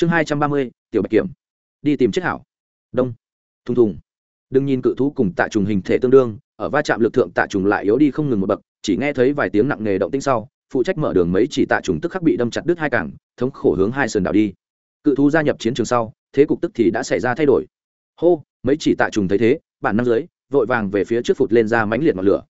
chương hai trăm ba mươi tiểu bạch kiểm. Đi tìm chiếc hảo. Đông. Thùng thùng. Đừng nhìn cự thú cùng tạ trùng hình thể tương đương ở va chạm lực thượng tạ trùng lại yếu đi không ngừng một bậc chỉ nghe thấy vài tiếng nặng nề động tinh sau phụ trách mở đường mấy chỉ tạ trùng tức khắc bị đâm chặt đứt hai cảng thống khổ hướng hai sườn đảo đi. Cự thú gia nhập chiến trường sau thế cục tức thì đã xảy ra thay đổi. Hô mấy chỉ tạ trùng thấy thế bản năng dưới vội vàng về phía trước phụt lên ra mãnh liệt ngọn lửa.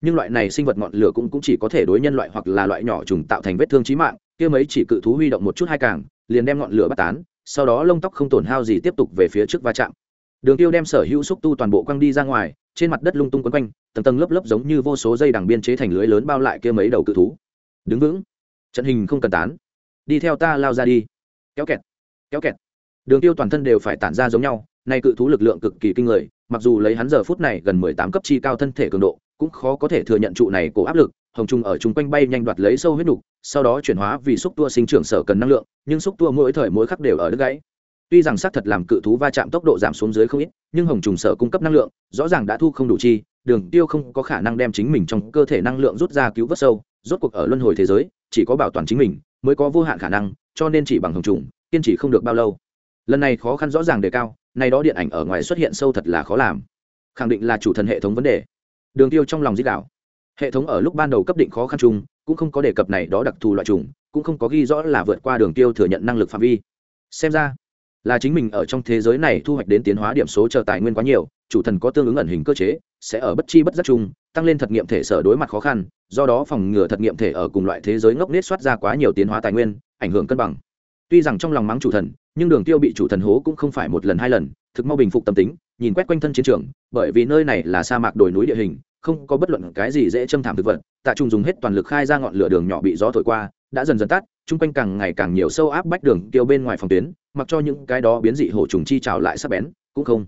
Nhưng loại này sinh vật ngọn lửa cũng, cũng chỉ có thể đối nhân loại hoặc là loại nhỏ trùng tạo thành vết thương chí mạng kia mấy chỉ cự thú huy động một chút hai càng liền đem ngọn lửa bắt tán, sau đó lông tóc không tổn hao gì tiếp tục về phía trước va chạm. Đường tiêu đem sở hữu xúc tu toàn bộ quăng đi ra ngoài, trên mặt đất lung tung quấn quanh, tầng tầng lớp lớp giống như vô số dây đằng biên chế thành lưới lớn bao lại kia mấy đầu cự thú. Đứng vững. Trận hình không cần tán. Đi theo ta lao ra đi. Kéo kẹt. Kéo kẹt. Đường tiêu toàn thân đều phải tản ra giống nhau, nay cự thú lực lượng cực kỳ kinh người, mặc dù lấy hắn giờ phút này gần mười tám cấp chi cao thân thể cường độ, cũng khó có thể thừa nhận trụ này cổ áp lực hồng trung ở chung quanh bay nhanh đoạt lấy sâu huyết nục, sau đó chuyển hóa vì xúc tua sinh trưởng sở cần năng lượng, nhưng xúc tua mỗi thời mỗi khắc đều ở đứt gãy. Tuy rằng xác thật làm cự thú va chạm tốc độ giảm xuống dưới không ít, nhưng hồng trùng sở cung cấp năng lượng, rõ ràng đã thu không đủ chi, đường tiêu không có khả năng đem chính mình trong cơ thể năng lượng rút ra cứu vớt sâu, rốt cuộc ở luân hồi thế giới, chỉ có bảo toàn chính mình, mới có vô hạn khả năng, cho nên chỉ bằng hồng trùng, kiên trì không được bao lâu. Lần này khó khăn rõ ràng đề cao, nay đó điện ảnh ở ngoài xuất hiện sâu thật là khó làm. Khẳng định là chủ thần hệ thống vấn đề. Đường tiêu trong lòng dĩ đạo hệ thống ở lúc ban đầu cấp định khó khăn chung, cũng không có đề cập này đó đặc thù loại trùng cũng không có ghi rõ là vượt qua đường tiêu thừa nhận năng lực phạm vi. Xem ra, là chính mình ở trong thế giới này thu hoạch đến tiến hóa điểm số chờ tài nguyên quá nhiều, chủ thần có tương ứng ẩn hình cơ chế, sẽ ở bất chi bất giác chung, tăng lên thật nghiệm thể sở đối mặt khó khăn, do đó phòng ngừa thật nghiệm thể ở cùng loại thế giới ngốc nết soát ra quá nhiều tiến hóa tài nguyên, ảnh hưởng cân bằng. Tuy rằng trong lòng mắng chủ thần, nhưng đường tiêu bị chủ thần hố cũng không phải một lần hai lần, thực mau bình phục tâm tính, nhìn quét quanh thân chiến trường, bởi vì nơi này là sa mạc đồi núi địa hình không có bất luận cái gì dễ châm thảm thực vật, tạ trung dùng hết toàn lực khai ra ngọn lửa đường nhỏ bị gió thổi qua, đã dần dần tắt, chung quanh càng ngày càng nhiều sâu áp bách đường tiêu bên ngoài phòng tuyến, mặc cho những cái đó biến dị hổ trùng chi trào lại sắp bén, cũng không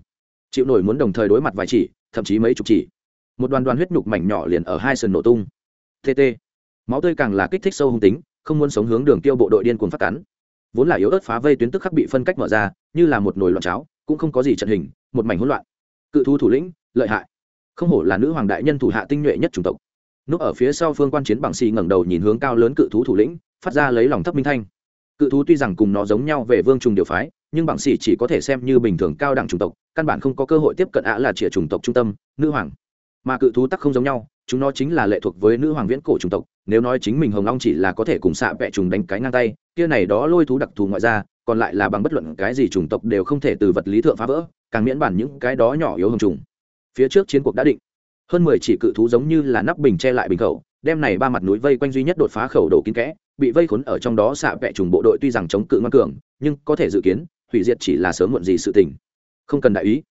chịu nổi muốn đồng thời đối mặt vài chỉ, thậm chí mấy chục chỉ. Một đoàn đoàn huyết nhục mảnh nhỏ liền ở hai sườn nổ tung. Tt máu tươi càng là kích thích sâu hung tính, không muốn sống hướng đường tiêu bộ đội điên cuồng phát cắn vốn là yếu ớt phá vây tuyến tức khắc bị phân cách mở ra, như là một nồi loạn cháo, cũng không có gì trận hình, một mảnh hỗn loạn. Cự thu thủ lĩnh, lợi hại không hổ là nữ hoàng đại nhân thủ hạ tinh nhuệ nhất chủng tộc. Núp ở phía sau phương quan chiến bằng xì ngẩng đầu nhìn hướng cao lớn cự thú thủ lĩnh, phát ra lấy lòng thấp minh thanh. Cự thú tuy rằng cùng nó giống nhau về vương trùng điều phái, nhưng bằng xì chỉ có thể xem như bình thường cao đẳng chủng tộc, căn bản không có cơ hội tiếp cận ạ là trịa chủng tộc trung tâm, nữ hoàng. Mà cự thú tắc không giống nhau, chúng nó chính là lệ thuộc với nữ hoàng viễn cổ chủng tộc, nếu nói chính mình hồng long chỉ là có thể cùng xạ vẹ trùng đánh cái ngang tay, kia này đó lôi thú đặc thù ngoại ra, còn lại là bằng bất luận cái gì chủng tộc đều không thể từ vật lý thượng phá vỡ, càng miễn bản những cái đó nhỏ yếu hồng trùng phía trước chiến cuộc đã định. Hơn mười chỉ cự thú giống như là nắp bình che lại bình khẩu, đem này ba mặt núi vây quanh duy nhất đột phá khẩu đổ kín kẽ, bị vây khốn ở trong đó xạ vẹ trùng bộ đội tuy rằng chống cự ngoan cường, nhưng có thể dự kiến, hủy diệt chỉ là sớm muộn gì sự tình. Không cần đại ý.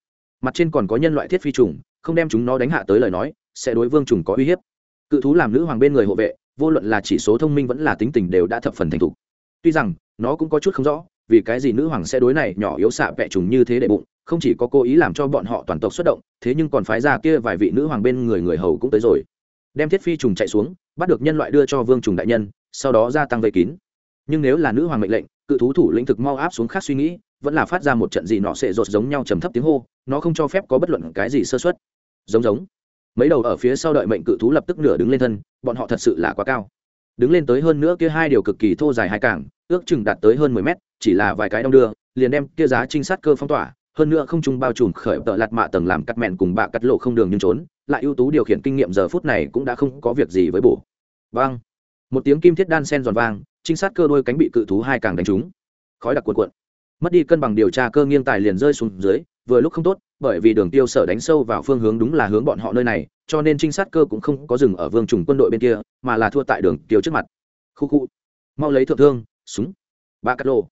Mặt trên còn có nhân loại thiết phi trùng, không đem chúng nó đánh hạ tới lời nói, sẽ đối vương trùng có uy hiếp. Cự thú làm nữ hoàng bên người hộ vệ, vô luận là chỉ số thông minh vẫn là tính tình đều đã thập phần thành thục. Tuy rằng, nó cũng có chút không rõ, vì cái gì nữ hoàng sẽ đối này nhỏ yếu xạ vẹ trùng như thế để bụng không chỉ có cố ý làm cho bọn họ toàn tộc xuất động, thế nhưng còn phái ra kia vài vị nữ hoàng bên người người hầu cũng tới rồi. Đem thiết phi trùng chạy xuống, bắt được nhân loại đưa cho vương trùng đại nhân, sau đó gia tăng vây kín. Nhưng nếu là nữ hoàng mệnh lệnh, cự thú thủ lĩnh thực mau áp xuống khác suy nghĩ, vẫn là phát ra một trận gì nọ sẽ rột giống nhau trầm thấp tiếng hô, nó không cho phép có bất luận cái gì sơ xuất giống giống. Mấy đầu ở phía sau đợi mệnh cự thú lập tức nửa đứng lên thân, bọn họ thật sự là quá cao. Đứng lên tới hơn nữa kia hai điều cực kỳ thô dài hai cảng, ước chừng đạt tới hơn mười mét, chỉ là vài cái đong đưa, liền đem kia giá trinh sát cơ phong tỏa hơn nữa không trung bao trùm khởi tợ lạt mạ tầng làm cắt mẹn cùng bạ cắt lộ không đường nhưng trốn, lại ưu tú điều khiển kinh nghiệm giờ phút này cũng đã không có việc gì với bổ. Vang. Một tiếng kim thiết đan sen giòn vang, trinh sát cơ đôi cánh bị cự thú hai càng đánh trúng. Khói đặc cuộn cuộn. Mất đi cân bằng điều tra cơ nghiêng tài liền rơi xuống dưới, vừa lúc không tốt, bởi vì đường tiêu sở đánh sâu vào phương hướng đúng là hướng bọn họ nơi này, cho nên trinh sát cơ cũng không có dừng ở vương trùng quân đội bên kia, mà là thua tại đường tiêu trước mặt. Khu khu. Mau lấy thượng thương, súng. Ba cắt lộ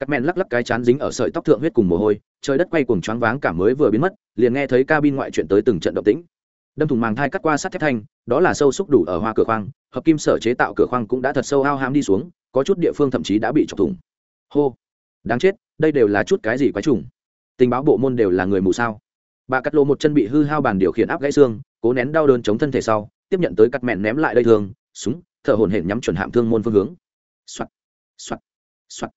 cắt men lắc lắc cái chán dính ở sợi tóc thượng huyết cùng mồ hôi, trời đất quay cuồng choáng váng cả mới vừa biến mất, liền nghe thấy cabin ngoại chuyện tới từng trận động tĩnh. Đâm thùng màng thai cắt qua sắt thép thanh, đó là sâu xúc đủ ở hoa cửa khoang, hợp kim sở chế tạo cửa khoang cũng đã thật sâu ao hám đi xuống, có chút địa phương thậm chí đã bị chọc thủng. Hô! Đáng chết, đây đều là chút cái gì quái trùng? Tình báo bộ môn đều là người mù sao? Bà cắt lộ một chân bị hư hao bàn điều khiển áp gãy xương, cố nén đau đớn chống thân thể sau, tiếp nhận tới cắt mẹn ném lại đây thường, súng, thở hổn hển nhắm chuẩn hạm thương môn phương hướng. Soạt! Soạt! Soạt!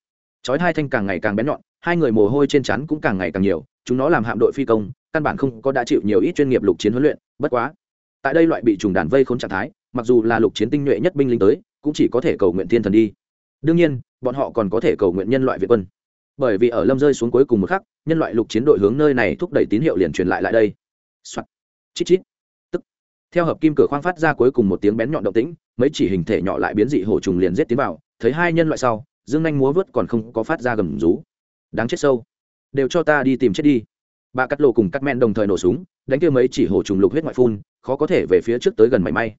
Chói hai thanh càng ngày càng bén nhọn, hai người mồ hôi trên chắn cũng càng ngày càng nhiều, chúng nó làm hạm đội phi công, căn bản không có đã chịu nhiều ít chuyên nghiệp lục chiến huấn luyện, bất quá. Tại đây loại bị trùng đàn vây khốn trạng thái, mặc dù là lục chiến tinh nhuệ nhất binh lính tới, cũng chỉ có thể cầu nguyện thiên thần đi. Đương nhiên, bọn họ còn có thể cầu nguyện nhân loại việt quân. Bởi vì ở lâm rơi xuống cuối cùng một khắc, nhân loại lục chiến đội hướng nơi này thúc đẩy tín hiệu liền truyền lại lại đây、Soạn. chít chít. Tức. Theo hợp kim cửa khoang phát ra cuối cùng một tiếng bén nhọn động tĩnh, mấy chỉ hình thể nhỏ lại biến dị hổ trùng liền giết tiến vào, thấy hai nhân loại sau dương nhanh múa vớt còn không có phát ra gầm rú. Đáng chết sâu. Đều cho ta đi tìm chết đi. Bà cắt lộ cùng cắt men đồng thời nổ súng, đánh kia mấy chỉ hổ trùng lục huyết ngoại phun, khó có thể về phía trước tới gần mảy may.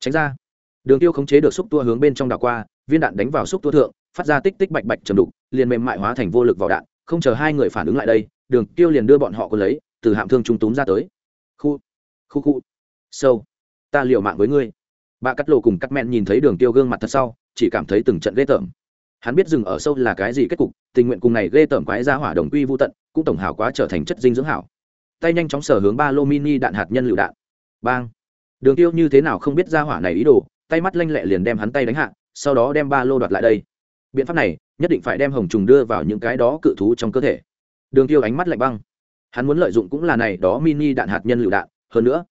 Tránh ra. Đường tiêu khống chế được xúc tua hướng bên trong đảo qua, viên đạn đánh vào xúc tua thượng, phát ra tích tích bạch bạch trầm đục, liền mềm mại hóa thành vô lực vào đạn, không chờ hai người phản ứng lại đây, đường tiêu liền đưa bọn họ quân lấy, từ hạm thương trung túm ra tới. Khu khu khu. Sâu. Ta liều mạng với ngươi. Bà cắt lộ cùng cắt men nhìn thấy đường tiêu gương mặt thật sau, chỉ cảm thấy từng trận ghê tởm hắn biết dừng ở sâu là cái gì kết cục, tình nguyện cùng này ghê tởm quái ra hỏa đồng quy vô tận, cũng tổng hảo quá trở thành chất dinh dưỡng hảo. Tay nhanh chóng sở hướng ba lô mini đạn hạt nhân lựu đạn. Bang. Đường tiêu như thế nào không biết ra hỏa này ý đồ, tay mắt lanh lẹ liền đem hắn tay đánh hạ, sau đó đem ba lô đoạt lại đây. Biện pháp này, nhất định phải đem hồng trùng đưa vào những cái đó cự thú trong cơ thể. Đường tiêu ánh mắt lạnh băng. Hắn muốn lợi dụng cũng là này đó mini đạn hạt nhân lựu đạn, hơn nữa.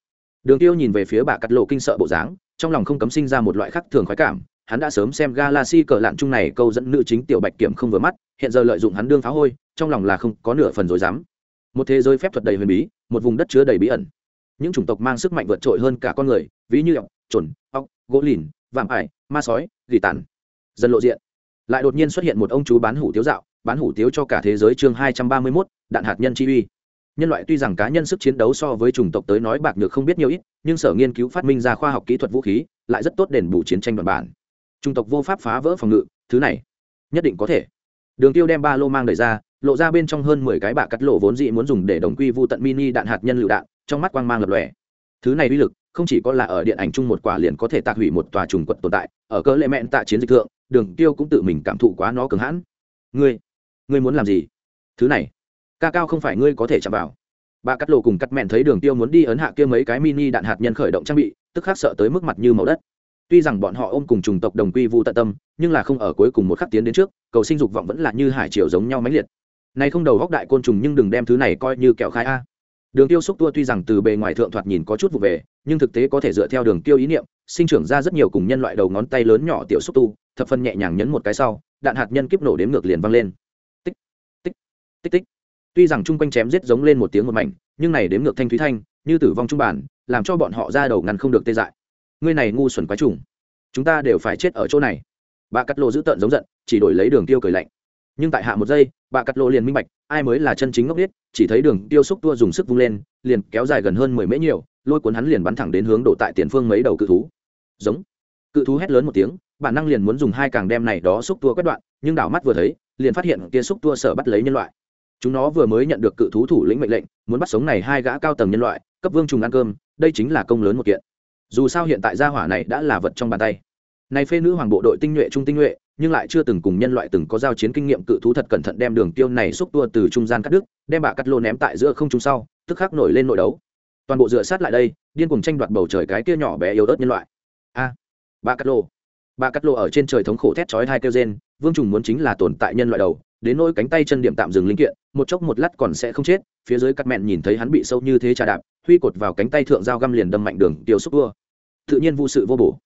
Đường tiêu nhìn về phía bà cắt lộ kinh sợ bộ dáng, trong lòng không cấm sinh ra một loại khắc thường khoái cảm hắn đã sớm xem galaxy cờ lạn chung này câu dẫn nữ chính tiểu bạch kiểm không vừa mắt, hiện giờ lợi dụng hắn đương phá hôi, trong lòng là không có nửa phần rối dám một thế giới phép thuật đầy huyền bí, một vùng đất chứa đầy bí ẩn. Những chủng tộc mang sức mạnh vượt trội hơn cả con người, ví như ọc chuẩn ọc gỗ lìn, vạm ải, ma sói dị tản. dần lộ diện, lại đột nhiên xuất hiện một ông chú bán hủ tiếu dạo, bán hủ tiếu cho cả thế giới chương hai trăm ba mươi mốt, đạn hạt nhân chi uy. Nhân loại tuy rằng cá nhân sức chiến đấu so với chủng tộc tới nói bạc nhược không biết nhiều ít, nhưng sở nghiên cứu phát minh ra khoa học kỹ thuật vũ khí, lại rất tốt đền bù chiến tranh đoàn bản trung tộc vô pháp phá vỡ phòng ngự, thứ này, nhất định có thể. Đường tiêu đem ba lô mang đẩy ra, lộ ra bên trong hơn mười cái bạ cắt lộ vốn dị muốn dùng để đồng quy vu tận mini đạn hạt nhân lựu đạn, trong mắt quang mang lập lòe. Thứ này uy lực, không chỉ có là ở điện ảnh chung một quả liền có thể tạc hủy một tòa trùng quật tồn tại, ở cỡ lệ mẹn tạ chiến dịch thượng, đường tiêu cũng tự mình cảm thụ quá nó cường hãn. Ngươi ngươi muốn làm gì? Thứ này, ca cao không phải ngươi có thể chạm vào. Bà cắt lộ cùng cắt mẹn thấy đường tiêu muốn đi ấn hạ kia mấy cái mini đạn hạt nhân khởi động trang bị, tức khắc sợ tới mức mặt như màu đất tuy rằng bọn họ ôm cùng chủng tộc đồng quy vu tận tâm, nhưng là không ở cuối cùng một khắc tiến đến trước, cầu sinh dục vọng vẫn là như hải triều giống nhau mãnh liệt. Này không đầu góc đại côn trùng nhưng đừng đem thứ này coi như kẹo khai a. Đường tiêu xúc tua tuy rằng từ bề ngoài thượng thoạt nhìn có chút vụ về, nhưng thực tế có thể dựa theo đường tiêu ý niệm, sinh trưởng ra rất nhiều cùng nhân loại đầu ngón tay lớn nhỏ tiểu xúc tu, thập phân nhẹ nhàng nhấn một cái sau, đạn hạt nhân kiếp nổ đếm ngược liền vang lên. Tích tích tích tích. Tuy rằng chung quanh chém giết giống lên một tiếng một mảnh, nhưng này đếm ngược thanh thúy thanh, như tử vong trung bản, làm cho bọn họ ra đầu ngăn không được tê dại ngươi này ngu xuẩn quái trùng, chúng ta đều phải chết ở chỗ này. Bà cắt lộ giữ tợn giống giận, chỉ đổi lấy đường tiêu cười lạnh. Nhưng tại hạ một giây, bà cắt lộ liền minh bạch, ai mới là chân chính ngốc biết chỉ thấy đường tiêu xúc tua dùng sức vung lên, liền kéo dài gần hơn mười mễ nhiều, lôi cuốn hắn liền bắn thẳng đến hướng đổ tại tiền phương mấy đầu cự thú. Giống. Cự thú hét lớn một tiếng, bản năng liền muốn dùng hai càng đem này đó xúc tua quét đoạn, nhưng đảo mắt vừa thấy, liền phát hiện kia xúc tua sở bắt lấy nhân loại. Chúng nó vừa mới nhận được cự thú thủ lĩnh mệnh lệnh, muốn bắt sống này hai gã cao tầng nhân loại, cấp vương trùng ăn cơm, đây chính là công lớn một kiện dù sao hiện tại gia hỏa này đã là vật trong bàn tay. Này phê nữ hoàng bộ đội tinh nhuệ trung tinh nhuệ nhưng lại chưa từng cùng nhân loại từng có giao chiến kinh nghiệm cự thú thật cẩn thận đem đường tiêu này xúc tua từ trung gian cắt đứt đem bạ cắt lô ném tại giữa không trung sau tức khắc nổi lên nội đấu. Toàn bộ dựa sát lại đây điên cùng tranh đoạt bầu trời cái kia nhỏ bé yếu ớt nhân loại. A à, bạ cắt lô. Bạ cắt lô ở trên trời thống khổ thét chói hai kêu rên vương trùng muốn chính là tồn tại nhân loại đầu đến nỗi cánh tay chân điểm tạm dừng linh kiện một chốc một lát còn sẽ không chết phía dưới cắt mẹn nhìn thấy hắn bị sâu như thế trà đạp huy cột vào cánh tay thượng dao găm liền đâm mạnh đường tiêu xúc tua tự nhiên vô sự vô bổ.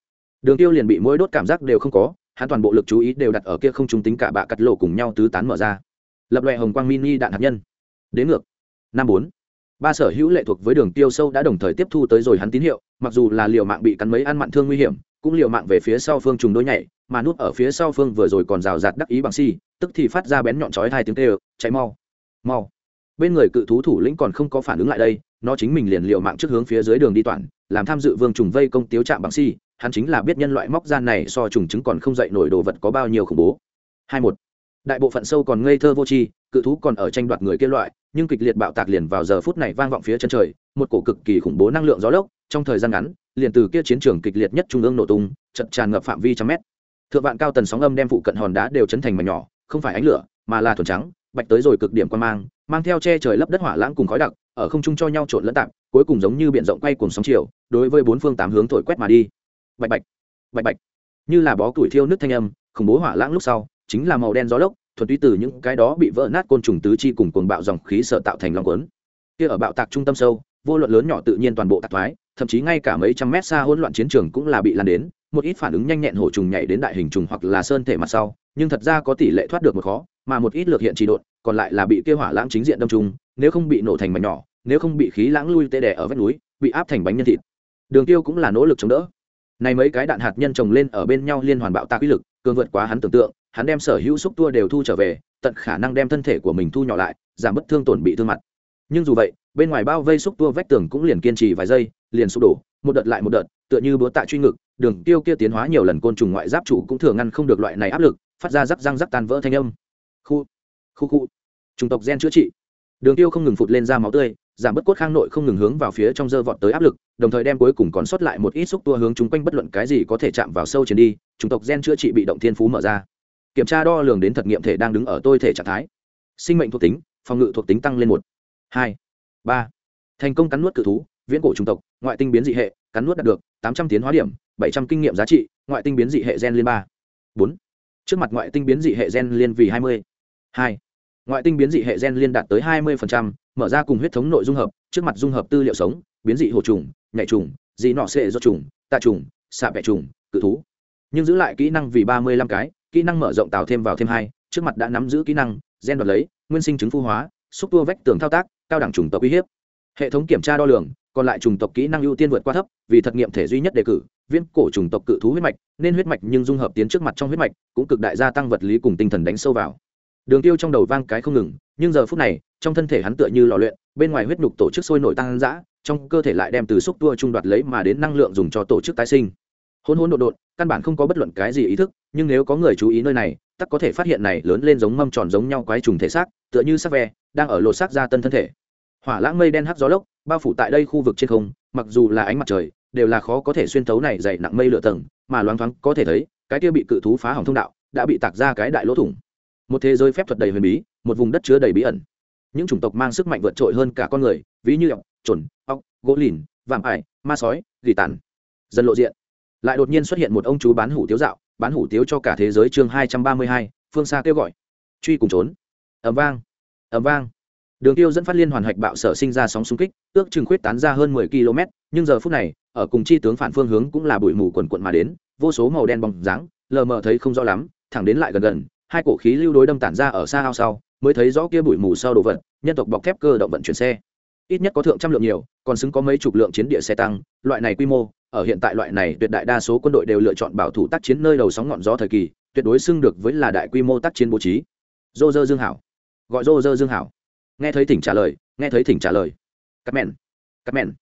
Đường tiêu liền bị mỗi đốt cảm giác đều không có, hắn toàn bộ lực chú ý đều đặt ở kia không trung tính cả bạ cắt lộ cùng nhau tứ tán mở ra. Lập loè hồng quang mini đạn hạt nhân. Đến ngược. Năm bốn. Ba sở hữu lệ thuộc với đường tiêu sâu đã đồng thời tiếp thu tới rồi hắn tín hiệu, mặc dù là liều mạng bị cắn mấy ăn mặn thương nguy hiểm, cũng liều mạng về phía sau phương trùng đôi nhảy, mà nút ở phía sau phương vừa rồi còn rào rạt đắc ý bằng si tức thì phát ra bén nhọn chói hai tiếng tê chạy mau mau. Bên người cự thú thủ lĩnh còn không có phản ứng lại đây nó chính mình liền liều mạng trước hướng phía dưới đường đi toàn, làm tham dự vương trùng vây công tiếu trạm bằng si, hắn chính là biết nhân loại móc gian này so trùng chứng còn không dậy nổi đồ vật có bao nhiêu khủng bố. Hai một, đại bộ phận sâu còn ngây thơ vô tri, cự thú còn ở tranh đoạt người kia loại, nhưng kịch liệt bạo tạc liền vào giờ phút này vang vọng phía chân trời, một cổ cực kỳ khủng bố năng lượng gió lốc, trong thời gian ngắn, liền từ kia chiến trường kịch liệt nhất trung ương nổ tung, chật tràn ngập phạm vi trăm mét. Thượng vạn cao tần sóng âm đem phụ cận hòn đá đều chấn thành mảnh nhỏ, không phải ánh lửa, mà là thuần trắng, bạch tới rồi cực điểm quan mang mang theo che trời lấp đất hỏa lãng cùng khói đặc ở không trung cho nhau trộn lẫn tạm, cuối cùng giống như biển rộng quay cùng sóng chiều đối với bốn phương tám hướng thổi quét mà đi bạch bạch bạch bạch như là bó củi thiêu nước thanh âm khủng bố hỏa lãng lúc sau chính là màu đen gió lốc thuần túy từ những cái đó bị vỡ nát côn trùng tứ chi cùng cuồng bạo dòng khí sợ tạo thành lòng quấn kia ở bạo tạc trung tâm sâu vô luận lớn nhỏ tự nhiên toàn bộ tạc thoái thậm chí ngay cả mấy trăm mét xa hỗn loạn chiến trường cũng là bị lan đến một ít phản ứng nhanh nhẹn hổ trùng nhảy đến đại hình trùng hoặc là sơn thể mặt sau nhưng thật ra có tỷ lệ thoát được một khó mà một ít lược hiện trì độn còn lại là bị kia hỏa lãng chính diện đâm trùng nếu không bị nổ thành mảnh nhỏ, nếu không bị khí lãng lui tê đẻ ở vách núi, bị áp thành bánh nhân thịt. Đường tiêu cũng là nỗ lực chống đỡ. Này mấy cái đạn hạt nhân trồng lên ở bên nhau liên hoàn bạo tạc uy lực, cường vượt quá hắn tưởng tượng, hắn đem sở hữu xúc tua đều thu trở về, tận khả năng đem thân thể của mình thu nhỏ lại, giảm bất thương tổn bị thương mặt. Nhưng dù vậy, bên ngoài bao vây xúc tua vách tường cũng liền kiên trì vài giây, liền sụp đổ, một đợt lại một đợt, tựa như búa tạ truy ngực, đường tiêu kia tiến hóa nhiều lần côn trùng ngoại giáp chủ cũng thường ngăn không được loại này áp lực, phát ra rắc răng rắc tan vỡ thanh âm. Khu khu khu. Chủng tộc gen chữa trị đường tiêu không ngừng phụt lên ra máu tươi, giảm bớt cốt khang nội không ngừng hướng vào phía trong dơ vọt tới áp lực, đồng thời đem cuối cùng còn sót lại một ít xúc tua hướng chúng quanh bất luận cái gì có thể chạm vào sâu trên đi, chủng tộc gen chữa trị bị động thiên phú mở ra. Kiểm tra đo lường đến thật nghiệm thể đang đứng ở tôi thể trạng thái. Sinh mệnh thuộc tính, phòng ngự thuộc tính tăng lên một, hai, ba. Thành công cắn nuốt cự thú, viễn cổ chủng tộc, ngoại tinh biến dị hệ, cắn nuốt đạt được tám trăm tiến hóa điểm, bảy trăm kinh nghiệm giá trị, ngoại tinh biến dị hệ gen liên ba, bốn. Trước mặt ngoại tinh biến dị hệ gen liên vì hai mươi, hai ngoại tinh biến dị hệ gen liên đạt tới hai mươi mở ra cùng huyết thống nội dung hợp, trước mặt dung hợp tư liệu sống, biến dị hồ trùng nhảy trùng, dị nọ sẽ do trùng, tạ trùng, xạ bẹ trùng, cự thú. Nhưng giữ lại kỹ năng vì ba mươi lăm cái, kỹ năng mở rộng tạo thêm vào thêm hai, trước mặt đã nắm giữ kỹ năng, gen đoạt lấy, nguyên sinh chứng phu hóa, xúc tua vách tường thao tác, cao đẳng trùng tộc uy hiếp. Hệ thống kiểm tra đo lường, còn lại trùng tộc kỹ năng ưu tiên vượt qua thấp, vì thật nghiệm thể duy nhất đề cử viên cổ trùng tộc cự thú huyết mạch, nên huyết mạch nhưng dung hợp tiến trước mặt trong huyết mạch, cũng cực đại gia tăng vật lý cùng tinh thần đánh sâu vào đường tiêu trong đầu vang cái không ngừng, nhưng giờ phút này, trong thân thể hắn tựa như lò luyện, bên ngoài huyết nhục tổ chức sôi nổi tăng dã, trong cơ thể lại đem từ xúc tua trung đoạt lấy mà đến năng lượng dùng cho tổ chức tái sinh. Hôn hôn đột đột căn bản không có bất luận cái gì ý thức, nhưng nếu có người chú ý nơi này, tắc có thể phát hiện này lớn lên giống mâm tròn giống nhau quái trùng thể xác, tựa như sắc ve, đang ở lột xác ra tân thân thể. Hỏa lãng mây đen hắc gió lốc, bao phủ tại đây khu vực trên không, mặc dù là ánh mặt trời, đều là khó có thể xuyên thấu này dày nặng mây lửa tầng, mà loáng thoáng có thể thấy, cái kia bị cự thú phá hỏng thông đạo, đã bị tạc ra cái đại lỗ thủng một thế giới phép thuật đầy huyền bí, một vùng đất chứa đầy bí ẩn. Những chủng tộc mang sức mạnh vượt trội hơn cả con người, ví như ọc trồn ọc gỗ lìn, vạm ải, ma sói, gỉ tàn. Dần lộ diện. Lại đột nhiên xuất hiện một ông chú bán hủ tiếu dạo, bán hủ tiếu cho cả thế giới chương hai trăm ba mươi hai, phương xa kêu gọi. Truy cùng trốn. Ẩm vang. Ẩm vang. Đường tiêu dẫn phát liên hoàn hạch bạo sở sinh ra sóng xung kích, ước chừng khuyết tán ra hơn mười km, nhưng giờ phút này, ở cùng chi tướng phản phương hướng cũng là bụi mù quần quận mà đến, vô số màu đen bóng dáng, lờ mờ thấy không rõ lắm, thẳng đến lại gần gần hai cổ khí lưu đối đâm tản ra ở xa ao sau, mới thấy rõ kia bụi mù sau đồ vật, nhân tộc bọc thép cơ động vận chuyển xe. Ít nhất có thượng trăm lượng nhiều, còn xứng có mấy chục lượng chiến địa xe tăng, loại này quy mô, ở hiện tại loại này tuyệt đại đa số quân đội đều lựa chọn bảo thủ tác chiến nơi đầu sóng ngọn gió thời kỳ, tuyệt đối xưng được với là đại quy mô tác chiến bố trí. Dô dơ dương hảo. Gọi dô dơ dương hảo. Nghe thấy thỉnh trả lời, nghe thấy thỉnh trả lời. Cắt mẹn cắt mẹn.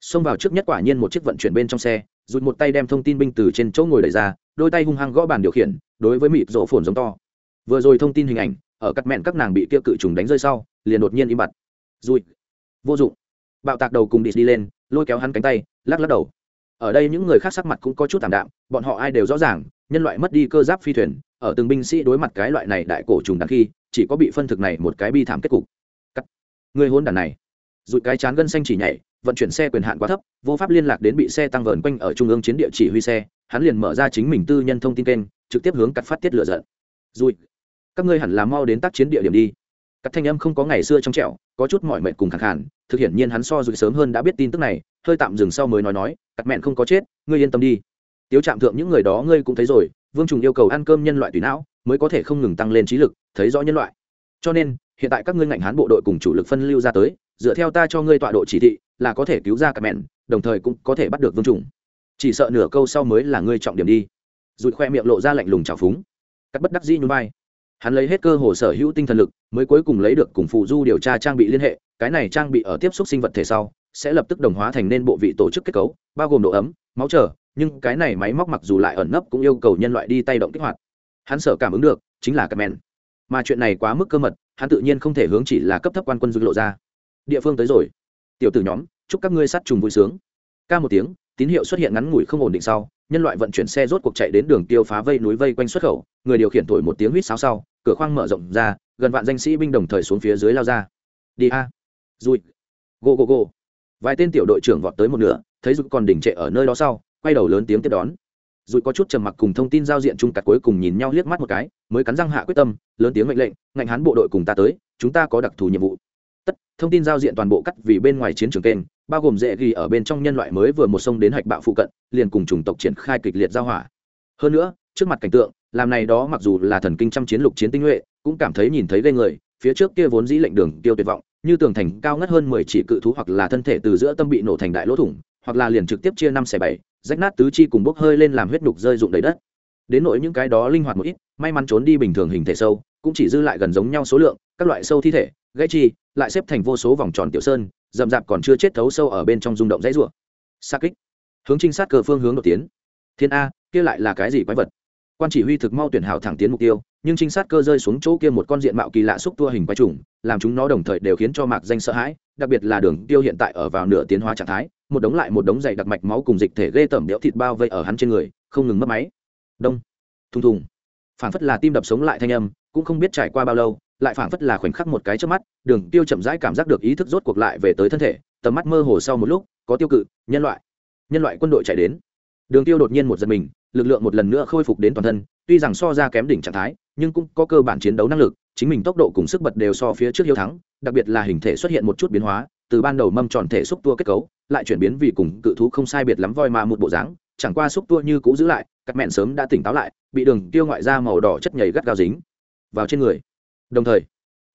Xông vào trước nhất quả nhiên một chiếc vận chuyển bên trong xe, rụt một tay đem thông tin binh từ trên chỗ ngồi đẩy ra, đôi tay hung hăng gõ bàn điều khiển, đối với mịt rổ phồn giống to vừa rồi thông tin hình ảnh, ở cắt mẹn các nàng bị kia cự trùng đánh rơi sau, liền đột nhiên im bặt. Dùi vô dụng. Bạo tạc đầu cùng đi đi lên, lôi kéo hắn cánh tay, lắc lắc đầu. Ở đây những người khác sắc mặt cũng có chút tạm đạm, bọn họ ai đều rõ ràng, nhân loại mất đi cơ giáp phi thuyền, ở từng binh sĩ đối mặt cái loại này đại cổ trùng đằng khi, chỉ có bị phân thực này một cái bi thảm kết cục. Cắt. Người hôn đàn này. Rụi cái chán gân xanh chỉ nhảy, vận chuyển xe quyền hạn quá thấp, vô pháp liên lạc đến bị xe tăng vờn quanh ở trung ương chiến địa chỉ huy xe, hắn liền mở ra chính mình tư nhân thông tin kênh, trực tiếp hướng cắt phát tiết lựa giận. Rụi các ngươi hẳn là mau đến tác chiến địa điểm đi. Các thanh âm không có ngày xưa trong trẻo, có chút mọi mệnh cùng khẳng khản thực hiện nhiên hắn so rụi sớm hơn đã biết tin tức này, hơi tạm dừng sau mới nói nói, cắt mẹn không có chết, ngươi yên tâm đi. Tiếu Trạm thượng những người đó ngươi cũng thấy rồi, vương trùng yêu cầu ăn cơm nhân loại tùy não, mới có thể không ngừng tăng lên trí lực, thấy rõ nhân loại. Cho nên, hiện tại các ngươi ngạnh hán bộ đội cùng chủ lực phân lưu ra tới, dựa theo ta cho ngươi tọa độ chỉ thị, là có thể cứu ra cả mẹn, đồng thời cũng có thể bắt được vương trùng. Chỉ sợ nửa câu sau mới là ngươi trọng điểm đi. Rụi khoe miệng lộ ra lạnh lùng trào phúng. Cắt bất đắc dĩ nhún vai hắn lấy hết cơ hồ sở hữu tinh thần lực, mới cuối cùng lấy được cùng phụ du điều tra trang bị liên hệ, cái này trang bị ở tiếp xúc sinh vật thể sau, sẽ lập tức đồng hóa thành nên bộ vị tổ chức kết cấu, bao gồm độ ấm, máu trở nhưng cái này máy móc mặc dù lại ẩn nấp cũng yêu cầu nhân loại đi tay động kích hoạt. Hắn sở cảm ứng được, chính là cà mà chuyện này quá mức cơ mật, hắn tự nhiên không thể hướng chỉ là cấp thấp quan quân dư lộ ra. Địa phương tới rồi. Tiểu tử nhóm, chúc các ngươi sát trùng vui sướng. Ca một tiếng, tín hiệu xuất hiện ngắn ngủi không ổn định sau nhân loại vận chuyển xe rốt cuộc chạy đến đường tiêu phá vây núi vây quanh xuất khẩu, người điều khiển thổi một tiếng huýt sáo sau, cửa khoang mở rộng ra, gần vạn danh sĩ binh đồng thời xuống phía dưới lao ra. Đi a. À. go go go vài tên tiểu đội trưởng vọt tới một nửa, thấy dùi còn đỉnh trệ ở nơi đó sau, quay đầu lớn tiếng tiếp đón. Dùi có chút trầm mặc cùng thông tin giao diện chung cặt cuối cùng nhìn nhau liếc mắt một cái, mới cắn răng hạ quyết tâm, lớn tiếng mệnh lệnh, ngạnh hán bộ đội cùng ta tới, chúng ta có đặc thù nhiệm vụ. Tất, thông tin giao diện toàn bộ cắt vì bên ngoài chiến trường kênh bao gồm dễ ghi ở bên trong nhân loại mới vừa một sông đến hạch bạo phụ cận, liền cùng chủng tộc triển khai kịch liệt giao hỏa. Hơn nữa, trước mặt cảnh tượng, làm này đó mặc dù là thần kinh trăm chiến lục chiến tinh nhuệ, cũng cảm thấy nhìn thấy ghê người, phía trước kia vốn dĩ lệnh đường tiêu tuyệt vọng, như tường thành cao ngất hơn mười chỉ cự thú hoặc là thân thể từ giữa tâm bị nổ thành đại lỗ thủng, hoặc là liền trực tiếp chia năm xẻ bảy, rách nát tứ chi cùng bốc hơi lên làm huyết nhục rơi rụng đầy đất. Đến nỗi những cái đó linh hoạt một ít, may mắn trốn đi bình thường hình thể sâu, cũng chỉ dư lại gần giống nhau số lượng, các loại sâu thi thể, gãy chi, lại xếp thành vô số vòng tròn tiểu sơn rậm rạp còn chưa chết thấu sâu ở bên trong rung động dãy rủa. Sa kích. Hướng trinh sát cờ phương hướng đột tiến. Thiên a, kia lại là cái gì quái vật? Quan chỉ huy thực mau tuyển hảo thẳng tiến mục tiêu, nhưng trinh sát cơ rơi xuống chỗ kia một con diện mạo kỳ lạ xúc tua hình quái trùng, làm chúng nó đồng thời đều khiến cho mạc danh sợ hãi, đặc biệt là đường tiêu hiện tại ở vào nửa tiến hóa trạng thái, một đống lại một đống dày đặc mạch máu cùng dịch thể ghê tởm đẽo thịt bao vây ở hắn trên người, không ngừng mất máy. Đông. Thùng thùng. Phản phất là tim đập sống lại thanh âm, cũng không biết trải qua bao lâu lại phảng phất là khoảnh khắc một cái trước mắt, đường tiêu chậm rãi cảm giác được ý thức rốt cuộc lại về tới thân thể, tầm mắt mơ hồ sau một lúc, có tiêu cự, nhân loại nhân loại quân đội chạy đến. Đường tiêu đột nhiên một giật mình, lực lượng một lần nữa khôi phục đến toàn thân, tuy rằng so ra kém đỉnh trạng thái, nhưng cũng có cơ bản chiến đấu năng lực, chính mình tốc độ cùng sức bật đều so phía trước hiếu thắng, đặc biệt là hình thể xuất hiện một chút biến hóa, từ ban đầu mâm tròn thể xúc tua kết cấu, lại chuyển biến vì cùng cự thú không sai biệt lắm voi mà một bộ dáng, chẳng qua xúc tua như cũ giữ lại các mẹn sớm đã tỉnh táo lại, bị đường tiêu ngoại ra màu đỏ chất nhầy gắt gao dính vào trên người đồng thời,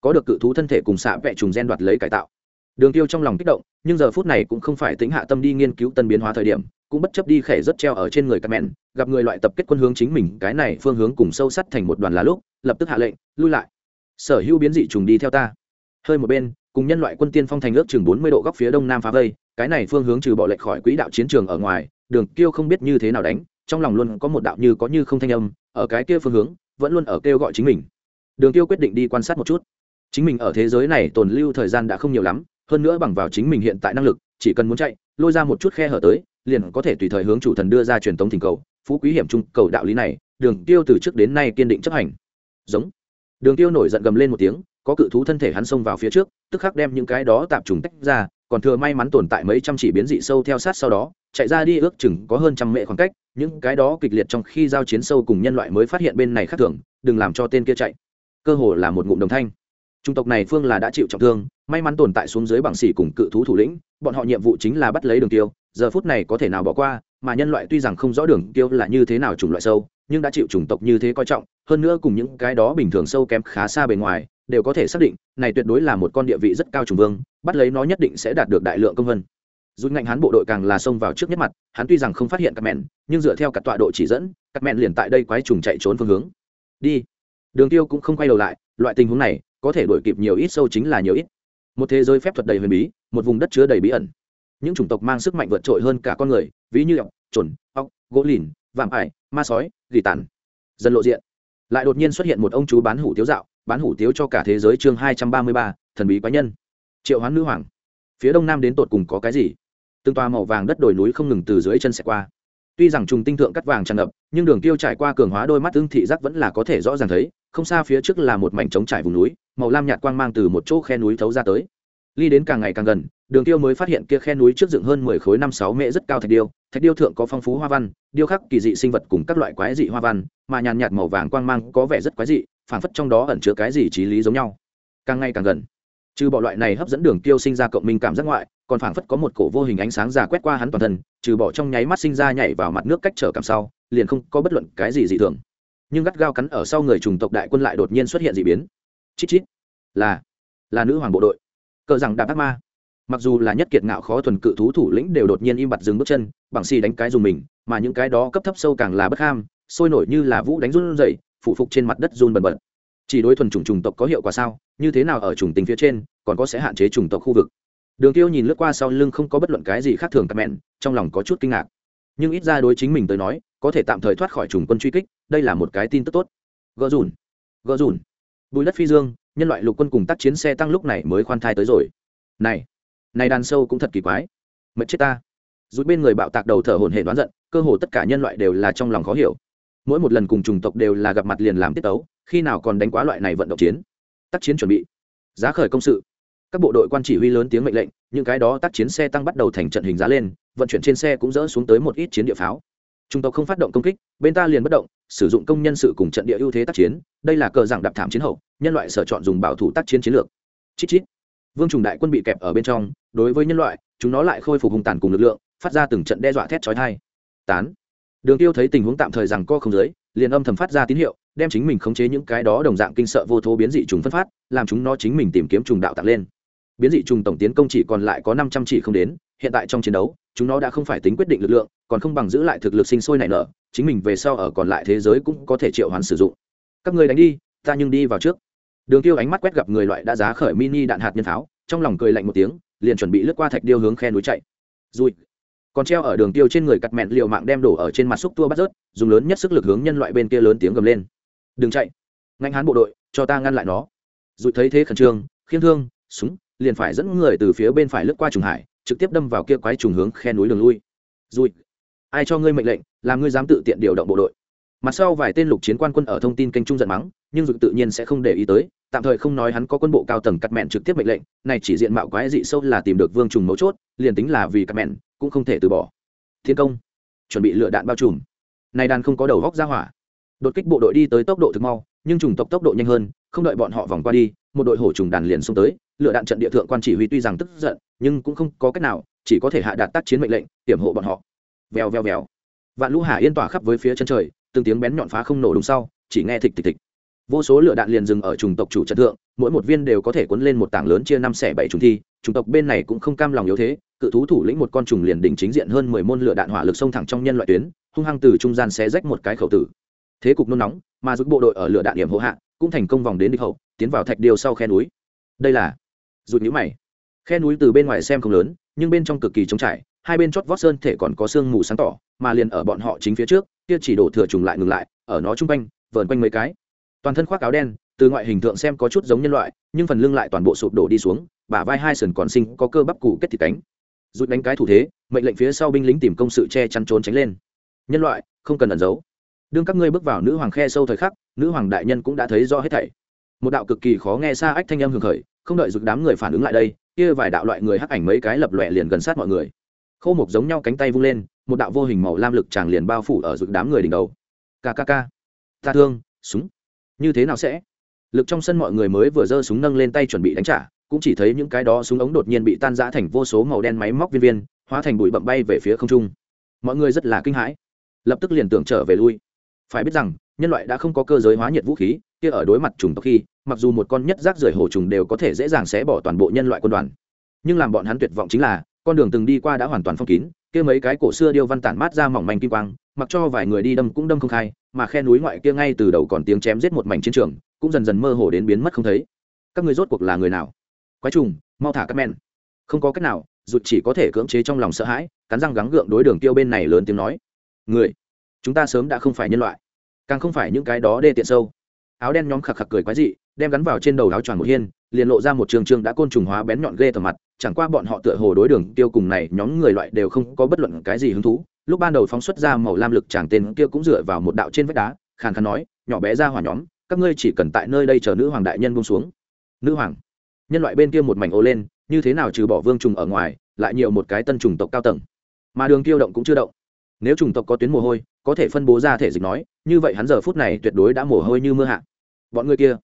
có được cự thú thân thể cùng xạ vẹ trùng gen đoạt lấy cải tạo. Đường tiêu trong lòng kích động, nhưng giờ phút này cũng không phải tính hạ tâm đi nghiên cứu tân biến hóa thời điểm, cũng bất chấp đi khẻ rất treo ở trên người các mẹn gặp người loại tập kết quân hướng chính mình, cái này phương hướng cùng sâu sắt thành một đoàn lá lúc, lập tức hạ lệnh, lui lại. Sở hữu biến dị trùng đi theo ta. Hơi một bên, cùng nhân loại quân tiên phong thành ước chừng bốn mươi độ góc phía đông nam phá vây, cái này phương hướng trừ bỏ lệch khỏi quỹ đạo chiến trường ở ngoài, đường tiêu không biết như thế nào đánh, trong lòng luôn có một đạo như có như không thanh âm, ở cái kia phương hướng, vẫn luôn ở kêu gọi chính mình đường Tiêu quyết định đi quan sát một chút. Chính mình ở thế giới này tồn lưu thời gian đã không nhiều lắm, hơn nữa bằng vào chính mình hiện tại năng lực, chỉ cần muốn chạy, lôi ra một chút khe hở tới, liền có thể tùy thời hướng chủ thần đưa ra truyền tống thỉnh cầu, phú quý hiểm trung cầu đạo lý này, đường tiêu từ trước đến nay kiên định chấp hành. Giống. Đường tiêu nổi giận gầm lên một tiếng, có cự thú thân thể hắn xông vào phía trước, tức khắc đem những cái đó tạp trùng tách ra, còn thừa may mắn tồn tại mấy trăm chỉ biến dị sâu theo sát sau đó, chạy ra đi ước chừng có hơn trăm mệ khoảng cách, những cái đó kịch liệt trong khi giao chiến sâu cùng nhân loại mới phát hiện bên này khác thường, đừng làm cho tên kia chạy cơ hồ là một ngụm đồng thanh. Trung tộc này phương là đã chịu trọng thương, may mắn tồn tại xuống dưới bằng xỉ cùng cự thú thủ lĩnh, bọn họ nhiệm vụ chính là bắt lấy đường tiêu giờ phút này có thể nào bỏ qua, mà nhân loại tuy rằng không rõ đường tiêu là như thế nào chủng loại sâu, nhưng đã chịu chủng tộc như thế coi trọng, hơn nữa cùng những cái đó bình thường sâu kém khá xa bề ngoài, đều có thể xác định, này tuyệt đối là một con địa vị rất cao trùng vương, bắt lấy nó nhất định sẽ đạt được đại lượng công vân dù ngạnh hắn bộ đội càng là xông vào trước nhất mặt, hắn tuy rằng không phát hiện các mẹn nhưng dựa theo cả tọa độ chỉ dẫn các mẹn liền tại đây quái trùng chạy trốn phương hướng. Đi đường tiêu cũng không quay đầu lại, loại tình huống này có thể đuổi kịp nhiều ít sâu chính là nhiều ít. Một thế giới phép thuật đầy huyền bí, một vùng đất chứa đầy bí ẩn. Những chủng tộc mang sức mạnh vượt trội hơn cả con người, ví như ọc trồn ọc gỗ lìn, vạm ải, ma sói, gỉ tàn. Dần lộ diện. Lại đột nhiên xuất hiện một ông chú bán hủ tiếu dạo, bán hủ tiếu cho cả thế giới chương hai trăm ba mươi ba, thần bí quái nhân. Triệu hoán nữ hoàng. Phía đông nam đến tột cùng có cái gì? Từng toa màu vàng đất đồi núi không ngừng từ dưới chân sẽ qua. Tuy rằng trùng tinh thượng cắt vàng tràn ngập, nhưng đường tiêu trải qua cường hóa đôi mắt tương thị giác vẫn là có thể rõ ràng thấy không xa phía trước là một mảnh trống trải vùng núi, màu lam nhạt quang mang từ một chỗ khe núi thấu ra tới. Ly đến càng ngày càng gần, đường tiêu mới phát hiện kia khe núi trước dựng hơn mười khối năm sáu mễ rất cao thạch điêu. Thạch điêu thượng có phong phú hoa văn, điêu khắc kỳ dị sinh vật cùng các loại quái dị hoa văn, mà nhàn nhạt màu vàng quang mang có vẻ rất quái dị, phảng phất trong đó ẩn chứa cái gì trí lý giống nhau. Càng ngày càng gần, trừ bỏ loại này hấp dẫn đường tiêu sinh ra cộng minh cảm giác ngoại, còn phảng phất có một cổ vô hình ánh sáng già quét qua hắn toàn thân, trừ bỏ trong nháy mắt sinh ra nhảy vào mặt nước cách trở cảm sau, liền không có bất luận cái gì dị thường nhưng gắt gao cắn ở sau người trùng tộc đại quân lại đột nhiên xuất hiện dị biến. Chít chít. Là là nữ hoàng bộ đội. Cờ rằng đạp ác ma. Mặc dù là nhất kiệt ngạo khó thuần cự thú thủ lĩnh đều đột nhiên im bặt dừng bước chân, bằng xì đánh cái dùng mình, mà những cái đó cấp thấp sâu càng là bất ham, sôi nổi như là vũ đánh run rẩy phụ phục trên mặt đất run bần bật. Chỉ đối thuần chủng chủng tộc có hiệu quả sao? Như thế nào ở chủng tình phía trên, còn có sẽ hạn chế chủng tộc khu vực? Đường tiêu nhìn lướt qua sau lưng không có bất luận cái gì khác thường các mẹn, trong lòng có chút kinh ngạc. Nhưng ít ra đối chính mình tới nói, có thể tạm thời thoát khỏi chủng quân truy kích đây là một cái tin tức tốt. Gỡ rủn gỡ rủn bùi đất phi dương, nhân loại lục quân cùng tác chiến xe tăng lúc này mới khoan thai tới rồi. Này này đàn sâu cũng thật kỳ quái. Mệt chết ta. Rút bên người bạo tạc đầu thở hổn hển đoán giận, cơ hồ tất cả nhân loại đều là trong lòng khó hiểu. Mỗi một lần cùng chủng tộc đều là gặp mặt liền làm tiết tấu, khi nào còn đánh quá loại này vận động chiến. Tác chiến chuẩn bị. Giá khởi công sự. Các bộ đội quan chỉ huy lớn tiếng mệnh lệnh, những cái đó tác chiến xe tăng bắt đầu thành trận hình giá lên, vận chuyển trên xe cũng dỡ xuống tới một ít chiến địa pháo chúng tộc không phát động công kích, bên ta liền bất động, sử dụng công nhân sự cùng trận địa ưu thế tác chiến, đây là cờ giảng đạp thảm chiến hậu, nhân loại sở chọn dùng bảo thủ tác chiến chiến lược. Chít chít. Vương trùng đại quân bị kẹp ở bên trong, đối với nhân loại, chúng nó lại khôi phục hùng tàn cùng lực lượng, phát ra từng trận đe dọa thét chói thai tán. Đường tiêu thấy tình huống tạm thời rằng co không dưới, liền âm thầm phát ra tín hiệu, đem chính mình khống chế những cái đó đồng dạng kinh sợ vô thố biến dị trùng phân phát, làm chúng nó chính mình tìm kiếm trùng đạo tặng lên biến dị trùng tổng tiến công chỉ còn lại có năm trăm chỉ không đến, hiện tại trong chiến đấu, chúng nó đã không phải tính quyết định lực lượng, còn không bằng giữ lại thực lực sinh sôi này nở, chính mình về sau ở còn lại thế giới cũng có thể triệu hoán sử dụng. Các người đánh đi, ta nhưng đi vào trước. Đường tiêu ánh mắt quét gặp người loại đã giá khởi mini đạn hạt nhân tháo, trong lòng cười lạnh một tiếng, liền chuẩn bị lướt qua thạch điêu hướng khe núi chạy. Rồi còn treo ở đường tiêu trên người cặt mẹn liều mạng đem đổ ở trên mặt xúc tua bắt rớt, dùng lớn nhất sức lực hướng nhân loại bên kia lớn tiếng gầm lên. Đừng chạy. Ngạnh hán bộ đội, cho ta ngăn lại nó. Rồi thấy thế khẩn trương, khiêm thương, súng liền phải dẫn người từ phía bên phải lướt qua trùng hải, trực tiếp đâm vào kia quái trùng hướng khe núi đường lui. Rồi ai cho ngươi mệnh lệnh, làm ngươi dám tự tiện điều động bộ đội. Mặt sau vài tên lục chiến quan quân ở thông tin kênh trung giận mắng, nhưng dực tự nhiên sẽ không để ý tới, tạm thời không nói hắn có quân bộ cao tầng cắt mẹn trực tiếp mệnh lệnh, này chỉ diện mạo quái dị sâu là tìm được vương trùng mấu chốt, liền tính là vì cắt mẹn, cũng không thể từ bỏ. Thiên công, chuẩn bị lựa đạn bao trùm. Này đàn không có đầu góc ra hỏa. Đột kích bộ đội đi tới tốc độ thực mau, nhưng trùng tộc tốc độ nhanh hơn, không đợi bọn họ vòng qua đi, một đội hổ trùng đàn liền xông tới lựa đạn trận địa thượng quan chỉ huy tuy rằng tức giận, nhưng cũng không có cách nào, chỉ có thể hạ đạt tác chiến mệnh lệnh, hiểm hộ bọn họ. Vèo vèo vèo. Vạn lũ hà yên tỏa khắp với phía chân trời, từng tiếng bén nhọn phá không nổ đúng sau, chỉ nghe thịch thịch thịch. Vô số lửa đạn liền dừng ở trùng tộc chủ trận thượng, mỗi một viên đều có thể cuốn lên một tảng lớn chia năm xẻ bảy trùng thi, chủng tộc bên này cũng không cam lòng yếu thế, cự thú thủ lĩnh một con trùng liền đỉnh chính diện hơn mười môn lửa đạn hỏa lực xông thẳng trong nhân loại tuyến, hung hăng từ trung gian xé rách một cái khẩu tử. Thế cục nôn nóng, mà giúp bộ đội ở lửa đạn điểm hộ hạ, cũng thành công vòng đến địch hậu, tiến vào thạch điêu sau khe núi. Đây là rụt nhũ mày. Khe núi từ bên ngoài xem không lớn, nhưng bên trong cực kỳ trống trải, hai bên chót vót sơn thể còn có sương mù sáng tỏ, mà liền ở bọn họ chính phía trước, kia chỉ đổ thừa trùng lại ngừng lại, ở nó chung quanh, vờn quanh mấy cái. Toàn thân khoác áo đen, từ ngoại hình tượng xem có chút giống nhân loại, nhưng phần lưng lại toàn bộ sụp đổ đi xuống, bả vai hai sườn còn sinh có cơ bắp cụ kết thịt cánh. Rút đánh cái thủ thế, mệnh lệnh phía sau binh lính tìm công sự che chắn trốn tránh lên. Nhân loại, không cần ẩn giấu. Đương các ngươi bước vào nữ hoàng khe sâu thời khắc, nữ hoàng đại nhân cũng đã thấy rõ hết thảy. Một đạo cực kỳ khó nghe xa ách thanh âm hưởng khởi không đợi rực đám người phản ứng lại đây, kia vài đạo loại người hắc ảnh mấy cái lập lòe liền gần sát mọi người. Khâu mục giống nhau cánh tay vung lên, một đạo vô hình màu lam lực tràng liền bao phủ ở rực đám người đỉnh đầu. Kkk ta thương, súng. Như thế nào sẽ? Lực trong sân mọi người mới vừa giơ súng nâng lên tay chuẩn bị đánh trả, cũng chỉ thấy những cái đó súng ống đột nhiên bị tan rã thành vô số màu đen máy móc viên viên, hóa thành bụi bậm bay về phía không trung. Mọi người rất là kinh hãi, lập tức liền tưởng trở về lui. Phải biết rằng nhân loại đã không có cơ giới hóa nhiệt vũ khí, kia ở đối mặt trùng tộc khi, mặc dù một con nhất rác rưởi hổ trùng đều có thể dễ dàng xé bỏ toàn bộ nhân loại quân đoàn. Nhưng làm bọn hắn tuyệt vọng chính là, con đường từng đi qua đã hoàn toàn phong kín, kia mấy cái cổ xưa điêu văn tản mát ra mỏng manh kim quang, mặc cho vài người đi đâm cũng đâm không khai, mà khe núi ngoại kia ngay từ đầu còn tiếng chém giết một mảnh chiến trường, cũng dần dần mơ hồ đến biến mất không thấy. Các người rốt cuộc là người nào? Quái trùng, mau thả các men. Không có cách nào, rụt chỉ có thể cưỡng chế trong lòng sợ hãi, cắn răng gắng gượng đối đường tiêu bên này lớn tiếng nói. Người, chúng ta sớm đã không phải nhân loại càng không phải những cái đó đê tiện sâu. Áo đen nhóm khạc khạc cười quái dị, đem gắn vào trên đầu áo choàng một hiên, liền lộ ra một trường trường đã côn trùng hóa bén nhọn ghê tầm mặt, chẳng qua bọn họ tựa hồ đối đường tiêu cùng này nhóm người loại đều không có bất luận cái gì hứng thú. Lúc ban đầu phóng xuất ra màu lam lực chàng tên kia cũng dựa vào một đạo trên vách đá, khàn khàn nói, nhỏ bé ra hỏa nhóm, các ngươi chỉ cần tại nơi đây chờ nữ hoàng đại nhân buông xuống. Nữ hoàng? Nhân loại bên kia một mảnh ô lên, như thế nào trừ bỏ vương trùng ở ngoài, lại nhiều một cái tân trùng tộc cao tầng? Mà đường tiêu động cũng chưa động. Nếu trùng tộc có tuyến mồ hôi có thể phân bố ra thể dịch nói, như vậy hắn giờ phút này tuyệt đối đã mồ hôi như mưa hạ. Bọn người kia,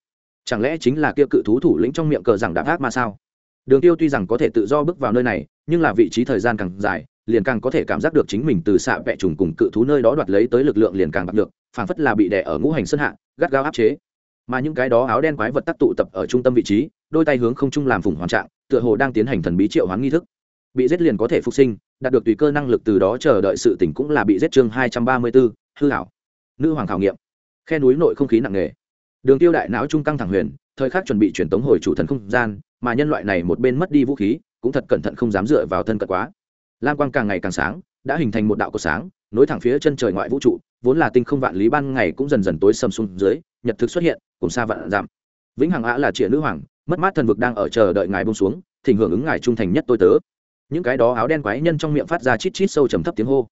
chẳng lẽ chính là kia cự thú thủ lĩnh trong miệng cờ rằng đạp ác mà sao? Đường tiêu tuy rằng có thể tự do bước vào nơi này, nhưng là vị trí thời gian càng dài, liền càng có thể cảm giác được chính mình từ xạ vẹ trùng cùng cự thú nơi đó đoạt lấy tới lực lượng liền càng bạc được, phảng phất là bị đè ở ngũ hành sân hạ, gắt gao áp chế. Mà những cái đó áo đen quái vật tác tụ tập ở trung tâm vị trí, đôi tay hướng không trung làm phủng hoàn trạng, tựa hồ đang tiến hành thần bí triệu hoán nghi thức bị giết liền có thể phục sinh đạt được tùy cơ năng lực từ đó chờ đợi sự tỉnh cũng là bị giết chương hai trăm ba mươi 234, hư hảo. Nữ hoàng khảo nghiệm. Khe núi nội không khí nặng nề. Đường tiêu đại não trung căng thẳng huyền thời khắc chuẩn bị truyền tống hồi chủ thần không gian mà nhân loại này một bên mất đi vũ khí cũng thật cẩn thận không dám dựa vào thân cận quá. Lam quang càng ngày càng sáng đã hình thành một đạo cột sáng nối thẳng phía chân trời ngoại vũ trụ vốn là tinh không vạn lý ban ngày cũng dần dần tối sầm xuống dưới nhật thực xuất hiện cùng xa vạn giảm. Vĩnh hằng ạ là trịa nữ hoàng mất mát thần vực đang ở chờ đợi ngài bông xuống thỉnh hưởng ứng ngài trung thành nhất tôi tớ những cái đó áo đen quái nhân trong miệng phát ra chít chít sâu trầm thấp tiếng hô.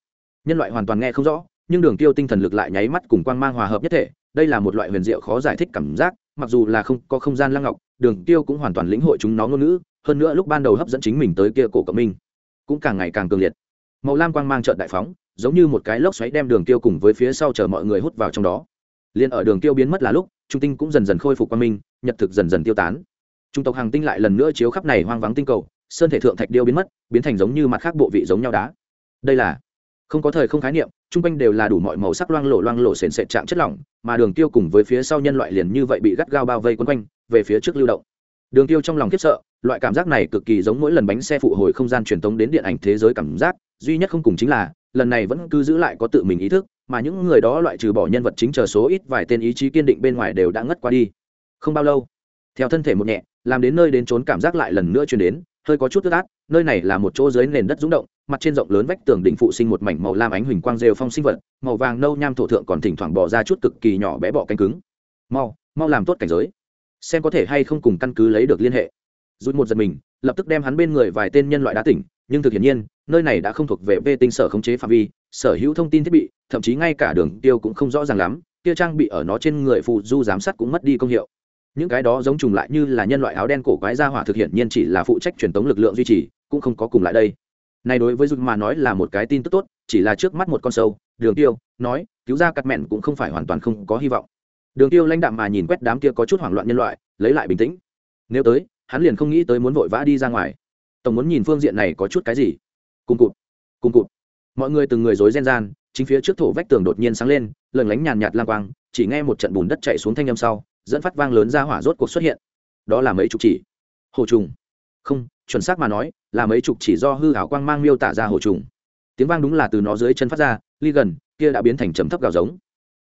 Nhân loại hoàn toàn nghe không rõ, nhưng đường tiêu tinh thần lực lại nháy mắt cùng quang mang hòa hợp nhất thể, đây là một loại huyền diệu khó giải thích cảm giác, mặc dù là không có không gian lăng ngọc, đường tiêu cũng hoàn toàn lĩnh hội chúng nó ngôn ngữ, hơn nữa lúc ban đầu hấp dẫn chính mình tới kia cổ cộng minh, cũng càng ngày càng cường liệt. Màu lam quang mang trợn đại phóng, giống như một cái lốc xoáy đem đường tiêu cùng với phía sau chờ mọi người hút vào trong đó. Liền ở đường tiêu biến mất là lúc, trung tinh cũng dần dần khôi phục quang minh, nhật thực dần dần tiêu tán. Trung tộc hàng tinh lại lần nữa chiếu khắp này hoang vắng tinh cầu sơn thể thượng thạch điêu biến mất, biến thành giống như mặt khác bộ vị giống nhau đá. Đây là không có thời không khái niệm, chung quanh đều là đủ mọi màu sắc loang lộ loang lộ sền sệt chạm chất lỏng, mà đường tiêu cùng với phía sau nhân loại liền như vậy bị gắt gao bao vây quấn quanh, về phía trước lưu động. Đường tiêu trong lòng khiếp sợ, loại cảm giác này cực kỳ giống mỗi lần bánh xe phụ hồi không gian truyền tống đến điện ảnh thế giới cảm giác, duy nhất không cùng chính là, lần này vẫn cứ giữ lại có tự mình ý thức, mà những người đó loại trừ bỏ nhân vật chính chờ số ít vài tên ý chí kiên định bên ngoài đều đã ngất qua đi. Không bao lâu, theo thân thể một nhẹ, làm đến nơi đến trốn cảm giác lại lần nữa truyền đến hơi có chút tức át, nơi này là một chỗ dưới nền đất rúng động, mặt trên rộng lớn vách tường đỉnh phụ sinh một mảnh màu lam ánh huỳnh quang rêu phong sinh vật, màu vàng nâu nham thổ thượng còn thỉnh thoảng bỏ ra chút cực kỳ nhỏ bé bọ cánh cứng. Mau mau làm tốt cảnh giới. Xem có thể hay không cùng căn cứ lấy được liên hệ. Rút một giật mình, lập tức đem hắn bên người vài tên nhân loại đá tỉnh, nhưng thực hiện nhiên, nơi này đã không thuộc về vệ tinh sở khống chế phạm vi, sở hữu thông tin thiết bị, thậm chí ngay cả đường tiêu cũng không rõ ràng lắm, kia trang bị ở nó trên người phụ du giám sát cũng mất đi công hiệu những cái đó giống trùng lại như là nhân loại áo đen cổ quái ra hỏa thực hiện nhiên chỉ là phụ trách truyền tống lực lượng duy trì, cũng không có cùng lại đây. Này đối với dung mà nói là một cái tin tức tốt, chỉ là trước mắt một con sâu, đường tiêu nói, cứu ra cắt mẹn cũng không phải hoàn toàn không có hy vọng. Đường tiêu lãnh đạm mà nhìn quét đám kia có chút hoảng loạn nhân loại, lấy lại bình tĩnh. Nếu tới, hắn liền không nghĩ tới muốn vội vã đi ra ngoài. Tổng muốn nhìn phương diện này có chút cái gì. Cùng cụt cùng cụt. Mọi người từng người rối ren gian, chính phía trước thổ vách tường đột nhiên sáng lên lần lánh nhàn nhạt lang quang, chỉ nghe một trận bùn đất chạy xuống thanh âm sau dẫn phát vang lớn ra hỏa rốt cuộc xuất hiện. Đó là mấy chục chỉ. Hồ trùng. Không, chuẩn xác mà nói, là mấy chục chỉ do hư hảo quang mang miêu tả ra hồ trùng. Tiếng vang đúng là từ nó dưới chân phát ra, ly gần, kia đã biến thành trầm thấp gào giống.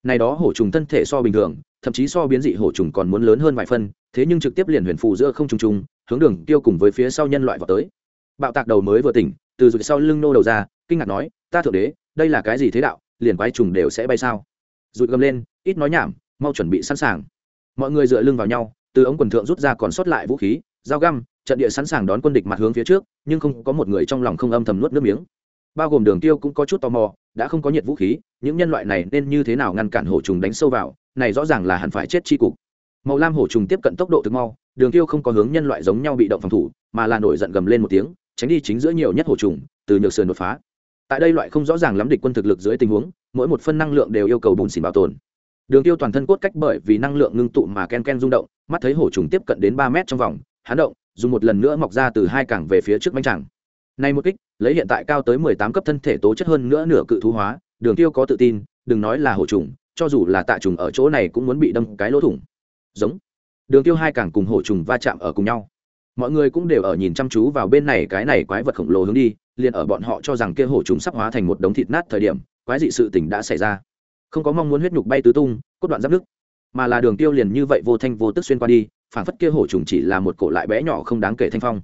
Này đó hổ trùng thân thể so bình thường, thậm chí so biến dị hổ trùng còn muốn lớn hơn vài phân, thế nhưng trực tiếp liền huyền phù giữa không trùng trùng hướng đường tiêu cùng với phía sau nhân loại vào tới. Bạo tạc đầu mới vừa tỉnh, từ rụt sau lưng nô đầu ra, kinh ngạc nói, ta thượng đế, đây là cái gì thế đạo, liền quái trùng đều sẽ bay sao? Rụt gầm lên, ít nói nhảm, mau chuẩn bị sẵn sàng mọi người dựa lưng vào nhau, từ ống quần thượng rút ra còn sót lại vũ khí, dao găm, trận địa sẵn sàng đón quân địch mặt hướng phía trước, nhưng không có một người trong lòng không âm thầm nuốt nước miếng. Bao gồm đường tiêu cũng có chút tò mò, đã không có nhiệt vũ khí, những nhân loại này nên như thế nào ngăn cản hổ trùng đánh sâu vào, này rõ ràng là hẳn phải chết chi cục. Màu lam hổ trùng tiếp cận tốc độ thực mau, đường tiêu không có hướng nhân loại giống nhau bị động phòng thủ, mà là nổi giận gầm lên một tiếng, tránh đi chính giữa nhiều nhất hổ trùng, từ nhược sườn đột phá. Tại đây loại không rõ ràng lắm địch quân thực lực dưới tình huống, mỗi một phân năng lượng đều yêu cầu bùn xỉn bảo tồn đường tiêu toàn thân cốt cách bởi vì năng lượng ngưng tụ mà ken ken rung động, mắt thấy hổ trùng tiếp cận đến ba mét trong vòng hán động, dùng một lần nữa mọc ra từ hai cảng về phía trước bánh chẳng nay một kích, lấy hiện tại cao tới mười tám cấp thân thể tố chất hơn nữa nửa cự thú hóa, đường tiêu có tự tin, đừng nói là hổ trùng, cho dù là tạ trùng ở chỗ này cũng muốn bị đâm cái lỗ thủng. Giống. Đường tiêu hai càng cùng hổ trùng va chạm ở cùng nhau. Mọi người cũng đều ở nhìn chăm chú vào bên này cái này quái vật khổng lồ hướng đi, liền ở bọn họ cho rằng kia hổ trùng sắp hóa thành một đống thịt nát thời điểm, quái dị sự tình đã xảy ra không có mong muốn huyết nhục bay tứ tung, cốt đoạn giáp nước mà là đường tiêu liền như vậy vô thanh vô tức xuyên qua đi phản phất kia hổ trùng chỉ là một cổ lại bé nhỏ không đáng kể thanh phong.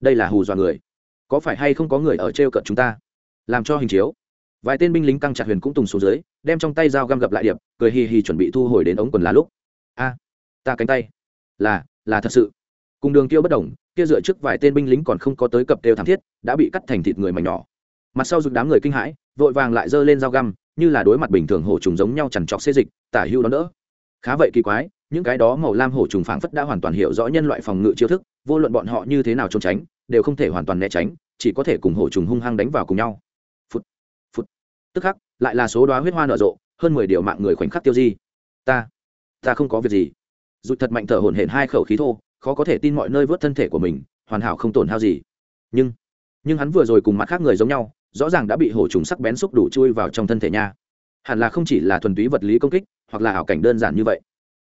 Đây là hù dọa người. Có phải hay không có người ở trêu cận chúng ta? Làm cho hình chiếu. Vài tên binh lính căng chặt huyền cũng tùng xuống dưới, đem trong tay dao găm gặp lại điệp, cười hì hì chuẩn bị thu hồi đến ống quần lá lúc. A, ta cánh tay. Là là thật sự. Cùng đường tiêu bất đồng, kia dựa trước vài tên binh lính còn không có tới cập đều thảm thiết, đã bị cắt thành thịt người mảnh nhỏ. Mặt sau rụt đám người kinh hãi, vội vàng lại giơ lên dao găm như là đối mặt bình thường hổ trùng giống nhau chằn trọc xê dịch, tả hưu đó đỡ. Khá vậy kỳ quái, những cái đó màu lam hổ trùng phảng phất đã hoàn toàn hiểu rõ nhân loại phòng ngự chiêu thức, vô luận bọn họ như thế nào trốn tránh, đều không thể hoàn toàn né tránh, chỉ có thể cùng hổ trùng hung hăng đánh vào cùng nhau. Phút phút. Tức khắc, lại là số đoá huyết hoa nở rộ, hơn mười điều mạng người khoảnh khắc tiêu di. Ta ta không có việc gì. Rụt thật mạnh thở hổn hển hai khẩu khí thô, khó có thể tin mọi nơi vớt thân thể của mình, hoàn hảo không tổn hao gì. Nhưng nhưng hắn vừa rồi cùng mặt khác người giống nhau rõ ràng đã bị hổ trùng sắc bén xúc đủ chui vào trong thân thể nha. Hẳn là không chỉ là thuần túy vật lý công kích, hoặc là ảo cảnh đơn giản như vậy.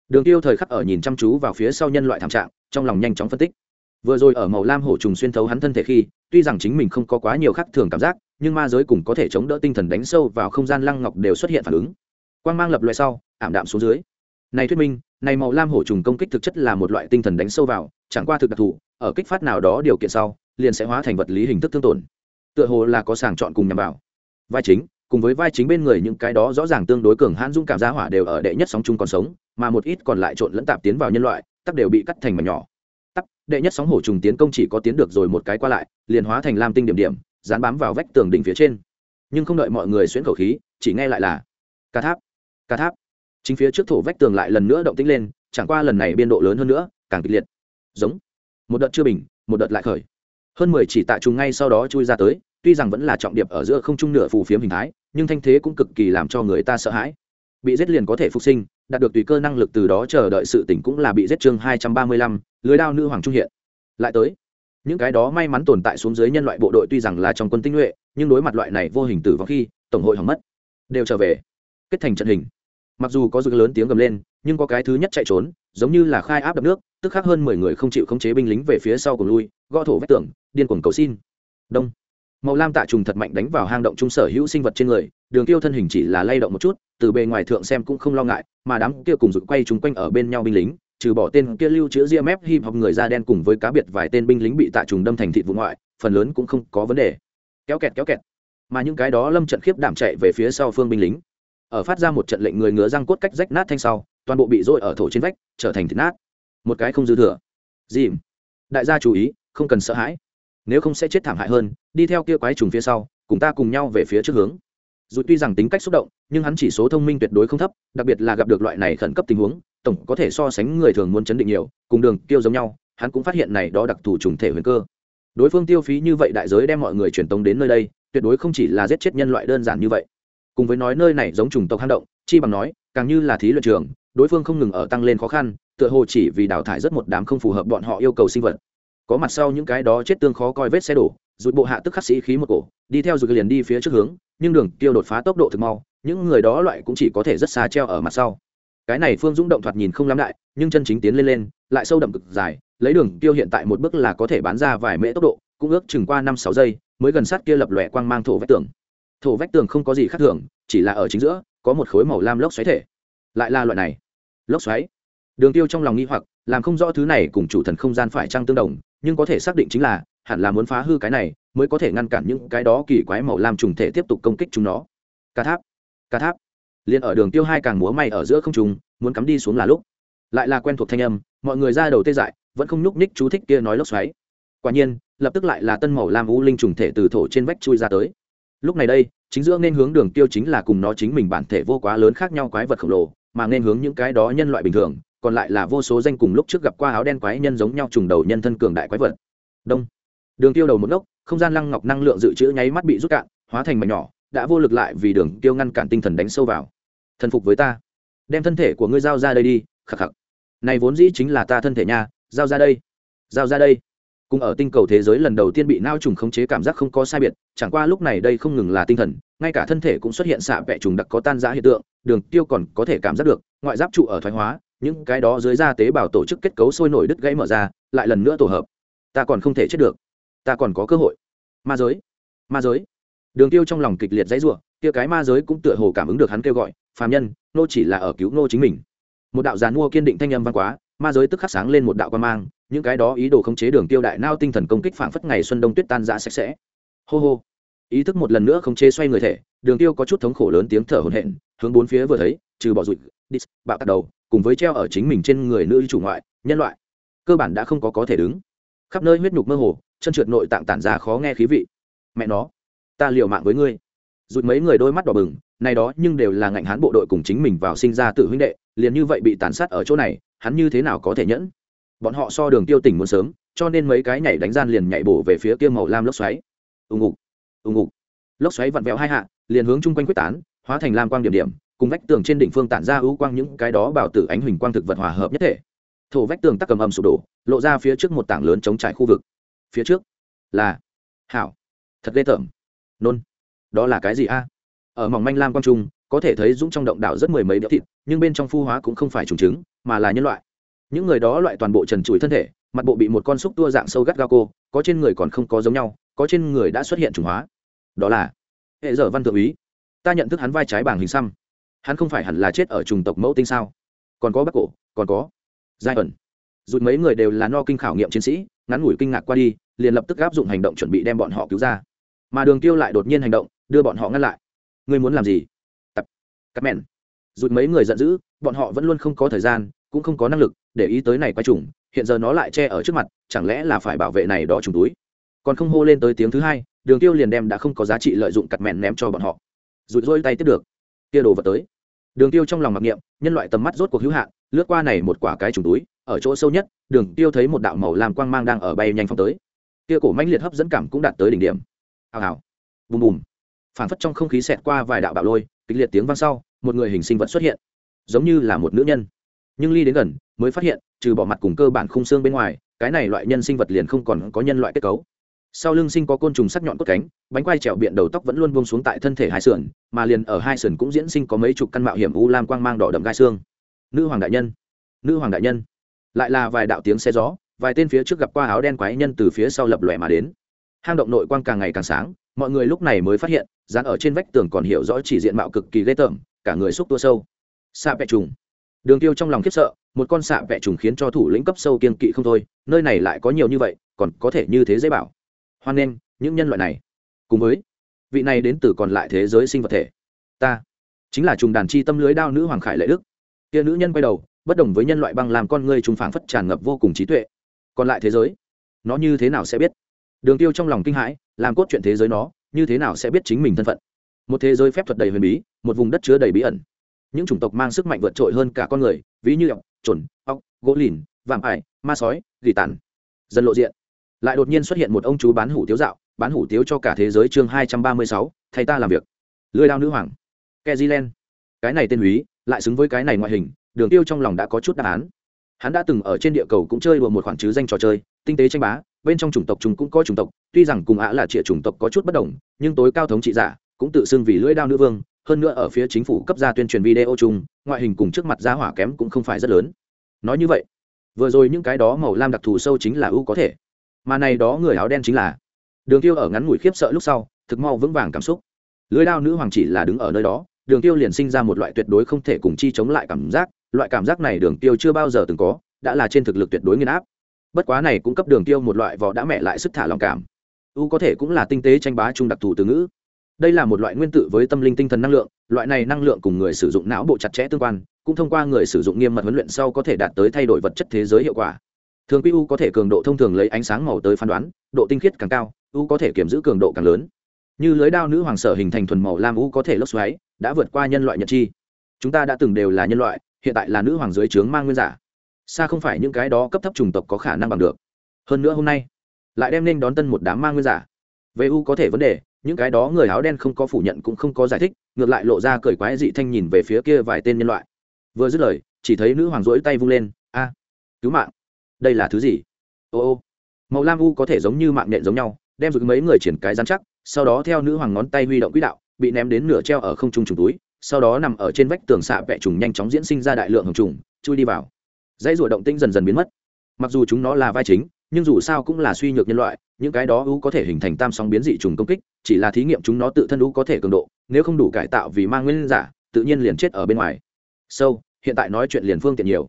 Đường tiêu thời khắc ở nhìn chăm chú vào phía sau nhân loại thảm trạng, trong lòng nhanh chóng phân tích. Vừa rồi ở màu lam hổ trùng xuyên thấu hắn thân thể khi, tuy rằng chính mình không có quá nhiều khác thường cảm giác, nhưng ma giới cùng có thể chống đỡ tinh thần đánh sâu vào không gian lăng ngọc đều xuất hiện phản ứng. Quang mang lập loại sau, ảm đạm xuống dưới. Này thuyết minh, này màu lam hổ trùng công kích thực chất là một loại tinh thần đánh sâu vào, chẳng qua thực đặc thù, ở kích phát nào đó điều kiện sau, liền sẽ hóa thành vật lý hình thức thương tổn tựa hồ là có sàng chọn cùng nhằm vào. Vai chính, cùng với vai chính bên người những cái đó rõ ràng tương đối cường hãn dung cảm giá hỏa đều ở đệ nhất sóng chung còn sống, mà một ít còn lại trộn lẫn tạp tiến vào nhân loại, tắc đều bị cắt thành mảnh nhỏ. Tắc, đệ nhất sóng hổ trùng tiến công chỉ có tiến được rồi một cái qua lại, liền hóa thành lam tinh điểm điểm, dán bám vào vách tường đỉnh phía trên. Nhưng không đợi mọi người xuyễn khẩu khí, chỉ nghe lại là ca tháp ca tháp. Chính phía trước thổ vách tường lại lần nữa động tĩnh lên, chẳng qua lần này biên độ lớn hơn nữa, càng kịch liệt. Giống. Một đợt chưa bình, một đợt lại khởi hơn mười chỉ tạ trùng ngay sau đó chui ra tới, tuy rằng vẫn là trọng điểm ở giữa không trung nửa phù phiếm hình thái, nhưng thanh thế cũng cực kỳ làm cho người ta sợ hãi. Bị giết liền có thể phục sinh, đạt được tùy cơ năng lực từ đó chờ đợi sự tỉnh cũng là bị giết chương hai trăm ba mươi lăm, lưới đao nữ hoàng trung hiện. Lại tới, những cái đó may mắn tồn tại xuống dưới nhân loại bộ đội tuy rằng là trong quân tinh nhuệ, nhưng đối mặt loại này vô hình tử vong khi, tổng hội hỏng mất, đều trở về, kết thành trận hình. Mặc dù có rực lớn tiếng gầm lên, nhưng có cái thứ nhất chạy trốn, giống như là khai áp đập nước, tức khác hơn mười người không chịu khống chế binh lính về phía sau cùng lui gõ thổ vách tường, điên cuồng cầu xin. Đông. Màu lam tạ trùng thật mạnh đánh vào hang động trung sở hữu sinh vật trên người, đường tiêu thân hình chỉ là lay động một chút, từ bề ngoài thượng xem cũng không lo ngại, mà đám kia cùng rụt quay chúng quanh ở bên nhau binh lính, trừ bỏ tên kia lưu chữa ria mép hip hop người da đen cùng với cá biệt vài tên binh lính bị tạ trùng đâm thành thịt vụ ngoại, phần lớn cũng không có vấn đề. Kéo kẹt kéo kẹt. Mà những cái đó lâm trận khiếp đảm chạy về phía sau phương binh lính. Ở phát ra một trận lệnh người ngứa răng cốt cách rách nát thanh sau, toàn bộ bị dội ở thổ trên vách, trở thành thịt nát. Một cái không dư thừa. Dìm. Đại gia chú ý không cần sợ hãi. Nếu không sẽ chết thảm hại hơn, đi theo kia quái trùng phía sau, cùng ta cùng nhau về phía trước hướng. Dù tuy rằng tính cách xúc động, nhưng hắn chỉ số thông minh tuyệt đối không thấp, đặc biệt là gặp được loại này khẩn cấp tình huống, tổng có thể so sánh người thường muốn chấn định nhiều, cùng đường tiêu giống nhau, hắn cũng phát hiện này đó đặc thù trùng thể huyền cơ. Đối phương tiêu phí như vậy đại giới đem mọi người truyền tống đến nơi đây, tuyệt đối không chỉ là giết chết nhân loại đơn giản như vậy. Cùng với nói nơi này giống trùng tộc hang động, chi bằng nói, càng như là thí luyện trường, đối phương không ngừng ở tăng lên khó khăn, tựa hồ chỉ vì đào thải rất một đám không phù hợp bọn họ yêu cầu sinh vật có mặt sau những cái đó chết tương khó coi vết xe đổ, rụt bộ hạ tức khắc sĩ khí một cổ, đi theo rụt liền đi phía trước hướng, nhưng đường tiêu đột phá tốc độ thực mau, những người đó loại cũng chỉ có thể rất xa treo ở mặt sau. Cái này phương dũng động thoạt nhìn không lắm đại, nhưng chân chính tiến lên lên, lại sâu đậm cực dài, lấy đường tiêu hiện tại một bước là có thể bán ra vài mễ tốc độ, cũng ước chừng qua năm sáu giây, mới gần sát kia lập lòe quang mang thổ vách tường. Thổ vách tường không có gì khác thường, chỉ là ở chính giữa, có một khối màu lam lốc xoáy thể. Lại là loại này. Lốc xoáy. Đường tiêu trong lòng nghi hoặc, làm không rõ thứ này cùng chủ thần không gian phải trăng tương đồng nhưng có thể xác định chính là, hẳn là muốn phá hư cái này, mới có thể ngăn cản những cái đó kỳ quái màu lam trùng thể tiếp tục công kích chúng nó. Ca tháp ca tháp. Liền ở đường tiêu hai càng múa may ở giữa không trùng muốn cắm đi xuống là lúc. Lại là quen thuộc thanh âm, mọi người ra đầu tê dại, vẫn không nhúc ních chú thích kia nói lốc xoáy. Quả nhiên, lập tức lại là tân màu lam u linh trùng thể từ thổ trên vách chui ra tới. Lúc này đây, chính giữa nên hướng đường tiêu chính là cùng nó chính mình bản thể vô quá lớn khác nhau quái vật khổng lồ, mà nên hướng những cái đó nhân loại bình thường còn lại là vô số danh cùng lúc trước gặp qua áo đen quái nhân giống nhau trùng đầu nhân thân cường đại quái vật. Đông. Đường tiêu đầu một ngốc, không gian lăng ngọc năng lượng dự trữ nháy mắt bị rút cạn, hóa thành mảnh nhỏ, đã vô lực lại vì đường tiêu ngăn cản tinh thần đánh sâu vào. Thần phục với ta. Đem thân thể của ngươi giao ra đây đi, khắc khắc. Này vốn dĩ chính là ta thân thể nha, giao ra đây. Giao ra đây. Cùng ở tinh cầu thế giới lần đầu tiên bị nao trùng khống chế cảm giác không có sai biệt, chẳng qua lúc này đây không ngừng là tinh thần, ngay cả thân thể cũng xuất hiện xạ vẹ trùng đặc có tan giã hiện tượng, đường tiêu còn có thể cảm giác được, ngoại giáp trụ ở thoái hóa những cái đó dưới da tế bào tổ chức kết cấu sôi nổi đứt gãy mở ra, lại lần nữa tổ hợp. Ta còn không thể chết được. Ta còn có cơ hội. Ma giới. Ma giới. Đường tiêu trong lòng kịch liệt dãy rủa, kia cái ma giới cũng tựa hồ cảm ứng được hắn kêu gọi, phàm nhân, nô chỉ là ở cứu nô chính mình. Một đạo giàn mua kiên định thanh âm văn quá, ma giới tức khắc sáng lên một đạo quan mang, những cái đó ý đồ khống chế đường tiêu đại nao tinh thần công kích phảng phất ngày xuân đông tuyết tan ra sạch sẽ. Hô hô. Ý thức một lần nữa khống chế xoay người thể, đường tiêu có chút thống khổ lớn tiếng thở hổn hển, hướng bốn phía vừa thấy, trừ bỏ rụi dis, bạo tạt đầu, cùng với treo ở chính mình trên người nữ chủ ngoại, nhân loại. Cơ bản đã không có có thể đứng. Khắp nơi huyết nhục mơ hồ, chân trượt nội tạng tản ra khó nghe khí vị. Mẹ nó, ta liều mạng với ngươi. Rụt mấy người đôi mắt đỏ bừng, này đó nhưng đều là ngạnh hán bộ đội cùng chính mình vào sinh ra tự huynh đệ, liền như vậy bị tàn sát ở chỗ này, hắn như thế nào có thể nhẫn? Bọn họ so đường tiêu tỉnh muốn sớm, cho nên mấy cái nhảy đánh gian liền nhảy bổ về phía kia màu lam lốc xoáy. Ùng ục ùng ục. Lốc xoáy vặn vẹo hai hạ, liền hướng chung quanh quyết tán, hóa thành lam quang điểm điểm cùng vách tường trên đỉnh phương tản ra ưu quang những cái đó bảo tử ánh huỳnh quang thực vật hòa hợp nhất thể. Thổ vách tường tắc cầm âm sụp đổ, lộ ra phía trước một tảng lớn chống trải khu vực. Phía trước là hảo. Thật ghê tởm. Nôn. Đó là cái gì a? Ở mỏng manh lam quang trung, có thể thấy dũng trong động đảo rất mười mấy đĩa thịt, nhưng bên trong phu hóa cũng không phải trùng trứng, mà là nhân loại. Những người đó loại toàn bộ trần trụi thân thể, mặt bộ bị một con xúc tua dạng sâu gắt gao cô, có trên người còn không có giống nhau, có trên người đã xuất hiện trùng hóa. Đó là hệ dở văn thượng úy. Ta nhận thức hắn vai trái bảng hình xăm hắn không phải hẳn là chết ở trùng tộc mẫu tinh sao? Còn có bắc cổ, còn có giai ẩn. Rụt mấy người đều là no kinh khảo nghiệm chiến sĩ, ngắn ngủi kinh ngạc qua đi, liền lập tức áp dụng hành động chuẩn bị đem bọn họ cứu ra. Mà đường tiêu lại đột nhiên hành động, đưa bọn họ ngăn lại. Ngươi muốn làm gì? Tập. Cắt mẹn. Rụt mấy người giận dữ, bọn họ vẫn luôn không có thời gian, cũng không có năng lực để ý tới này quay trùng hiện giờ nó lại che ở trước mặt, chẳng lẽ là phải bảo vệ này đó trùng túi? Còn không hô lên tới tiếng thứ hai, đường tiêu liền đem đã không có giá trị lợi dụng cặt mẹn ném cho bọn họ. Rụt rôi tay tiếp được. Kia đồ vật tới đường tiêu trong lòng mặc niệm, nhân loại tầm mắt rốt cuộc hữu hạn, lướt qua này một quả cái trùng túi, ở chỗ sâu nhất, đường tiêu thấy một đạo màu làm quang mang đang ở bay nhanh phong tới. Kia cổ mãnh liệt hấp dẫn cảm cũng đạt tới đỉnh điểm. Hào hào. Bùm bùm. Phản phất trong không khí xẹt qua vài đạo bạo lôi, kịch liệt tiếng vang sau, một người hình sinh vật xuất hiện. Giống như là một nữ nhân. Nhưng ly đến gần, mới phát hiện, trừ bỏ mặt cùng cơ bản khung xương bên ngoài, cái này loại nhân sinh vật liền không còn có nhân loại kết cấu sau lưng sinh có côn trùng sắc nhọn cốt cánh, bánh quai trèo biện đầu tóc vẫn luôn buông xuống tại thân thể hai sườn, mà liền ở hai sườn cũng diễn sinh có mấy chục căn mạo hiểm u lam quang mang đỏ đậm gai xương. Nữ hoàng đại nhân, nữ hoàng đại nhân. Lại là vài đạo tiếng xe gió, vài tên phía trước gặp qua áo đen quái nhân từ phía sau lập lòe mà đến. Hang động nội quang càng ngày càng sáng, mọi người lúc này mới phát hiện, dán ở trên vách tường còn hiểu rõ chỉ diện mạo cực kỳ ghê tởm, cả người xúc tua sâu. Xạ vẹ trùng. Đường tiêu trong lòng khiếp sợ, một con xạ vẹ trùng khiến cho thủ lĩnh cấp sâu kiên kỵ không thôi, nơi này lại có nhiều như vậy, còn có thể như thế dễ bảo hoan nghênh những nhân loại này. Cùng với, vị này đến từ còn lại thế giới sinh vật thể. Ta chính là trùng đàn chi tâm lưới đao nữ hoàng khải lệ đức. Kia nữ nhân quay đầu, bất đồng với nhân loại băng làm con người trùng phảng phất tràn ngập vô cùng trí tuệ. Còn lại thế giới, nó như thế nào sẽ biết? Đường tiêu trong lòng kinh hãi, làm cốt chuyện thế giới nó, như thế nào sẽ biết chính mình thân phận? Một thế giới phép thuật đầy huyền bí, một vùng đất chứa đầy bí ẩn. Những chủng tộc mang sức mạnh vượt trội hơn cả con người, ví như ọc trồn ọc gỗ lìn, vạm ải, ma sói, gỉ tàn. Dần lộ diện lại đột nhiên xuất hiện một ông chú bán hủ tiếu dạo, bán hủ tiếu cho cả thế giới chương hai trăm ba mươi sáu, thay ta làm việc. Lưới đao nữ hoàng. Kezilen. Cái này tên húy, lại xứng với cái này ngoại hình, đường tiêu trong lòng đã có chút đáp án. Hắn đã từng ở trên địa cầu cũng chơi đùa một khoản chứ danh trò chơi, tinh tế tranh bá, bên trong chủng tộc chúng cũng có chủng tộc, tuy rằng cùng ạ là trịa chủng tộc có chút bất đồng, nhưng tối cao thống trị giả cũng tự xưng vì lưỡi đao nữ vương, hơn nữa ở phía chính phủ cấp ra tuyên truyền video chung, ngoại hình cùng trước mặt ra hỏa kém cũng không phải rất lớn. Nói như vậy, vừa rồi những cái đó màu lam đặc thù sâu chính là ưu có thể mà này đó người áo đen chính là. Đường tiêu ở ngắn ngủi khiếp sợ lúc sau, thực mau vững vàng cảm xúc. Lưới đao nữ hoàng chỉ là đứng ở nơi đó, đường tiêu liền sinh ra một loại tuyệt đối không thể cùng chi chống lại cảm giác, loại cảm giác này đường tiêu chưa bao giờ từng có, đã là trên thực lực tuyệt đối nghiền áp. Bất quá này cũng cấp đường tiêu một loại vỏ đã mẹ lại sức thả lòng cảm. U có thể cũng là tinh tế tranh bá trung đặc thù từ ngữ. Đây là một loại nguyên tử với tâm linh tinh thần năng lượng, loại này năng lượng cùng người sử dụng não bộ chặt chẽ tương quan, cũng thông qua người sử dụng nghiêm mật huấn luyện sau có thể đạt tới thay đổi vật chất thế giới hiệu quả thường quy u có thể cường độ thông thường lấy ánh sáng màu tới phán đoán, độ tinh khiết càng cao, u có thể kiểm giữ cường độ càng lớn. Như lưới đao nữ hoàng sở hình thành thuần màu lam u có thể lốc xoáy, đã vượt qua nhân loại nhật chi. Chúng ta đã từng đều là nhân loại, hiện tại là nữ hoàng dưới trướng mang nguyên giả. Xa không phải những cái đó cấp thấp chủng tộc có khả năng bằng được. Hơn nữa hôm nay, lại đem nên đón tân một đám mang nguyên giả. Về u có thể vấn đề, những cái đó người áo đen không có phủ nhận cũng không có giải thích, ngược lại lộ ra cười quái dị thanh nhìn về phía kia vài tên nhân loại. Vừa dứt lời, chỉ thấy nữ hoàng rỗi tay vung lên, a, cứu mạng đây là thứ gì? Ô ô màu lam u có thể giống như mạng nện giống nhau đem được mấy người triển cái dán chắc sau đó theo nữ hoàng ngón tay huy động quỹ đạo bị ném đến nửa treo ở không trung trùng túi sau đó nằm ở trên vách tường xạ vẹ trùng nhanh chóng diễn sinh ra đại lượng hồng trùng chui đi vào. Dãy rủa động tinh dần dần biến mất. Mặc dù chúng nó là vai chính nhưng dù sao cũng là suy nhược nhân loại những cái đó u có thể hình thành tam sóng biến dị trùng công kích chỉ là thí nghiệm chúng nó tự thân u có thể cường độ nếu không đủ cải tạo vì mang nguyên giả tự nhiên liền chết ở bên ngoài. Sâu so, hiện tại nói chuyện liền phương tiện nhiều.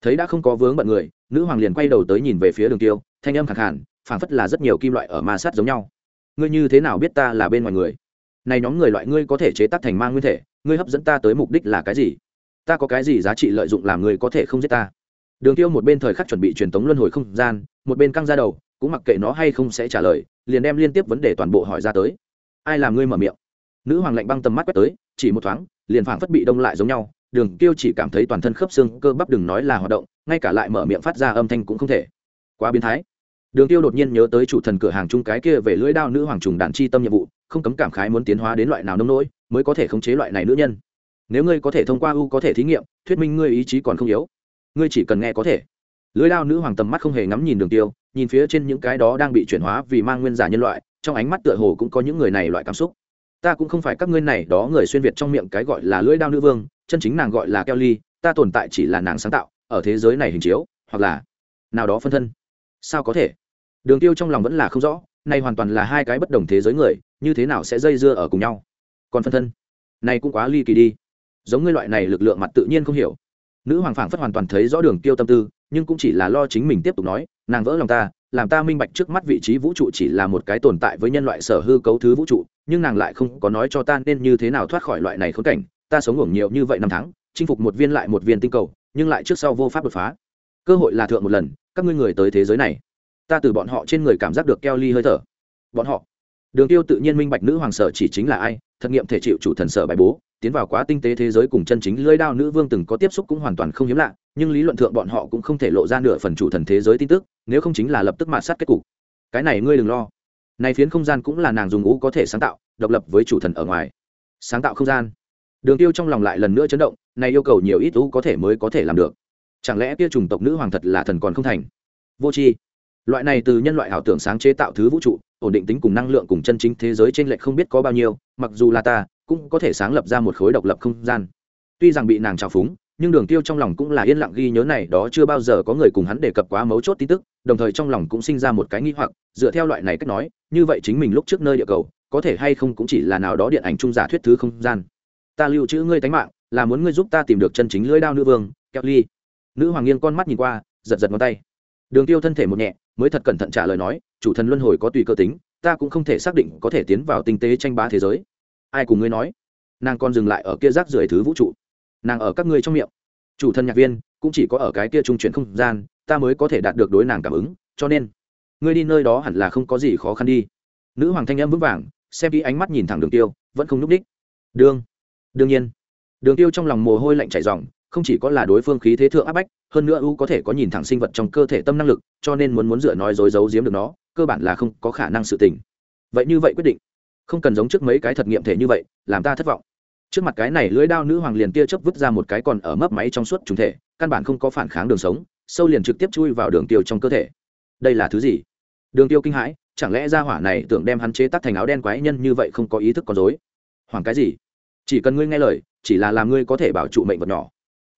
Thấy đã không có vướng bận người nữ hoàng liền quay đầu tới nhìn về phía đường tiêu, thanh âm khẳng hẳn phảng phất là rất nhiều kim loại ở ma sát giống nhau. Ngươi như thế nào biết ta là bên ngoài người? Này nhóm người loại ngươi có thể chế tác thành mang nguyên thể, ngươi hấp dẫn ta tới mục đích là cái gì? Ta có cái gì giá trị lợi dụng làm ngươi có thể không giết ta? Đường tiêu một bên thời khắc chuẩn bị truyền tống luân hồi không gian, một bên căng ra đầu, cũng mặc kệ nó hay không sẽ trả lời, liền đem liên tiếp vấn đề toàn bộ hỏi ra tới. Ai làm ngươi mở miệng? Nữ hoàng lạnh băng tầm mắt quét tới, chỉ một thoáng, liền phảng phất bị đông lại giống nhau đường tiêu chỉ cảm thấy toàn thân khớp xương cơ bắp đừng nói là hoạt động, ngay cả lại mở miệng phát ra âm thanh cũng không thể. Quá biến thái. Đường tiêu đột nhiên nhớ tới chủ thần cửa hàng chung cái kia về lưỡi đao nữ hoàng trùng đàn chi tâm nhiệm vụ, không cấm cảm khái muốn tiến hóa đến loại nào nông nỗi, mới có thể khống chế loại này nữ nhân. Nếu ngươi có thể thông qua u có thể thí nghiệm, thuyết minh ngươi ý chí còn không yếu. Ngươi chỉ cần nghe có thể. Lưới đao nữ hoàng tầm mắt không hề ngắm nhìn đường tiêu nhìn phía trên những cái đó đang bị chuyển hóa vì mang nguyên giả nhân loại, trong ánh mắt tựa hồ cũng có những người này loại cảm xúc. Ta cũng không phải các ngươi này, đó người xuyên việt trong miệng cái gọi là lưỡi đao nữ vương chân chính nàng gọi là kelly ta tồn tại chỉ là nàng sáng tạo, ở thế giới này hình chiếu, hoặc là nào đó phân thân. Sao có thể? Đường tiêu trong lòng vẫn là không rõ, này hoàn toàn là hai cái bất đồng thế giới người, như thế nào sẽ dây dưa ở cùng nhau? Còn phân thân? Này cũng quá ly kỳ đi. Giống ngươi loại này lực lượng mặt tự nhiên không hiểu. Nữ hoàng phảng phất hoàn toàn thấy rõ đường tiêu tâm tư, nhưng cũng chỉ là lo chính mình tiếp tục nói, nàng vỡ lòng ta, làm ta minh bạch trước mắt vị trí vũ trụ chỉ là một cái tồn tại với nhân loại sở hư cấu thứ vũ trụ, nhưng nàng lại không có nói cho ta nên như thế nào thoát khỏi loại này khốn cảnh ta sống ngủng nhiều như vậy năm tháng, chinh phục một viên lại một viên tinh cầu, nhưng lại trước sau vô pháp đột phá. Cơ hội là thượng một lần, các ngươi người tới thế giới này. Ta từ bọn họ trên người cảm giác được keo ly hơi thở. Bọn họ. Đường tiêu tự nhiên minh bạch nữ hoàng sở chỉ chính là ai thực nghiệm thể chịu chủ thần sở bài bố, tiến vào quá tinh tế thế giới cùng chân chính lưỡi đao nữ vương từng có tiếp xúc cũng hoàn toàn không hiếm lạ, nhưng lý luận thượng bọn họ cũng không thể lộ ra nửa phần chủ thần thế giới tin tức, nếu không chính là lập tức mạt sát kết cục. Cái này ngươi đừng lo. Này phiến không gian cũng là nàng dùng ngũ có thể sáng tạo, độc lập với chủ thần ở ngoài. Sáng tạo không gian đường tiêu trong lòng lại lần nữa chấn động, này yêu cầu nhiều ít u có thể mới có thể làm được. Chẳng lẽ kia chủng tộc nữ hoàng thật là thần còn không thành? Vô tri. Loại này từ nhân loại ảo tưởng sáng chế tạo thứ vũ trụ, ổn định tính cùng năng lượng cùng chân chính thế giới trên lệch không biết có bao nhiêu, mặc dù là ta, cũng có thể sáng lập ra một khối độc lập không gian. Tuy rằng bị nàng trào phúng, nhưng đường tiêu trong lòng cũng là yên lặng ghi nhớ này đó chưa bao giờ có người cùng hắn đề cập quá mấu chốt tin tức, đồng thời trong lòng cũng sinh ra một cái nghi hoặc, dựa theo loại này cách nói, như vậy chính mình lúc trước nơi địa cầu, có thể hay không cũng chỉ là nào đó điện ảnh trung giả thuyết thứ không gian ta lưu trữ ngươi tánh mạng, là muốn ngươi giúp ta tìm được chân chính lưỡi đao nữ vương kelly nữ hoàng nghiêng con mắt nhìn qua, giật giật ngón tay. Đường tiêu thân thể một nhẹ, mới thật cẩn thận trả lời nói, chủ thần luân hồi có tùy cơ tính, ta cũng không thể xác định có thể tiến vào tinh tế tranh bá thế giới. Ai cùng ngươi nói? Nàng còn dừng lại ở kia rác rưởi thứ vũ trụ. Nàng ở các ngươi trong miệng. Chủ thân nhạc viên, cũng chỉ có ở cái kia trung chuyển không gian, ta mới có thể đạt được đối nàng cảm ứng, cho nên, ngươi đi nơi đó hẳn là không có gì khó khăn đi. Nữ hoàng thanh em vững vàng, xem kỹ ánh mắt nhìn thẳng đường tiêu, vẫn không nhúc đích đương đương nhiên, đường tiêu trong lòng mồ hôi lạnh chảy ròng, không chỉ có là đối phương khí thế thượng áp bách, hơn nữa u có thể có nhìn thẳng sinh vật trong cơ thể tâm năng lực, cho nên muốn muốn dựa nói dối giấu giếm được nó, cơ bản là không có khả năng sự tình. Vậy như vậy quyết định, không cần giống trước mấy cái thật nghiệm thể như vậy, làm ta thất vọng. Trước mặt cái này lưỡi đao nữ hoàng liền tia chớp vứt ra một cái còn ở mấp máy trong suốt trùng thể, căn bản không có phản kháng đường sống, sâu liền trực tiếp chui vào đường tiêu trong cơ thể. Đây là thứ gì? Đường tiêu kinh hãi, chẳng lẽ ra hỏa này tưởng đem hắn chế tắt thành áo đen quái nhân như vậy không có ý thức con dối hoàng cái gì? Chỉ cần ngươi nghe lời, chỉ là làm ngươi có thể bảo trụ mệnh vật nhỏ.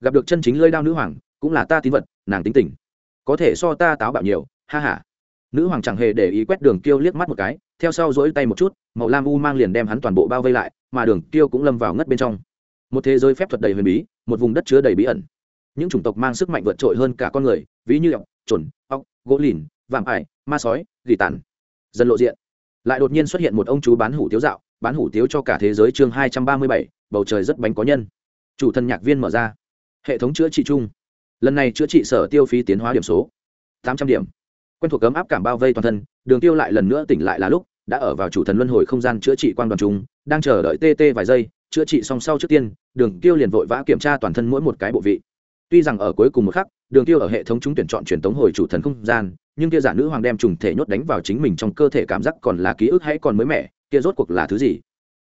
Gặp được chân chính lơi đao nữ hoàng, cũng là ta tín vật, nàng tính tình. Có thể so ta táo bạo nhiều, ha ha. Nữ hoàng chẳng hề để ý quét đường tiêu liếc mắt một cái, theo sau dỗi tay một chút, màu lam u mang liền đem hắn toàn bộ bao vây lại, mà đường tiêu cũng lâm vào ngất bên trong. Một thế giới phép thuật đầy huyền bí, một vùng đất chứa đầy bí ẩn. Những chủng tộc mang sức mạnh vượt trội hơn cả con người, ví như ọc chuẩn ọc gỗ lìn, vạm ải, ma sói, gỉ tàn. Dần lộ diện. Lại đột nhiên xuất hiện một ông chú bán hủ tiếu dạo bán hủ tiếu cho cả thế giới chương hai trăm ba mươi bảy, bầu trời rất bánh có nhân. Chủ thân nhạc viên mở ra. Hệ thống chữa trị chung. Lần này chữa trị sở tiêu phí tiến hóa điểm số, tám trăm điểm. Quen thuộc cấm áp cảm bao vây toàn thân, đường tiêu lại lần nữa tỉnh lại là lúc, đã ở vào chủ thần luân hồi không gian chữa trị quan đoàn chúng đang chờ đợi tt vài giây, chữa trị xong sau trước tiên, đường tiêu liền vội vã kiểm tra toàn thân mỗi một cái bộ vị. Tuy rằng ở cuối cùng một khắc, đường tiêu ở hệ thống chúng tuyển chọn truyền tống hồi chủ thần không gian, nhưng kia giả nữ hoàng đem trùng thể nhốt đánh vào chính mình trong cơ thể cảm giác còn là ký ức hay còn mới mẻ kia rốt cuộc là thứ gì?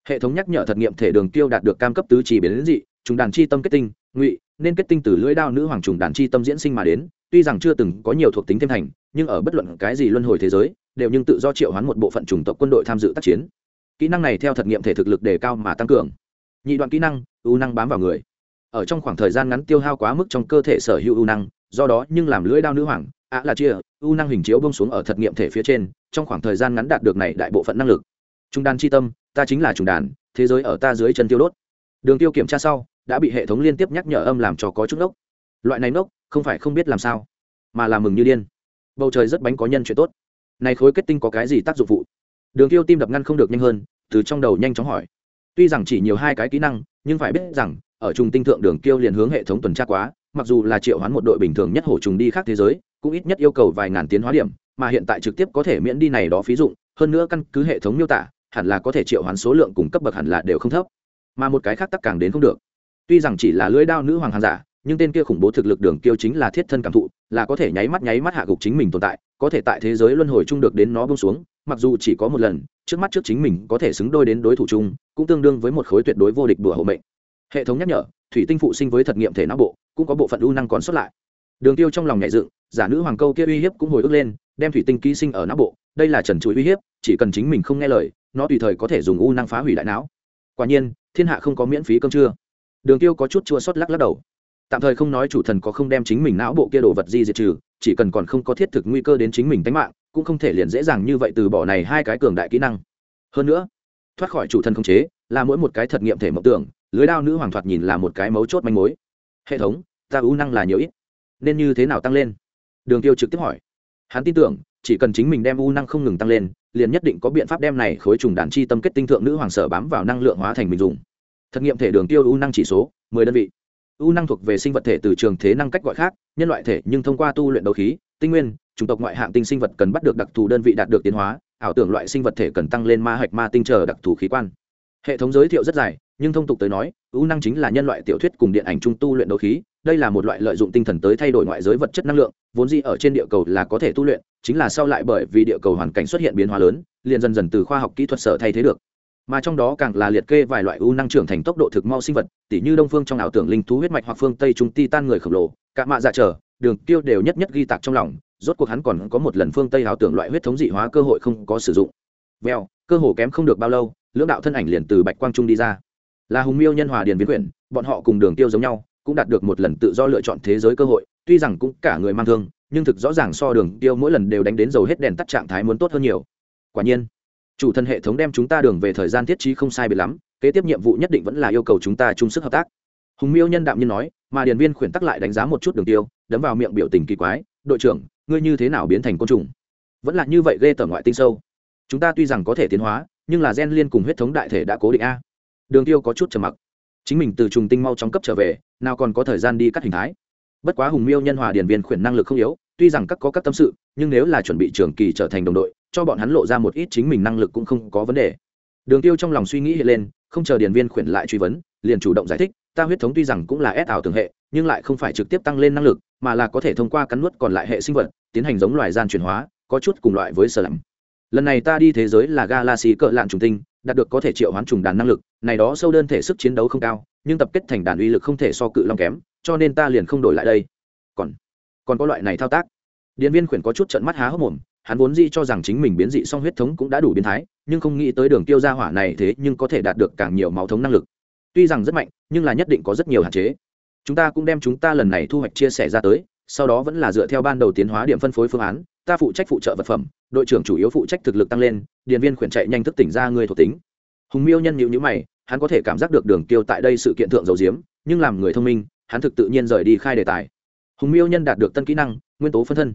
Hệ thống nhắc nhở thật nghiệm thể đường tiêu đạt được cam cấp tứ chỉ biến đến dị, trùng đàn chi tâm kết tinh, ngụy, nên kết tinh từ lưỡi đao nữ hoàng trùng đàn chi tâm diễn sinh mà đến, tuy rằng chưa từng có nhiều thuộc tính thêm thành, nhưng ở bất luận cái gì luân hồi thế giới, đều nhưng tự do triệu hoán một bộ phận chủng tộc quân đội tham dự tác chiến. Kỹ năng này theo thật nghiệm thể thực lực đề cao mà tăng cường. Nhị đoạn kỹ năng ưu năng bám vào người. Ở trong khoảng thời gian ngắn tiêu hao quá mức trong cơ thể sở hữu ưu năng, do đó nhưng làm lưỡi đao nữ hoàng, ạ là chia ưu năng hình chiếu bông xuống ở thật nghiệm thể phía trên, trong khoảng thời gian ngắn đạt được này đại bộ phận năng lực trung đàn chi tâm, ta chính là trùng đàn thế giới ở ta dưới chân tiêu đốt. Đường tiêu kiểm tra sau, đã bị hệ thống liên tiếp nhắc nhở âm làm cho có chút nốc loại này nốc không phải không biết làm sao, mà là mừng như điên. Bầu trời rất bánh có nhân chuyện tốt. Này khối kết tinh có cái gì tác dụng phụ? Đường tiêu tim đập ngăn không được nhanh hơn, từ trong đầu nhanh chóng hỏi. Tuy rằng chỉ nhiều hai cái kỹ năng, nhưng phải biết rằng, ở trung tinh thượng đường tiêu liền hướng hệ thống tuần tra quá, mặc dù là triệu hoán một đội bình thường nhất hổ trùng đi khác thế giới, cũng ít nhất yêu cầu vài ngàn tiến hóa điểm, mà hiện tại trực tiếp có thể miễn đi này đó phí dụng, hơn nữa căn cứ hệ thống miêu tả hẳn là có thể triệu hoán số lượng cùng cấp bậc hẳn là đều không thấp, mà một cái khác tắc càng đến không được. Tuy rằng chỉ là lưỡi đao nữ hoàng hàng giả, nhưng tên kia khủng bố thực lực đường kiêu chính là thiết thân cảm thụ, là có thể nháy mắt nháy mắt hạ gục chính mình tồn tại, có thể tại thế giới luân hồi chung được đến nó bông xuống, mặc dù chỉ có một lần, trước mắt trước chính mình có thể xứng đôi đến đối thủ chung, cũng tương đương với một khối tuyệt đối vô địch đùa hộ mệnh. Hệ thống nhắc nhở, thủy tinh phụ sinh với thật nghiệm thể não bộ, cũng có bộ phận ưu năng còn xuất lại. Đường tiêu trong lòng nhẹ dựng, giả nữ hoàng câu kia uy hiếp cũng hồi ức lên, đem thủy tinh ký sinh ở não bộ, đây là trần chuối uy hiếp, chỉ cần chính mình không nghe lời nó tùy thời có thể dùng u năng phá hủy đại não. Quả nhiên, thiên hạ không có miễn phí cơm trưa. Đường tiêu có chút chua xót lắc lắc đầu. Tạm thời không nói chủ thần có không đem chính mình não bộ kia đồ vật di diệt trừ, chỉ cần còn không có thiết thực nguy cơ đến chính mình tính mạng, cũng không thể liền dễ dàng như vậy từ bỏ này hai cái cường đại kỹ năng. Hơn nữa, thoát khỏi chủ thần không chế, là mỗi một cái thật nghiệm thể mộng tưởng, lưới đao nữ hoàng thoạt nhìn là một cái mấu chốt manh mối. Hệ thống, ta ưu năng là nhiều ít, nên như thế nào tăng lên? Đường tiêu trực tiếp hỏi. Hắn tin tưởng chỉ cần chính mình đem u năng không ngừng tăng lên, liền nhất định có biện pháp đem này khối trùng đàn chi tâm kết tinh thượng nữ hoàng sở bám vào năng lượng hóa thành mình dùng. Thực nghiệm thể đường tiêu u năng chỉ số, mười đơn vị. U năng thuộc về sinh vật thể từ trường thế năng cách gọi khác, nhân loại thể nhưng thông qua tu luyện đấu khí, tinh nguyên, chủng tộc ngoại hạng tinh sinh vật cần bắt được đặc thù đơn vị đạt được tiến hóa, ảo tưởng loại sinh vật thể cần tăng lên ma hạch ma tinh chờ đặc thù khí quan. Hệ thống giới thiệu rất dài nhưng thông tục tới nói u năng chính là nhân loại tiểu thuyết cùng điện ảnh trung tu luyện đấu khí, đây là một loại lợi dụng tinh thần tới thay đổi ngoại giới vật chất năng lượng, vốn dĩ ở trên địa cầu là có thể tu luyện, chính là sau lại bởi vì địa cầu hoàn cảnh xuất hiện biến hóa lớn, liền dần dần từ khoa học kỹ thuật sở thay thế được. Mà trong đó càng là liệt kê vài loại u năng trưởng thành tốc độ thực mau sinh vật, tỉ như đông phương trong ảo tưởng linh thú huyết mạch hoặc phương tây trung ti tan người khổng lồ cạ mạ dạ trở, đường tiêu đều nhất nhất ghi tạc trong lòng, rốt cuộc hắn còn có một lần phương tây ảo tưởng loại huyết thống dị hóa cơ hội không có sử dụng. Veo cơ hồ kém không được bao lâu, lưỡng đạo thân ảnh liền từ bạch quang trung đi ra là hùng miêu nhân hòa điền viên quyển bọn họ cùng đường tiêu giống nhau, cũng đạt được một lần tự do lựa chọn thế giới cơ hội, tuy rằng cũng cả người mang thương, nhưng thực rõ ràng so đường tiêu mỗi lần đều đánh đến dầu hết đèn tắt trạng thái muốn tốt hơn nhiều. Quả nhiên, chủ thân hệ thống đem chúng ta đường về thời gian thiết trí không sai biệt lắm, kế tiếp nhiệm vụ nhất định vẫn là yêu cầu chúng ta chung sức hợp tác. Hùng miêu nhân đạm nhiên nói, mà điền viên khuyển tắc lại đánh giá một chút đường tiêu, đấm vào miệng biểu tình kỳ quái, đội trưởng, ngươi như thế nào biến thành côn trùng? Vẫn là như vậy ghê tởm ngoại tinh sâu. Chúng ta tuy rằng có thể tiến hóa, nhưng là gen liên cùng huyết thống đại thể đã cố định a đường tiêu có chút trầm mặc. Chính mình từ trùng tinh mau chóng cấp trở về, nào còn có thời gian đi cắt hình thái. Bất quá hùng miêu nhân hòa điền viên khuyển năng lực không yếu, tuy rằng các có các tâm sự, nhưng nếu là chuẩn bị trường kỳ trở thành đồng đội, cho bọn hắn lộ ra một ít chính mình năng lực cũng không có vấn đề. Đường tiêu trong lòng suy nghĩ hiện lên, không chờ điền viên khuyển lại truy vấn, liền chủ động giải thích, ta huyết thống tuy rằng cũng là ép ảo thường hệ, nhưng lại không phải trực tiếp tăng lên năng lực, mà là có thể thông qua cắn nuốt còn lại hệ sinh vật, tiến hành giống loài gian chuyển hóa, có chút cùng loại với sở lạnh lần này ta đi thế giới là galaxy cỡ lạn trùng tinh, đạt được có thể triệu hoán trùng đàn năng lực này đó sâu đơn thể sức chiến đấu không cao, nhưng tập kết thành đàn uy lực không thể so cự long kém, cho nên ta liền không đổi lại đây. Còn còn có loại này thao tác. Điện viên khuyển có chút trận mắt há hốc mồm, hắn vốn dĩ cho rằng chính mình biến dị song huyết thống cũng đã đủ biến thái, nhưng không nghĩ tới đường tiêu gia hỏa này thế nhưng có thể đạt được càng nhiều máu thống năng lực. Tuy rằng rất mạnh, nhưng là nhất định có rất nhiều hạn chế. Chúng ta cũng đem chúng ta lần này thu hoạch chia sẻ ra tới, sau đó vẫn là dựa theo ban đầu tiến hóa điểm phân phối phương án, ta phụ trách phụ trợ vật phẩm, đội trưởng chủ yếu phụ trách thực lực tăng lên, điền viên khuyển chạy nhanh thức tỉnh ra người thuộc tính. Hùng miêu nhân nhịu nhữ mày hắn có thể cảm giác được đường tiêu tại đây sự kiện thượng dầu diếm, nhưng làm người thông minh, hắn thực tự nhiên rời đi khai đề tài. Hùng miêu nhân đạt được tân kỹ năng, nguyên tố phân thân.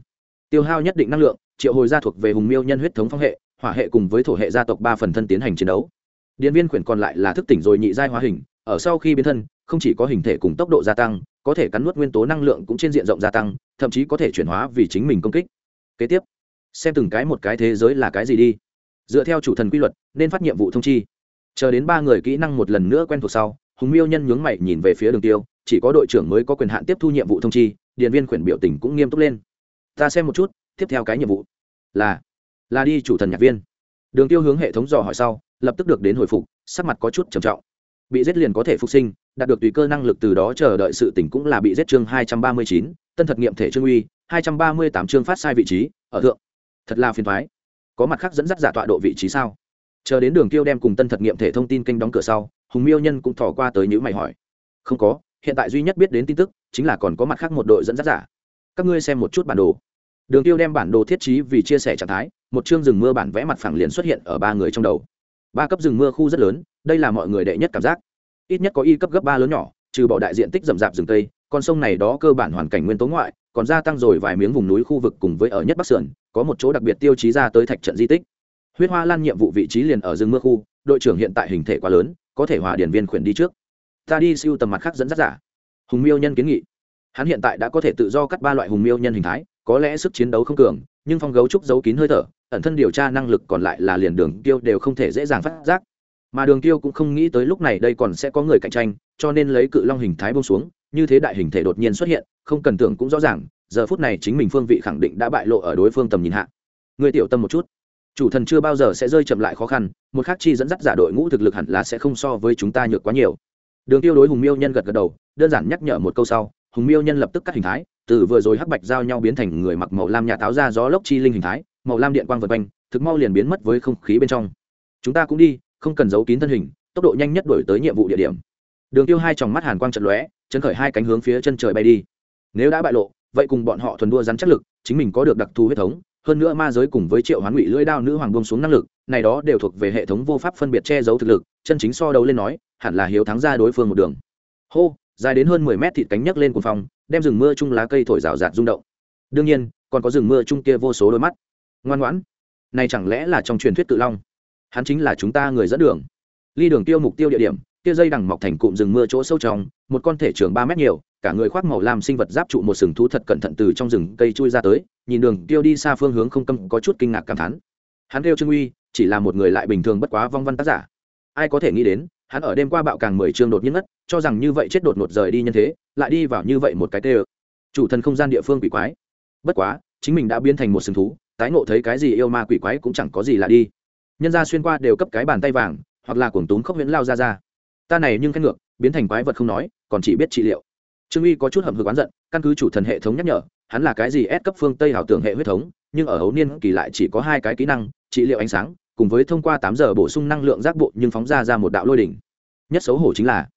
Tiêu hao nhất định năng lượng, triệu hồi gia thuộc về hùng miêu nhân huyết thống phong hệ, hỏa hệ cùng với thổ hệ gia tộc ba phần thân tiến hành chiến đấu. Điện viên khuyển còn lại là thức tỉnh rồi nhị giai hóa hình, ở sau khi biến thân, không chỉ có hình thể cùng tốc độ gia tăng, có thể cắn nuốt nguyên tố năng lượng cũng trên diện rộng gia tăng, thậm chí có thể chuyển hóa vì chính mình công kích. Kế tiếp, xem từng cái một cái thế giới là cái gì đi. Dựa theo chủ thần quy luật, nên phát nhiệm vụ thông chi chờ đến ba người kỹ năng một lần nữa quen thuộc sau, hùng miêu nhân nhướng mày nhìn về phía đường tiêu, chỉ có đội trưởng mới có quyền hạn tiếp thu nhiệm vụ thông chi, điện viên khuyển biểu tình cũng nghiêm túc lên. Ta xem một chút, tiếp theo cái nhiệm vụ là là đi chủ thần nhạc viên. Đường tiêu hướng hệ thống dò hỏi sau, lập tức được đến hồi phục, sắc mặt có chút trầm trọng. Bị giết liền có thể phục sinh, đạt được tùy cơ năng lực từ đó chờ đợi sự tỉnh cũng là bị giết chương hai trăm ba mươi chín, tân thật nghiệm thể trương uy, hai trăm ba mươi tám chương phát sai vị trí, ở thượng. Thật là phiền thoái có mặt khác dẫn dắt giả tọa độ vị trí sao? Chờ đến đường tiêu đem cùng tân thật nghiệm thể thông tin kênh đóng cửa sau, hùng miêu nhân cũng thỏ qua tới những mày hỏi. Không có, hiện tại duy nhất biết đến tin tức, chính là còn có mặt khác một đội dẫn dắt giả. Các ngươi xem một chút bản đồ. Đường tiêu đem bản đồ thiết trí vì chia sẻ trạng thái, một chương rừng mưa bản vẽ mặt phẳng liền xuất hiện ở ba người trong đầu. Ba cấp rừng mưa khu rất lớn, đây là mọi người đệ nhất cảm giác. Ít nhất có y cấp gấp ba lớn nhỏ, trừ bỏ đại diện tích rậm rạp rừng tây con sông này đó cơ bản hoàn cảnh nguyên tố ngoại, còn gia tăng rồi vài miếng vùng núi khu vực cùng với ở nhất bắc sườn, có một chỗ đặc biệt tiêu chí ra tới thạch trận di tích huyết hoa lan nhiệm vụ vị trí liền ở rừng mưa khu, đội trưởng hiện tại hình thể quá lớn, có thể hòa điển viên khuyển đi trước. Ta đi siêu tầm mặt khác dẫn dắt giả. Hùng miêu nhân kiến nghị. Hắn hiện tại đã có thể tự do cắt ba loại hùng miêu nhân hình thái, có lẽ sức chiến đấu không cường, nhưng phong gấu trúc giấu kín hơi thở, ẩn thân điều tra năng lực còn lại là liền đường tiêu đều không thể dễ dàng phát giác. Mà đường tiêu cũng không nghĩ tới lúc này đây còn sẽ có người cạnh tranh, cho nên lấy cự long hình thái bông xuống, như thế đại hình thể đột nhiên xuất hiện, không cần tưởng cũng rõ ràng, giờ phút này chính mình phương vị khẳng định đã bại lộ ở đối phương tầm nhìn hạ. Người tiểu tâm một chút chủ thần chưa bao giờ sẽ rơi chậm lại khó khăn, một khắc chi dẫn dắt giả đội ngũ thực lực hẳn là sẽ không so với chúng ta nhược quá nhiều. Đường tiêu đối hùng miêu nhân gật gật đầu, đơn giản nhắc nhở một câu sau, hùng miêu nhân lập tức cắt hình thái, từ vừa rồi hắc bạch giao nhau biến thành người mặc màu lam nhà táo ra gió lốc chi linh hình thái, màu lam điện quang vật quanh, thực mau liền biến mất với không khí bên trong. Chúng ta cũng đi, không cần giấu kín thân hình, tốc độ nhanh nhất đổi tới nhiệm vụ địa điểm. Đường tiêu hai tròng mắt hàn quang trận lóe chân khởi hai cánh hướng phía chân trời bay đi. Nếu đã bại lộ, vậy cùng bọn họ thuần đua rắn chắc lực, chính mình có được đặc thù huyết thống hơn nữa ma giới cùng với triệu hoán ngụy lưỡi đao nữ hoàng buông xuống năng lực, này đó đều thuộc về hệ thống vô pháp phân biệt che giấu thực lực, chân chính so đấu lên nói, hẳn là hiếu thắng ra đối phương một đường. Hô, dài đến hơn mười mét thịt cánh nhấc lên cuồng phong, đem rừng mưa chung lá cây thổi rào rạt rung động. Đương nhiên, còn có rừng mưa chung kia vô số đôi mắt. Ngoan ngoãn, này chẳng lẽ là trong truyền thuyết tự long? Hắn chính là chúng ta người dẫn đường. Ly đường tiêu mục tiêu địa điểm, kia dây đằng mọc thành cụm rừng mưa chỗ sâu trong, một con thể trưởng ba mét nhiều cả người khoác màu lam sinh vật giáp trụ một sừng thú thật cẩn thận từ trong rừng cây chui ra tới, nhìn đường tiêu đi xa phương hướng không câm có chút kinh ngạc cảm thán. Hắn kêu trương uy, chỉ là một người lại bình thường bất quá vong văn tác giả. Ai có thể nghĩ đến, hắn ở đêm qua bạo càng mười chương đột nhiên ngất, cho rằng như vậy chết đột ngột rời đi nhân thế, lại đi vào như vậy một cái tê ơ. Chủ thần không gian địa phương quỷ quái. Bất quá, chính mình đã biến thành một sừng thú, tái ngộ thấy cái gì yêu ma quỷ quái cũng chẳng có gì là đi. Nhân gia xuyên qua đều cấp cái bàn tay vàng, hoặc là cuồng túm khốc viễn lao ra ra. Ta này nhưng khen ngược, biến thành quái vật không nói, còn chỉ biết trị liệu trương uy có chút hầm hực oán giận, căn cứ chủ thần hệ thống nhắc nhở, hắn là cái gì ép cấp phương tây ảo tưởng hệ huyết thống, nhưng ở hấu niên kỳ lại chỉ có hai cái kỹ năng, trị liệu ánh sáng, cùng với thông qua tám giờ bổ sung năng lượng giác bộ nhưng phóng ra ra một đạo lôi đỉnh. Nhất xấu hổ chính là,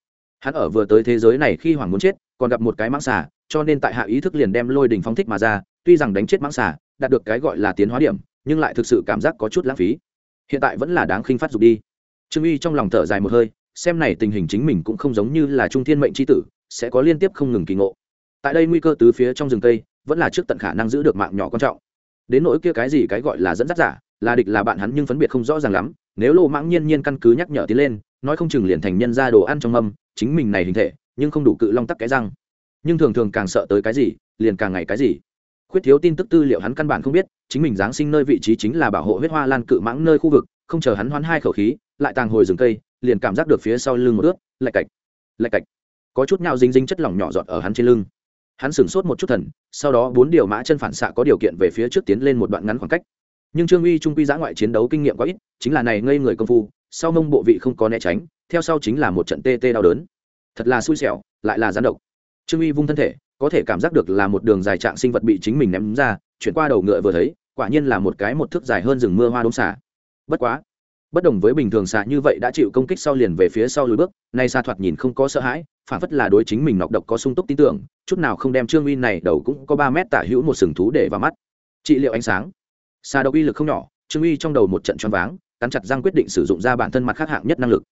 hắn ở vừa tới thế giới này khi hoàng muốn chết, còn gặp một cái mãng xà, cho nên tại hạ ý thức liền đem lôi đỉnh phóng thích mà ra, tuy rằng đánh chết mãng xà, đạt được cái gọi là tiến hóa điểm, nhưng lại thực sự cảm giác có chút lãng phí. Hiện tại vẫn là đáng khinh phát dục đi. Trương uy trong lòng thở dài một hơi, xem này tình hình chính mình cũng không giống như là trung thiên mệnh c h i tử sẽ có liên tiếp không ngừng kỳ ngộ. Tại đây nguy cơ từ phía trong rừng cây vẫn là trước tận khả năng giữ được mạng nhỏ quan trọng. Đến nỗi kia cái gì cái gọi là dẫn dắt giả, là địch là bạn hắn nhưng phân biệt không rõ ràng lắm, nếu lô mãng nhiên nhiên căn cứ nhắc nhở tiến lên, nói không chừng liền thành nhân ra đồ ăn trong mâm, chính mình này hình thể, nhưng không đủ cự long tắc cái răng. Nhưng thường thường càng sợ tới cái gì, liền càng ngày cái gì. Khuyết thiếu tin tức tư liệu hắn căn bản không biết, chính mình giáng sinh nơi vị trí chính là bảo hộ huyết hoa lan cự mãng nơi khu vực, không chờ hắn hoán hai khẩu khí, lại tàng hồi rừng cây, liền cảm giác được phía sau lưng một ướt lạch cạch lạch cạch có chút nhạo dính dính chất lỏng nhỏ giọt ở hắn trên lưng. Hắn sửng sốt một chút thần, sau đó bốn điều mã chân phản xạ có điều kiện về phía trước tiến lên một đoạn ngắn khoảng cách. Nhưng trương uy trung quy giã ngoại chiến đấu kinh nghiệm quá ít, chính là này ngây người công phu, sau mông bộ vị không có né tránh, theo sau chính là một trận tê tê đau đớn. Thật là xui xẻo, lại là gián độc. Trương uy vung thân thể, có thể cảm giác được là một đường dài trạng sinh vật bị chính mình ném ra, chuyển qua đầu ngựa vừa thấy, quả nhiên là một cái một thước dài hơn rừng mưa hoa đống xả. Bất quá, bất đồng với bình thường xạ như vậy đã chịu công kích sau liền về phía sau lùi bước, nay xa thoạt nhìn không có sợ hãi phản phất là đối chính mình nọc độc có sung túc tin tưởng, chút nào không đem trương uy này đầu cũng có ba mét tả hữu một sừng thú để vào mắt. Trị liệu ánh sáng. Xa độc uy lực không nhỏ, trương uy trong đầu một trận choáng váng, cắn chặt răng quyết định sử dụng ra bản thân mặt khác hạng nhất năng lực.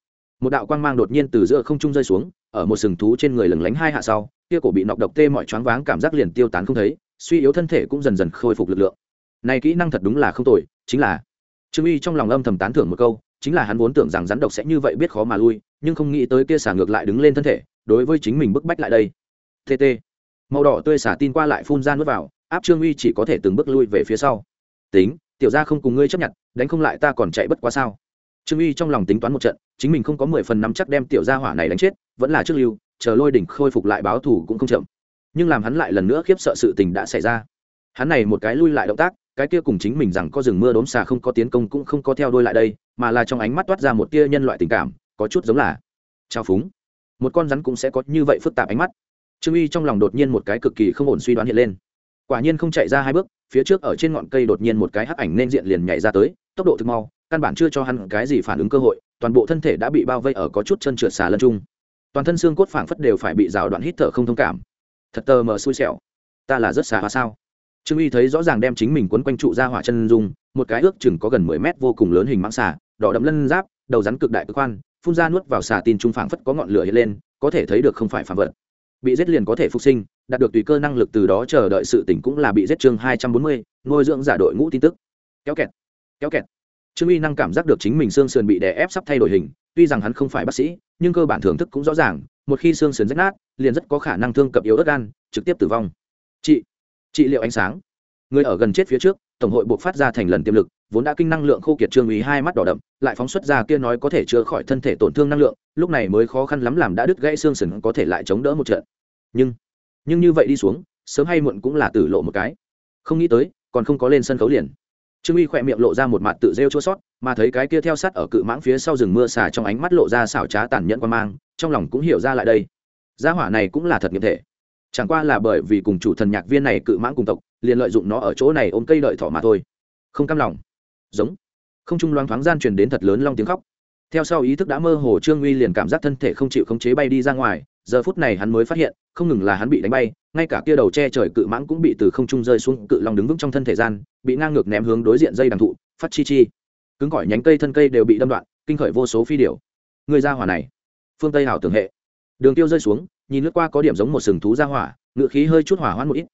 Một đạo quang mang đột nhiên từ giữa không trung rơi xuống, ở một sừng thú trên người lừng lánh hai hạ sau, kia cổ bị nọc độc tê mọi choáng váng cảm giác liền tiêu tán không thấy, suy yếu thân thể cũng dần dần khôi phục lực lượng. Này kỹ năng thật đúng là không tồi, chính là trương uy trong lòng âm thầm tán thưởng một câu, chính là hắn vốn tưởng rằng rắn độc sẽ như vậy biết khó mà lui, nhưng không nghĩ tới kia xả ngược lại đứng lên thân thể đối với chính mình bức bách lại đây. Tt màu đỏ tươi xả tin qua lại phun ra nước vào, áp trương uy chỉ có thể từng bước lui về phía sau. Tính, tiểu ra không cùng ngươi chấp nhận, đánh không lại ta còn chạy bất quá sao? Trương uy trong lòng tính toán một trận, chính mình không có mười phần năm chắc đem tiểu gia hỏa này đánh chết, vẫn là trước lưu, chờ lôi đỉnh khôi phục lại báo thù cũng không chậm. Nhưng làm hắn lại lần nữa khiếp sợ sự tình đã xảy ra. Hắn này một cái lui lại động tác, cái kia cùng chính mình rằng có rừng mưa đốm xà không có tiến công cũng không có theo đôi lại đây, mà là trong ánh mắt toát ra một tia nhân loại tình cảm, có chút giống là trao phúng một con rắn cũng sẽ có như vậy phức tạp ánh mắt. Trương uy trong lòng đột nhiên một cái cực kỳ không ổn suy đoán hiện lên. Quả nhiên không chạy ra hai bước, phía trước ở trên ngọn cây đột nhiên một cái hắc ảnh nên diện liền nhảy ra tới, tốc độ thực mau, căn bản chưa cho hắn cái gì phản ứng cơ hội, toàn bộ thân thể đã bị bao vây ở có chút chân trượt xà lân trung. Toàn thân xương cốt phảng phất đều phải bị rào đoạn hít thở không thông cảm. Thật tờ mờ xui xẻo. Ta là rất xà hoa sao? Trương uy thấy rõ ràng đem chính mình quấn quanh trụ ra hỏa chân dung, một cái ước chừng có gần mười mét vô cùng lớn hình mãng xà, đỏ đậm lân giáp, đầu rắn cực đại cực khoan phun ra nuốt vào xà tin trung phảng phất có ngọn lửa hiện lên, có thể thấy được không phải phản vật. Bị giết liền có thể phục sinh, đạt được tùy cơ năng lực từ đó chờ đợi sự tỉnh cũng là bị giết chương hai trăm bốn mươi, nuôi dưỡng giả đội ngũ tin tức. Kéo kẹt kéo kẹt. Trương uy năng cảm giác được chính mình xương sườn bị đè ép sắp thay đổi hình, tuy rằng hắn không phải bác sĩ, nhưng cơ bản thưởng thức cũng rõ ràng, một khi xương sườn rách nát, liền rất có khả năng thương cập yếu ớt gan, trực tiếp tử vong. Trị trị liệu ánh sáng. Người ở gần chết phía trước, tổng hội buộc phát ra thành lần tiềm lực vốn đã kinh năng lượng khô kiệt trương uy hai mắt đỏ đậm, lại phóng xuất ra kia nói có thể chữa khỏi thân thể tổn thương năng lượng, lúc này mới khó khăn lắm làm đã đứt gãy xương sườn có thể lại chống đỡ một trận. Nhưng nhưng như vậy đi xuống, sớm hay muộn cũng là tử lộ một cái. Không nghĩ tới, còn không có lên sân khấu liền. Trương uy khỏe miệng lộ ra một mặt tự rêu chua sót, mà thấy cái kia theo sát ở cự mãng phía sau rừng mưa xả trong ánh mắt lộ ra xảo trá tàn nhẫn quan mang, trong lòng cũng hiểu ra lại đây. Gia hỏa này cũng là thật nghiệm thể. Chẳng qua là bởi vì cùng chủ thần nhạc viên này cự mãng cùng tộc, liền lợi dụng nó ở chỗ này ôm cây đợi thỏ mà thôi. Không cam lòng giống. Không trung loáng thoáng gian truyền đến thật lớn long tiếng khóc. Theo sau ý thức đã mơ hồ, trương uy liền cảm giác thân thể không chịu khống chế bay đi ra ngoài. Giờ phút này hắn mới phát hiện, không ngừng là hắn bị đánh bay, ngay cả kia đầu che trời cự mãng cũng bị từ không trung rơi xuống, cự long đứng vững trong thân thể gian, bị ngang ngược ném hướng đối diện dây đằng thụ, phát chi chi. Cứng cỏi nhánh cây thân cây đều bị đâm đoạn, kinh khởi vô số phi điểu. Người ra hỏa này, phương tây hảo tưởng hệ. Đường tiêu rơi xuống, nhìn lướt qua có điểm giống một sừng thú ra hỏa ngự khí hơi chút hỏa hoãn một ít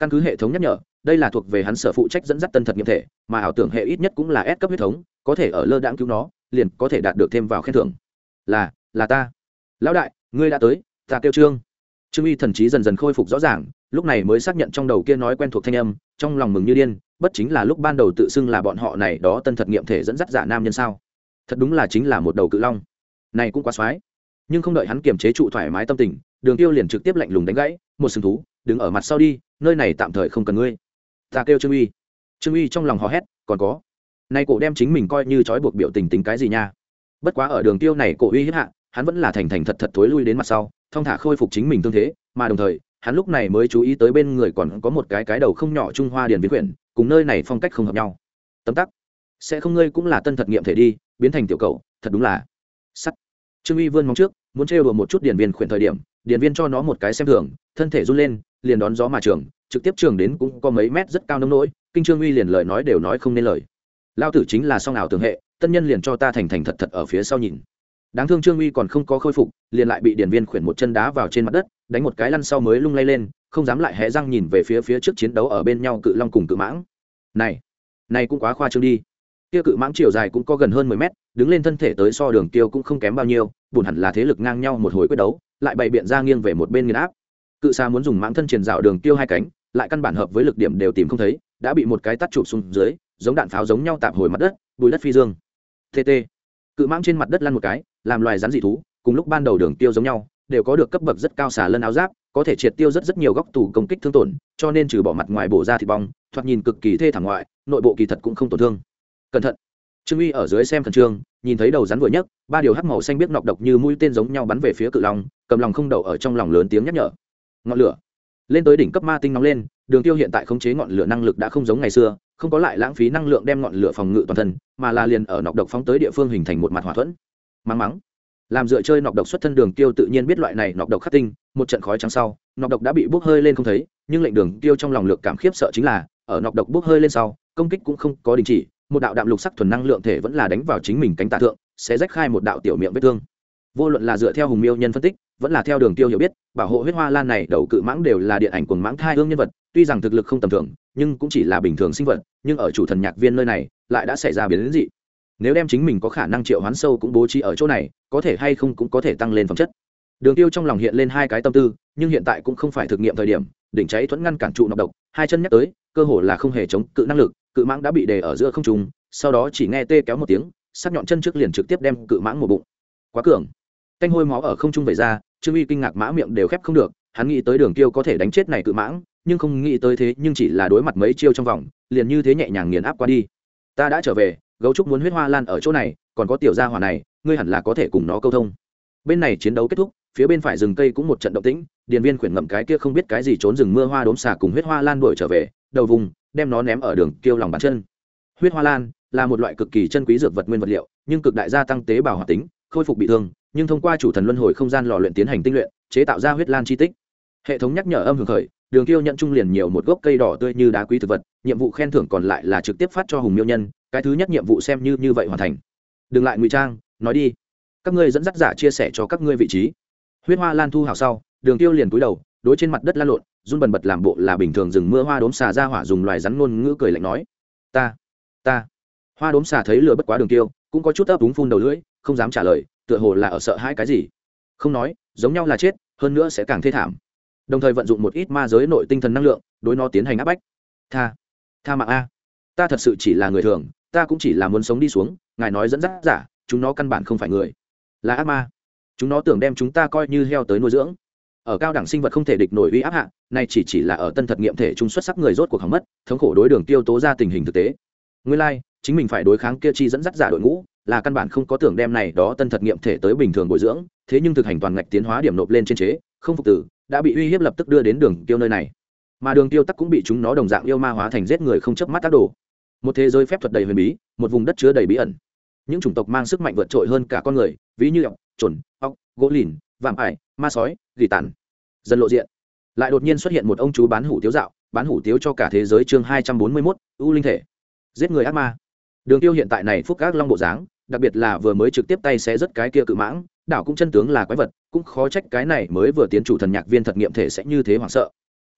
căn cứ hệ thống nhắc nhở, đây là thuộc về hắn sở phụ trách dẫn dắt tân thật nghiệm thể, mà ảo tưởng hệ ít nhất cũng là S cấp huyết thống, có thể ở lơ đãng cứu nó, liền có thể đạt được thêm vào khen thưởng. Là là ta. Lão đại, ngươi đã tới, ta kêu trương. Trương y thần trí dần dần khôi phục rõ ràng, lúc này mới xác nhận trong đầu kia nói quen thuộc thanh âm, trong lòng mừng như điên, bất chính là lúc ban đầu tự xưng là bọn họ này đó tân thật nghiệm thể dẫn dắt giả nam nhân sao? Thật đúng là chính là một đầu cự long. Này cũng quá soái nhưng không đợi hắn kiềm chế trụ thoải mái tâm tình, đường tiêu liền trực tiếp lạnh lùng đánh gãy, một sừng thú, đứng ở mặt sau đi nơi này tạm thời không cần ngươi. Ta kêu trương uy. Trương uy trong lòng hò hét, còn có. Nay cổ đem chính mình coi như trói buộc biểu tình tính cái gì nha? Bất quá ở đường tiêu này cổ uy hiếp hạ, hắn vẫn là thành thành thật thật thối lui đến mặt sau thông thả khôi phục chính mình tương thế, mà đồng thời, hắn lúc này mới chú ý tới bên người còn có một cái cái đầu không nhỏ trung hoa điền biến quyển, cùng nơi này phong cách không hợp nhau. Tấm tắc. Sẽ không ngươi cũng là tân thật nghiệm thể đi, biến thành tiểu cầu thật đúng là. Sắt. Trương uy vươn móng trước, muốn trêu đùa một chút điền viên khuyển thời điểm, điền viên cho nó một cái xem thường, thân thể run lên liền đón gió mà trường, trực tiếp trường đến cũng có mấy mét rất cao nông nỗi, kinh trương uy liền lời nói đều nói không nên lời. Lao tử chính là song ảo tường hệ, tân nhân liền cho ta thành thành thật thật ở phía sau nhìn. Đáng thương trương uy còn không có khôi phục, liền lại bị điền viên khuyển một chân đá vào trên mặt đất, đánh một cái lăn sau mới lung lay lên, không dám lại hé răng nhìn về phía phía trước chiến đấu ở bên nhau cự long cùng cự mãng. Này này cũng quá khoa trương đi. Kia cự mãng chiều dài cũng có gần hơn mười mét, đứng lên thân thể tới so đường tiêu cũng không kém bao nhiêu, buồn hẳn là thế lực ngang nhau một hồi quyết đấu, lại bày biện ra nghiêng về một bên nghiền áp cự xa muốn dùng mãng thân truyền dạo đường tiêu hai cánh, lại căn bản hợp với lực điểm đều tìm không thấy, đã bị một cái tắt chụp xuống dưới, giống đạn pháo giống nhau tạp hồi mặt đất, bùi đất phi dương. Tt cự mãng trên mặt đất lăn một cái, làm loài rắn dị thú, cùng lúc ban đầu đường tiêu giống nhau, đều có được cấp bậc rất cao xà lân áo giáp, có thể triệt tiêu rất rất nhiều góc tù công kích thương tổn, cho nên trừ bỏ mặt ngoài bổ ra thịt bong, thoạt nhìn cực kỳ thê thảm ngoại, nội bộ kỳ thật cũng không tổn thương. Cẩn thận. Trương uy ở dưới xem thần trương, nhìn thấy đầu rắn vừa nhấc, ba điều hắc màu xanh biết nọc độc như mũi tên giống nhau bắn về phía cự long, cầm lòng không đậu ở trong lòng lớn tiếng nhắc nhở ngọn lửa. Lên tới đỉnh cấp ma tinh nóng lên, đường tiêu hiện tại khống chế ngọn lửa năng lực đã không giống ngày xưa, không có lại lãng phí năng lượng đem ngọn lửa phòng ngự toàn thân, mà là liền ở nọc độc phóng tới địa phương hình thành một mặt hỏa thuẫn. Mắng mắng. Làm dựa chơi nọc độc xuất thân đường tiêu tự nhiên biết loại này nọc độc khắc tinh, một trận khói trắng sau, nọc độc đã bị bốc hơi lên không thấy, nhưng lệnh đường tiêu trong lòng lược cảm khiếp sợ chính là, ở nọc độc bốc hơi lên sau, công kích cũng không có đình chỉ, một đạo đạm lục sắc thuần năng lượng thể vẫn là đánh vào chính mình cánh tạ thượng, sẽ rách khai một đạo tiểu miệng vết thương vô luận là dựa theo hùng miêu nhân phân tích, vẫn là theo đường tiêu hiểu biết, bảo hộ huyết hoa lan này đầu cự mãng đều là điện ảnh cuồng mãng thai hương nhân vật, tuy rằng thực lực không tầm thường, nhưng cũng chỉ là bình thường sinh vật, nhưng ở chủ thần nhạc viên nơi này, lại đã xảy ra biến đến dị. Nếu đem chính mình có khả năng triệu hoán sâu cũng bố trí ở chỗ này, có thể hay không cũng có thể tăng lên phẩm chất. Đường tiêu trong lòng hiện lên hai cái tâm tư, nhưng hiện tại cũng không phải thực nghiệm thời điểm, đỉnh cháy thuẫn ngăn cản trụ nọc độc, hai chân nhắc tới, cơ hồ là không hề chống cự năng lực, cự mãng đã bị đề ở giữa không trung, sau đó chỉ nghe tê kéo một tiếng, sắc nhọn chân trước liền trực tiếp đem cự mãng một bụng. Quá cường canh hôi máu ở không trung vẩy ra, trương uy kinh ngạc mã miệng đều khép không được, hắn nghĩ tới đường tiêu có thể đánh chết này cự mãng, nhưng không nghĩ tới thế, nhưng chỉ là đối mặt mấy chiêu trong vòng, liền như thế nhẹ nhàng nghiền áp qua đi. Ta đã trở về, gấu trúc muốn huyết hoa lan ở chỗ này, còn có tiểu gia hỏa này, ngươi hẳn là có thể cùng nó câu thông. Bên này chiến đấu kết thúc, phía bên phải rừng cây cũng một trận động tĩnh, điền viên khuyển ngậm cái kia không biết cái gì trốn rừng mưa hoa đốm xà cùng huyết hoa lan đuổi trở về, đầu vùng, đem nó ném ở đường kêu lòng bàn chân. Huyết hoa lan là một loại cực kỳ chân quý dược vật nguyên vật liệu, nhưng cực đại gia tăng tế bào hoạt tính, khôi phục bị thương nhưng thông qua chủ thần luân hồi không gian lò luyện tiến hành tinh luyện, chế tạo ra huyết lan chi tích. Hệ thống nhắc nhở âm hưởng khởi, đường tiêu nhận trung liền nhiều một gốc cây đỏ tươi như đá quý thực vật, nhiệm vụ khen thưởng còn lại là trực tiếp phát cho hùng miêu nhân, cái thứ nhất nhiệm vụ xem như như vậy hoàn thành. Đừng lại ngụy trang, nói đi. Các ngươi dẫn dắt giả chia sẻ cho các ngươi vị trí. Huyết hoa lan thu hào sau, đường tiêu liền cúi đầu, đối trên mặt đất la lộn, run bần bật làm bộ là bình thường rừng mưa hoa đốm xà ra hỏa dùng loài rắn ngôn ngữ cười lạnh nói. Ta ta. Hoa đốm xà thấy lửa bất quá đường tiêu cũng có chút ấp úng phun đầu lưỡi, không dám trả lời tựa hồ là ở sợ hãi cái gì. Không nói, giống nhau là chết, hơn nữa sẽ càng thê thảm. Đồng thời vận dụng một ít ma giới nội tinh thần năng lượng, đối nó tiến hành áp bách. Tha tha mạng a. Ta thật sự chỉ là người thường, ta cũng chỉ là muốn sống đi xuống, ngài nói dẫn dắt giả, chúng nó căn bản không phải người. Là ác ma. Chúng nó tưởng đem chúng ta coi như heo tới nuôi dưỡng. Ở cao đẳng sinh vật không thể địch nổi uy áp hạ nay chỉ chỉ là ở tân thật nghiệm thể chúng xuất sắc người rốt cuộc hỏng mất, thống khổ đối đường tiêu tố ra tình hình thực tế. Nguyên lai, chính mình phải đối kháng kia chi dẫn dắt giả đội ngũ là căn bản không có tưởng đem này đó tân thật nghiệm thể tới bình thường bồi dưỡng thế nhưng thực hành toàn ngạch tiến hóa điểm nộp lên trên chế không phục tử đã bị uy hiếp lập tức đưa đến đường tiêu nơi này. Mà đường tiêu tắc cũng bị chúng nó đồng dạng yêu ma hóa thành giết người không chớp mắt tác đồ. Một thế giới phép thuật đầy huyền bí một vùng đất chứa đầy bí ẩn. Những chủng tộc mang sức mạnh vượt trội hơn cả con người ví như ọc chuẩn ọc gỗ lìn vạm ải ma sói gỉ tàn. Dần lộ diện. Lại đột nhiên xuất hiện một ông chú bán hủ tiếu dạo bán hủ tiếu cho cả thế giới chương hai trăm bốn mươi 241, u linh thể. Giết người ác ma đường tiêu hiện tại này phúc các long bộ dáng, đặc biệt là vừa mới trực tiếp tay xé rất cái kia cự mãng, đảo cũng chân tướng là quái vật, cũng khó trách cái này mới vừa tiến chủ thần nhạc viên thật nghiệm thể sẽ như thế hoảng sợ.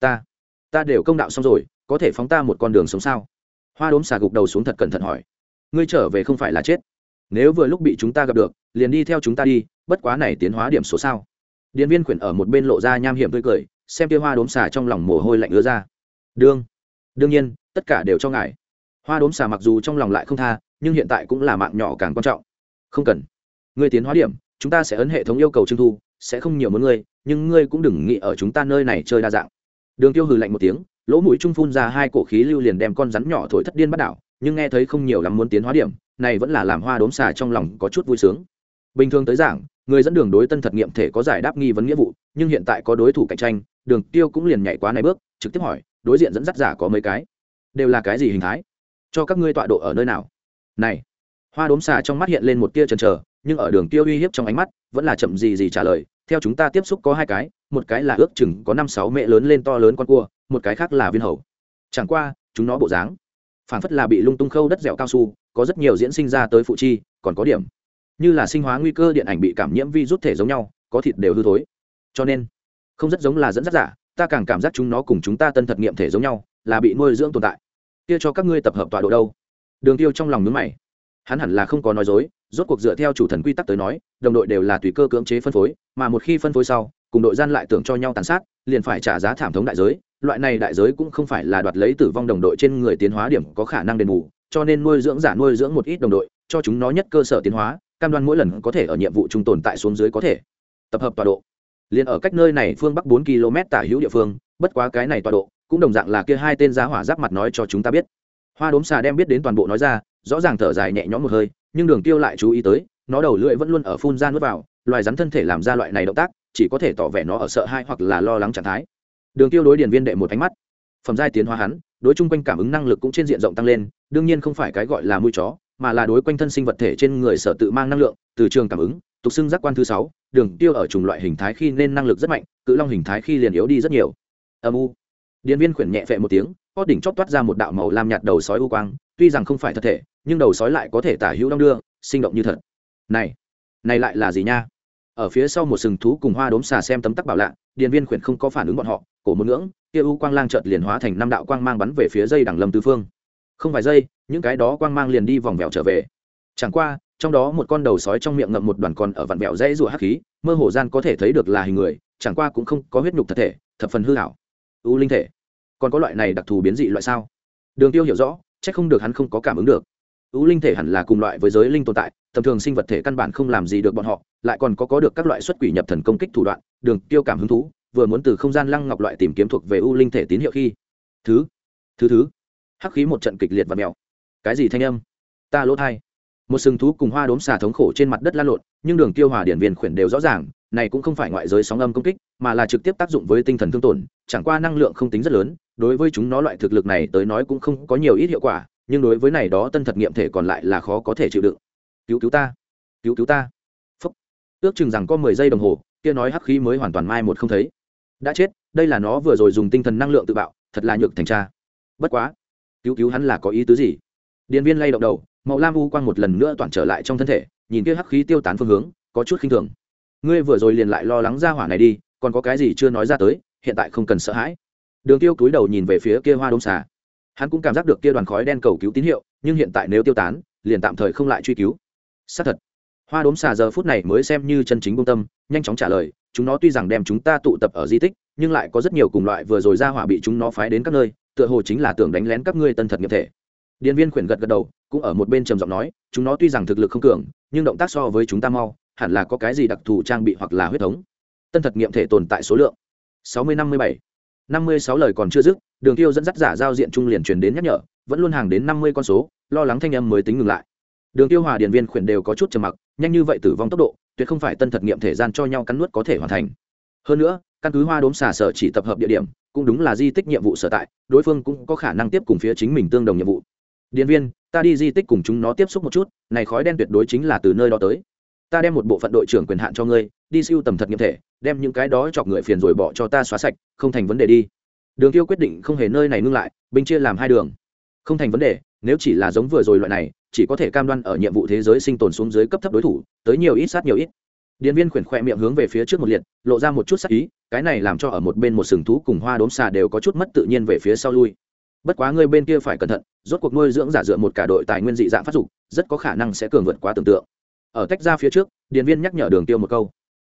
Ta ta đều công đạo xong rồi, có thể phóng ta một con đường sống sao? Hoa đốm xà gục đầu xuống thật cẩn thận hỏi. Ngươi trở về không phải là chết. Nếu vừa lúc bị chúng ta gặp được, liền đi theo chúng ta đi, bất quá này tiến hóa điểm số sao? Điện viên quyển ở một bên lộ ra nham hiểm tươi cười, xem kia hoa đốm xà trong lòng mồ hôi lạnh ứa ra. Đương đương nhiên, tất cả đều cho ngài hoa đốm xà mặc dù trong lòng lại không tha, nhưng hiện tại cũng là mạng nhỏ càng quan trọng. Không cần. Ngươi tiến hóa điểm, chúng ta sẽ ấn hệ thống yêu cầu trưng thu, sẽ không nhiều muốn ngươi, nhưng ngươi cũng đừng nghĩ ở chúng ta nơi này chơi đa dạng. Đường tiêu hừ lạnh một tiếng, lỗ mũi trung phun ra hai cổ khí lưu liền đem con rắn nhỏ thổi thất điên bắt đảo, nhưng nghe thấy không nhiều lắm muốn tiến hóa điểm, này vẫn là làm hoa đốm xà trong lòng có chút vui sướng. Bình thường tới giảng, người dẫn đường đối tân thật nghiệm thể có giải đáp nghi vấn nghĩa vụ, nhưng hiện tại có đối thủ cạnh tranh, đường tiêu cũng liền nhảy quá này bước, trực tiếp hỏi, đối diện dẫn dắt giả có mấy cái? Đều là cái gì hình thái? Cho các ngươi tọa độ ở nơi nào? Này, hoa đốm xà trong mắt hiện lên một tia trần chờ, nhưng ở đường tiêu uy hiếp trong ánh mắt, vẫn là chậm gì gì trả lời. Theo chúng ta tiếp xúc có hai cái, một cái là ước chừng có năm sáu mẹ lớn lên to lớn con cua, một cái khác là viên hầu. Chẳng qua, chúng nó bộ dáng phản phất là bị lung tung khâu đất dẻo cao su, có rất nhiều diễn sinh ra tới phụ chi, còn có điểm. Như là sinh hóa nguy cơ điện ảnh bị cảm nhiễm vi rút thể giống nhau, có thịt đều hư thối. Cho nên, không rất giống là dẫn dắt giả, ta càng cảm giác chúng nó cùng chúng ta tân thật nghiệm thể giống nhau, là bị nuôi dưỡng tồn tại kia cho các ngươi tập hợp tọa độ đâu? Đường tiêu trong lòng nhướng mày. Hắn hẳn là không có nói dối, rốt cuộc dựa theo chủ thần quy tắc tới nói, đồng đội đều là tùy cơ cưỡng chế phân phối, mà một khi phân phối sau, cùng đội gian lại tưởng cho nhau tàn sát, liền phải trả giá thảm thống đại giới. Loại này đại giới cũng không phải là đoạt lấy tử vong đồng đội trên người tiến hóa điểm có khả năng đền bù, cho nên nuôi dưỡng giả nuôi dưỡng một ít đồng đội, cho chúng nó nhất cơ sở tiến hóa, cam đoan mỗi lần có thể ở nhiệm vụ trung tồn tại xuống dưới có thể tập hợp tọa độ. Liền ở cách nơi này phương bắc bốn km tả hữu địa phương, bất quá cái này tọa độ cũng đồng dạng là kia hai tên giá hỏa giáp mặt nói cho chúng ta biết. Hoa đốm xà đem biết đến toàn bộ nói ra, rõ ràng thở dài nhẹ nhõm một hơi, nhưng đường tiêu lại chú ý tới, nó đầu lưỡi vẫn luôn ở phun ra nuốt vào, loài rắn thân thể làm ra loại này động tác, chỉ có thể tỏ vẻ nó ở sợ hãi hoặc là lo lắng trạng thái. Đường tiêu đối điển viên đệ một ánh mắt. Phẩm giai tiến hóa hắn, đối chung quanh cảm ứng năng lực cũng trên diện rộng tăng lên, đương nhiên không phải cái gọi là mũi chó, mà là đối quanh thân sinh vật thể trên người sở tự mang năng lượng, từ trường cảm ứng, tục xưng giác quan thứ sáu, đường tiêu ở chủng loại hình thái khi nên năng lực rất mạnh, cự long hình thái khi liền yếu đi rất nhiều. Âm u điện viên khuyển nhẹ phệ một tiếng, có đỉnh chót toát ra một đạo màu lam nhạt đầu sói u quang, tuy rằng không phải thật thể, nhưng đầu sói lại có thể tả hữu đong đưa, sinh động như thật. Này này lại là gì nha? Ở phía sau một sừng thú cùng hoa đốm xà xem tấm tắc bảo lạ điện viên khuyển không có phản ứng bọn họ, cổ một ngưỡng, kia u quang lang chợt liền hóa thành năm đạo quang mang bắn về phía dây đằng lâm tứ phương. Không vài giây, những cái đó quang mang liền đi vòng vèo trở về. Chẳng qua, trong đó một con đầu sói trong miệng ngậm một đoàn con ở vặn vẹo dãy rùa hắc khí, mơ hồ gian có thể thấy được là hình người, chẳng qua cũng không có huyết nhục thật thể, thập phần hư hảo u linh thể. Còn có loại này đặc thù biến dị loại sao? Đường tiêu hiểu rõ, chắc không được hắn không có cảm ứng được. U linh thể hẳn là cùng loại với giới linh tồn tại, tầm thường sinh vật thể căn bản không làm gì được bọn họ, lại còn có có được các loại xuất quỷ nhập thần công kích thủ đoạn, đường tiêu cảm hứng thú, vừa muốn từ không gian lăng ngọc loại tìm kiếm thuộc về u linh thể tín hiệu khi, thứ thứ thứ. Hắc khí một trận kịch liệt và mèo. Cái gì thanh âm? Ta lỗ thai. Một sừng thú cùng hoa đốm xà thống khổ trên mặt đất lan lộn, nhưng đường tiêu hòa điển viên khuyển đều rõ ràng, này cũng không phải ngoại giới sóng âm công kích mà là trực tiếp tác dụng với tinh thần thương tổn, chẳng qua năng lượng không tính rất lớn, đối với chúng nó loại thực lực này tới nói cũng không có nhiều ít hiệu quả, nhưng đối với này đó tân thật nghiệm thể còn lại là khó có thể chịu đựng. Cứu cứu ta, cứu cứu ta. Phúc. Ước chừng rằng có mười giây đồng hồ, kia nói hắc khí mới hoàn toàn mai một không thấy. Đã chết, đây là nó vừa rồi dùng tinh thần năng lượng tự bạo, thật là nhược thành tra bất quá. Cứu cứu hắn là có ý tứ gì? Điện viên lay động đầu, màu lam u quang một lần nữa toàn trở lại trong thân thể, nhìn kia hắc khí tiêu tán phương hướng, có chút khinh thường. Ngươi vừa rồi liền lại lo lắng ra hỏa này đi còn có cái gì chưa nói ra tới, hiện tại không cần sợ hãi. Đường tiêu cúi đầu nhìn về phía kia hoa đông xà. Hắn cũng cảm giác được kia đoàn khói đen cầu cứu tín hiệu, nhưng hiện tại nếu tiêu tán, liền tạm thời không lại truy cứu. Xác thật, hoa đốm xà giờ phút này mới xem như chân chính công tâm, nhanh chóng trả lời, chúng nó tuy rằng đem chúng ta tụ tập ở di tích, nhưng lại có rất nhiều cùng loại vừa rồi ra hỏa bị chúng nó phái đến các nơi, tựa hồ chính là tưởng đánh lén các ngươi tân thật nghiệp thể. Điện viên khuyển gật gật đầu, cũng ở một bên trầm giọng nói, chúng nó tuy rằng thực lực không cường, nhưng động tác so với chúng ta mau, hẳn là có cái gì đặc thù trang bị hoặc là huyết thống tân thật nghiệm thể tồn tại số lượng. sáu mươi năm mươi bảy. năm mươi sáu lời còn chưa dứt, đường tiêu dẫn dắt giả giao diện trung liền truyền đến nhắc nhở, vẫn luôn hàng đến năm mươi con số, lo lắng thanh âm mới tính ngừng lại. Đường tiêu hòa điện viên khuyển đều có chút trầm mặc, nhanh như vậy tử vong tốc độ, tuyệt không phải tân thật nghiệm thể gian cho nhau cắn nuốt có thể hoàn thành. Hơn nữa, căn cứ hoa đốm xà sở chỉ tập hợp địa điểm, cũng đúng là di tích nhiệm vụ sở tại, đối phương cũng có khả năng tiếp cùng phía chính mình tương đồng nhiệm vụ. Điện viên, ta đi di tích cùng chúng nó tiếp xúc một chút, này khói đen tuyệt đối chính là từ nơi đó tới. Ta đem một bộ phận đội trưởng quyền hạn cho ngươi, đi siêu tầm thật nghiệm thể đem những cái đó chọc người phiền rồi bỏ cho ta xóa sạch, không thành vấn đề đi. Đường tiêu quyết định không hề nơi này ngưng lại, binh chia làm hai đường. Không thành vấn đề, nếu chỉ là giống vừa rồi loại này, chỉ có thể cam đoan ở nhiệm vụ thế giới sinh tồn xuống dưới cấp thấp đối thủ, tới nhiều ít sát nhiều ít. Điện viên khuyển khoe miệng hướng về phía trước một liệt, lộ ra một chút sắc ý, cái này làm cho ở một bên một sừng thú cùng hoa đốm xà đều có chút mất tự nhiên về phía sau lui. Bất quá ngươi bên kia phải cẩn thận, rốt cuộc nuôi dưỡng giả dựa một cả đội tài nguyên dị dạng phát dục, rất có khả năng sẽ cường vượt quá tưởng tượng. Ở tách ra phía trước, điện viên nhắc nhở đường tiêu một câu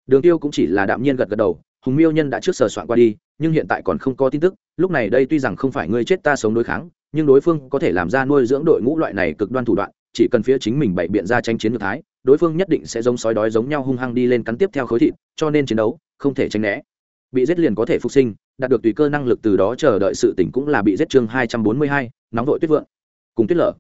đường tiêu cũng chỉ là đạm nhiên gật gật đầu, hùng miêu nhân đã trước sờ soạn qua đi, nhưng hiện tại còn không có tin tức, lúc này đây tuy rằng không phải ngươi chết ta sống đối kháng, nhưng đối phương có thể làm ra nuôi dưỡng đội ngũ loại này cực đoan thủ đoạn, chỉ cần phía chính mình bày biện ra tranh chiến được thái, đối phương nhất định sẽ giống sói đói giống nhau hung hăng đi lên cắn tiếp theo khối thịt, cho nên chiến đấu không thể tránh né. Bị giết liền có thể phục sinh, đạt được tùy cơ năng lực từ đó chờ đợi sự tỉnh cũng là bị giết chương hai trăm bốn mươi hai, nóng vội tuyết vượng. Cùng tuyết lở.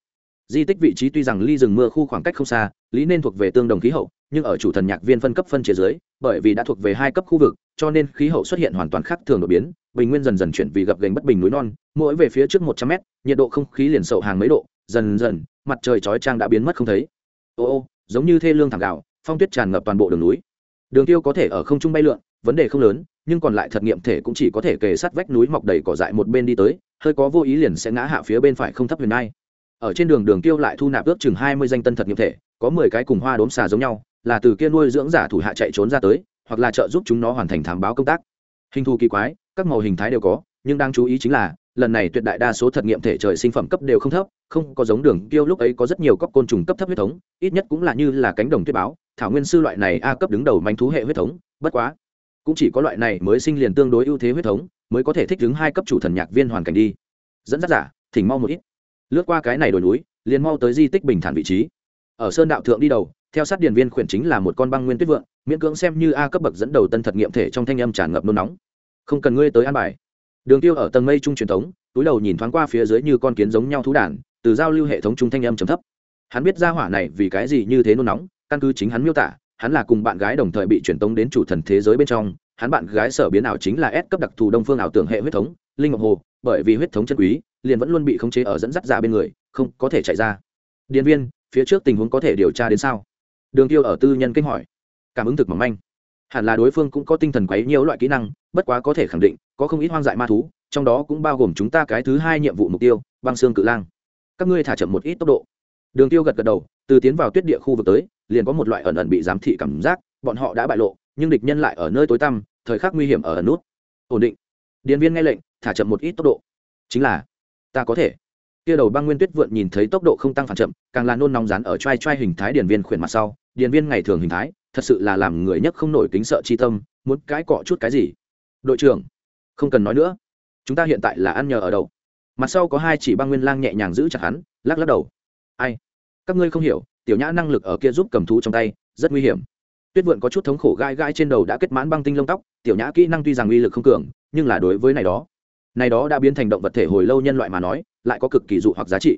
Di tích vị trí tuy rằng ly rừng mưa khu khoảng cách không xa, lý nên thuộc về tương đồng khí hậu nhưng ở chủ thần nhạc viên phân cấp phân chia dưới, bởi vì đã thuộc về hai cấp khu vực, cho nên khí hậu xuất hiện hoàn toàn khác thường đột biến, bình nguyên dần dần chuyển vì gập gành bất bình núi non, mỗi về phía trước một trăm mét, nhiệt độ không khí liền sậu hàng mấy độ, dần dần, mặt trời chói trang đã biến mất không thấy. Ô ô, giống như thê lương thẳng gạo, phong tuyết tràn ngập toàn bộ đường núi. Đường tiêu có thể ở không trung bay lượn, vấn đề không lớn, nhưng còn lại thật nghiệm thể cũng chỉ có thể kề sát vách núi mọc đầy cỏ dại một bên đi tới, hơi có vô ý liền sẽ ngã hạ phía bên phải không thấp huyền nai ở trên đường đường tiêu lại thu nạp ước chừng hai mươi danh tân thật nghiệm thể, có mười cái cùng hoa đốm xà giống nhau là từ kia nuôi dưỡng giả thủ hạ chạy trốn ra tới, hoặc là trợ giúp chúng nó hoàn thành thám báo công tác. Hình thù kỳ quái, các màu hình thái đều có, nhưng đáng chú ý chính là, lần này tuyệt đại đa số thật nghiệm thể trời sinh phẩm cấp đều không thấp, không có giống đường tiêu lúc ấy có rất nhiều cóc côn trùng cấp thấp huyết thống, ít nhất cũng là như là cánh đồng tuyết báo, thảo nguyên sư loại này a cấp đứng đầu manh thú hệ huyết thống, bất quá, cũng chỉ có loại này mới sinh liền tương đối ưu thế huyết thống, mới có thể thích ứng hai cấp chủ thần nhạc viên hoàn cảnh đi. Dẫn dắt giả, thỉnh mau một ít. Lướt qua cái này đồi núi, liền mau tới di tích bình thản vị trí. Ở sơn đạo thượng đi đầu theo sát điển viên khuyển chính là một con băng nguyên tuyết vượng, miễn cưỡng xem như a cấp bậc dẫn đầu tân thật nghiệm thể trong thanh âm tràn ngập nôn nóng. Không cần ngươi tới an bài. Đường tiêu ở tầng mây trung truyền thống, túi đầu nhìn thoáng qua phía dưới như con kiến giống nhau thú đàn, từ giao lưu hệ thống trung thanh âm trầm thấp. Hắn biết ra hỏa này vì cái gì như thế nôn nóng, căn cứ chính hắn miêu tả, hắn là cùng bạn gái đồng thời bị truyền tống đến chủ thần thế giới bên trong, hắn bạn gái sở biến ảo chính là S cấp đặc thù đông phương ảo tưởng hệ huyết thống, linh ngọc hồ, bởi vì huyết thống chân quý, liền vẫn luôn bị khống chế ở dẫn dắt ra bên người, không có thể chạy ra. Điện viên, phía trước tình huống có thể điều tra đến sao? Đường tiêu ở tư nhân kinh hỏi. Cảm ứng thực mỏng manh. Hẳn là đối phương cũng có tinh thần quấy nhiều loại kỹ năng, bất quá có thể khẳng định, có không ít hoang dại ma thú, trong đó cũng bao gồm chúng ta cái thứ hai nhiệm vụ mục tiêu, băng xương cự lang. Các ngươi thả chậm một ít tốc độ. Đường tiêu gật gật đầu, từ tiến vào tuyết địa khu vực tới, liền có một loại ẩn ẩn bị giám thị cảm giác, bọn họ đã bại lộ, nhưng địch nhân lại ở nơi tối tăm, thời khắc nguy hiểm ở ẩn nút. Ổn định. Điện viên nghe lệnh, thả chậm một ít tốc độ. Chính là, ta có thể. Kia đầu băng nguyên tuyết vượn nhìn thấy tốc độ không tăng phản chậm, càng là nôn nóng rán ở trai trai hình thái điển viên khuyển mặt sau. Điền viên ngày thường hình thái, thật sự là làm người nhất không nổi kính sợ chi tâm, muốn cái cọ chút cái gì? Đội trưởng, không cần nói nữa. Chúng ta hiện tại là ăn nhờ ở đầu. Mặt sau có hai chỉ băng nguyên lang nhẹ nhàng giữ chặt hắn, lắc lắc đầu. Ai? Các ngươi không hiểu, tiểu nhã năng lực ở kia giúp cầm thú trong tay, rất nguy hiểm. Tuyết vượn có chút thống khổ gai gai trên đầu đã kết mãn băng tinh lông tóc, tiểu nhã kỹ năng tuy rằng uy lực không cường, nhưng là đối với này đó này đó đã biến thành động vật thể hồi lâu nhân loại mà nói, lại có cực kỳ dụ hoặc giá trị.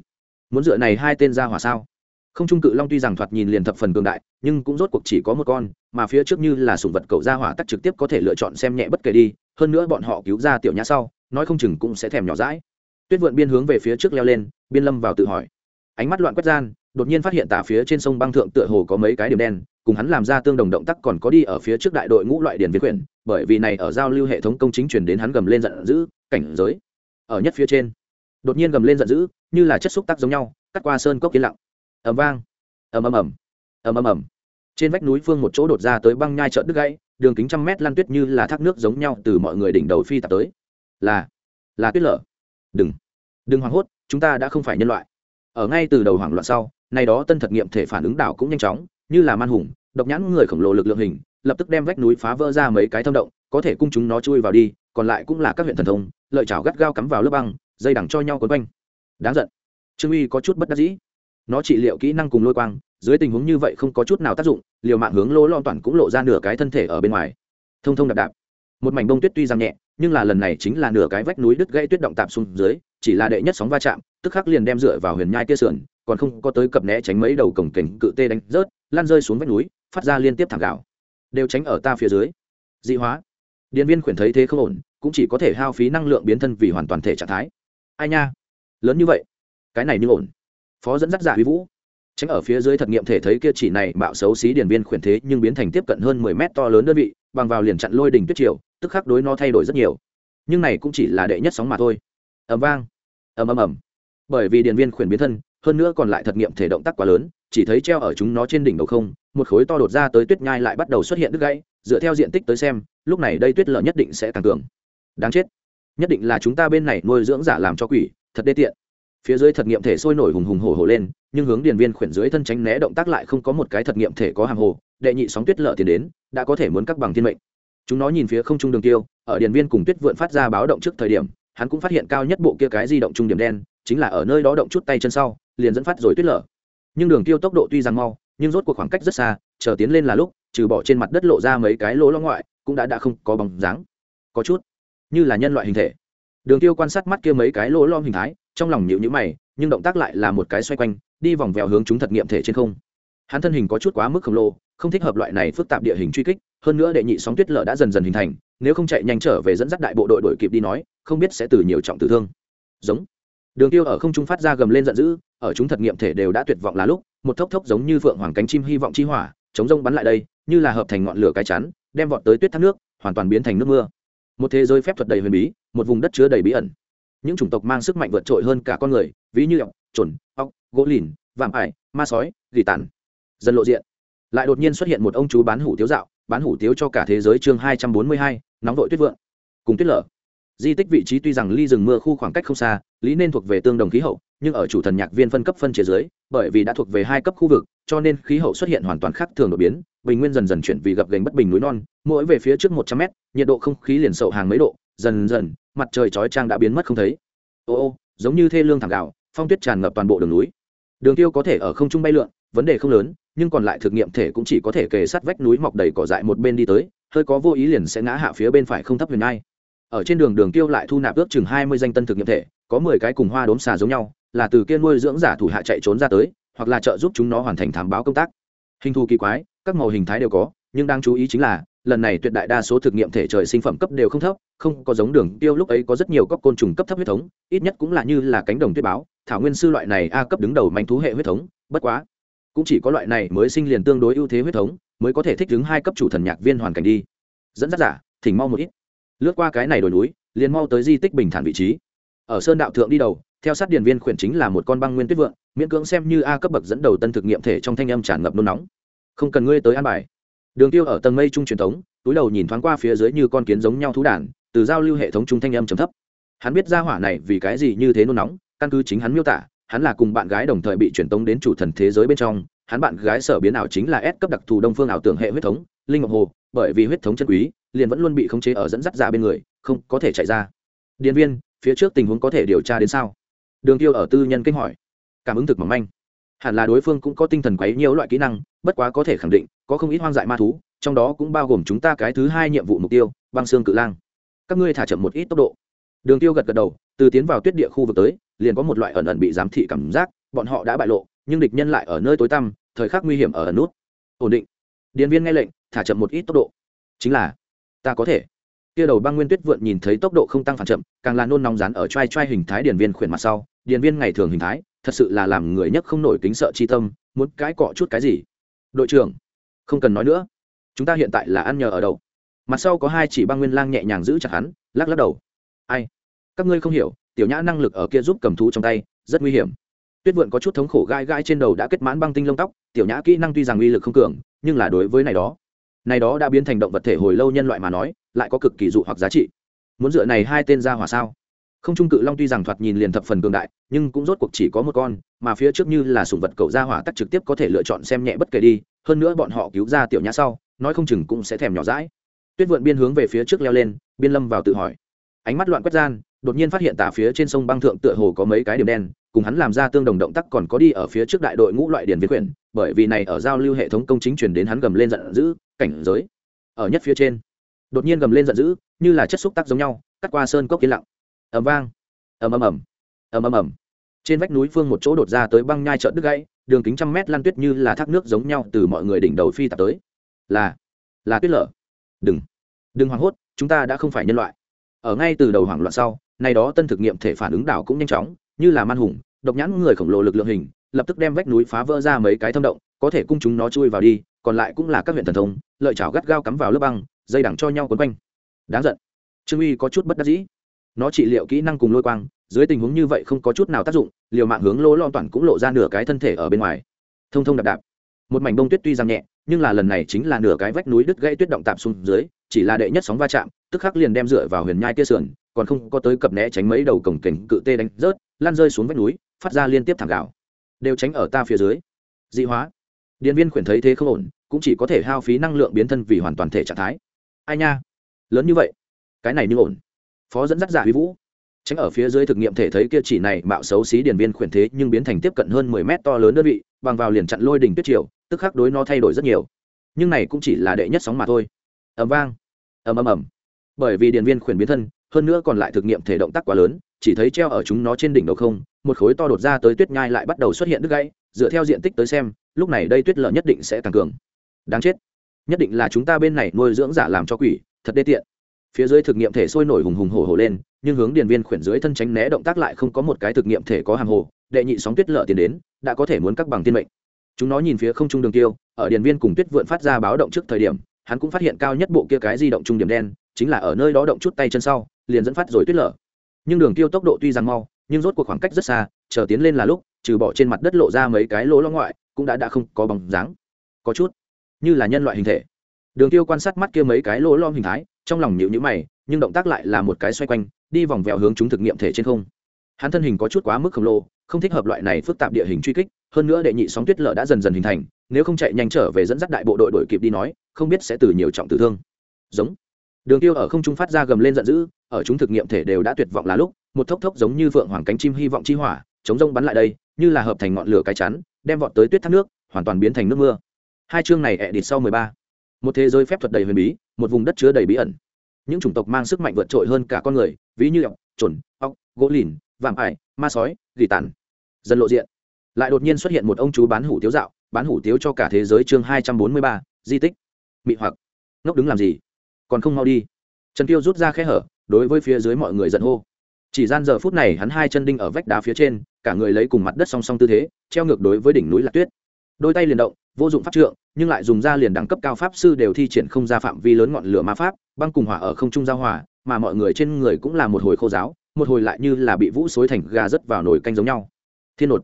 Muốn dựa này hai tên ra hỏa sao? Không trung cự long tuy rằng thoạt nhìn liền thập phần cường đại, nhưng cũng rốt cuộc chỉ có một con, mà phía trước như là sùng vật cậu ra hỏa tắc trực tiếp có thể lựa chọn xem nhẹ bất kể đi, hơn nữa bọn họ cứu ra tiểu nhã sau, nói không chừng cũng sẽ thèm nhỏ rãi tuyết vượn biên hướng về phía trước leo lên, biên lâm vào tự hỏi. Ánh mắt loạn quét gian, đột nhiên phát hiện tả phía trên sông băng thượng tựa hồ có mấy cái điểm đen, cùng hắn làm ra tương đồng động tác còn có đi ở phía trước đại đội ngũ loại điển viên quyển bởi vì này ở giao lưu hệ thống công chính truyền đến hắn gầm lên giận dữ, cảnh giới ở nhất phía trên. Đột nhiên gầm lên giận dữ, như là chất xúc tác giống nhau, cắt qua sơn cốc yên lặng ầm vang, ầm ầm ầm ầm ầm ầm. Trên vách núi phương một chỗ đột ra tới băng nhai trợn đứt gãy, đường kính trăm mét lan tuyết như là thác nước giống nhau từ mọi người đỉnh đầu phi tạt tới. Là là tuyết lở. Đừng đừng hoảng hốt, chúng ta đã không phải nhân loại. Ở ngay từ đầu hoảng loạn sau, nay đó tân thật nghiệm thể phản ứng đảo cũng nhanh chóng, như là man hùng, độc nhãn người khổng lồ lực lượng hình, lập tức đem vách núi phá vỡ ra mấy cái thâm động, có thể cung chúng nó chui vào đi, còn lại cũng là các huyện thần thông, lợi chảo gắt gao cắm vào lớp băng, dây đằng cho nhau quấn quanh. Đáng giận. Trương uy có chút bất đắc dĩ nó trị liệu kỹ năng cùng lôi quang, dưới tình huống như vậy không có chút nào tác dụng, liều mạng hướng lỗ lon toàn cũng lộ ra nửa cái thân thể ở bên ngoài. Thông thông đạp đạp. Một mảnh bông tuyết tuy rằng nhẹ, nhưng là lần này chính là nửa cái vách núi đứt gãy tuyết động tạm xuống dưới, chỉ là đệ nhất sóng va chạm, tức khắc liền đem dựa vào huyền nhai kia sườn, còn không có tới cập né tránh mấy đầu cổng kềnh cự tê đánh rớt lan rơi xuống vách núi, phát ra liên tiếp thẳng gạo. Đều tránh ở ta phía dưới. Dị hóa. Điện viên khuyển thấy thế không ổn, cũng chỉ có thể hao phí năng lượng biến thân vì hoàn toàn thể trạng thái. Ai nha. Lớn như vậy. Cái này như ổn phó dẫn dắt giả huy vũ. Tránh ở phía dưới thật nghiệm thể thấy kia chỉ này mạo xấu xí điển viên khuyển thế nhưng biến thành tiếp cận hơn mười mét to lớn đơn vị, bằng vào liền chặn lôi đỉnh tuyết triều, tức khắc đối nó thay đổi rất nhiều. Nhưng này cũng chỉ là đệ nhất sóng mà thôi. Ầm vang. Ầm ầm ầm. Bởi vì điển viên khuyển biến thân, hơn nữa còn lại thật nghiệm thể động tác quá lớn, chỉ thấy treo ở chúng nó trên đỉnh đầu không, một khối to đột ra tới tuyết nhai lại bắt đầu xuất hiện đứt gãy, dựa theo diện tích tới xem, lúc này đây tuyết lở nhất định sẽ tăng cường. Đáng chết. Nhất định là chúng ta bên này nuôi dưỡng giả làm cho quỷ, thật đê tiện phía dưới thật nghiệm thể sôi nổi hùng hùng hổ hổ lên, nhưng hướng điền viên khuyển dưới thân tránh né động tác lại không có một cái thật nghiệm thể có hàng hồ, đệ nhị sóng tuyết lở tiền đến, đã có thể muốn các bằng thiên mệnh. Chúng nó nhìn phía không trung đường tiêu, ở điền viên cùng tuyết vượn phát ra báo động trước thời điểm, hắn cũng phát hiện cao nhất bộ kia cái di động trung điểm đen, chính là ở nơi đó động chút tay chân sau, liền dẫn phát rồi tuyết lở. Nhưng đường tiêu tốc độ tuy rằng mau, nhưng rốt cuộc khoảng cách rất xa, chờ tiến lên là lúc, trừ bỏ trên mặt đất lộ ra mấy cái lỗ lo ngoại, cũng đã đã không có bóng dáng. Có chút, như là nhân loại hình thể đường tiêu quan sát mắt kia mấy cái lỗ lom hình thái, trong lòng nhịu nhữ mày, nhưng động tác lại là một cái xoay quanh, đi vòng vèo hướng chúng thật nghiệm thể trên không. Hắn thân hình có chút quá mức khổng lồ, không thích hợp loại này phức tạp địa hình truy kích, hơn nữa đệ nhị sóng tuyết lở đã dần dần hình thành, nếu không chạy nhanh trở về dẫn dắt đại bộ đội đội kịp đi nói, không biết sẽ từ nhiều trọng tử thương. Giống. Đường tiêu ở không trung phát ra gầm lên giận dữ, ở chúng thật nghiệm thể đều đã tuyệt vọng là lúc, một thốc thốc giống như phượng hoàng cánh chim hy vọng chi hỏa, chống rông bắn lại đây, như là hợp thành ngọn lửa cái chắn, đem vọt tới tuyết thác nước, hoàn toàn biến thành nước mưa. Một thế giới phép thuật đầy huyền bí một vùng đất chứa đầy bí ẩn. Những chủng tộc mang sức mạnh vượt trội hơn cả con người, ví như ọc trồn ọc gỗ lìn, vạm ải, ma sói, gỉ tàn. Dần lộ diện. Lại đột nhiên xuất hiện một ông chú bán hủ tiếu dạo, bán hủ tiếu cho cả thế giới chương hai trăm bốn mươi hai, nóng vội tuyết vượng. Cùng tuyết lở. Di tích vị trí tuy rằng ly rừng mưa khu khoảng cách không xa, lý nên thuộc về tương đồng khí hậu, nhưng ở chủ thần nhạc viên phân cấp phân chia dưới, bởi vì đã thuộc về hai cấp khu vực, cho nên khí hậu xuất hiện hoàn toàn khác thường đột biến, bình nguyên dần dần chuyển vì gập gành bất bình núi non, mỗi về phía trước một trăm mét, nhiệt độ không khí liền sậu hàng mấy độ, dần dần mặt trời chói trang đã biến mất không thấy. Ô ô, giống như thê lương thẳng gạo, phong tuyết tràn ngập toàn bộ đường núi. Đường tiêu có thể ở không trung bay lượn, vấn đề không lớn, nhưng còn lại thực nghiệm thể cũng chỉ có thể kề sát vách núi mọc đầy cỏ dại một bên đi tới, hơi có vô ý liền sẽ ngã hạ phía bên phải không thấp huyền ai ở trên đường đường tiêu lại thu nạp ước chừng hai mươi danh tân thực nghiệm thể, có mười cái cùng hoa đốm xà giống nhau, là từ kia nuôi dưỡng giả thủ hạ chạy trốn ra tới, hoặc là trợ giúp chúng nó hoàn thành thám báo công tác. Hình thù kỳ quái, các màu hình thái đều có, nhưng đáng chú ý chính là lần này tuyệt đại đa số thực nghiệm thể trời sinh phẩm cấp đều không thấp, không có giống đường tiêu lúc ấy có rất nhiều các côn trùng cấp thấp huyết thống, ít nhất cũng là như là cánh đồng tuyết báo, thảo nguyên sư loại này a cấp đứng đầu manh thú hệ huyết thống, bất quá, cũng chỉ có loại này mới sinh liền tương đối ưu thế huyết thống, mới có thể thích ứng hai cấp chủ thần nhạc viên hoàn cảnh đi. Dẫn dắt giả, thỉnh mau một ít. Lướt qua cái này đồi núi, liền mau tới di tích bình thản vị trí. Ở sơn đạo thượng đi đầu, theo sát điền viên khuyển chính là một con băng nguyên tuyết vượng, miễn cưỡng xem như a cấp bậc dẫn đầu tân thực nghiệm thể trong thanh âm tràn ngập nôn nóng. Không cần ngươi tới an bài đường tiêu ở tầng mây trung truyền thống, túi đầu nhìn thoáng qua phía dưới như con kiến giống nhau thú đàn, từ giao lưu hệ thống trung thanh âm trầm thấp. Hắn biết ra hỏa này vì cái gì như thế nôn nóng, căn cứ chính hắn miêu tả, hắn là cùng bạn gái đồng thời bị truyền tống đến chủ thần thế giới bên trong, hắn bạn gái sở biến ảo chính là S cấp đặc thù đông phương ảo tưởng hệ huyết thống, linh ngọc hồ, bởi vì huyết thống chân quý, liền vẫn luôn bị khống chế ở dẫn dắt ra bên người, không có thể chạy ra. Điện viên, phía trước tình huống có thể điều tra đến sao? Đường tiêu ở tư nhân kinh hỏi. Cảm ứng thực mỏng manh. Hẳn là đối phương cũng có tinh thần quấy nhiều loại kỹ năng bất quá có thể khẳng định, có không ít hoang dại ma thú, trong đó cũng bao gồm chúng ta cái thứ hai nhiệm vụ mục tiêu, băng xương cự lang. Các ngươi thả chậm một ít tốc độ. Đường tiêu gật gật đầu, từ tiến vào tuyết địa khu vực tới, liền có một loại ẩn ẩn bị giám thị cảm giác, bọn họ đã bại lộ, nhưng địch nhân lại ở nơi tối tăm, thời khắc nguy hiểm ở ẩn nút. Ổn định. Điện viên nghe lệnh, thả chậm một ít tốc độ. Chính là, ta có thể. Kia đầu băng nguyên tuyết vượn nhìn thấy tốc độ không tăng phản chậm, càng là nôn nóng rán ở trai trai hình thái điển viên khuyển mặt sau. Điển viên ngày thường hình thái, thật sự là làm người nhất không nổi kính sợ chi tâm, muốn cái cọ chút cái gì đội trưởng không cần nói nữa. Chúng ta hiện tại là ăn nhờ ở đầu, mặt sau có hai chỉ băng nguyên lang nhẹ nhàng giữ chặt hắn lắc lắc đầu. Ai? Các ngươi không hiểu tiểu nhã năng lực ở kia giúp cầm thú trong tay rất nguy hiểm. Tuyết vượn có chút thống khổ gai gai trên đầu đã kết mãn băng tinh lông tóc tiểu nhã kỹ năng tuy rằng uy lực không cường nhưng là đối với này đó này đó đã biến thành động vật thể hồi lâu nhân loại mà nói lại có cực kỳ dụ hoặc giá trị. Muốn dựa này hai tên ra hỏa sao? Không trung cự long tuy rằng thoạt nhìn liền thập phần cường đại nhưng cũng rốt cuộc chỉ có một con mà phía trước như là sùng vật cậu ra hỏa tắc trực tiếp có thể lựa chọn xem nhẹ bất kể đi, hơn nữa bọn họ cứu ra tiểu nhã sau, nói không chừng cũng sẽ thèm nhỏ rãi tuyết vượn biên hướng về phía trước leo lên, biên lâm vào tự hỏi. Ánh mắt loạn quét gian, đột nhiên phát hiện tả phía trên sông băng thượng tựa hồ có mấy cái điểm đen, cùng hắn làm ra tương đồng động tác còn có đi ở phía trước đại đội ngũ loại điển viên quyển bởi vì này ở giao lưu hệ thống công chính truyền đến hắn gầm lên giận dữ, cảnh giới ở nhất phía trên. Đột nhiên gầm lên giận dữ, như là chất xúc tác giống nhau, cắt qua sơn cốc yên lặng. Ầm vang. Ầm ầm ầm. Ầm ầm ầm trên vách núi phương một chỗ đột ra tới băng nhai trợn đứt gãy, đường kính trăm mét lan tuyết như là thác nước giống nhau từ mọi người đỉnh đầu phi tạt tới. Là là tuyết lở. Đừng đừng hoảng hốt, chúng ta đã không phải nhân loại. Ở ngay từ đầu hoảng loạn sau, nay đó tân thực nghiệm thể phản ứng đảo cũng nhanh chóng, như là man hùng, độc nhãn người khổng lồ lực lượng hình, lập tức đem vách núi phá vỡ ra mấy cái thâm động, có thể cung chúng nó chui vào đi, còn lại cũng là các huyện thần thông, lợi chảo gắt gao cắm vào lớp băng, dây đẳng cho nhau quấn quanh. Đáng giận. Trương uy có chút bất đắc dĩ. Nó trị liệu kỹ năng cùng lôi quang dưới tình huống như vậy không có chút nào tác dụng, liều mạng hướng lỗ lo toàn cũng lộ ra nửa cái thân thể ở bên ngoài. Thông thông đạp đạp. Một mảnh bông tuyết tuy rằng nhẹ, nhưng là lần này chính là nửa cái vách núi đứt gãy tuyết động tạm xuống dưới, chỉ là đệ nhất sóng va chạm, tức khắc liền đem dựa vào huyền nhai kia sườn, còn không có tới cập né tránh mấy đầu cổng kềnh cự tê đánh rớt lan rơi xuống vách núi, phát ra liên tiếp thảm gạo. Đều tránh ở ta phía dưới. Dị hóa. Điện viên khuyển thấy thế không ổn, cũng chỉ có thể hao phí năng lượng biến thân vì hoàn toàn thể trạng thái. Ai nha. Lớn như vậy. Cái này như ổn. Phó dẫn dắt giả huy vũ tránh ở phía dưới thực nghiệm thể thấy kia chỉ này mạo xấu xí điển viên khuyển thế nhưng biến thành tiếp cận hơn mười mét to lớn đơn vị, bằng vào liền chặn lôi đỉnh tuyết triều, tức khắc đối nó thay đổi rất nhiều. Nhưng này cũng chỉ là đệ nhất sóng mà thôi. Ầm vang, ầm ầm ầm. Bởi vì điển viên khuyển biến thân, hơn nữa còn lại thực nghiệm thể động tác quá lớn, chỉ thấy treo ở chúng nó trên đỉnh đầu không, một khối to đột ra tới tuyết nhai lại bắt đầu xuất hiện đứt gãy, dựa theo diện tích tới xem, lúc này đây tuyết lở nhất định sẽ tăng cường. Đáng chết. Nhất định là chúng ta bên này nuôi dưỡng giả làm cho quỷ, thật đê tiện. Phía dưới thực nghiệm thể sôi nổi hùng hùng hổ hổ lên nhưng hướng điền viên khuyển dưới thân tránh né động tác lại không có một cái thực nghiệm thể có hàng hồ, đệ nhị sóng tuyết lợ tiền đến, đã có thể muốn các bằng tiên mệnh. Chúng nó nhìn phía không trung đường tiêu, ở điền viên cùng tuyết vượn phát ra báo động trước thời điểm, hắn cũng phát hiện cao nhất bộ kia cái di động trung điểm đen, chính là ở nơi đó động chút tay chân sau, liền dẫn phát rồi tuyết lở. Nhưng đường tiêu tốc độ tuy rằng mau, nhưng rốt cuộc khoảng cách rất xa, chờ tiến lên là lúc, trừ bỏ trên mặt đất lộ ra mấy cái lỗ lo ngoại, cũng đã đã không có bóng dáng. Có chút, như là nhân loại hình thể. Đường tiêu quan sát mắt kia mấy cái lỗ lom hình thái trong lòng nhịu nhữ mày, nhưng động tác lại là một cái xoay quanh, đi vòng vèo hướng chúng thực nghiệm thể trên không. Hắn thân hình có chút quá mức khổng lồ, không thích hợp loại này phức tạp địa hình truy kích, hơn nữa đệ nhị sóng tuyết lở đã dần dần hình thành, nếu không chạy nhanh trở về dẫn dắt đại bộ đội đội kịp đi nói, không biết sẽ từ nhiều trọng tử thương. Giống. Đường tiêu ở không trung phát ra gầm lên giận dữ, ở chúng thực nghiệm thể đều đã tuyệt vọng là lúc, một thốc thốc giống như vượng hoàng cánh chim hy vọng chi hỏa, chống rông bắn lại đây, như là hợp thành ngọn lửa cái chắn, đem vọt tới tuyết thác nước, hoàn toàn biến thành nước mưa. Hai chương này ẹ địt sau mười ba một thế giới phép thuật đầy huyền bí, một vùng đất chứa đầy bí ẩn. Những chủng tộc mang sức mạnh vượt trội hơn cả con người, ví như ọc trồn ọc gỗ lìn, vạm ải, ma sói, gỉ tàn. Dần lộ diện. Lại đột nhiên xuất hiện một ông chú bán hủ tiếu dạo, bán hủ tiếu cho cả thế giới chương hai trăm bốn mươi ba, di tích. Mị hoặc. Ngốc đứng làm gì? Còn không mau đi. Trần tiêu rút ra khe hở, đối với phía dưới mọi người giận hô. Chỉ gian giờ phút này hắn hai chân đinh ở vách đá phía trên, cả người lấy cùng mặt đất song song tư thế, treo ngược đối với đỉnh núi lạc tuyết. Đôi tay liền động vô dụng pháp trượng, nhưng lại dùng ra liền đẳng cấp cao pháp sư đều thi triển không ra phạm vi lớn ngọn lửa ma pháp, băng cùng hỏa ở không trung giao hòa, mà mọi người trên người cũng là một hồi khô giáo, một hồi lại như là bị vũ xối thành gà rớt vào nồi canh giống nhau. Thiên nột,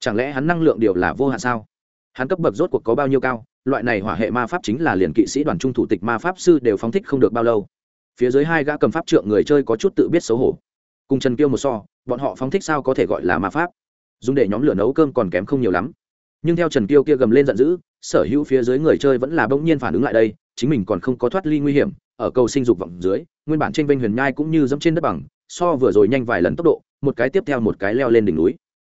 chẳng lẽ hắn năng lượng điều là vô hạn sao? Hắn cấp bậc rốt cuộc có bao nhiêu cao? Loại này hỏa hệ ma pháp chính là liền kỵ sĩ đoàn trung thủ tịch ma pháp sư đều phóng thích không được bao lâu. Phía dưới hai gã cầm pháp trượng người chơi có chút tự biết xấu hổ. Cùng trần kiêu một so, bọn họ phóng thích sao có thể gọi là ma pháp? Dùng để nhóm lửa nấu cơm còn kém không nhiều lắm nhưng theo trần kiêu kia gầm lên giận dữ, sở hữu phía dưới người chơi vẫn là bỗng nhiên phản ứng lại đây, chính mình còn không có thoát ly nguy hiểm, ở cầu sinh dục vọng dưới, nguyên bản tranh vinh huyền nhai cũng như dẫm trên đất bằng, so vừa rồi nhanh vài lần tốc độ, một cái tiếp theo một cái leo lên đỉnh núi.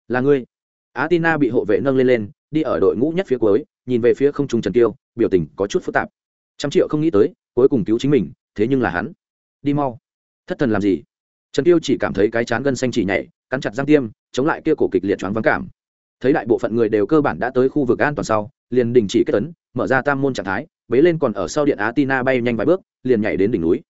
Là ngươi. Á tina bị hộ vệ nâng lên lên, đi ở đội ngũ nhất phía cuối, nhìn về phía không trung trần kiêu, biểu tình có chút phức tạp. Trăm triệu không nghĩ tới, cuối cùng cứu chính mình, thế nhưng là hắn. Đi mau. Thất thần làm gì? Trần kiêu chỉ cảm thấy cái chán gân xanh chỉ nhảy, cắn chặt răng tiêm, chống lại kia cổ kịch liệt choáng vắng cảm thấy đại bộ phận người đều cơ bản đã tới khu vực an toàn sau, liền đình chỉ kết tấn mở ra tam môn trạng thái, bế lên còn ở sau điện á tina bay nhanh vài bước, liền nhảy đến đỉnh núi.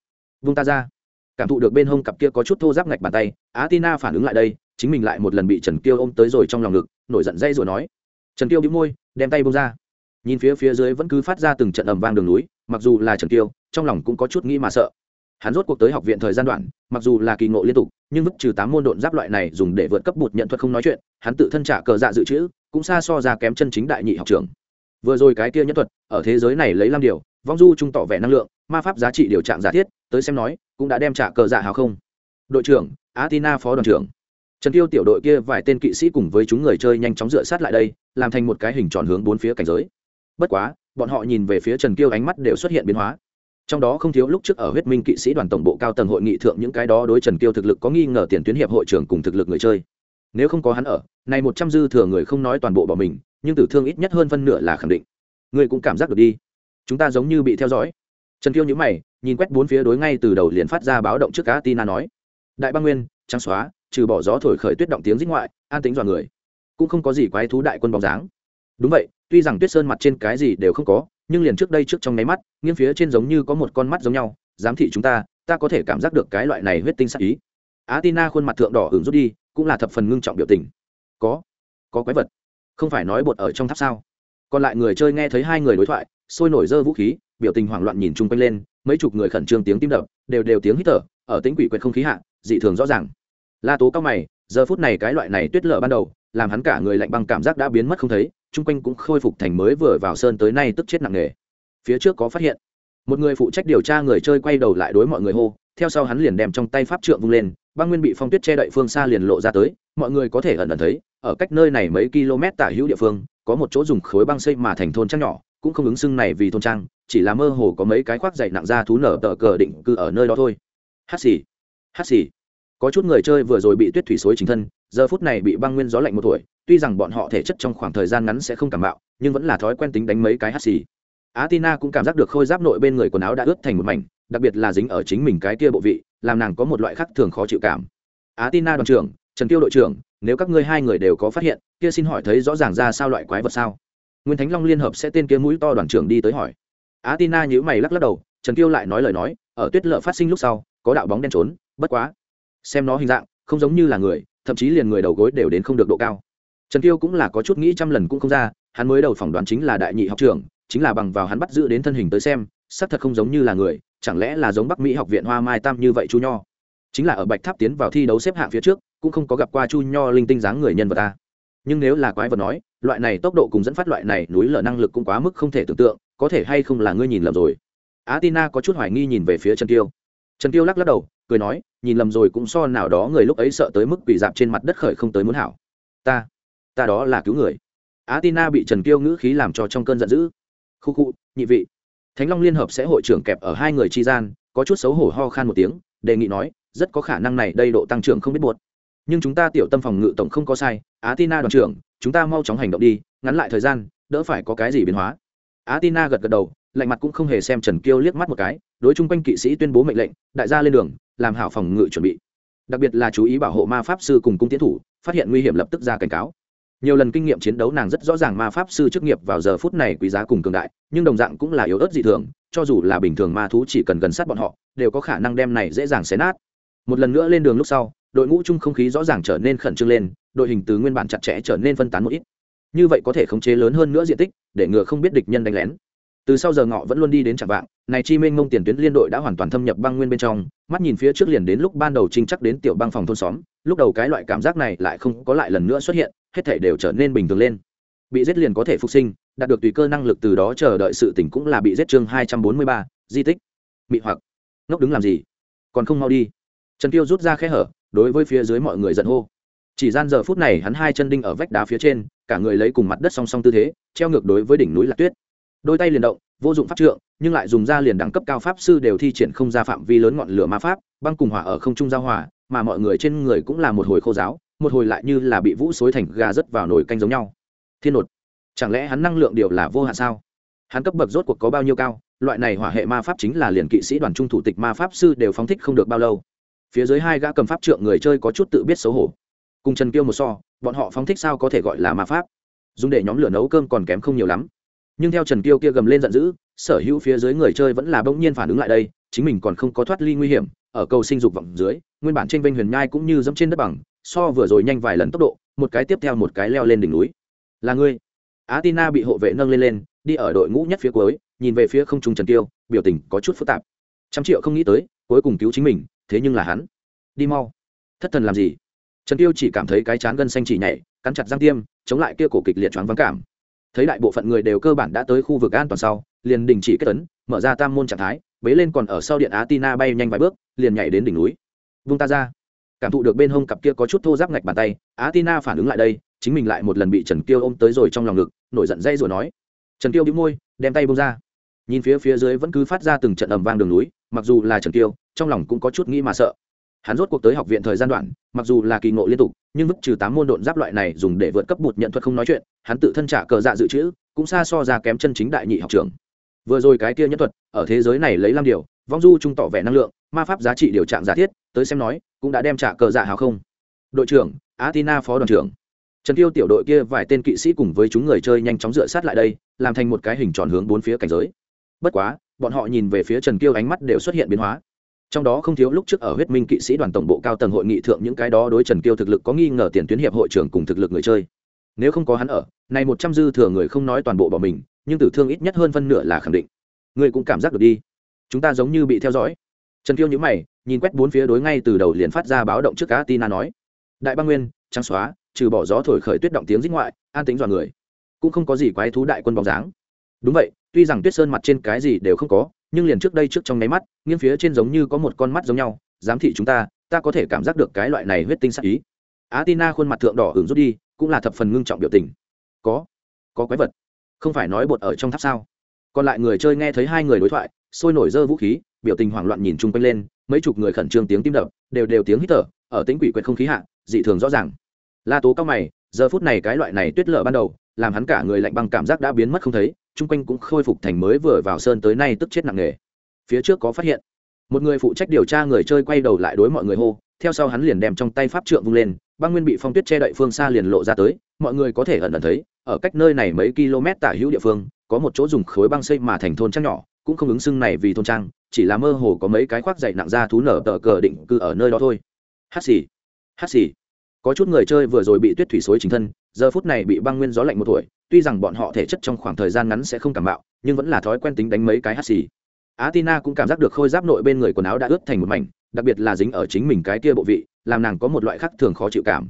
Vung ta ra. Cảm thụ được bên hông cặp kia có chút thô giáp ngạch bàn tay á tina phản ứng lại đây, chính mình lại một lần bị trần kiêu ôm tới rồi trong lòng ngực, nổi giận dây rồi nói. Trần kiêu bị môi, đem tay bông ra. Nhìn phía phía dưới vẫn cứ phát ra từng trận ầm vang đường núi, mặc dù là trần kiêu, trong lòng cũng có chút nghĩ mà sợ hắn rốt cuộc tới học viện thời gian đoạn, mặc dù là kỳ ngộ liên tục, nhưng mức trừ tám môn độn giáp loại này dùng để vượt cấp bụt nhận thuật không nói chuyện, hắn tự thân trả cờ dạ dự trữ, cũng xa so ra kém chân chính đại nhị học trường vừa rồi cái kia nhất thuật, ở thế giới này lấy làm điều, vong du trung tỏ vẻ năng lượng, ma pháp giá trị điều trạng giả thiết, tới xem nói, cũng đã đem trả cờ dạ hào không. Đội trưởng atina phó đoàn trưởng. Trần tiêu tiểu đội kia vài tên kỵ sĩ cùng với chúng người chơi nhanh chóng dựa sát lại đây, làm thành một cái hình tròn hướng bốn phía cảnh giới. Bất quá, bọn họ nhìn về phía trần kiêu ánh mắt đều xuất hiện biến hóa trong đó không thiếu lúc trước ở huyết minh kỵ sĩ đoàn tổng bộ cao tầng hội nghị thượng những cái đó đối trần kiêu thực lực có nghi ngờ tiền tuyến hiệp hội trưởng cùng thực lực người chơi. Nếu không có hắn ở, này một trăm dư thừa người không nói toàn bộ bỏ mình, nhưng tử thương ít nhất hơn phân nửa là khẳng định. Người cũng cảm giác được đi. Chúng ta giống như bị theo dõi. Trần kiêu nhữ mày, nhìn quét bốn phía đối ngay từ đầu liền phát ra báo động trước cá tina nói. Đại băng nguyên, trắng xóa, trừ bỏ gió thổi khởi tuyết động tiếng rít ngoại, an tính dọa người. Cũng không có gì quái thú đại quân bóng dáng. Đúng vậy, tuy rằng tuyết sơn mặt trên cái gì đều không có nhưng liền trước đây trước trong nháy mắt, nghiêng phía trên giống như có một con mắt giống nhau, giám thị chúng ta ta có thể cảm giác được cái loại này huyết tinh sắc ý. Á tina khuôn mặt thượng đỏ hưởng rút đi, cũng là thập phần ngưng trọng biểu tình. Có có quái vật. Không phải nói bột ở trong tháp sao? Còn lại người chơi nghe thấy hai người đối thoại, sôi nổi dơ vũ khí, biểu tình hoảng loạn nhìn chung quanh lên, mấy chục người khẩn trương tiếng tim đập, đều đều tiếng hít thở, ở tính quỷ quyệt không khí hạ, dị thường rõ ràng. La tố cao mày, giờ phút này cái loại này tuyết lở ban đầu làm hắn cả người lạnh băng cảm giác đã biến mất không thấy, chung quanh cũng khôi phục thành mới vừa vào sơn tới nay tức chết nặng nề. Phía trước có phát hiện, một người phụ trách điều tra người chơi quay đầu lại đối mọi người hô, theo sau hắn liền đem trong tay pháp trượng vung lên, băng nguyên bị phong tuyết che đậy phương xa liền lộ ra tới, mọi người có thể ẩn ẩn thấy, ở cách nơi này mấy km tả hữu địa phương, có một chỗ dùng khối băng xây mà thành thôn trang nhỏ, cũng không ứng xưng này vì thôn trang, chỉ là mơ hồ có mấy cái khoác dày nặng ra thú nở tờ cờ định cư ở nơi đó thôi. Hát xì hát xì. Có chút người chơi vừa rồi bị tuyết thủy xối chính thân giờ phút này bị băng nguyên gió lạnh một tuổi, tuy rằng bọn họ thể chất trong khoảng thời gian ngắn sẽ không cảm bạo nhưng vẫn là thói quen tính đánh mấy cái hát xì. Á tina cũng cảm giác được khôi giáp nội bên người quần áo đã ướt thành một mảnh, đặc biệt là dính ở chính mình cái kia bộ vị, làm nàng có một loại khác thường khó chịu cảm. Á tina đoàn trưởng, trần tiêu đội trưởng, nếu các ngươi hai người đều có phát hiện, kia xin hỏi thấy rõ ràng ra sao loại quái vật sao? Nguyên thánh long liên hợp sẽ tên kia mũi to đoàn trưởng đi tới hỏi. Á tina nhíu mày lắc lắc đầu, trần tiêu lại nói lời nói, ở tuyết lợ phát sinh lúc sau, có đạo bóng đen trốn, bất quá, xem nó hình dạng, không giống như là người thậm chí liền người đầu gối đều đến không được độ cao. Trần kiêu cũng là có chút nghĩ trăm lần cũng không ra, hắn mới đầu phỏng đoán chính là đại nhị học trưởng, chính là bằng vào hắn bắt giữ đến thân hình tới xem, xác thật không giống như là người, chẳng lẽ là giống bắc mỹ học viện hoa mai tam như vậy chu nho. Chính là ở bạch tháp tiến vào thi đấu xếp hạng phía trước, cũng không có gặp qua chu nho linh tinh dáng người nhân vật ta. Nhưng nếu là quái vật nói, loại này tốc độ cùng dẫn phát loại này núi lở năng lực cũng quá mức không thể tưởng tượng, có thể hay không là ngươi nhìn lầm rồi. Á tina có chút hoài nghi nhìn về phía trần Tiêu. trần Tiêu lắc lắc đầu cười nói, nhìn lầm rồi cũng so nào đó người lúc ấy sợ tới mức quỷ dạp trên mặt đất khởi không tới muốn hảo. Ta ta đó là cứu người. Á tina bị trần kiêu ngữ khí làm cho trong cơn giận dữ. Khu khu, nhị vị. Thánh long liên hợp sẽ hội trưởng kẹp ở hai người chi gian, có chút xấu hổ ho khan một tiếng, đề nghị nói, rất có khả năng này đây độ tăng trưởng không biết buột nhưng chúng ta tiểu tâm phòng ngự tổng không có sai á tina đoàn trưởng, chúng ta mau chóng hành động đi, ngắn lại thời gian, đỡ phải có cái gì biến hóa. Á tina gật gật đầu, lạnh mặt cũng không hề xem trần kiêu liếc mắt một cái, đối chung quanh kỵ sĩ tuyên bố mệnh lệnh, đại gia lên đường làm hảo phòng ngự chuẩn bị. Đặc biệt là chú ý bảo hộ ma pháp sư cùng cung tiến thủ, phát hiện nguy hiểm lập tức ra cảnh cáo. Nhiều lần kinh nghiệm chiến đấu nàng rất rõ ràng ma pháp sư chức nghiệp vào giờ phút này quý giá cùng cường đại, nhưng đồng dạng cũng là yếu ớt dị thường, cho dù là bình thường ma thú chỉ cần gần sát bọn họ, đều có khả năng đem này dễ dàng xé nát. Một lần nữa lên đường lúc sau, đội ngũ chung không khí rõ ràng trở nên khẩn trương lên, đội hình từ nguyên bản chặt chẽ trở nên phân tán một ít. Như vậy có thể khống chế lớn hơn nữa diện tích, để ngừa không biết địch nhân đánh lén từ sau giờ ngọ vẫn luôn đi đến trạm vạng, này chi minh mông tiền tuyến liên đội đã hoàn toàn thâm nhập băng nguyên bên trong, mắt nhìn phía trước liền đến lúc ban đầu trinh chắc đến tiểu băng phòng thôn xóm, lúc đầu cái loại cảm giác này lại không có lại lần nữa xuất hiện, hết thể đều trở nên bình thường lên. Bị giết liền có thể phục sinh, đạt được tùy cơ năng lực từ đó chờ đợi sự tỉnh cũng là bị giết chương hai trăm bốn mươi ba, di tích. Mị hoặc. Ngốc đứng làm gì? Còn không mau đi. Trần tiêu rút ra khe hở, đối với phía dưới mọi người giận hô. Chỉ gian giờ phút này hắn hai chân đinh ở vách đá phía trên, cả người lấy cùng mặt đất song song tư thế, treo ngược đối với đỉnh núi lạc tuyết đôi tay liền động, vô dụng pháp trượng, nhưng lại dùng ra liền đẳng cấp cao pháp sư đều thi triển không ra phạm vi lớn ngọn lửa ma pháp, băng cùng hỏa ở không trung giao hỏa mà mọi người trên người cũng là một hồi khô giáo, một hồi lại như là bị vũ xối thành gà rớt vào nồi canh giống nhau. Thiên nột, chẳng lẽ hắn năng lượng điều là vô hạn sao? Hắn cấp bậc rốt cuộc có bao nhiêu cao? Loại này hỏa hệ ma pháp chính là liền kỵ sĩ đoàn trung thủ tịch ma pháp sư đều phóng thích không được bao lâu. Phía dưới hai gã cầm pháp trượng người chơi có chút tự biết xấu hổ. Cùng trần kiêu một so, bọn họ phóng thích sao có thể gọi là ma pháp? Dùng để nhóm lửa nấu cơm còn kém không nhiều lắm nhưng theo trần kiêu kia gầm lên giận dữ, sở hữu phía dưới người chơi vẫn là bỗng nhiên phản ứng lại đây, chính mình còn không có thoát ly nguy hiểm, ở cầu sinh dục vọng dưới, nguyên bản tranh vinh huyền nhai cũng như dẫm trên đất bằng, so vừa rồi nhanh vài lần tốc độ, một cái tiếp theo một cái leo lên đỉnh núi. Là ngươi. Á tina bị hộ vệ nâng lên lên, đi ở đội ngũ nhất phía cuối, nhìn về phía không trung trần kiêu, biểu tình có chút phức tạp. Trăm triệu không nghĩ tới, cuối cùng cứu chính mình, thế nhưng là hắn. Đi mau. Thất thần làm gì? Trần kiêu chỉ cảm thấy cái chán gân xanh chỉ nhảy, cắn chặt răng tiêm, chống lại kia cổ kịch liệt choáng vắng cảm thấy đại bộ phận người đều cơ bản đã tới khu vực an toàn sau, liền đình chỉ kết tấn mở ra tam môn trạng thái, bế lên còn ở sau điện á tina bay nhanh vài bước, liền nhảy đến đỉnh núi. Vung ta ra. Cảm thụ được bên hông cặp kia có chút thô giáp ngạch bàn tay á tina phản ứng lại đây, chính mình lại một lần bị trần kiêu ôm tới rồi trong lòng ngực, nổi giận dây rồi nói. Trần kiêu đĩu môi, đem tay bông ra. Nhìn phía phía dưới vẫn cứ phát ra từng trận ầm vang đường núi, mặc dù là trần kiêu, trong lòng cũng có chút nghĩ mà sợ. Hắn rốt cuộc tới học viện thời gian đoạn, mặc dù là kỳ ngộ liên tục nhưng vứt trừ tám môn độn giáp loại này dùng để vượt cấp bụt nhận thuật không nói chuyện, hắn tự thân trả cờ dạ dự trữ, cũng xa so ra kém chân chính đại nhị học trường vừa rồi cái kia nhân thuật, ở thế giới này lấy năm điều, vong du trung tỏ vẻ năng lượng, ma pháp giá trị điều trạng giả thiết, tới xem nói, cũng đã đem trả cờ dạ hào không. Đội trưởng, athena phó đoàn trưởng. Trần tiêu tiểu đội kia vài tên kỵ sĩ cùng với chúng người chơi nhanh chóng dựa sát lại đây, làm thành một cái hình tròn hướng bốn phía cảnh giới. Bất quá, bọn họ nhìn về phía trần kiêu ánh mắt đều xuất hiện biến hóa trong đó không thiếu lúc trước ở huyết minh kỵ sĩ đoàn tổng bộ cao tầng hội nghị thượng những cái đó đối trần kiêu thực lực có nghi ngờ tiền tuyến hiệp hội trưởng cùng thực lực người chơi. Nếu không có hắn ở, này một trăm dư thừa người không nói toàn bộ bỏ mình, nhưng tử thương ít nhất hơn phân nửa là khẳng định. Người cũng cảm giác được đi. Chúng ta giống như bị theo dõi. Trần kiêu nhữ mày, nhìn quét bốn phía đối ngay từ đầu liền phát ra báo động trước cá tina nói. Đại băng nguyên, trắng xóa, trừ bỏ gió thổi khởi tuyết động tiếng rít ngoại, an tính dọa người. Cũng không có gì quái thú đại quân bóng dáng. Đúng vậy tuy rằng tuyết sơn mặt trên cái gì đều không có, nhưng liền trước đây trước trong nháy mắt, nghiêng phía trên giống như có một con mắt giống nhau, giám thị chúng ta ta có thể cảm giác được cái loại này huyết tinh sắc ý. Á tina khuôn mặt thượng đỏ hưởng rút đi, cũng là thập phần ngưng trọng biểu tình. Có có quái vật. Không phải nói bột ở trong tháp sao? Còn lại người chơi nghe thấy hai người đối thoại, sôi nổi dơ vũ khí, biểu tình hoảng loạn nhìn chung quanh lên, mấy chục người khẩn trương tiếng tim đập, đều đều tiếng hít thở, ở tính quỷ quyệt không khí hạ, dị thường rõ ràng. La tố cao mày, giờ phút này cái loại này tuyết lở ban đầu, làm hắn cả người lạnh băng cảm giác đã biến mất không thấy chung quanh cũng khôi phục thành mới vừa vào sơn tới nay tức chết nặng nề. Phía trước có phát hiện, một người phụ trách điều tra người chơi quay đầu lại đối mọi người hô, theo sau hắn liền đem trong tay pháp trượng vung lên, băng nguyên bị phong tuyết che đậy phương xa liền lộ ra tới, mọi người có thể ẩn ẩn thấy, ở cách nơi này mấy km tả hữu địa phương, có một chỗ dùng khối băng xây mà thành thôn trang nhỏ, cũng không ứng xưng này vì thôn trang, chỉ là mơ hồ có mấy cái khoác dày nặng ra thú nở tờ cờ định cư ở nơi đó thôi. Hát xì hát xì có chút người chơi vừa rồi bị tuyết thủy xối chính thân, giờ phút này bị băng nguyên gió lạnh một tuổi, tuy rằng bọn họ thể chất trong khoảng thời gian ngắn sẽ không cảm bạo nhưng vẫn là thói quen tính đánh mấy cái hát xì. Á tina cũng cảm giác được khôi giáp nội bên người quần áo đã ướt thành một mảnh, đặc biệt là dính ở chính mình cái kia bộ vị, làm nàng có một loại khác thường khó chịu cảm.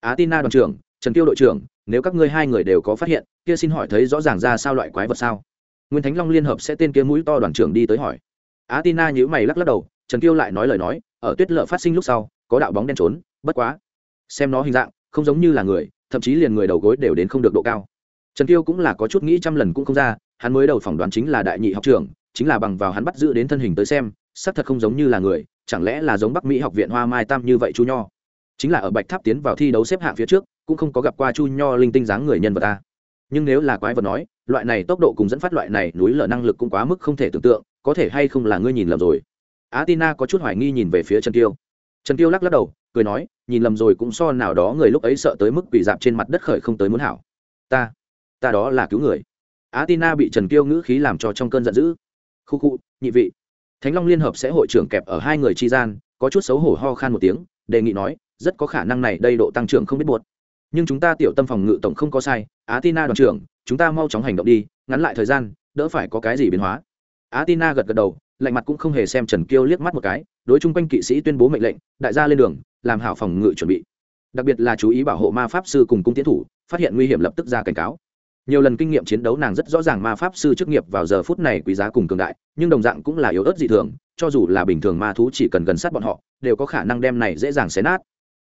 Á tina đoàn trưởng, trần Tiêu đội trưởng, nếu các ngươi hai người đều có phát hiện, kia xin hỏi thấy rõ ràng ra sao loại quái vật sao? Nguyên thánh long liên hợp sẽ tên kia mũi to đoàn trưởng đi tới hỏi. Á tina mày lắc lắc đầu, trần Tiêu lại nói lời nói, ở tuyết lợ phát sinh lúc sau, có đạo bóng đen trốn, bất quá xem nó hình dạng, không giống như là người, thậm chí liền người đầu gối đều đến không được độ cao. Trần tiêu cũng là có chút nghĩ trăm lần cũng không ra, hắn mới đầu phỏng đoán chính là đại nhị học trưởng, chính là bằng vào hắn bắt giữ đến thân hình tới xem, xác thật không giống như là người, chẳng lẽ là giống bắc mỹ học viện hoa mai tam như vậy chu nho. Chính là ở bạch tháp tiến vào thi đấu xếp hạng phía trước, cũng không có gặp qua chu nho linh tinh dáng người nhân vật ta nhưng nếu là quái vật nói, loại này tốc độ cùng dẫn phát loại này núi lở năng lực cũng quá mức không thể tưởng tượng, có thể hay không là ngươi nhìn lầm rồi. Á tina có chút hoài nghi nhìn về phía trần tiêu trần tiêu lắc lắc đầu cười nói, nhìn lầm rồi cũng so nào đó người lúc ấy sợ tới mức quỷ dạp trên mặt đất khởi không tới muốn hảo. Ta ta đó là cứu người. Á tina bị trần tiêu ngữ khí làm cho trong cơn giận dữ. Khu khu, nhị vị. Thánh long liên hợp sẽ hội trưởng kẹp ở hai người chi gian, có chút xấu hổ ho khan một tiếng, đề nghị nói, rất có khả năng này đây độ tăng trưởng không biết buộc. Nhưng chúng ta tiểu tâm phòng ngự tổng không có sai á tina đoàn trưởng, chúng ta mau chóng hành động đi, ngắn lại thời gian, đỡ phải có cái gì biến hóa. Á tina gật gật đầu lạnh mặt cũng không hề xem trần kiêu liếc mắt một cái, đối chung quanh kỵ sĩ tuyên bố mệnh lệnh, đại gia lên đường, làm hảo phòng ngự chuẩn bị. Đặc biệt là chú ý bảo hộ ma pháp sư cùng cung tiến thủ, phát hiện nguy hiểm lập tức ra cảnh cáo. Nhiều lần kinh nghiệm chiến đấu nàng rất rõ ràng ma pháp sư chức nghiệp vào giờ phút này quý giá cùng cường đại, nhưng đồng dạng cũng là yếu ớt dị thường, cho dù là bình thường ma thú chỉ cần gần sát bọn họ, đều có khả năng đem này dễ dàng xé nát.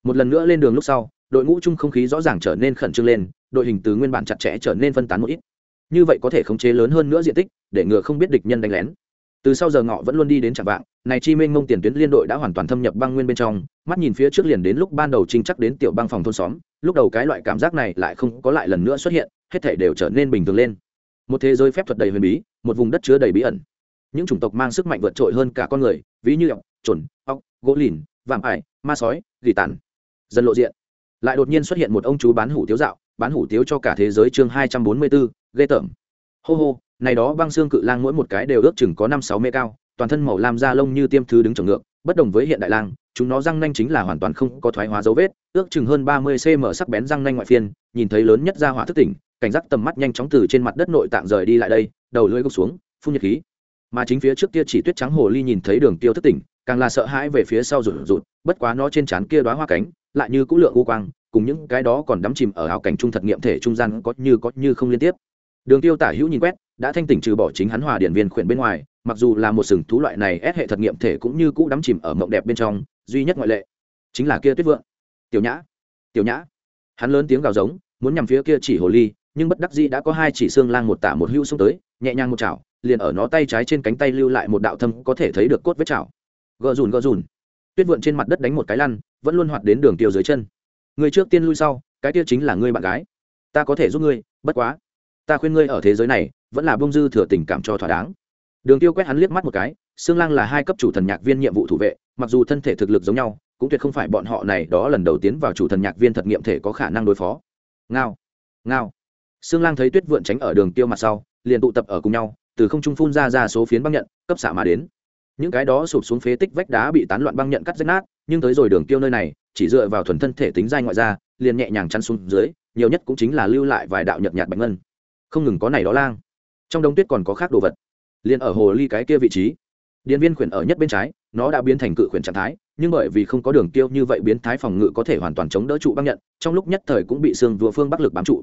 Một lần nữa lên đường lúc sau, đội ngũ chung không khí rõ ràng trở nên khẩn trương lên, đội hình từ nguyên bản chặt chẽ trở nên phân tán một ít. Như vậy có thể khống chế lớn hơn nữa diện tích, để ngừa không biết địch nhân đánh lén từ sau giờ ngọ vẫn luôn đi đến chẳng vạng, này chi minh mông tiền tuyến liên đội đã hoàn toàn thâm nhập băng nguyên bên trong, mắt nhìn phía trước liền đến lúc ban đầu trinh chắc đến tiểu băng phòng thôn xóm, lúc đầu cái loại cảm giác này lại không có lại lần nữa xuất hiện, hết thể đều trở nên bình thường lên. Một thế giới phép thuật đầy huyền bí, một vùng đất chứa đầy bí ẩn. Những chủng tộc mang sức mạnh vượt trội hơn cả con người, ví như ọc chuẩn ọc gỗ lìn, vạm ải, ma sói, gỉ tàn. Dần lộ diện, lại đột nhiên xuất hiện một ông chú bán hủ tiếu dạo, bán hủ tiếu cho cả thế giới chương hai trăm bốn mươi bốn ghê tởm hô hô, này đó băng xương cự lang mỗi một cái đều ước chừng có năm sáu mê cao, toàn thân màu lam da lông như tiêm thứ đứng trồng ngược, bất đồng với hiện đại lang, chúng nó răng nanh chính là hoàn toàn không có thoái hóa dấu vết, ước chừng hơn ba mươi cm sắc bén răng nanh ngoại phiên, nhìn thấy lớn nhất ra hỏa thức tỉnh, cảnh giác tầm mắt nhanh chóng từ trên mặt đất nội tạng rời đi lại đây, đầu lưỡi gục xuống, phun nhiệt khí. Mà chính phía trước kia chỉ tuyết trắng hồ ly nhìn thấy đường tiêu thức tỉnh, càng là sợ hãi về phía sau rụt rụt, bất quá nó trên trán kia đóa hoa cánh, lại như cũ lượng u quang, cùng những cái đó còn đắm chìm ở áo cảnh trung thật nghiệm thể trung gian có như có như không liên tiếp đường tiêu tả hữu nhìn quét, đã thanh tỉnh trừ bỏ chính hắn hòa điển viên khuyển bên ngoài, mặc dù là một sừng thú loại này ép hệ thật nghiệm thể cũng như cũ đắm chìm ở mộng đẹp bên trong, duy nhất ngoại lệ chính là kia tuyết vượng. Tiểu nhã tiểu nhã. Hắn lớn tiếng gào giống, muốn nhằm phía kia chỉ hồ ly, nhưng bất đắc dĩ đã có hai chỉ xương lang một tả một hưu xuống tới, nhẹ nhàng một chảo, liền ở nó tay trái trên cánh tay lưu lại một đạo thâm có thể thấy được cốt vết chảo. Gờ rùn gờ rùn. Tuyết vượn trên mặt đất đánh một cái lăn, vẫn luôn hoạt đến đường tiêu dưới chân. Người trước tiên lui sau, cái kia chính là ngươi bạn gái. Ta có thể giúp ngươi, bất quá ta khuyên ngươi ở thế giới này, vẫn là bông dư thừa tình cảm cho thỏa đáng. Đường tiêu quét hắn liếc mắt một cái xương lang là hai cấp chủ thần nhạc viên nhiệm vụ thủ vệ, mặc dù thân thể thực lực giống nhau, cũng tuyệt không phải bọn họ này đó lần đầu tiến vào chủ thần nhạc viên thật nghiệm thể có khả năng đối phó. Ngao ngao. Xương lang thấy tuyết vượn tránh ở đường tiêu mặt sau, liền tụ tập ở cùng nhau, từ không trung phun ra ra số phiến băng nhận, cấp xạ mà đến. Những cái đó sụp xuống phế tích vách đá bị tán loạn băng nhận cắt rách nát, nhưng tới rồi đường tiêu nơi này, chỉ dựa vào thuần thân thể tính dai ngoại ra, liền nhẹ nhàng chăn xuống dưới, nhiều nhất cũng chính là lưu lại vài đạo nhợt nhạt bạch ngân không ngừng có này đó lang. Trong đông tuyết còn có khác đồ vật. Liền ở hồ ly cái kia vị trí. Điện viên khuyển ở nhất bên trái, nó đã biến thành cự khuyển trạng thái, nhưng bởi vì không có đường tiêu như vậy biến thái phòng ngự có thể hoàn toàn chống đỡ trụ băng nhận, trong lúc nhất thời cũng bị xương vừa phương bắc lực bám trụ.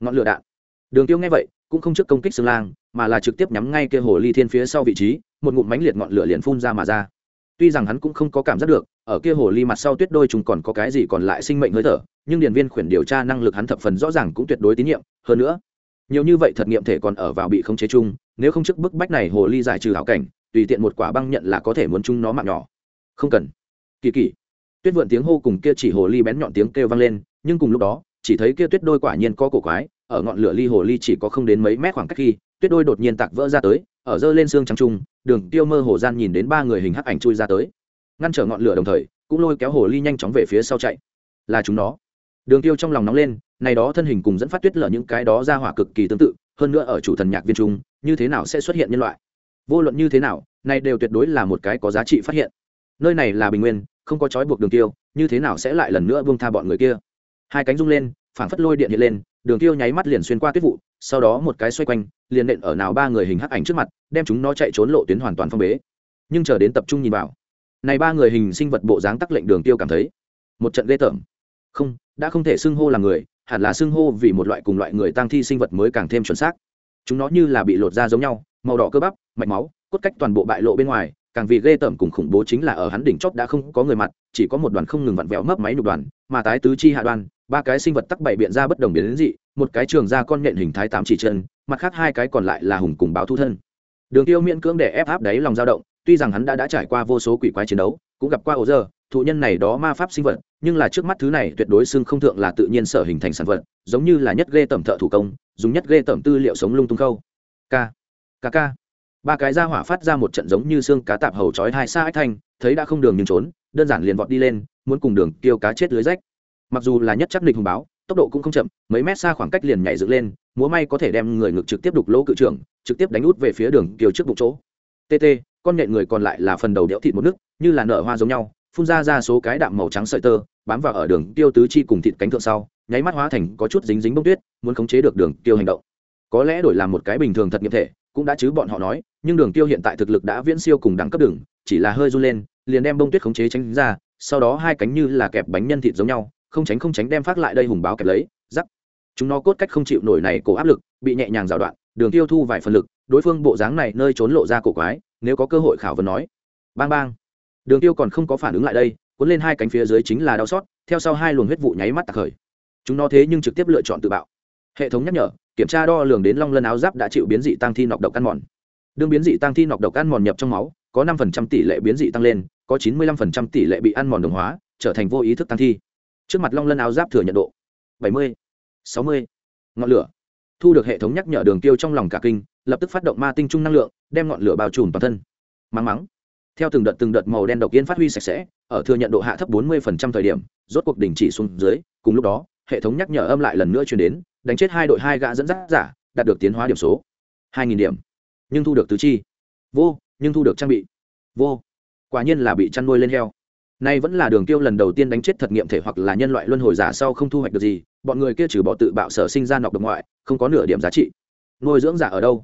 Ngọn lửa đạn. Đường tiêu nghe vậy, cũng không trước công kích xương lang, mà là trực tiếp nhắm ngay kia hồ ly thiên phía sau vị trí, một ngụm mánh liệt ngọn lửa liền phun ra mà ra. Tuy rằng hắn cũng không có cảm giác được, ở kia hồ ly mặt sau tuyết đôi chúng còn có cái gì còn lại sinh mệnh hơi thở, nhưng điển viên khuyển điều tra năng lực hắn thập phần rõ ràng cũng tuyệt đối tín nhiệm. Hơn nữa nhiều như vậy thật nghiệm thể còn ở vào bị khống chế chung, nếu không trước bức bách này hồ ly giải trừ hảo cảnh, tùy tiện một quả băng nhận là có thể muốn chung nó mạng nhỏ. Không cần. Kỳ kỳ. Tuyết vượn tiếng hô cùng kia chỉ hồ ly bén nhọn tiếng kêu vang lên, nhưng cùng lúc đó, chỉ thấy kia tuyết đôi quả nhiên có cổ quái, ở ngọn lửa ly hồ ly chỉ có không đến mấy mét khoảng cách khi, tuyết đôi đột nhiên tạc vỡ ra tới, ở dơ lên xương trắng trung đường tiêu mơ hồ gian nhìn đến ba người hình hắc ảnh chui ra tới. Ngăn trở ngọn lửa đồng thời, cũng lôi kéo hồ ly nhanh chóng về phía sau chạy. Là chúng nó. Đường tiêu trong lòng nóng lên này đó thân hình cùng dẫn phát tuyết lở những cái đó ra hỏa cực kỳ tương tự, hơn nữa ở chủ thần nhạc viên trung, như thế nào sẽ xuất hiện nhân loại? Vô luận như thế nào, này đều tuyệt đối là một cái có giá trị phát hiện. Nơi này là bình nguyên, không có trói buộc đường tiêu, như thế nào sẽ lại lần nữa buông tha bọn người kia? Hai cánh rung lên, phảng phất lôi điện hiện lên, đường tiêu nháy mắt liền xuyên qua tuyết vụ, sau đó một cái xoay quanh, liền nện ở nào ba người hình hắc ảnh trước mặt, đem chúng nó chạy trốn lộ tuyến hoàn toàn phong bế. Nhưng chờ đến tập trung nhìn vào, này ba người hình sinh vật bộ dáng tắc lệnh đường tiêu cảm thấy một trận ghê tởm. Không, đã không thể xưng hô là người hẳn là xưng hô vì một loại cùng loại người tăng thi sinh vật mới càng thêm chuẩn xác. Chúng nó như là bị lột da giống nhau, màu đỏ cơ bắp, mạch máu, cốt cách toàn bộ bại lộ bên ngoài, càng vì ghê tởm cùng khủng bố chính là ở hắn đỉnh chóp đã không có người mặt, chỉ có một đoàn không ngừng vặn vẹo mấp máy nhục đoàn, mà tái tứ chi hạ đoàn, ba cái sinh vật tắc bảy biện ra bất đồng biến đến dị, một cái trường ra con nhện hình thái tám chỉ chân, mặt khác hai cái còn lại là hùng cùng báo thu thân. Đường tiêu miễn cưỡng để ép áp đáy lòng dao động, tuy rằng hắn đã đã trải qua vô số quỷ quái chiến đấu, cũng gặp qua ổ giờ thụ nhân này đó ma pháp sinh vật, nhưng là trước mắt thứ này tuyệt đối xưng không thượng là tự nhiên sở hình thành sản vật, giống như là nhất ghê tẩm thợ thủ công, dùng nhất ghê tẩm tư liệu sống lung tung khâu. K k k ba cái ra hỏa phát ra một trận giống như xương cá tạp hầu chói hai xa ách thanh, thấy đã không đường nhưng trốn, đơn giản liền vọt đi lên, muốn cùng đường tiêu cá chết lưới rách. Mặc dù là nhất chắc nịch hùng báo, tốc độ cũng không chậm, mấy mét xa khoảng cách liền nhảy dựng lên, múa may có thể đem người ngực trực tiếp đục lỗ cự trưởng, trực tiếp đánh út về phía đường kiều trước bụng chỗ. Tt con nện người còn lại là phần đầu đẽo thịt một nước, như là nở hoa giống nhau phun ra ra số cái đạm màu trắng sợi tơ, bám vào ở đường tiêu tứ chi cùng thịt cánh thượng sau, nháy mắt hóa thành có chút dính dính bông tuyết, muốn khống chế được đường tiêu hành động. Có lẽ đổi làm một cái bình thường thật nghiệm thể, cũng đã chứ bọn họ nói, nhưng đường tiêu hiện tại thực lực đã viễn siêu cùng đẳng cấp đường, chỉ là hơi run lên, liền đem bông tuyết khống chế tránh ra, sau đó hai cánh như là kẹp bánh nhân thịt giống nhau, không tránh không tránh đem phát lại đây hùng báo kẹp lấy giắc chúng nó cốt cách không chịu nổi này cổ áp lực, bị nhẹ nhàng rào đoạn, đường tiêu thu vài phần lực, đối phương bộ dáng này nơi trốn lộ ra cổ quái, nếu có cơ hội khảo vấn nói. Bang bang đường tiêu còn không có phản ứng lại đây, cuốn lên hai cánh phía dưới chính là đau xót, theo sau hai luồng huyết vụ nháy mắt tạc khởi. Chúng nó thế nhưng trực tiếp lựa chọn tự bạo. Hệ thống nhắc nhở, kiểm tra đo lường đến long lân áo giáp đã chịu biến dị tăng thi nọc độc ăn mòn. Đương biến dị tăng thi nọc độc ăn mòn nhập trong máu, có năm tỷ lệ biến dị tăng lên, có chín mươi 95% tỷ lệ bị ăn mòn đồng hóa, trở thành vô ý thức tăng thi. Trước mặt long lân áo giáp thừa nhận độ bảy mươi, sáu mươi, ngọn lửa. Thu được hệ thống nhắc nhở đường tiêu trong lòng cả kinh, lập tức phát động ma tinh trung năng lượng, đem ngọn lửa bao trùm toàn thân. Mắng mắng theo từng đợt từng đợt màu đen độc yên phát huy sạch sẽ, ở thừa nhận độ hạ thấp 40% thời điểm, rốt cuộc đình chỉ xuống dưới, cùng lúc đó, hệ thống nhắc nhở âm lại lần nữa truyền đến, đánh chết hai đội hai gã dẫn dắt giả, đạt được tiến hóa điểm số 2.000 điểm. Nhưng thu được tứ chi. Vô, nhưng thu được trang bị. Vô, quả nhiên là bị chăn nuôi lên heo. Nay vẫn là đường tiêu lần đầu tiên đánh chết thật nghiệm thể hoặc là nhân loại luân hồi giả sau không thu hoạch được gì, bọn người kia trừ bỏ tự bạo sở sinh ra nọc độc ngoại, không có nửa điểm giá trị. Nuôi dưỡng giả ở đâu?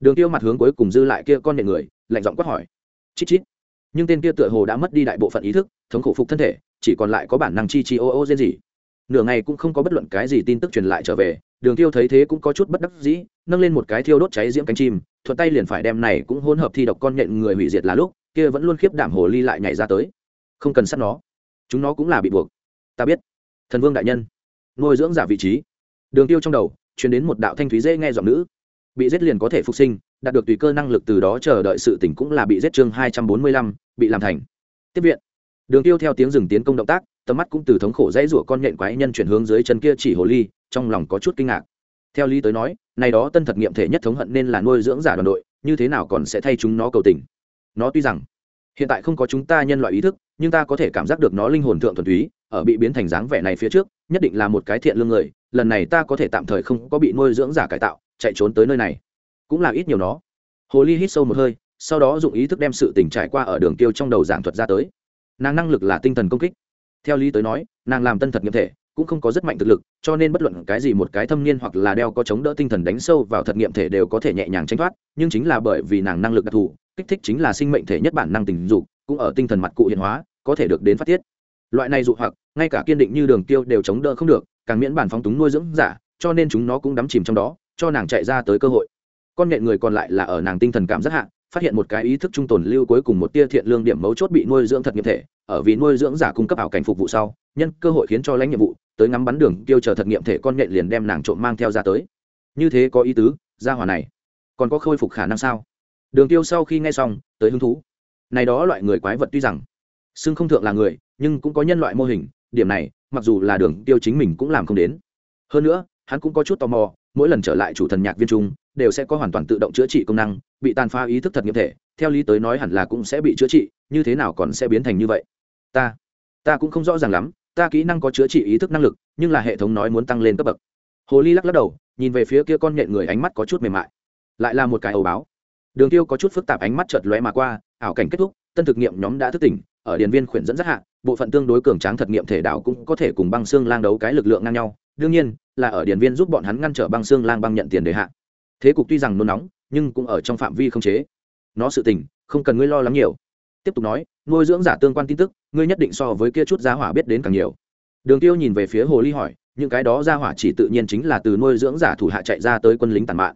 Đường tiêu mặt hướng cuối cùng dư lại kia con nhện người, lạnh giọng quát hỏi. Chít chít nhưng tên kia tựa hồ đã mất đi đại bộ phận ý thức, thống khổ phục thân thể, chỉ còn lại có bản năng chi chi ô ô dên gì nửa ngày cũng không có bất luận cái gì tin tức truyền lại trở về, đường tiêu thấy thế cũng có chút bất đắc dĩ, nâng lên một cái thiêu đốt cháy diễm cánh chim, thuận tay liền phải đem này cũng hỗn hợp thi độc con nhện người hủy diệt là lúc, kia vẫn luôn khiếp đảm hồ ly lại nhảy ra tới. Không cần sát nó, chúng nó cũng là bị buộc. Ta biết. Thần vương đại nhân, nuôi dưỡng giả vị trí. Đường tiêu trong đầu chuyển đến một đạo thanh thúy dễ nghe giọng nữ bị giết liền có thể phục sinh, đạt được tùy cơ năng lực từ đó chờ đợi sự tỉnh cũng là bị giết chương hai trăm bốn mươi lăm, bị làm thành. Tiếp viện. Đường tiêu theo tiếng dừng tiến công động tác, tầm mắt cũng từ thống khổ dãy rủa con nhện quái nhân chuyển hướng dưới chân kia chỉ hồ ly, trong lòng có chút kinh ngạc. Theo lý tới nói, này đó tân thật nghiệm thể nhất thống hận nên là nuôi dưỡng giả đoàn đội, như thế nào còn sẽ thay chúng nó cầu tình? Nó tuy rằng hiện tại không có chúng ta nhân loại ý thức, nhưng ta có thể cảm giác được nó linh hồn thượng thuần túy, ở bị biến thành dáng vẻ này phía trước, nhất định là một cái thiện lương người, lần này ta có thể tạm thời không có bị nuôi dưỡng giả cải tạo chạy trốn tới nơi này. Cũng là ít nhiều nó. Hồ ly hít sâu một hơi, sau đó dùng ý thức đem sự tình trải qua ở đường tiêu trong đầu giảng thuật ra tới. Nàng năng lực là tinh thần công kích. Theo lý tới nói, nàng làm tân thật nghiệm thể, cũng không có rất mạnh thực lực, cho nên bất luận cái gì một cái thâm niên hoặc là đeo có chống đỡ tinh thần đánh sâu vào thật nghiệm thể đều có thể nhẹ nhàng tranh thoát, nhưng chính là bởi vì nàng năng lực đặc thù, kích thích chính là sinh mệnh thể nhất bản năng tình dục, cũng ở tinh thần mặt cụ hiện hóa, có thể được đến phát tiết. Loại này dụ hoặc, ngay cả kiên định như đường tiêu đều chống đỡ không được, càng miễn bản phóng túng nuôi dưỡng giả, cho nên chúng nó cũng đắm chìm trong đó cho nàng chạy ra tới cơ hội. Con nhện người còn lại là ở nàng tinh thần cảm giác hạn, phát hiện một cái ý thức trung tồn lưu cuối cùng một tia thiện lương điểm mấu chốt bị nuôi dưỡng thật nghiệp thể ở vì nuôi dưỡng giả cung cấp ảo cảnh phục vụ sau nhân cơ hội khiến cho lãnh nhiệm vụ tới ngắm bắn đường tiêu chờ thật nghiệm thể con nhện liền đem nàng trộm mang theo ra tới. Như thế có ý tứ ra hỏa này còn có khôi phục khả năng sao? Đường tiêu sau khi nghe xong tới hứng thú. Này đó loại người quái vật tuy rằng xưng không thượng là người nhưng cũng có nhân loại mô hình điểm này mặc dù là đường tiêu chính mình cũng làm không đến. Hơn nữa hắn cũng có chút tò mò mỗi lần trở lại chủ thần nhạc viên trung, đều sẽ có hoàn toàn tự động chữa trị công năng, bị tàn phá ý thức thật nghiệm thể, theo lý tới nói hẳn là cũng sẽ bị chữa trị, như thế nào còn sẽ biến thành như vậy? Ta ta cũng không rõ ràng lắm, ta kỹ năng có chữa trị ý thức năng lực, nhưng là hệ thống nói muốn tăng lên cấp bậc. Hồ ly lắc lắc đầu, nhìn về phía kia con nhện người ánh mắt có chút mềm mại. Lại là một cái ầu báo. Đường tiêu có chút phức tạp ánh mắt chợt lóe mà qua, ảo cảnh kết thúc, tân thực nghiệm nhóm đã thức tỉnh, ở Điện viên khuyển dẫn rất hạ, bộ phận tương đối cường tráng thật nghiệm thể đạo cũng có thể cùng băng xương lang đấu cái lực lượng ngang nhau đương nhiên, là ở điền viên giúp bọn hắn ngăn trở băng xương lang băng nhận tiền đề hạ. Thế cục tuy rằng nôn nóng, nhưng cũng ở trong phạm vi không chế. Nó sự tình, không cần ngươi lo lắng nhiều. Tiếp tục nói, nuôi dưỡng giả tương quan tin tức, ngươi nhất định so với kia chút gia hỏa biết đến càng nhiều. Đường tiêu nhìn về phía hồ ly hỏi, những cái đó gia hỏa chỉ tự nhiên chính là từ nuôi dưỡng giả thủ hạ chạy ra tới quân lính tàn mạng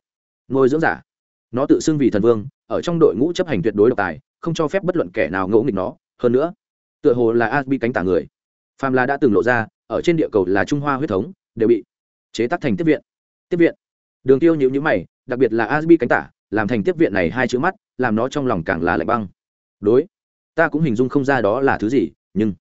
nuôi dưỡng giả? Nó tự xưng vì thần vương, ở trong đội ngũ chấp hành tuyệt đối độc tài, không cho phép bất luận kẻ nào ngẫu nghịch nó. Hơn nữa, tựa hồ là asbi cánh tả người. Phàm là đã từng lộ ra, ở trên địa cầu là trung hoa huyết thống đều bị chế tác thành tiếp viện. Tiếp viện. Đường tiêu nhíu nhíu mày, đặc biệt là asbi cánh tả, làm thành tiếp viện này hai chữ mắt, làm nó trong lòng càng là lạnh băng. Đối, ta cũng hình dung không ra đó là thứ gì, nhưng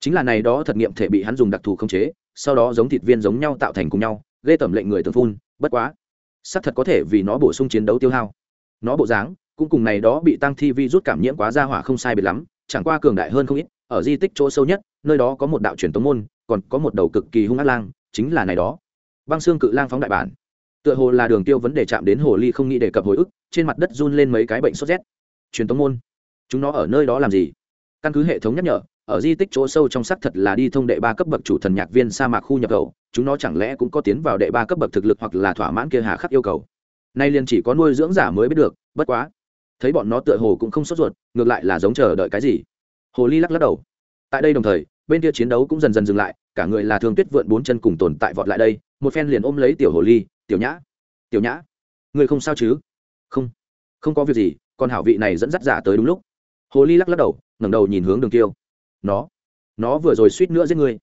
chính là này đó thật nghiệm thể bị hắn dùng đặc thù khống chế, sau đó giống thịt viên giống nhau tạo thành cùng nhau, gây tẩm lệnh người tường phun, bất quá, xác thật có thể vì nó bổ sung chiến đấu tiêu hao. Nó bộ dáng cũng cùng này đó bị tăng thi vi rút cảm nhiễm quá ra hỏa không sai biệt lắm, chẳng qua cường đại hơn không ít, ở di tích chỗ sâu nhất, nơi đó có một đạo truyền tống môn, còn có một đầu cực kỳ hung ác lang chính là này đó. Băng xương cự lang phóng đại bản. Tựa hồ là đường tiêu vấn đề chạm đến hồ ly không nghĩ đề cập hồi ức, trên mặt đất run lên mấy cái bệnh sốt rét. Truyền tống môn. Chúng nó ở nơi đó làm gì? Căn cứ hệ thống nhắc nhở, ở di tích chỗ sâu trong sắc thật là đi thông đệ ba cấp bậc chủ thần nhạc viên sa mạc khu nhập khẩu, chúng nó chẳng lẽ cũng có tiến vào đệ ba cấp bậc thực lực hoặc là thỏa mãn kia hà khắc yêu cầu? Nay liền chỉ có nuôi dưỡng giả mới biết được, bất quá. Thấy bọn nó tựa hồ cũng không sốt ruột, ngược lại là giống chờ đợi cái gì? Hồ ly lắc lắc đầu. Tại đây đồng thời, bên kia chiến đấu cũng dần dần dừng lại cả người là thương tuyết vượn bốn chân cùng tồn tại vọt lại đây, một phen liền ôm lấy tiểu hồ ly, tiểu nhã tiểu nhã, người không sao chứ? Không không có việc gì còn hảo vị này dẫn dắt giả tới đúng lúc. Hồ ly lắc lắc đầu, ngẩng đầu nhìn hướng đường tiêu. Nó nó vừa rồi suýt nữa giết người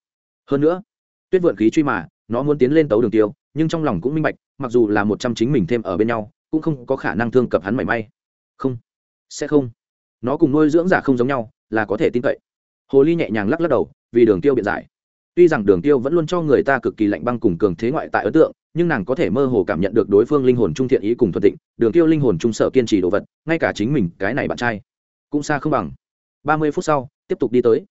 hơn nữa, tuyết vượn khí truy mà, nó muốn tiến lên tấu đường tiêu, nhưng trong lòng cũng minh bạch, mặc dù là một trăm chính mình thêm ở bên nhau, cũng không có khả năng thương cập hắn mảy may. Không, sẽ không. Nó cùng nuôi dưỡng giả không giống nhau, là có thể tin cậy. Hồ ly nhẹ nhàng lắc lắc đầu, vì đường tiêu biện giải tuy rằng đường tiêu vẫn luôn cho người ta cực kỳ lạnh băng cùng cường thế ngoại tại ấn tượng, nhưng nàng có thể mơ hồ cảm nhận được đối phương linh hồn trung thiện ý cùng thuận tịnh, đường tiêu linh hồn trung sở kiên trì đồ vật, ngay cả chính mình, cái này bạn trai, cũng xa không bằng. Ba mươi phút sau, tiếp tục đi tới.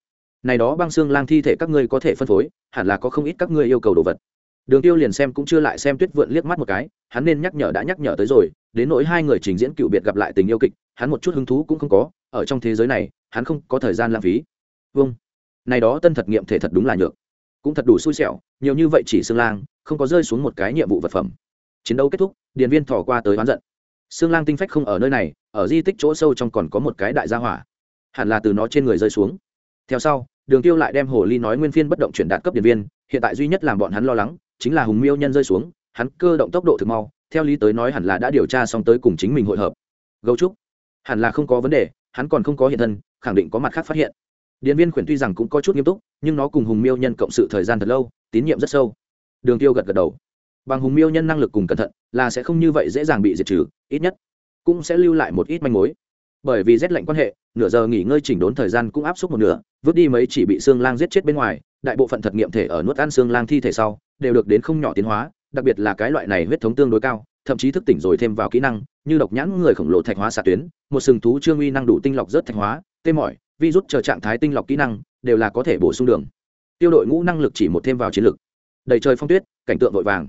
Này đó băng xương lang thi thể các ngươi có thể phân phối, hẳn là có không ít các ngươi yêu cầu đồ vật. Đường tiêu liền xem cũng chưa lại xem tuyết vượn liếc mắt một cái, hắn nên nhắc nhở đã nhắc nhở tới rồi, đến nỗi hai người trình diễn cựu biệt gặp lại tình yêu kịch, hắn một chút hứng thú cũng không có, ở trong thế giới này, hắn không có thời gian lãng phí. Vâng. Này đó tân thật nghiệm thể thật đúng là nhược cũng thật đủ xui xẻo, nhiều như vậy chỉ xương lang, không có rơi xuống một cái nhiệm vụ vật phẩm. Chiến đấu kết thúc, điền viên thỏ qua tới oán giận. Xương lang tinh phách không ở nơi này, ở di tích chỗ sâu trong còn có một cái đại gia hỏa. Hẳn là từ nó trên người rơi xuống. Theo sau, đường tiêu lại đem hồ ly nói nguyên phiên bất động chuyển đạt cấp Điền viên, hiện tại duy nhất làm bọn hắn lo lắng, chính là hùng miêu nhân rơi xuống, hắn cơ động tốc độ thực mau, theo lý tới nói hẳn là đã điều tra xong tới cùng chính mình hội hợp. Gấu trúc, hẳn là không có vấn đề, hắn còn không có hiện thân, khẳng định có mặt khác phát hiện điện viên khuyển tuy rằng cũng có chút nghiêm túc, nhưng nó cùng hùng miêu nhân cộng sự thời gian thật lâu, tín nhiệm rất sâu. Đường tiêu gật gật đầu. Bằng hùng miêu nhân năng lực cùng cẩn thận, là sẽ không như vậy dễ dàng bị diệt trừ, ít nhất cũng sẽ lưu lại một ít manh mối. Bởi vì rét lạnh quan hệ, nửa giờ nghỉ ngơi chỉnh đốn thời gian cũng áp suất một nửa, vứt đi mấy chỉ bị xương lang giết chết bên ngoài, đại bộ phận thật nghiệm thể ở nuốt ăn xương lang thi thể sau, đều được đến không nhỏ tiến hóa, đặc biệt là cái loại này huyết thống tương đối cao, thậm chí thức tỉnh rồi thêm vào kỹ năng, như độc nhãn người khổng lồ thạch hóa xạ tuyến, một sừng thú trương uy năng đủ tinh lọc rớt thạch hóa, tê mỏi virus chờ trạng thái tinh lọc kỹ năng, đều là có thể bổ sung đường. Tiêu đội ngũ năng lực chỉ một thêm vào chiến lực. Đầy trời phong tuyết, cảnh tượng vội vàng.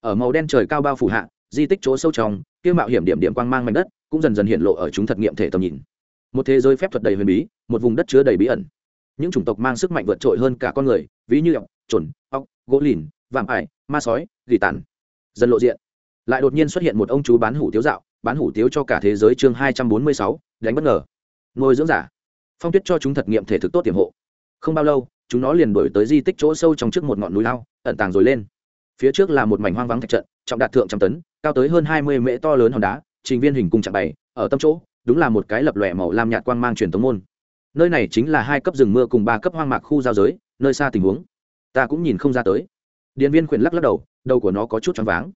Ở màu đen trời cao bao phủ hạ, di tích chỗ sâu trong kia mạo hiểm điểm điểm quang mang mảnh đất, cũng dần dần hiện lộ ở chúng thật nghiệm thể tầm nhìn. Một thế giới phép thuật đầy huyền bí, một vùng đất chứa đầy bí ẩn. Những chủng tộc mang sức mạnh vượt trội hơn cả con người, ví như ọc trồn ọc gỗ lìn, vạm ải, ma sói, gỉ tàn. Dần lộ diện. Lại đột nhiên xuất hiện một ông chú bán hủ tiếu dạo, bán hủ tiếu cho cả thế giới chương hai trăm bốn mươi sáu, đánh bất ngờ. Ngôi dưỡng giả phong tuyết cho chúng thật nghiệm thể thực tốt tiềm hộ. Không bao lâu, chúng nó liền đổi tới di tích chỗ sâu trong trước một ngọn núi lao ẩn tàng rồi lên. Phía trước là một mảnh hoang vắng thạch trận, trọng đạt thượng trăm tấn, cao tới hơn hai mươi mễ to lớn hòn đá, trình viên hình cung chạm bày, ở tâm chỗ, đúng là một cái lập lòe màu lam nhạt quang mang truyền tống môn. Nơi này chính là hai cấp rừng mưa cùng ba cấp hoang mạc khu giao giới, nơi xa tình huống. Ta cũng nhìn không ra tới. Điện viên khuyển lắc lắc đầu đầu của nó có chút choáng váng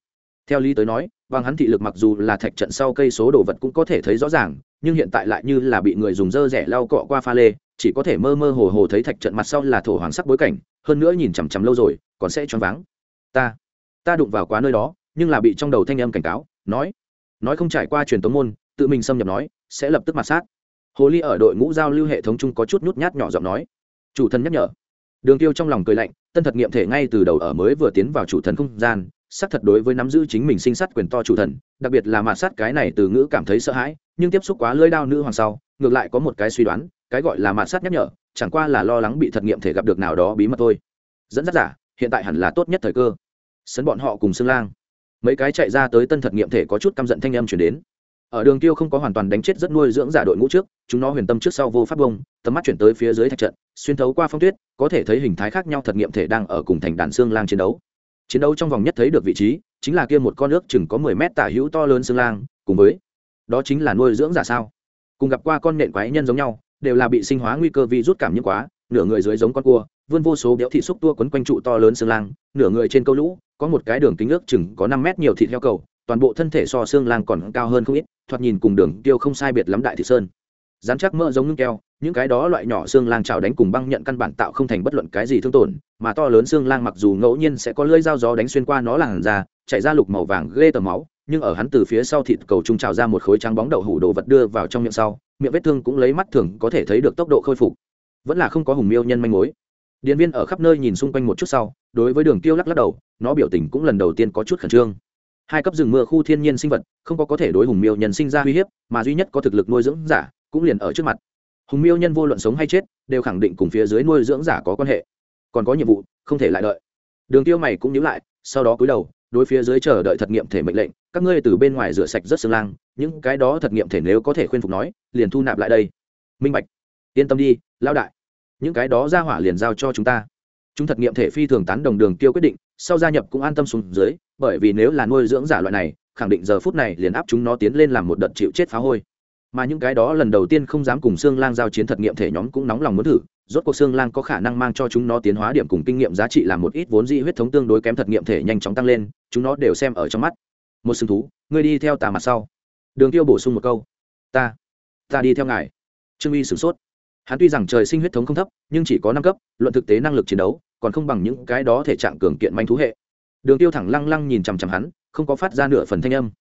theo lý tới nói, bằng hắn thị lực mặc dù là thạch trận sau cây số đồ vật cũng có thể thấy rõ ràng, nhưng hiện tại lại như là bị người dùng dơ rẻ lau cọ qua pha lê, chỉ có thể mơ mơ hồ hồ thấy thạch trận mặt sau là thổ hoàng sắc bối cảnh, hơn nữa nhìn chằm chằm lâu rồi, còn sẽ choáng váng. Ta ta đụng vào quá nơi đó, nhưng là bị trong đầu thanh âm cảnh cáo, nói nói không trải qua truyền tống môn, tự mình xâm nhập nói, sẽ lập tức mặt sát. Hồ ly ở đội ngũ giao lưu hệ thống chung có chút nhút nhát nhỏ giọng nói. Chủ thần nhắc nhở. Đường tiêu trong lòng cười lạnh, tân thật nghiệm thể ngay từ đầu ở mới vừa tiến vào chủ thần không gian xác thật đối với nắm giữ chính mình sinh sát quyền to chủ thần, đặc biệt là mạt sát cái này từ ngữ cảm thấy sợ hãi, nhưng tiếp xúc quá lưỡi đao nữ hoàng sau, ngược lại có một cái suy đoán, cái gọi là mạt sát nhắc nhở, chẳng qua là lo lắng bị thật nghiệm thể gặp được nào đó bí mật thôi. Dẫn dắt giả, hiện tại hẳn là tốt nhất thời cơ. Sấn bọn họ cùng xương lang. Mấy cái chạy ra tới tân thật nghiệm thể có chút căm giận thanh âm chuyển đến. Ở đường tiêu không có hoàn toàn đánh chết rất nuôi dưỡng giả đội ngũ trước, chúng nó huyền tâm trước sau vô pháp bông, tầm mắt chuyển tới phía dưới thạch trận, xuyên thấu qua phong tuyết, có thể thấy hình thái khác nhau thật nghiệm thể đang ở cùng thành đàn xương lang chiến đấu chiến đấu trong vòng nhất thấy được vị trí, chính là kia một con nước chừng có mười mét tả hữu to lớn xương lang, cùng với, đó chính là nuôi dưỡng giả sao. Cùng gặp qua con nện quái nhân giống nhau, đều là bị sinh hóa nguy cơ vi rút cảm nhiễm quá, nửa người dưới giống con cua, vươn vô số béo thị xúc tua quấn quanh trụ to lớn xương lang, nửa người trên câu lũ, có một cái đường kính ước chừng có năm mét nhiều thịt heo cầu, toàn bộ thân thể so xương lang còn cao hơn không ít, thoạt nhìn cùng đường tiêu không sai biệt lắm đại thị sơn dán chắc mỡ giống ngưng keo, những cái đó loại nhỏ xương lang trào đánh cùng băng nhận căn bản tạo không thành bất luận cái gì thương tổn, mà to lớn xương lang mặc dù ngẫu nhiên sẽ có lưỡi dao gió đánh xuyên qua nó làn ra chạy ra lục màu vàng ghê tờ máu, nhưng ở hắn từ phía sau thịt cầu trung trào ra một khối trắng bóng đậu hủ đồ vật đưa vào trong miệng sau, miệng vết thương cũng lấy mắt thường có thể thấy được tốc độ khôi phục. Vẫn là không có hùng miêu nhân manh mối. Điện viên ở khắp nơi nhìn xung quanh một chút sau, đối với đường tiêu lắc lắc đầu, nó biểu tình cũng lần đầu tiên có chút khẩn trương. Hai cấp rừng mưa khu thiên nhiên sinh vật, không có có thể đối hùng miêu nhân sinh ra uy hiếp, mà duy nhất có thực lực nuôi dưỡng giả cũng liền ở trước mặt. Hùng miêu nhân vô luận sống hay chết, đều khẳng định cùng phía dưới nuôi dưỡng giả có quan hệ. Còn có nhiệm vụ, không thể lại đợi. Đường tiêu mày cũng nhíu lại, sau đó cúi đầu, đối phía dưới chờ đợi thật nghiệm thể mệnh lệnh, các ngươi từ bên ngoài rửa sạch rất xương lang, những cái đó thật nghiệm thể nếu có thể khuyên phục nói, liền thu nạp lại đây. Minh bạch, yên tâm đi, lão đại. Những cái đó ra hỏa liền giao cho chúng ta. Chúng thật nghiệm thể phi thường tán đồng đường tiêu quyết định, sau gia nhập cũng an tâm xuống dưới, bởi vì nếu là nuôi dưỡng giả loại này, khẳng định giờ phút này liền áp chúng nó tiến lên làm một đợt chịu chết phá hôi mà những cái đó lần đầu tiên không dám cùng xương lang giao chiến thật nghiệm thể nhóm cũng nóng lòng muốn thử, rốt cuộc xương lang có khả năng mang cho chúng nó tiến hóa điểm cùng kinh nghiệm giá trị làm một ít vốn di huyết thống tương đối kém thật nghiệm thể nhanh chóng tăng lên, chúng nó đều xem ở trong mắt. Một sừng thú, ngươi đi theo tà mặt sau. Đường tiêu bổ sung một câu. Ta ta đi theo ngài. Trương uy sửng sốt. Hắn tuy rằng trời sinh huyết thống không thấp, nhưng chỉ có năm cấp, luận thực tế năng lực chiến đấu, còn không bằng những cái đó thể trạng cường kiện manh thú hệ. Đường tiêu thẳng lăng lăng nhìn chằm chằm hắn, không có phát ra nửa phần thanh âm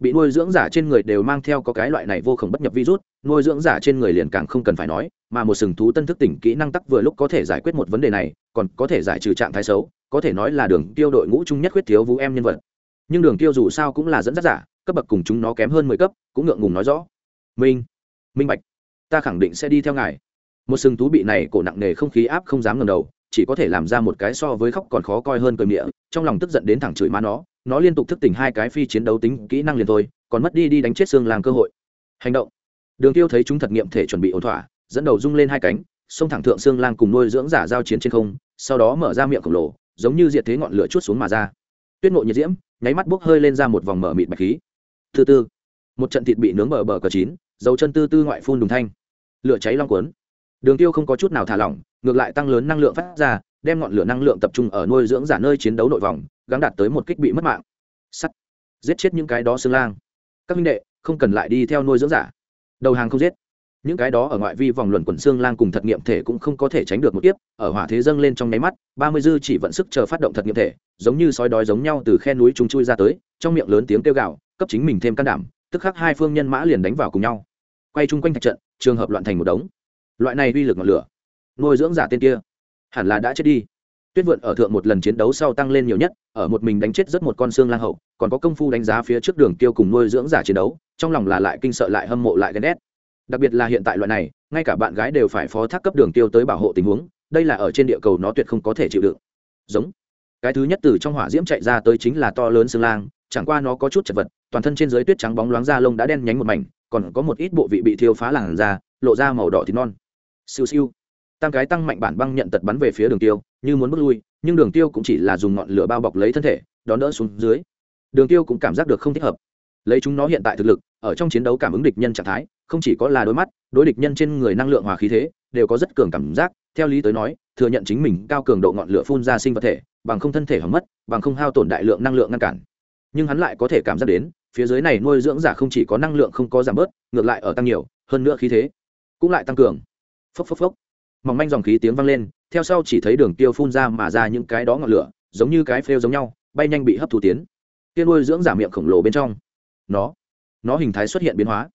bị nuôi dưỡng giả trên người đều mang theo có cái loại này vô khổng bất nhập virus, nuôi dưỡng giả trên người liền càng không cần phải nói, mà một sừng thú tân thức tỉnh kỹ năng tắc vừa lúc có thể giải quyết một vấn đề này, còn có thể giải trừ trạng thái xấu, có thể nói là đường tiêu đội ngũ chung nhất khuyết thiếu vũ em nhân vật. Nhưng đường tiêu dù sao cũng là dẫn dắt giả, cấp bậc cùng chúng nó kém hơn mười cấp, cũng ngượng ngùng nói rõ. Minh minh bạch, ta khẳng định sẽ đi theo ngài. Một sừng thú bị này cổ nặng nề không khí áp không dám ngẩng đầu chỉ có thể làm ra một cái so với khóc còn khó coi hơn cờ địa trong lòng tức giận đến thẳng chửi má nó nó liên tục thức tỉnh hai cái phi chiến đấu tính kỹ năng liền thôi, còn mất đi đi đánh chết xương làm cơ hội. Hành động. Đường tiêu thấy chúng thật nghiệm thể chuẩn bị ổn thỏa, dẫn đầu rung lên hai cánh, xông thẳng thượng xương lang cùng nuôi dưỡng giả giao chiến trên không, sau đó mở ra miệng khổng lồ, giống như diệt thế ngọn lửa chút xuống mà ra. Tuyết ngộ nhiệt diễm, nháy mắt bốc hơi lên ra một vòng mở mịt bạch khí. Thứ tư một trận thịt bị nướng bờ bờ cờ chín, dầu chân tư tư ngoại phun đùng thanh. Lửa cháy long cuốn. Đường tiêu không có chút nào thả lỏng ngược lại tăng lớn năng lượng phát ra, đem ngọn lửa năng lượng tập trung ở nuôi dưỡng giả nơi chiến đấu nội vòng, gắng đạt tới một kích bị mất mạng. Sắt. Giết chết những cái đó xương lang. Các minh đệ, không cần lại đi theo nuôi dưỡng giả. Đầu hàng không giết. Những cái đó ở ngoại vi vòng luẩn quẩn xương lang cùng thật nghiệm thể cũng không có thể tránh được một tiếp ở hỏa thế dâng lên trong nháy mắt, ba mươi dư chỉ vận sức chờ phát động thật nghiệm thể, giống như sói đói giống nhau từ khe núi chúng chui ra tới, trong miệng lớn tiếng kêu gạo cấp chính mình thêm can đảm, tức khắc hai phương nhân mã liền đánh vào cùng nhau. Quay chung quanh thạch trận, trường hợp loạn thành một đống. Loại này uy lực ngọn lửa nuôi dưỡng giả tên kia. Hẳn là đã chết đi. Tuyết vượn ở thượng một lần chiến đấu sau tăng lên nhiều nhất, ở một mình đánh chết rất một con xương lang hậu, còn có công phu đánh giá phía trước đường tiêu cùng nuôi dưỡng giả chiến đấu, trong lòng là lại kinh sợ lại hâm mộ lại ghen ghét. Đặc biệt là hiện tại loại này, ngay cả bạn gái đều phải phó thác cấp đường tiêu tới bảo hộ tình huống, đây là ở trên địa cầu nó tuyệt không có thể chịu đựng. Giống. Cái thứ nhất từ trong hỏa diễm chạy ra tới chính là to lớn xương lang, chẳng qua nó có chút chật vật, toàn thân trên dưới tuyết trắng bóng loáng da lông đã đen nhánh một mảnh, còn có một ít bộ vị bị thiêu phá làn da, lộ ra màu đỏ thịt non. Siêu siêu tam cái tăng mạnh bản băng nhận tật bắn về phía đường tiêu, như muốn bước lui, nhưng đường tiêu cũng chỉ là dùng ngọn lửa bao bọc lấy thân thể, đón đỡ xuống dưới. Đường tiêu cũng cảm giác được không thích hợp. Lấy chúng nó hiện tại thực lực, ở trong chiến đấu cảm ứng địch nhân trạng thái, không chỉ có là đôi mắt, đối địch nhân trên người năng lượng hòa khí thế, đều có rất cường cảm giác. Theo lý tới nói, thừa nhận chính mình cao cường độ ngọn lửa phun ra sinh vật thể, bằng không thân thể hỏng mất, bằng không hao tổn đại lượng năng lượng ngăn cản. Nhưng hắn lại có thể cảm giác đến, phía dưới này nuôi dưỡng giả không chỉ có năng lượng không có giảm bớt, ngược lại ở tăng nhiều, hơn nữa khí thế cũng lại tăng cường. Phốc phốc phốc mỏng manh dòng khí tiếng vang lên, theo sau chỉ thấy đường tiêu phun ra mà ra những cái đó ngọn lửa, giống như cái phêu giống nhau, bay nhanh bị hấp thụ tiến. Tiên nuôi dưỡng giả miệng khổng lồ bên trong. Nó nó hình thái xuất hiện biến hóa.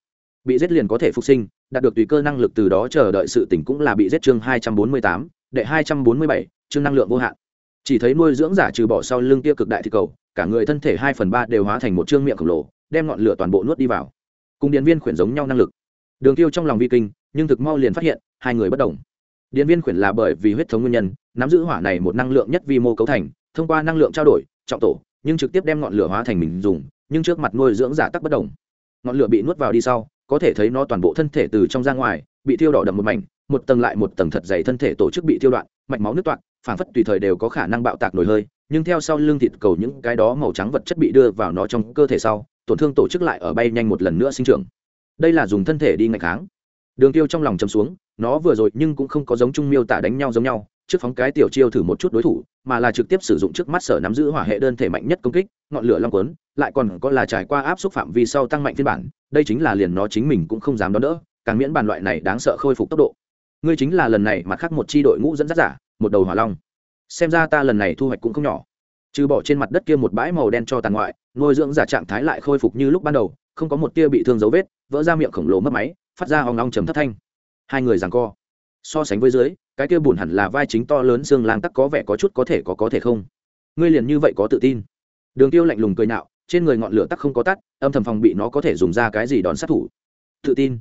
Bị giết liền có thể phục sinh, đạt được tùy cơ năng lực từ đó chờ đợi sự tỉnh cũng là bị giết chương hai trăm bốn mươi tám, đệ hai trăm bốn mươi bảy, chương năng lượng vô hạn. Chỉ thấy nuôi dưỡng giả trừ bỏ sau lưng tiêu cực đại thì cầu, cả người thân thể hai phần ba đều hóa thành một chương miệng khổng lồ, đem ngọn lửa toàn bộ nuốt đi vào. Cùng điện viên khuyển giống nhau năng lực. Đường tiêu trong lòng vi kinh, nhưng thực mau liền phát hiện, hai người bất đồng điện viên khuyển là bởi vì huyết thống nguyên nhân, nắm giữ hỏa này một năng lượng nhất vi mô cấu thành, thông qua năng lượng trao đổi, trọng tổ, nhưng trực tiếp đem ngọn lửa hóa thành mình dùng, nhưng trước mặt nuôi dưỡng giả tắc bất đồng. Ngọn lửa bị nuốt vào đi sau, có thể thấy nó toàn bộ thân thể từ trong ra ngoài, bị thiêu đỏ đậm một mảnh, một tầng lại một tầng thật dày thân thể tổ chức bị thiêu đoạn, mạch máu nước toạc phản phất tùy thời đều có khả năng bạo tạc nổi hơi, nhưng theo sau lưng thịt cầu những cái đó màu trắng vật chất bị đưa vào nó trong cơ thể sau, tổn thương tổ chức lại ở bay nhanh một lần nữa sinh trưởng. Đây là dùng thân thể đi ngày kháng. Đường tiêu trong lòng chầm xuống nó vừa rồi nhưng cũng không có giống trung miêu tả đánh nhau giống nhau, trước phóng cái tiểu chiêu thử một chút đối thủ, mà là trực tiếp sử dụng trước mắt sở nắm giữ hỏa hệ đơn thể mạnh nhất công kích, ngọn lửa long quấn lại còn có là trải qua áp xúc phạm vi sau tăng mạnh phiên bản, đây chính là liền nó chính mình cũng không dám đón đỡ, càng miễn bàn loại này đáng sợ khôi phục tốc độ. Ngươi chính là lần này mặt khác một chi đội ngũ dẫn dắt giả, một đầu hỏa long. Xem ra ta lần này thu hoạch cũng không nhỏ. Trừ bỏ trên mặt đất kia một bãi màu đen cho tàn ngoại, nuôi dưỡng giả trạng thái lại khôi phục như lúc ban đầu, không có một tia bị thương dấu vết, vỡ ra miệng khổng lồ mất máy, phát ra hoang long trầm thất thanh hai người giằng co. So sánh với dưới, cái kia buồn hẳn là vai chính to lớn xương lang tắc có vẻ có chút có thể có có thể không. Ngươi liền như vậy có tự tin. Đường tiêu lạnh lùng cười nạo trên người ngọn lửa tắc không có tắt, âm thầm phòng bị nó có thể dùng ra cái gì đón sát thủ. Tự tin.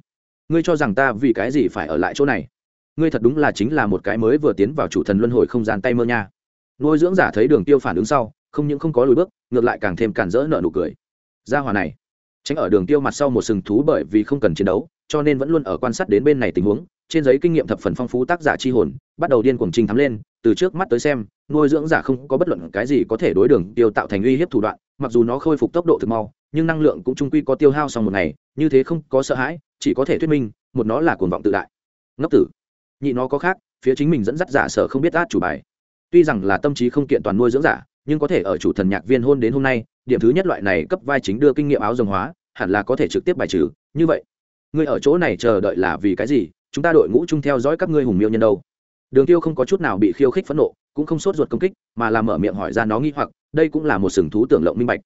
Ngươi cho rằng ta vì cái gì phải ở lại chỗ này? Ngươi thật đúng là chính là một cái mới vừa tiến vào chủ thần luân hồi không gian tay mơ nha. Nuôi dưỡng giả thấy đường tiêu phản ứng sau, không những không có lùi bước, ngược lại càng thêm cản rỡ nợ nụ cười. Ra hòa này. Tránh ở đường tiêu mặt sau một sừng thú bởi vì không cần chiến đấu cho nên vẫn luôn ở quan sát đến bên này tình huống, trên giấy kinh nghiệm thập phần phong phú tác giả chi hồn, bắt đầu điên cuồng trình thắm lên, từ trước mắt tới xem, nuôi dưỡng giả không có bất luận cái gì có thể đối đường tiêu tạo thành uy hiếp thủ đoạn, mặc dù nó khôi phục tốc độ thực mau, nhưng năng lượng cũng trung quy có tiêu hao sau một ngày, như thế không có sợ hãi, chỉ có thể thuyết minh, một nó là cuồng vọng tự đại. Ngốc tử. Nhị nó có khác, phía chính mình dẫn dắt giả sở không biết át chủ bài. Tuy rằng là tâm trí không kiện toàn nuôi dưỡng giả, nhưng có thể ở chủ thần nhạc viên hôn đến hôm nay, điểm thứ nhất loại này cấp vai chính đưa kinh nghiệm áo rồng hóa, hẳn là có thể trực tiếp bài trừ, như vậy ngươi ở chỗ này chờ đợi là vì cái gì? Chúng ta đội ngũ chung theo dõi các ngươi hùng miêu nhân đâu. Đường tiêu không có chút nào bị khiêu khích phẫn nộ, cũng không sốt ruột công kích, mà làm mở miệng hỏi ra nó nghi hoặc, đây cũng là một sừng thú tưởng lộng minh bạch.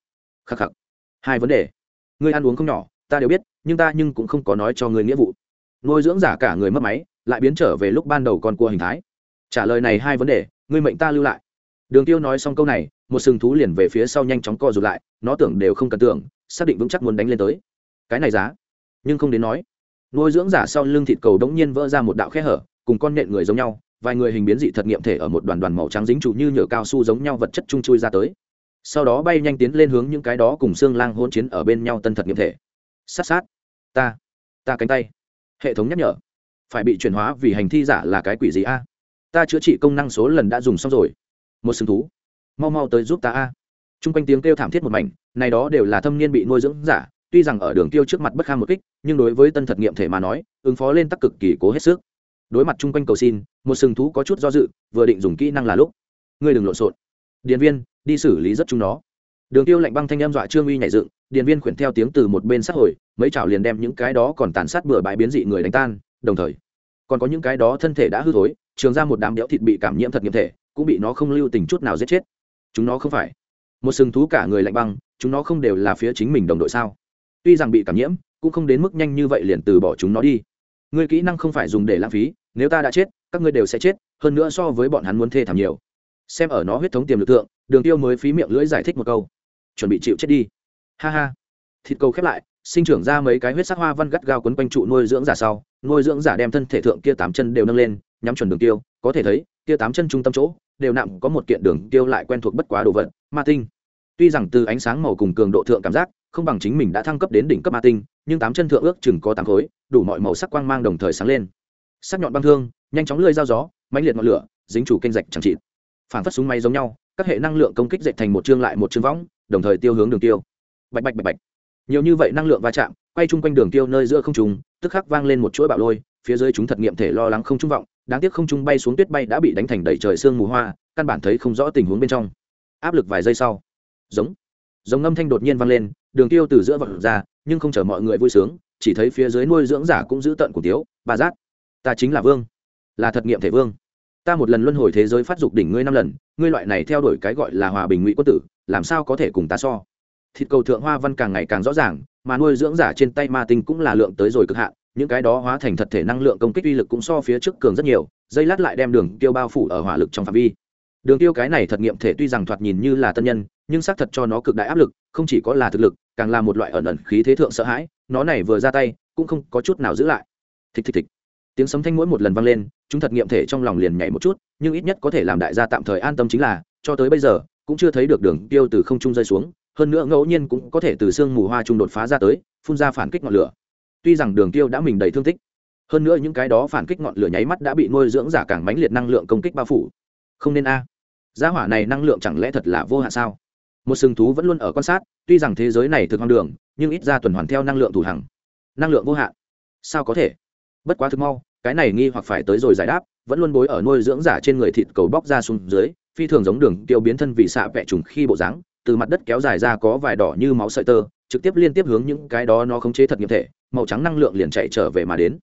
Khắc khắc. Hai vấn đề. Ngươi ăn uống không nhỏ, ta đều biết, nhưng ta nhưng cũng không có nói cho ngươi nghĩa vụ. Nuôi dưỡng giả cả người mất máy, lại biến trở về lúc ban đầu con cua hình thái. Trả lời này hai vấn đề, ngươi mệnh ta lưu lại. Đường tiêu nói xong câu này, một sừng thú liền về phía sau nhanh chóng co rụt lại, nó tưởng đều không cần tưởng, xác định vững chắc muốn đánh lên tới. Cái này giá nhưng không đến nói. Nuôi dưỡng giả sau lưng thịt cầu đống nhiên vỡ ra một đạo khe hở, cùng con nện người giống nhau, vài người hình biến dị thật nghiệm thể ở một đoàn đoàn màu trắng dính trụ như nhựa cao su giống nhau vật chất chung chui ra tới. Sau đó bay nhanh tiến lên hướng những cái đó cùng xương lang hôn chiến ở bên nhau tân thật nghiệm thể. Sát sát. Ta. Ta cánh tay. Hệ thống nhắc nhở. Phải bị chuyển hóa vì hành thi giả là cái quỷ gì a? Ta chữa trị công năng số lần đã dùng xong rồi. Một sừng thú. Mau mau tới giúp ta a. T r u n g quanh tiếng kêu thảm thiết một mảnh, này đó đều là thâm niên bị nuôi dưỡng giả tuy rằng ở đường tiêu trước mặt bất kham một kích, nhưng đối với tân thật nghiệm thể mà nói, ứng phó lên tắc cực kỳ cố hết sức. Đối mặt chung quanh cầu xin, một sừng thú có chút do dự, vừa định dùng kỹ năng là lúc. Ngươi đừng lộn xộn. Điện viên, đi xử lý rất chúng nó. Đường tiêu lạnh băng thanh em dọa trương uy nhảy dựng điện viên khuyển theo tiếng từ một bên sát hồi, mấy chảo liền đem những cái đó còn tàn sát bừa bãi biến dị người đánh tan, đồng thời, còn có những cái đó thân thể đã hư thối, trường ra một đám béo thịt bị cảm nhiễm thật nghiệm thể, cũng bị nó không lưu tình chút nào giết chết. Chúng nó không phải. Một sừng thú cả người lạnh băng, chúng nó không đều là phía chính mình đồng đội sao? Tuy rằng bị cảm nhiễm, cũng không đến mức nhanh như vậy liền từ bỏ chúng nó đi. Ngươi kỹ năng không phải dùng để lãng phí, nếu ta đã chết, các ngươi đều sẽ chết, hơn nữa so với bọn hắn muốn thê thảm nhiều. Xem ở nó huyết thống tiềm lực tượng đường tiêu mới phí miệng lưỡi giải thích một câu. Chuẩn bị chịu chết đi. Ha ha. Thịt câu khép lại, sinh trưởng ra mấy cái huyết sắc hoa văn gắt gao quấn quanh trụ nuôi dưỡng giả sau, nuôi dưỡng giả đem thân thể thượng kia tám chân đều nâng lên, nhắm chuẩn đường tiêu, có thể thấy, kia tám chân trung tâm chỗ, đều nặng có một kiện đường tiêu lại quen thuộc bất quá đồ vật, ma tinh. Tuy rằng từ ánh sáng màu cùng cường độ thượng cảm giác không bằng chính mình đã thăng cấp đến đỉnh cấp ma tinh, nhưng tám chân thượng ước chừng có tám khối, đủ mọi màu sắc quang mang đồng thời sáng lên. Sắc nhọn băng thương, nhanh chóng lưỡi dao gió, mãnh liệt ngọn lửa, dính chủ kênh rạch chẳng trị phản phất súng máy giống nhau, các hệ năng lượng công kích dệt thành một chương lại một chương võng, đồng thời tiêu hướng đường tiêu. Bạch bạch bạch bạch. Nhiều như vậy năng lượng va chạm, quay chung quanh đường tiêu nơi giữa không trung, tức khắc vang lên một chuỗi bạo lôi, phía dưới chúng thật nghiệm thể lo lắng không trung vọng, đáng tiếc không trung bay xuống tuyết bay đã bị đánh thành đầy trời sương mù hoa, căn bản thấy không rõ tình huống bên trong. Áp lực vài giây sau. Giống. Giống âm thanh đột nhiên vang lên đường tiêu từ giữa vật ra, nhưng không chờ mọi người vui sướng, chỉ thấy phía dưới nuôi dưỡng giả cũng giữ tận của tiếu, bà giác, ta chính là vương, là thật nghiệm thể vương. Ta một lần luân hồi thế giới phát dục đỉnh ngươi năm lần, ngươi loại này theo đuổi cái gọi là hòa bình ngụy quân tử, làm sao có thể cùng ta so? Thịt cầu thượng hoa văn càng ngày càng rõ ràng, mà nuôi dưỡng giả trên tay ma tinh cũng là lượng tới rồi cực hạn, những cái đó hóa thành thật thể năng lượng công kích uy lực cũng so phía trước cường rất nhiều, dây lát lại đem đường tiêu bao phủ ở hỏa lực trong phạm vi đường tiêu cái này thật nghiệm thể tuy rằng thoạt nhìn như là tân nhân, nhưng xác thật cho nó cực đại áp lực, không chỉ có là thực lực, càng là một loại ẩn ẩn khí thế thượng sợ hãi, nó này vừa ra tay, cũng không có chút nào giữ lại. Thịch thịch thịch. Tiếng sấm thanh mỗi một lần vang lên, chúng thật nghiệm thể trong lòng liền nhảy một chút, nhưng ít nhất có thể làm đại gia tạm thời an tâm chính là, cho tới bây giờ, cũng chưa thấy được đường tiêu từ không trung rơi xuống, hơn nữa ngẫu nhiên cũng có thể từ xương mù hoa trung đột phá ra tới, phun ra phản kích ngọn lửa. Tuy rằng đường tiêu đã mình đầy thương tích, hơn nữa những cái đó phản kích ngọn lửa nháy mắt đã bị nuôi dưỡng giả càng mãnh liệt năng lượng công kích bao phủ. Không nên a gia hỏa này năng lượng chẳng lẽ thật là vô hạn sao? Một sừng thú vẫn luôn ở quan sát, tuy rằng thế giới này thực hoang đường, nhưng ít ra tuần hoàn theo năng lượng thủ hằng. Năng lượng vô hạn? Sao có thể? Bất quá thực mau, cái này nghi hoặc phải tới rồi giải đáp, vẫn luôn bối ở nuôi dưỡng giả trên người thịt cầu bóc ra xuống dưới, phi thường giống đường tiêu biến thân vì xạ vẹ trùng khi bộ dáng, từ mặt đất kéo dài ra có vài đỏ như máu sợi tơ, trực tiếp liên tiếp hướng những cái đó nó khống chế thật nghiệm thể, màu trắng năng lượng liền chạy trở về mà đến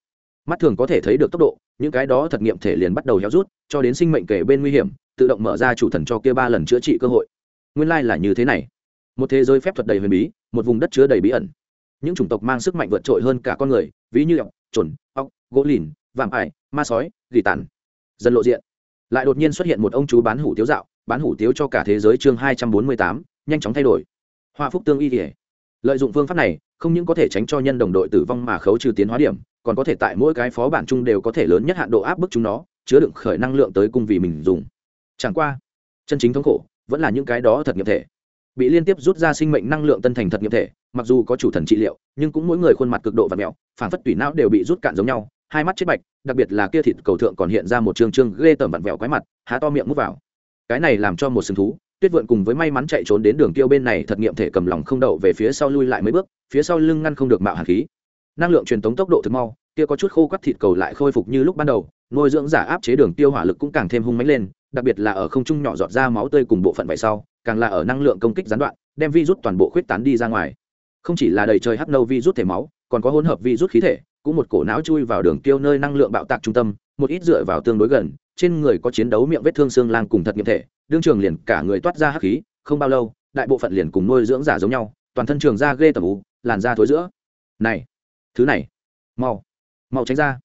mắt thường có thể thấy được tốc độ, những cái đó thật nghiệm thể liền bắt đầu héo rút, cho đến sinh mệnh kể bên nguy hiểm, tự động mở ra chủ thần cho kia ba lần chữa trị cơ hội. Nguyên lai là như thế này. Một thế giới phép thuật đầy huyền bí, một vùng đất chứa đầy bí ẩn. Những chủng tộc mang sức mạnh vượt trội hơn cả con người, ví như ọc trồn ọc gỗ lìn, vạm ải, ma sói, gỉ tàn. Dần lộ diện. Lại đột nhiên xuất hiện một ông chú bán hủ tiếu dạo, bán hủ tiếu cho cả thế giới chương hai trăm bốn mươi tám, nhanh chóng thay đổi. Hoa phúc tương y thể lợi dụng phương pháp này, không những có thể tránh cho nhân đồng đội tử vong mà khấu trừ tiến hóa điểm còn có thể tại mỗi cái phó bản chung đều có thể lớn nhất hạn độ áp bức chúng nó, chứa đựng khởi năng lượng tới cung vì mình dùng. Chẳng qua, chân chính thống khổ vẫn là những cái đó thật nghiệm thể. Bị liên tiếp rút ra sinh mệnh năng lượng tân thành thật nghiệm thể, mặc dù có chủ thần trị liệu, nhưng cũng mỗi người khuôn mặt cực độ và mẹo, phản phất tủy não đều bị rút cạn giống nhau, hai mắt chết bạch, đặc biệt là kia thịt cầu thượng còn hiện ra một trường trương ghê tởm vặn vẹo quái mặt, há to miệng mút vào. Cái này làm cho một sừng thú, tuyết vượn cùng với may mắn chạy trốn đến đường tiêu bên này thật nghiệm thể cầm lòng không đậu về phía sau lui lại mấy bước, phía sau lưng ngăn không được mạo hàn khí năng lượng truyền tống tốc độ thực mau, kia có chút khô quắt thịt cầu lại khôi phục như lúc ban đầu, nuôi dưỡng giả áp chế đường tiêu hỏa lực cũng càng thêm hung mánh lên, đặc biệt là ở không trung nhỏ giọt ra máu tươi cùng bộ phận vậy sau, càng là ở năng lượng công kích gián đoạn, đem virus toàn bộ khuyết tán đi ra ngoài. Không chỉ là đầy trời hắc nâu virus thể máu, còn có hỗn hợp virus khí thể, cũng một cổ não chui vào đường tiêu nơi năng lượng bạo tạc trung tâm, một ít dựa vào tương đối gần, trên người có chiến đấu miệng vết thương xương lang cùng thật nghiệm thể, đương trường liền cả người toát ra hắc khí, không bao lâu, đại bộ phận liền cùng nuôi dưỡng giả giống nhau, toàn thân trường da ghê tởm u, làn da thối giữa. Này thứ này. Mau mau tránh ra.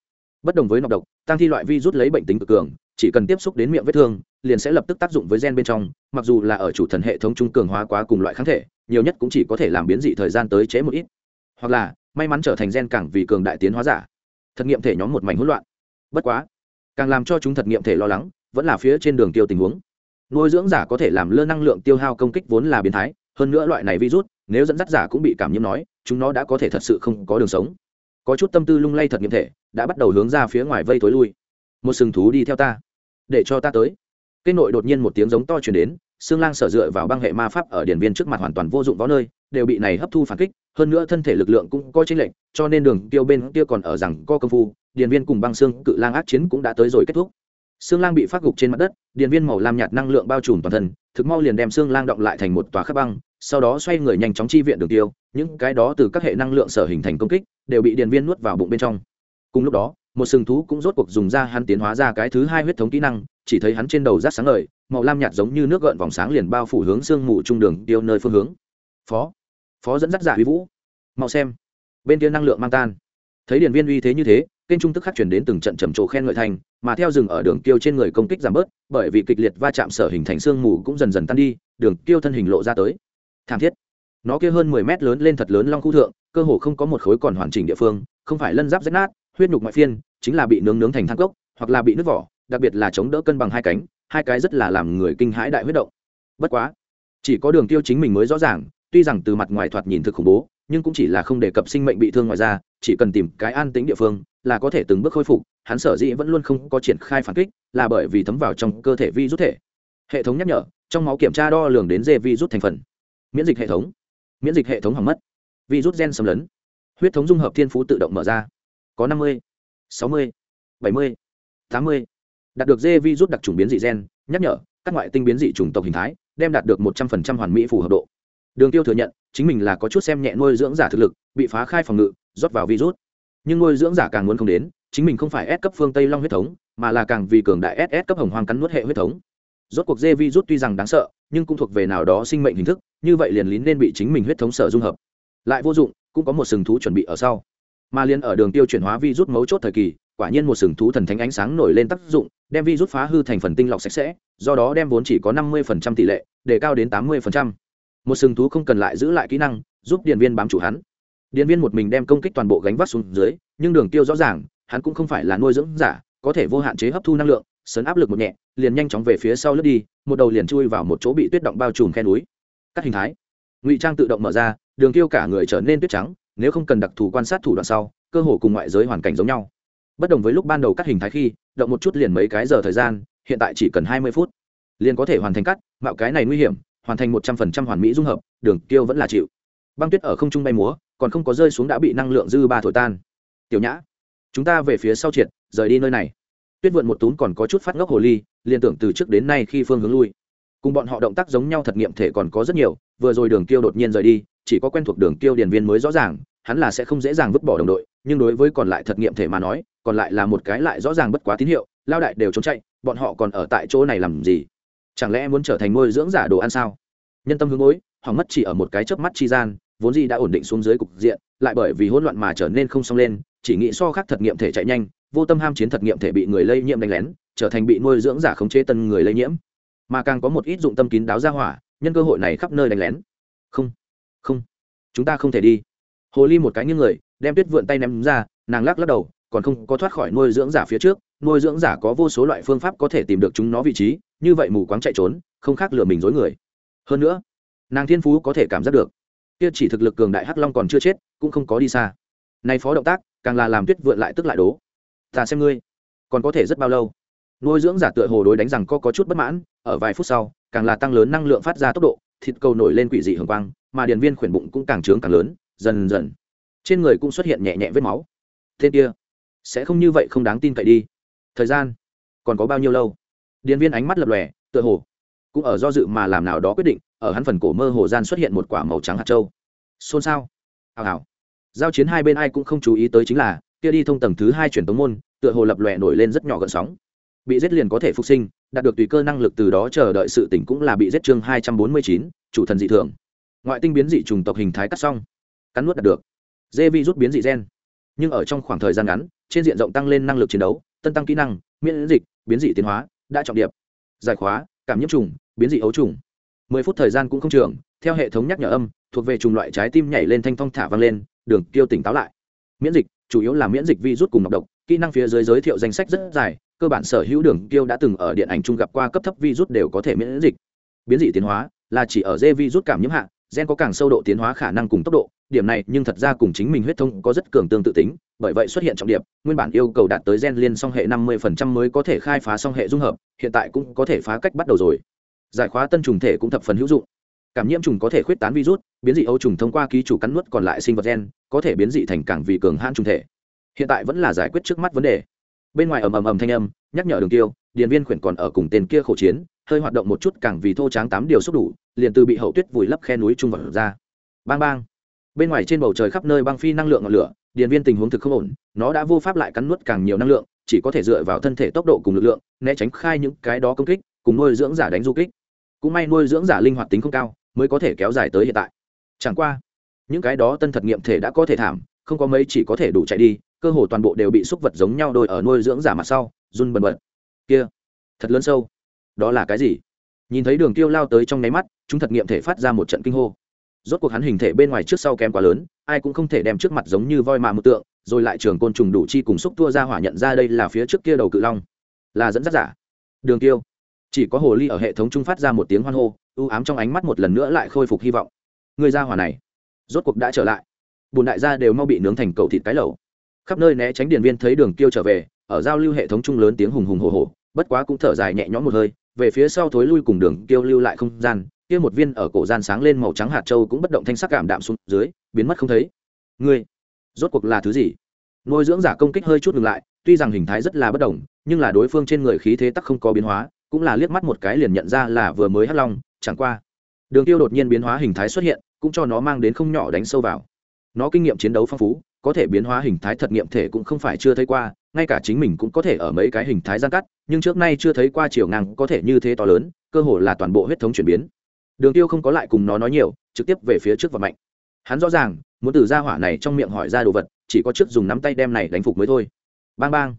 Bất đồng với nọc độc tăng thi loại vi rút lấy bệnh tính cực cường, chỉ cần tiếp xúc đến miệng vết thương, liền sẽ lập tức tác dụng với gen bên trong, mặc dù là ở chủ thần hệ thống trung cường hóa quá cùng loại kháng thể, nhiều nhất cũng chỉ có thể làm biến dị thời gian tới chế một ít. Hoặc là, may mắn trở thành gen càng vì cường đại tiến hóa giả. Thật nghiệm thể nhóm một mảnh hỗn loạn. Bất quá, càng làm cho chúng thật nghiệm thể lo lắng, vẫn là phía trên đường tiêu tình huống. Nuôi dưỡng giả có thể làm lơ năng lượng tiêu hao công kích vốn là biến thái hơn nữa loại này virus, nếu dẫn dắt giả cũng bị cảm nhiễm nói, chúng nó đã có thể thật sự không có đường sống. Có chút tâm tư lung lay thật nghiệm thể, đã bắt đầu hướng ra phía ngoài vây tối lui. Một sừng thú đi theo ta. Để cho ta tới. Cây nội đột nhiên một tiếng giống to chuyển đến, xương lang sở dựa vào băng hệ ma pháp ở điển viên trước mặt hoàn toàn vô dụng võ nơi, đều bị này hấp thu phản kích, hơn nữa thân thể lực lượng cũng có chênh lệnh cho nên đường tiêu bên kia còn ở rằng co công phu, điển viên cùng băng xương cự lang ác chiến cũng đã tới rồi kết thúc. Xương lang bị phát gục trên mặt đất, điển viên màu lam nhạt năng lượng bao trùm toàn thân, thực mau liền đem xương lang động lại thành một tòa khắp băng sau đó xoay người nhanh chóng chi viện đường tiêu, những cái đó từ các hệ năng lượng sở hình thành công kích, đều bị điền viên nuốt vào bụng bên trong. Cùng lúc đó, một sừng thú cũng rốt cuộc dùng ra hắn tiến hóa ra cái thứ hai huyết thống kỹ năng, chỉ thấy hắn trên đầu rát sáng ngời, màu lam nhạt giống như nước gợn vòng sáng liền bao phủ hướng sương mù trung đường tiêu nơi phương hướng. Phó phó dẫn dắt giả huy vũ. Mau xem. Bên kia năng lượng mang tan. Thấy điền viên uy thế như thế, kênh trung tức khắc chuyển đến từng trận trầm trồ khen ngợi thành, mà theo rừng ở đường tiêu trên người công kích giảm bớt, bởi vì kịch liệt va chạm sở hình thành sương mù cũng dần dần tan đi, đường tiêu thân hình lộ ra tới thảm thiết. Nó kia hơn mười mét lớn lên thật lớn long khu thượng, cơ hồ không có một khối còn hoàn chỉnh địa phương, không phải lân giáp rách nát, huyết nhục ngoại phiên, chính là bị nướng nướng thành thang cốc, hoặc là bị nứt vỏ, đặc biệt là chống đỡ cân bằng hai cánh, hai cái rất là làm người kinh hãi đại huyết động. Bất quá, chỉ có đường tiêu chính mình mới rõ ràng, tuy rằng từ mặt ngoài thoạt nhìn thực khủng bố, nhưng cũng chỉ là không đề cập sinh mệnh bị thương ngoài ra, chỉ cần tìm cái an tĩnh địa phương là có thể từng bước khôi phục, hắn sở dĩ vẫn luôn không có triển khai phản kích, là bởi vì thấm vào trong cơ thể vi rút thể. Hệ thống nhắc nhở, trong máu kiểm tra đo lường đến dê vi rút thành phần miễn dịch hệ thống miễn dịch hệ thống hỏng mất virus rút gen xâm lấn huyết thống dung hợp thiên phú tự động mở ra có năm mươi sáu mươi bảy mươi tám mươi đạt được dê vi rút đặc trùng biến dị gen nhắc nhở các ngoại tinh biến dị chủng tộc hình thái đem đạt được một trăm phần trăm hoàn mỹ phù hợp độ đường tiêu thừa nhận chính mình là có chút xem nhẹ nuôi dưỡng giả thực lực bị phá khai phòng ngự rót vào virus nhưng nuôi dưỡng giả càng muốn không đến chính mình không phải S cấp phương Tây Long huyết thống, mà là càng vì cường đại SS cấp hồng hoang cắn nuốt hệ huyết thống. Rốt cuộc dê virus tuy rằng đáng sợ, nhưng cũng thuộc về nào đó sinh mệnh hình thức, như vậy liền lín nên bị chính mình huyết thống sở dung hợp. Lại vô dụng, cũng có một sừng thú chuẩn bị ở sau. Mà liên ở đường tiêu chuyển hóa vi rút mấu chốt thời kỳ, quả nhiên một sừng thú thần thánh ánh sáng nổi lên tác dụng đem vi rút phá hư thành phần tinh lọc sạch sẽ do đó đem vốn chỉ có năm mươi tỷ lệ để cao đến tám mươi một sừng thú không cần lại giữ lại kỹ năng giúp điện viên bám chủ hắn điện viên một mình đem công kích toàn bộ gánh vác xuống dưới nhưng đường tiêu rõ ràng hắn cũng không phải là nuôi dưỡng giả có thể vô hạn chế hấp thu năng lượng sấn áp lực một nhẹ liền nhanh chóng về phía sau lướt đi một đầu liền chui vào một chỗ bị tuyết động bao trùm khe núi cắt hình thái. Ngụy trang tự động mở ra, đường tiêu cả người trở nên tuyết trắng, nếu không cần đặc thù quan sát thủ đoạn sau, cơ hồ cùng ngoại giới hoàn cảnh giống nhau. Bất đồng với lúc ban đầu cắt hình thái khi, động một chút liền mấy cái giờ thời gian, hiện tại chỉ cần hai mươi phút. Liền có thể hoàn thành cắt, mạo cái này nguy hiểm, hoàn thành một trăm phần trăm hoàn mỹ dung hợp, đường tiêu vẫn là chịu. Băng tuyết ở không trung bay múa, còn không có rơi xuống đã bị năng lượng dư ba thổi tan. Tiểu nhã, chúng ta về phía sau triệt, rời đi nơi này. Tuyết vượn một tún còn có chút phát ngốc hồ ly liên tưởng từ trước đến nay khi phương hướng lui cùng bọn họ động tác giống nhau thật nghiệm thể còn có rất nhiều, vừa rồi đường tiêu đột nhiên rời đi, chỉ có quen thuộc đường tiêu điển viên mới rõ ràng, hắn là sẽ không dễ dàng vứt bỏ đồng đội, nhưng đối với còn lại thật nghiệm thể mà nói, còn lại là một cái lại rõ ràng bất quá tín hiệu, lao đại đều trốn chạy, bọn họ còn ở tại chỗ này làm gì? Chẳng lẽ muốn trở thành nuôi dưỡng giả đồ ăn sao? Nhân tâm hướng ối hỏng mất chỉ ở một cái chớp mắt chi gian, vốn gì đã ổn định xuống dưới cục diện, lại bởi vì hỗn loạn mà trở nên không xong lên, chỉ nghĩ so khác thật nghiệm thể chạy nhanh, vô tâm ham chiến thật nghiệm thể bị người lây nhiễm đánh lén, trở thành bị nuôi dưỡng giả khống chế tân người lây nhiễm mà càng có một ít dụng tâm kín đáo ra hỏa, nhân cơ hội này khắp nơi đánh lén. Không không, chúng ta không thể đi. Hồ ly một cái như người, đem tuyết vượn tay ném ra, nàng lắc lắc đầu, còn không có thoát khỏi nuôi dưỡng giả phía trước, nuôi dưỡng giả có vô số loại phương pháp có thể tìm được chúng nó vị trí, như vậy mù quáng chạy trốn, không khác lừa mình dối người. Hơn nữa, nàng thiên phú có thể cảm giác được. Kia chỉ thực lực cường đại hắc long còn chưa chết, cũng không có đi xa. Nay phó động tác, càng là làm tuyết vượn lại tức lại đố. Ta xem ngươi, còn có thể rất bao lâu? Nuôi dưỡng giả tựa hồ đối đánh rằng có có chút bất mãn, ở vài phút sau, càng là tăng lớn năng lượng phát ra tốc độ, thịt cầu nổi lên quỷ dị hồng quang, mà điện viên khuyển bụng cũng càng trướng càng lớn, dần dần. Trên người cũng xuất hiện nhẹ nhẹ vết máu. Tên kia, sẽ không như vậy không đáng tin cậy đi. Thời gian, còn có bao nhiêu lâu? Điện viên ánh mắt lập lòe, tựa hồ cũng ở do dự mà làm nào đó quyết định, ở hắn phần cổ mơ hồ gian xuất hiện một quả màu trắng hạt châu. Xôn xao. Hào hào. Giao chiến hai bên ai cũng không chú ý tới chính là, kia đi thông tầng thứ hai truyền tống môn, tựa hồ lập lòe nổi lên rất nhỏ gợn sóng bị giết liền có thể phục sinh, đạt được tùy cơ năng lực từ đó chờ đợi sự tỉnh cũng là bị giết chương hai trăm bốn mươi chín, chủ thần dị thường. Ngoại tinh biến dị trùng tộc hình thái cắt xong, cắn nuốt đạt được. Dê vi rút biến dị gen. Nhưng ở trong khoảng thời gian ngắn, trên diện rộng tăng lên năng lực chiến đấu, tân tăng kỹ năng, miễn dịch, biến dị tiến hóa, đã trọng điệp. Giải khóa, cảm nhiễm trùng, biến dị ấu trùng. Mười phút thời gian cũng không trường, theo hệ thống nhắc nhở âm, thuộc về trùng loại trái tim nhảy lên thanh thông thả vang lên, đường tiêu tỉnh táo lại. Miễn dịch, chủ yếu là miễn dịch virus cùng độc độc, kỹ năng phía dưới giới thiệu danh sách rất dài cơ bản sở hữu đường tiêu đã từng ở điện ảnh chung gặp qua cấp thấp virus đều có thể miễn dịch. Biến dị tiến hóa là chỉ ở dê virus cảm nhiễm hạ, gen có càng sâu độ tiến hóa khả năng cùng tốc độ, điểm này nhưng thật ra cùng chính mình huyết thông có rất cường tương tự tính, bởi vậy xuất hiện trọng điểm, nguyên bản yêu cầu đạt tới gen liên song hệ năm 50% mới có thể khai phá song hệ dung hợp, hiện tại cũng có thể phá cách bắt đầu rồi. Giải khóa tân trùng thể cũng thập phần hữu dụng. Cảm nhiễm trùng có thể khuyết tán virus, biến dị ấu trùng thông qua ký chủ cắn nuốt còn lại sinh vật gen, có thể biến dị thành càng vì cường hãn trùng thể. Hiện tại vẫn là giải quyết trước mắt vấn đề bên ngoài ầm ầm ầm thanh âm, nhắc nhở đường tiêu, điền viên khuyển còn ở cùng tên kia khổ chiến, hơi hoạt động một chút càng vì thô tráng tám điều xúc đủ, liền từ bị hậu tuyết vùi lấp khe núi trung vật ra. Bang bang. Bên ngoài trên bầu trời khắp nơi băng phi năng lượng ngọn lửa, điền viên tình huống thực không ổn, nó đã vô pháp lại cắn nuốt càng nhiều năng lượng, chỉ có thể dựa vào thân thể tốc độ cùng lực lượng, né tránh khai những cái đó công kích, cùng nuôi dưỡng giả đánh du kích. Cũng may nuôi dưỡng giả linh hoạt tính không cao, mới có thể kéo dài tới hiện tại. Chẳng qua, những cái đó tân thật nghiệm thể đã có thể thảm, không có mấy chỉ có thể đủ chạy đi cơ hồ toàn bộ đều bị xúc vật giống nhau đôi ở nuôi dưỡng giả mặt sau, run bần bật. Kia, thật lớn sâu. Đó là cái gì? Nhìn thấy đường tiêu lao tới trong nháy mắt, chúng thật nghiệm thể phát ra một trận kinh hô. Rốt cuộc hắn hình thể bên ngoài trước sau kém quá lớn, ai cũng không thể đem trước mặt giống như voi mà một tượng, rồi lại trường côn trùng đủ chi cùng xúc tua ra hỏa nhận ra đây là phía trước kia đầu cự long. Là dẫn dắt giả. Đường tiêu. Chỉ có hồ ly ở hệ thống trung phát ra một tiếng hoan hô ưu ám trong ánh mắt một lần nữa lại khôi phục hy vọng. Người ra hỏa này, rốt cuộc đã trở lại. Bùn đại gia đều mau bị nướng thành cầu thịt cái lẩu khắp nơi né tránh điện viên thấy đường tiêu trở về, ở giao lưu hệ thống trung lớn tiếng hùng hùng hồ hồ bất quá cũng thở dài nhẹ nhõm một hơi, về phía sau thối lui cùng đường tiêu lưu lại không gian, kia một viên ở cổ gian sáng lên màu trắng hạt châu cũng bất động thanh sắc cảm đạm xuống dưới, biến mất không thấy. Ngươi, rốt cuộc là thứ gì? Nuôi dưỡng giả công kích hơi chút ngừng lại, tuy rằng hình thái rất là bất đồng, nhưng là đối phương trên người khí thế tắc không có biến hóa, cũng là liếc mắt một cái liền nhận ra là vừa mới hắc long, chẳng qua. Đường tiêu đột nhiên biến hóa hình thái xuất hiện, cũng cho nó mang đến không nhỏ đánh sâu vào. Nó kinh nghiệm chiến đấu phong phú có thể biến hóa hình thái thật nghiệm thể cũng không phải chưa thấy qua, ngay cả chính mình cũng có thể ở mấy cái hình thái gian cắt, nhưng trước nay chưa thấy qua chiều ngang có thể như thế to lớn, cơ hồ là toàn bộ huyết thống chuyển biến. Đường tiêu không có lại cùng nó nói nhiều, trực tiếp về phía trước và mạnh. Hắn rõ ràng, muốn từ ra hỏa này trong miệng hỏi ra đồ vật, chỉ có trước dùng nắm tay đem này đánh phục mới thôi. Bang bang.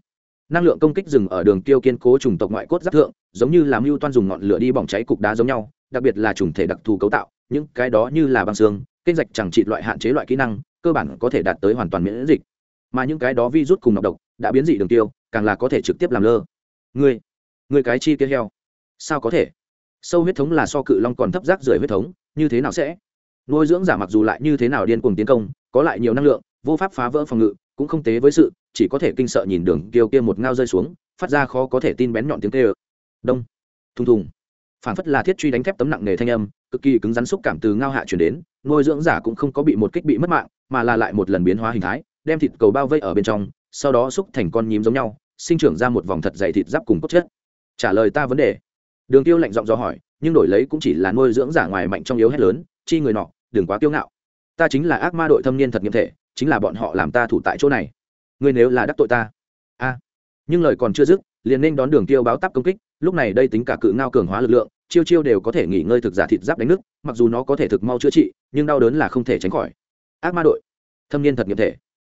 Năng lượng công kích dừng ở đường tiêu kiên cố trùng tộc ngoại cốt giáp thượng, giống như làm mưu toan dùng ngọn lửa đi bỏng cháy cục đá giống nhau, đặc biệt là trùng thể đặc thù cấu tạo, những cái đó như là băng xương, kênh rạch chẳng trị loại hạn chế loại kỹ năng cơ bản có thể đạt tới hoàn toàn miễn dịch. Mà những cái đó vi rút cùng nọc độc đã biến dị đường tiêu, càng là có thể trực tiếp làm lơ. Ngươi ngươi cái chi kia heo, sao có thể? Sâu huyết thống là so cự long còn thấp rác rưởi huyết thống, như thế nào sẽ? Nuôi dưỡng giả mặc dù lại như thế nào điên cuồng tiến công, có lại nhiều năng lượng, vô pháp phá vỡ phòng ngự, cũng không tế với sự, chỉ có thể kinh sợ nhìn đường kiêu kia một ngao rơi xuống, phát ra khó có thể tin bén nhọn tiếng tê ơ đông, thùng thùng. Phản phất là thiết truy đánh thép tấm nặng nề thanh âm, cực kỳ cứng rắn xúc cảm từ ngao hạ chuyển đến, nuôi dưỡng giả cũng không có bị một kích bị mất mạng mà là lại một lần biến hóa hình thái, đem thịt cầu bao vây ở bên trong, sau đó xúc thành con nhím giống nhau, sinh trưởng ra một vòng thật dày thịt giáp cùng cốt chất. Trả lời ta vấn đề. Đường tiêu lạnh giọng do hỏi, nhưng đổi lấy cũng chỉ là nuôi dưỡng giả ngoài mạnh trong yếu hết lớn, chi người nọ, đừng quá kiêu ngạo. Ta chính là ác ma đội thâm niên thật nghiệm thể, chính là bọn họ làm ta thủ tại chỗ này. Ngươi nếu là đắc tội ta. A. Nhưng lời còn chưa dứt, liền nên đón đường tiêu báo tắp công kích, lúc này đây tính cả cự ngao cường hóa lực lượng, chiêu chiêu đều có thể nghỉ ngơi thực giả thịt giáp đánh nước, mặc dù nó có thể thực mau chữa trị, nhưng đau đớn là không thể tránh khỏi ác ma đội. Thâm niên thật nghiệm thể.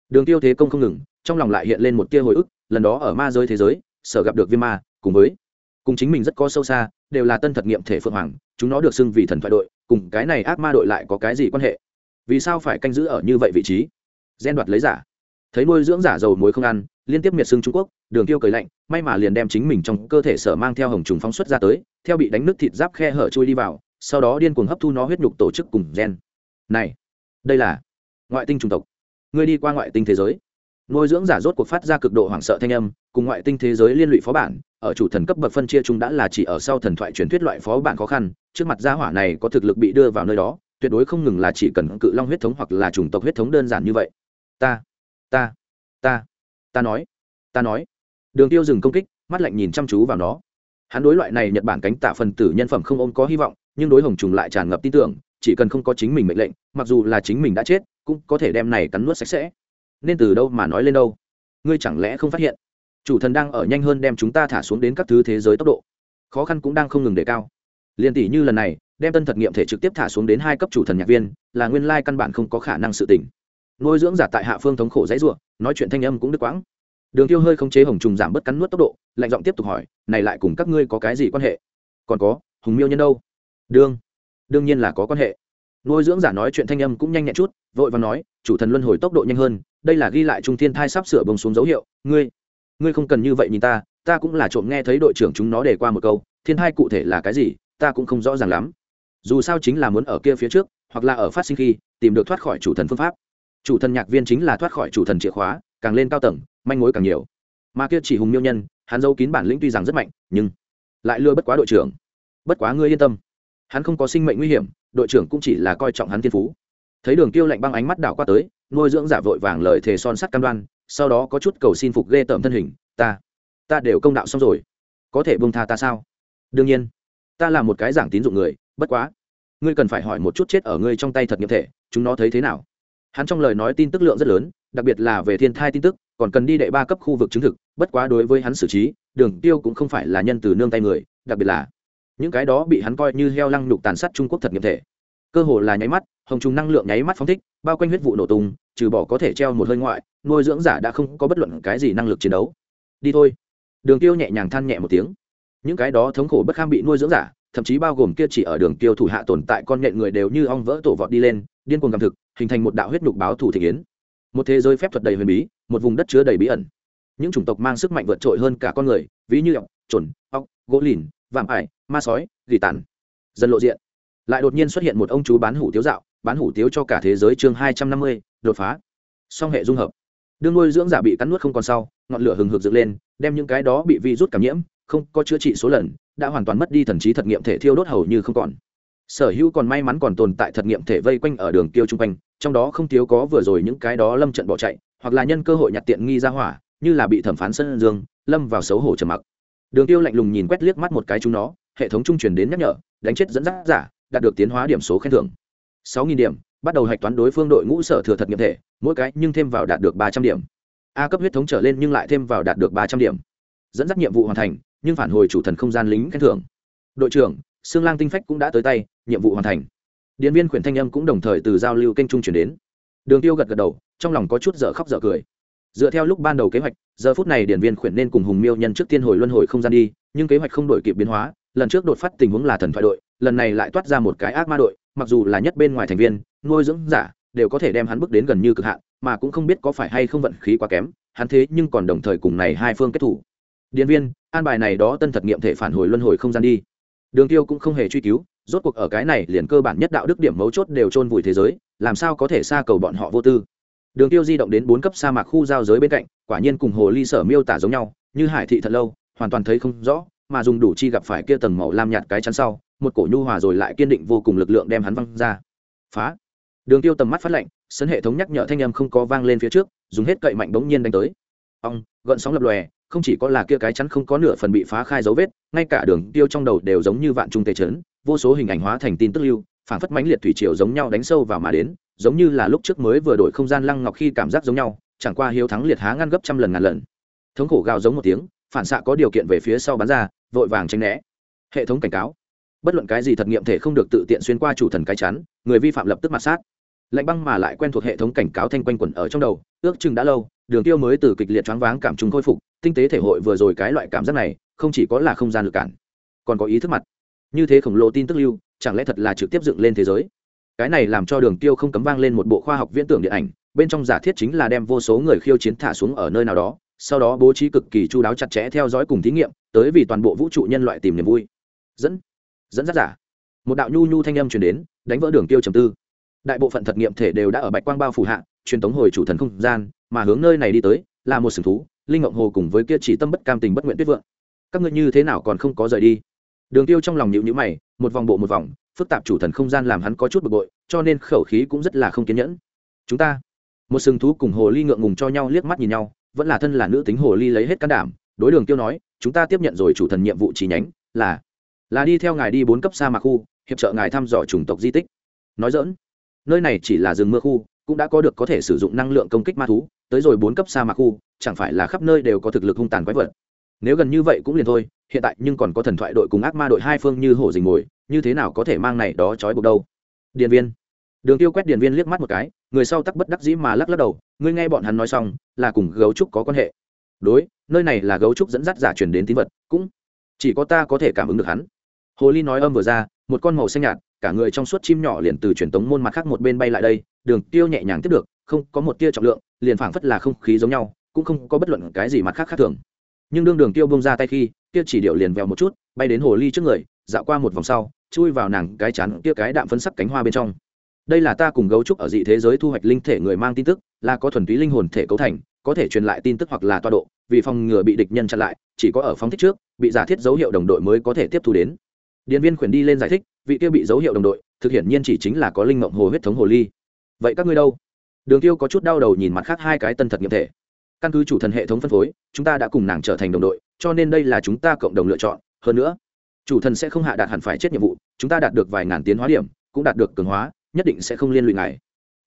Đường tiêu thế công không ngừng, trong lòng lại hiện lên một tia hồi ức, lần đó ở ma giới thế giới, sở gặp được viêm ma, cùng với, cùng chính mình rất có sâu xa, đều là tân thật nghiệm thể phượng hoàng, chúng nó được xưng vì thần thoại đội, cùng cái này ác ma đội lại có cái gì quan hệ? Vì sao phải canh giữ ở như vậy vị trí? Gen đoạt lấy giả. Thấy nuôi dưỡng giả dầu muối không ăn, liên tiếp miệt xưng trung quốc, đường tiêu cười lạnh, may mà liền đem chính mình trong cơ thể sở mang theo hồng trùng phóng xuất ra tới, theo bị đánh nước thịt giáp khe hở chui đi vào, sau đó điên cuồng hấp thu nó huyết nhục tổ chức cùng gen. Này, đây là ngoại tinh chủng tộc. Ngươi đi qua ngoại tinh thế giới. Nuôi dưỡng giả rốt cuộc phát ra cực độ hoảng sợ thanh âm, cùng ngoại tinh thế giới liên lụy phó bản, ở chủ thần cấp bậc phân chia chung đã là chỉ ở sau thần thoại truyền thuyết loại phó bản khó khăn, trước mặt gia hỏa này có thực lực bị đưa vào nơi đó, tuyệt đối không ngừng là chỉ cần cự long huyết thống hoặc là chủng tộc huyết thống đơn giản như vậy. Ta ta ta ta nói ta nói. Đường tiêu dừng công kích, mắt lạnh nhìn chăm chú vào nó. Hắn đối loại này nhật bản cánh tạ phần tử nhân phẩm không ôm có hy vọng, nhưng đối hồng trùng lại tràn ngập tin tưởng, chỉ cần không có chính mình mệnh lệnh, mặc dù là chính mình đã chết cũng có thể đem này cắn nuốt sạch sẽ. Nên từ đâu mà nói lên đâu? Ngươi chẳng lẽ không phát hiện? Chủ thần đang ở nhanh hơn đem chúng ta thả xuống đến các thứ thế giới tốc độ. Khó khăn cũng đang không ngừng đề cao. Liền tỷ như lần này, đem tân thật nghiệm thể trực tiếp thả xuống đến hai cấp chủ thần nhạc viên, là nguyên lai căn bản không có khả năng sự tỉnh nuôi dưỡng giả tại hạ phương thống khổ dãy ruộng nói chuyện thanh âm cũng đứt quãng. Đường tiêu hơi không chế hồng trùng giảm bớt cắn nuốt tốc độ, lạnh giọng tiếp tục hỏi, này lại cùng các ngươi có cái gì quan hệ? Còn có, hùng miêu nhân đâu? Đương đương nhiên là có quan hệ. Nuôi dưỡng giả nói chuyện thanh âm cũng nhanh nhẹn chút vội và nói, chủ thần luân hồi tốc độ nhanh hơn, đây là ghi lại trung thiên thai sắp sửa bông xuống dấu hiệu. Ngươi ngươi không cần như vậy nhìn ta ta cũng là trộm nghe thấy đội trưởng chúng nó đề qua một câu, thiên thai cụ thể là cái gì, ta cũng không rõ ràng lắm. Dù sao chính là muốn ở kia phía trước, hoặc là ở phát sinh khi, tìm được thoát khỏi chủ thần phương pháp. Chủ thần nhạc viên chính là thoát khỏi chủ thần chìa khóa, càng lên cao tầng, manh mối càng nhiều. Mà kia chỉ hùng miêu nhân, hắn giấu kín bản lĩnh tuy rằng rất mạnh, nhưng lại lừa bất quá đội trưởng. Bất quá ngươi yên tâm, hắn không có sinh mệnh nguy hiểm, đội trưởng cũng chỉ là coi trọng hắn thiên phú thấy đường tiêu lạnh băng ánh mắt đảo qua tới, nuôi dưỡng giả vội vàng lời thề son sắt cam đoan, sau đó có chút cầu xin phục ghê tởm thân hình, ta ta đều công đạo xong rồi, có thể buông tha ta sao? Đương nhiên, ta là một cái giảng tín dụng người, bất quá, ngươi cần phải hỏi một chút chết ở ngươi trong tay thật nghiệm thể, chúng nó thấy thế nào? Hắn trong lời nói tin tức lượng rất lớn, đặc biệt là về thiên thai tin tức, còn cần đi đệ ba cấp khu vực chứng thực, bất quá đối với hắn xử trí, đường tiêu cũng không phải là nhân từ nương tay người, đặc biệt là những cái đó bị hắn coi như heo lăng nhục tàn sát trung quốc thật nghiệm thể cơ hồ là nháy mắt, hồng trùng năng lượng nháy mắt phóng thích, bao quanh huyết vụ nổ tung, trừ bỏ có thể treo một hơi ngoại, nuôi dưỡng giả đã không có bất luận cái gì năng lực chiến đấu. Đi thôi. Đường tiêu nhẹ nhàng than nhẹ một tiếng. Những cái đó thống khổ bất kham bị nuôi dưỡng giả, thậm chí bao gồm kia chỉ ở đường tiêu thủ hạ tồn tại con nhện người đều như ong vỡ tổ vọt đi lên, điên cuồng cảm thực, hình thành một đạo huyết nhục báo thủ thị kiến. Một thế giới phép thuật đầy huyền bí, một vùng đất chứa đầy bí ẩn. Những chủng tộc mang sức mạnh vượt trội hơn cả con người, ví như ọc trồn ọc gỗ lìn, vạm ải, ma sói, gỉ tàn. Dần lộ diện lại đột nhiên xuất hiện một ông chú bán hủ tiếu dạo, bán hủ tiếu cho cả thế giới chương hai trăm năm mươi, đột phá. Song hệ dung hợp. Đương nuôi dưỡng giả bị cắn nuốt không còn sau, ngọn lửa hừng hực dựng lên, đem những cái đó bị vi rút cảm nhiễm, không có chữa trị số lần, đã hoàn toàn mất đi thần trí thật nghiệm thể thiêu đốt hầu như không còn. Sở hữu còn may mắn còn tồn tại thật nghiệm thể vây quanh ở đường tiêu chung quanh, trong đó không thiếu có vừa rồi những cái đó lâm trận bỏ chạy, hoặc là nhân cơ hội nhặt tiện nghi ra hỏa, như là bị thẩm phán sân dương, lâm vào xấu hổ trầm mặc. Đường tiêu lạnh lùng nhìn quét liếc mắt một cái chúng nó, hệ thống trung truyền đến nhắc nhở, đánh chết dẫn dắt giả đạt được tiến hóa điểm số khen thưởng. Sáu nghìn điểm, bắt đầu hạch toán đối phương đội ngũ sở thừa thật nghiệm thể, mỗi cái nhưng thêm vào đạt được ba trăm điểm. A cấp huyết thống trở lên nhưng lại thêm vào đạt được ba trăm điểm. Dẫn dắt nhiệm vụ hoàn thành, nhưng phản hồi chủ thần không gian lính khen thưởng. Đội trưởng xương lang tinh phách cũng đã tới tay, nhiệm vụ hoàn thành. Điện viên khuyển thanh âm cũng đồng thời từ giao lưu kênh trung chuyển đến. Đường tiêu gật gật đầu, trong lòng có chút dở khóc dở cười. Dựa theo lúc ban đầu kế hoạch, giờ phút này điện viên khuyển nên cùng hùng miêu nhân trước tiên hồi luân hồi không gian đi, nhưng kế hoạch không đổi kịp biến hóa lần trước đột phát tình huống là thần thoại đội, lần này lại toát ra một cái ác ma đội, mặc dù là nhất bên ngoài thành viên, nuôi dưỡng giả, đều có thể đem hắn bước đến gần như cực hạn, mà cũng không biết có phải hay không vận khí quá kém, hắn thế nhưng còn đồng thời cùng này hai phương kết thủ. Điện viên, an bài này đó tân thật nghiệm thể phản hồi luân hồi không gian đi. Đường tiêu cũng không hề truy cứu, rốt cuộc ở cái này liền cơ bản nhất đạo đức điểm mấu chốt đều chôn vùi thế giới, làm sao có thể xa cầu bọn họ vô tư. Đường tiêu di động đến bốn cấp sa mạc khu giao giới bên cạnh, quả nhiên cùng hồ ly sở miêu tả giống nhau, như hải thị thật lâu, hoàn toàn thấy không rõ mà dùng đủ chi gặp phải kia tầng màu lam nhạt cái chắn sau, một cổ nhu hòa rồi lại kiên định vô cùng lực lượng đem hắn văng ra. Phá. Đường tiêu tầm mắt phát lạnh, sân hệ thống nhắc nhở thanh âm không có vang lên phía trước, dùng hết cậy mạnh bỗng nhiên đánh tới. Ong gợn sóng lập lòe, không chỉ có là kia cái chắn không có nửa phần bị phá khai dấu vết, ngay cả đường tiêu trong đầu đều giống như vạn trung tề chấn, vô số hình ảnh hóa thành tin tức lưu phản phất mãnh liệt thủy triều giống nhau đánh sâu vào mà đến, giống như là lúc trước mới vừa đổi không gian lăng ngọc khi cảm giác giống nhau, chẳng qua hiếu thắng liệt há ngăn gấp trăm lần ngàn lần. Thống khổ gào giống một tiếng phản xạ có điều kiện về phía sau bắn ra, vội vàng tránh né. Hệ thống cảnh cáo. Bất luận cái gì thật nghiệm thể không được tự tiện xuyên qua chủ thần cái chắn, người vi phạm lập tức mặt sát. Lạnh băng mà lại quen thuộc hệ thống cảnh cáo thanh quanh quẩn ở trong đầu, ước chừng đã lâu, đường tiêu mới từ kịch liệt choáng váng cảm trùng khôi phục, tinh tế thể hội vừa rồi cái loại cảm giác này, không chỉ có là không gian lực cản, còn có ý thức mặt. Như thế khổng lồ tin tức lưu, chẳng lẽ thật là trực tiếp dựng lên thế giới? Cái này làm cho đường tiêu không cấm vang lên một bộ khoa học viễn tưởng điện ảnh, bên trong giả thiết chính là đem vô số người khiêu chiến thả xuống ở nơi nào đó sau đó bố trí cực kỳ chu đáo chặt chẽ theo dõi cùng thí nghiệm, tới vì toàn bộ vũ trụ nhân loại tìm niềm vui. Dẫn dẫn dắt giả. Một đạo nhu nhu thanh âm truyền đến, đánh vỡ đường tiêu trầm tư. Đại bộ phận thật nghiệm thể đều đã ở bạch quang bao phủ hạ, truyền tống hồi chủ thần không gian, mà hướng nơi này đi tới, là một sừng thú, linh ngộng hồ cùng với kia chỉ tâm bất cam tình bất nguyện tuyết vượng. Các ngươi như thế nào còn không có rời đi? Đường tiêu trong lòng nhịu nhữ mày, một vòng bộ một vòng, phức tạp chủ thần không gian làm hắn có chút bực bội, cho nên khẩu khí cũng rất là không kiên nhẫn. Chúng ta, một sừng thú cùng hồ ly ngượng ngùng cho nhau liếc mắt nhìn nhau vẫn là thân là nữ tính hồ ly lấy hết can đảm, đối đường tiêu nói, chúng ta tiếp nhận rồi chủ thần nhiệm vụ chi nhánh, là là đi theo ngài đi bốn cấp sa mạc khu, hiệp trợ ngài thăm dò chủng tộc di tích. Nói dỡn, nơi này chỉ là rừng mưa khu, cũng đã có được có thể sử dụng năng lượng công kích ma thú, tới rồi bốn cấp sa mạc khu, chẳng phải là khắp nơi đều có thực lực hung tàn quái vật. Nếu gần như vậy cũng liền thôi, hiện tại nhưng còn có thần thoại đội cùng ác ma đội hai phương như hổ dình mồi, như thế nào có thể mang này đó trói buộc đâu? Điện viên. Đường tiêu quét điện viên liếc mắt một cái người sau tắc bất đắc dĩ mà lắc lắc đầu, ngươi nghe bọn hắn nói xong, là cùng gấu trúc có quan hệ. Đối, nơi này là gấu trúc dẫn dắt giả truyền đến tín vật, cũng chỉ có ta có thể cảm ứng được hắn. Hồ ly nói âm vừa ra, một con màu xanh nhạt, cả người trong suốt chim nhỏ liền từ truyền tống môn mặt khác một bên bay lại đây, đường tiêu nhẹ nhàng tiếp được, không có một tia trọng lượng, liền phảng phất là không khí giống nhau, cũng không có bất luận cái gì mặt khác khác thường. Nhưng đương đường tiêu bông ra tay khi tiêu chỉ điệu liền vèo một chút, bay đến hồ ly trước người, dạo qua một vòng sau, chui vào nàng cái chán tia cái đạm phấn sắc cánh hoa bên trong đây là ta cùng gấu trúc ở dị thế giới thu hoạch linh thể người mang tin tức, là có thuần túy linh hồn thể cấu thành, có thể truyền lại tin tức hoặc là toa độ, vì phòng ngừa bị địch nhân chặn lại, chỉ có ở phóng thích trước, bị giả thiết dấu hiệu đồng đội mới có thể tiếp thu đến. Điện viên khuyển đi lên giải thích, vị kia bị dấu hiệu đồng đội, thực hiện nhiên chỉ chính là có linh mộng hồ huyết thống hồ ly. Vậy các ngươi đâu? Đường tiêu có chút đau đầu nhìn mặt khác hai cái tân thật nghiệm thể. Căn cứ chủ thần hệ thống phân phối, chúng ta đã cùng nàng trở thành đồng đội, cho nên đây là chúng ta cộng đồng lựa chọn. Hơn nữa, chủ thần sẽ không hạ đạt hẳn phải chết nhiệm vụ, chúng ta đạt được vài ngàn tiến hóa điểm, cũng đạt được cường hóa nhất định sẽ không liên lụy ngài.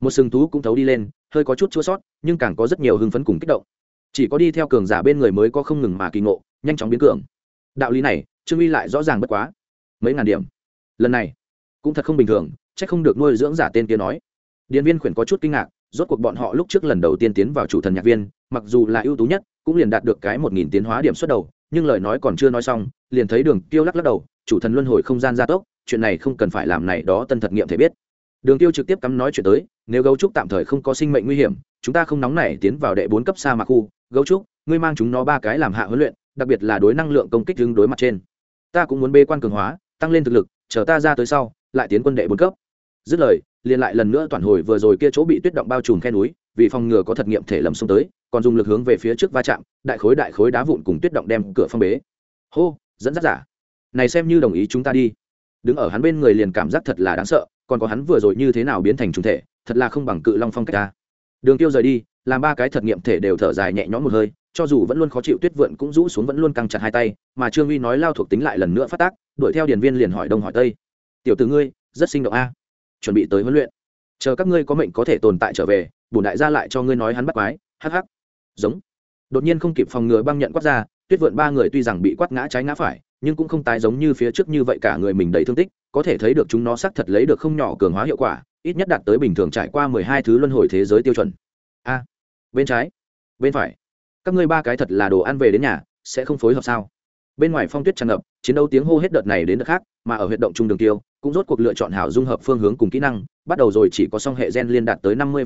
Một sừng thú cũng thấu đi lên, hơi có chút chua sót, nhưng càng có rất nhiều hưng phấn cùng kích động. Chỉ có đi theo cường giả bên người mới có không ngừng mà kỳ ngộ, nhanh chóng biến cường. Đạo lý này, trương uy lại rõ ràng bất quá. Mấy ngàn điểm. Lần này, cũng thật không bình thường c h ắ c không được nuôi dưỡng giả tên kia nói. Điện viên khuyển có chút kinh ngạc, rốt cuộc bọn họ lúc trước lần đầu tiên tiến vào chủ thần nhạc viên, mặc dù là ưu tú nhất, cũng liền đạt được cái một nghìn tiến hóa điểm xuất đầu, nhưng lời nói còn chưa nói xong, liền thấy đường tiêu lắc lắc đầu, chủ thần luân hồi không gian gia tốc, chuyện này không cần phải làm này, đó tân thật nghiệm thể biết đường tiêu trực tiếp cắm nói chuyện tới, nếu gấu trúc tạm thời không có sinh mệnh nguy hiểm, chúng ta không nóng nảy tiến vào đệ bốn cấp sa mạc khu. Gấu trúc, ngươi mang chúng nó ba cái làm hạ huấn luyện, đặc biệt là đối năng lượng công kích đứng đối mặt trên. Ta cũng muốn bê quan cường hóa, tăng lên thực lực, chờ ta ra tới sau, lại tiến quân đệ bốn cấp. Dứt lời, liền lại lần nữa toàn hồi vừa rồi kia chỗ bị tuyết động bao trùm khe núi, vì phòng ngừa có thật nghiệm thể lầm xông tới, còn dùng lực hướng về phía trước va chạm, đại khối đại khối đá vụn cùng tuyết động đem cửa phong bế. Hô, dẫn dắt giả. Này xem như đồng ý chúng ta đi. Đứng ở hắn bên người liền cảm giác thật là đáng sợ còn có hắn vừa rồi như thế nào biến thành trùng thể, thật là không bằng cự long phong cách ta. Đường tiêu rời đi, làm ba cái thật nghiệm thể đều thở dài nhẹ nhõm một hơi, cho dù vẫn luôn khó chịu tuyết vượn cũng rũ xuống vẫn luôn căng chặt hai tay, mà trương uy nói lao thuộc tính lại lần nữa phát tác, đuổi theo điền viên liền hỏi đông hỏi tây. Tiểu tử ngươi, rất sinh động a. Chuẩn bị tới huấn luyện. Chờ các ngươi có mệnh có thể tồn tại trở về bùn đại gia lại cho ngươi nói hắn bắt quái, hắc hắc. Giống. Đột nhiên không kịp phòng ngừa băng nhận quát ra, tuyết vượn ba người tuy rằng bị quát ngã trái ngã phải nhưng cũng không tái giống như phía trước như vậy cả người mình đầy thương tích, có thể thấy được chúng nó xác thật lấy được không nhỏ cường hóa hiệu quả, ít nhất đạt tới bình thường trải qua mười hai thứ luân hồi thế giới tiêu chuẩn. A, bên trái, bên phải. Các ngươi ba cái thật là đồ ăn về đến nhà, sẽ không phối hợp sao? Bên ngoài phong tuyết tràn ngập, chiến đấu tiếng hô hết đợt này đến đợt khác, mà ở huyệt động trung đường tiêu, cũng rốt cuộc lựa chọn hảo dung hợp phương hướng cùng kỹ năng, bắt đầu rồi chỉ có song hệ gen liên đạt tới năm mươi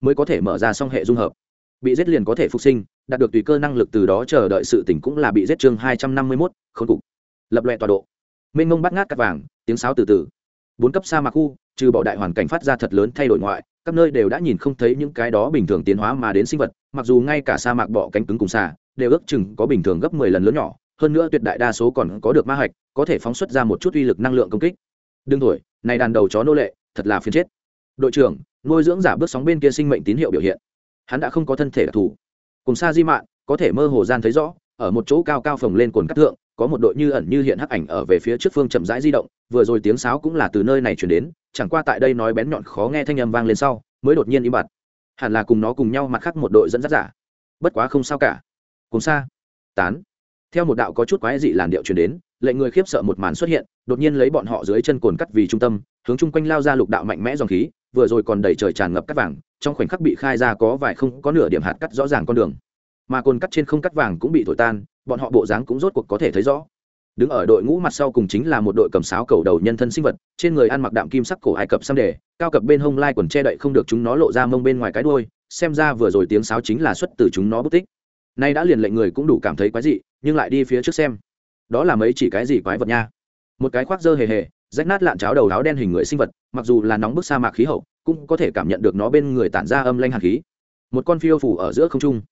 mới có thể mở ra song hệ dung hợp bị giết liền có thể phục sinh, đạt được tùy cơ năng lực từ đó chờ đợi sự tỉnh cũng là bị giết chương hai trăm năm mươi mốt, khốn cục. Lập loẹ tọa độ. Mênh mông bắt ngát cắt vàng, tiếng sáo từ từ. Bốn cấp sa mạc khu, trừ bỏ đại hoàn cảnh phát ra thật lớn thay đổi ngoại, các nơi đều đã nhìn không thấy những cái đó bình thường tiến hóa mà đến sinh vật, mặc dù ngay cả sa mạc bọ cánh cứng cùng xà, đều ước chừng có bình thường gấp mười lần lớn nhỏ, hơn nữa tuyệt đại đa số còn có được ma hạch, có thể phóng xuất ra một chút uy lực năng lượng công kích. Đương thổi, này đàn đầu chó nô lệ, thật là phiền chết. Đội trưởng, nuôi dưỡng giả bước sóng bên kia sinh mệnh tín hiệu biểu hiện hắn đã không có thân thể đặc thù. Cùng xa di mạn, có thể mơ hồ gian thấy rõ, ở một chỗ cao cao phồng lên cồn cắt thượng, có một đội như ẩn như hiện hắc ảnh ở về phía trước phương chậm rãi di động, vừa rồi tiếng sáo cũng là từ nơi này chuyển đến, chẳng qua tại đây nói bén nhọn khó nghe thanh âm vang lên sau, mới đột nhiên im bặt. Hẳn là cùng nó cùng nhau mặt khác một đội dẫn dắt giả. Bất quá không sao cả. Cùng xa tán. Theo một đạo có chút quái dị làn điệu chuyển đến lệnh người khiếp sợ một màn xuất hiện, đột nhiên lấy bọn họ dưới chân cồn cắt vì trung tâm, hướng chung quanh lao ra lục đạo mạnh mẽ dòng khí, vừa rồi còn đầy trời tràn ngập cắt vàng trong khoảnh khắc bị khai ra có vài không có nửa điểm hạt cắt rõ ràng con đường. Mà cồn cắt trên không cắt vàng cũng bị thổi tan, bọn họ bộ dáng cũng rốt cuộc có thể thấy rõ. Đứng ở đội ngũ mặt sau cùng chính là một đội cầm sáo cầu đầu nhân thân sinh vật, trên người ăn mặc đạm kim sắc cổ ai cập xăm đề, cao cập bên hông lai quần che đậy không được chúng nó lộ ra mông bên ngoài cái đuôi, xem ra vừa rồi tiếng sáo chính là xuất từ chúng nó bất tích. Nay đã liền lệnh người cũng đủ cảm thấy quái dị, nhưng lại đi phía trước xem. Đó là mấy chỉ cái gì quái vật nha? Một cái khoác dơ hề hề, rách nát lạn cháo đầu áo đen hình người sinh vật, mặc dù là nóng bức sa mạc khí hậu cũng có thể cảm nhận được nó bên người tản ra âm lanh hạt khí. Một con phiêu phủ ở giữa không trung.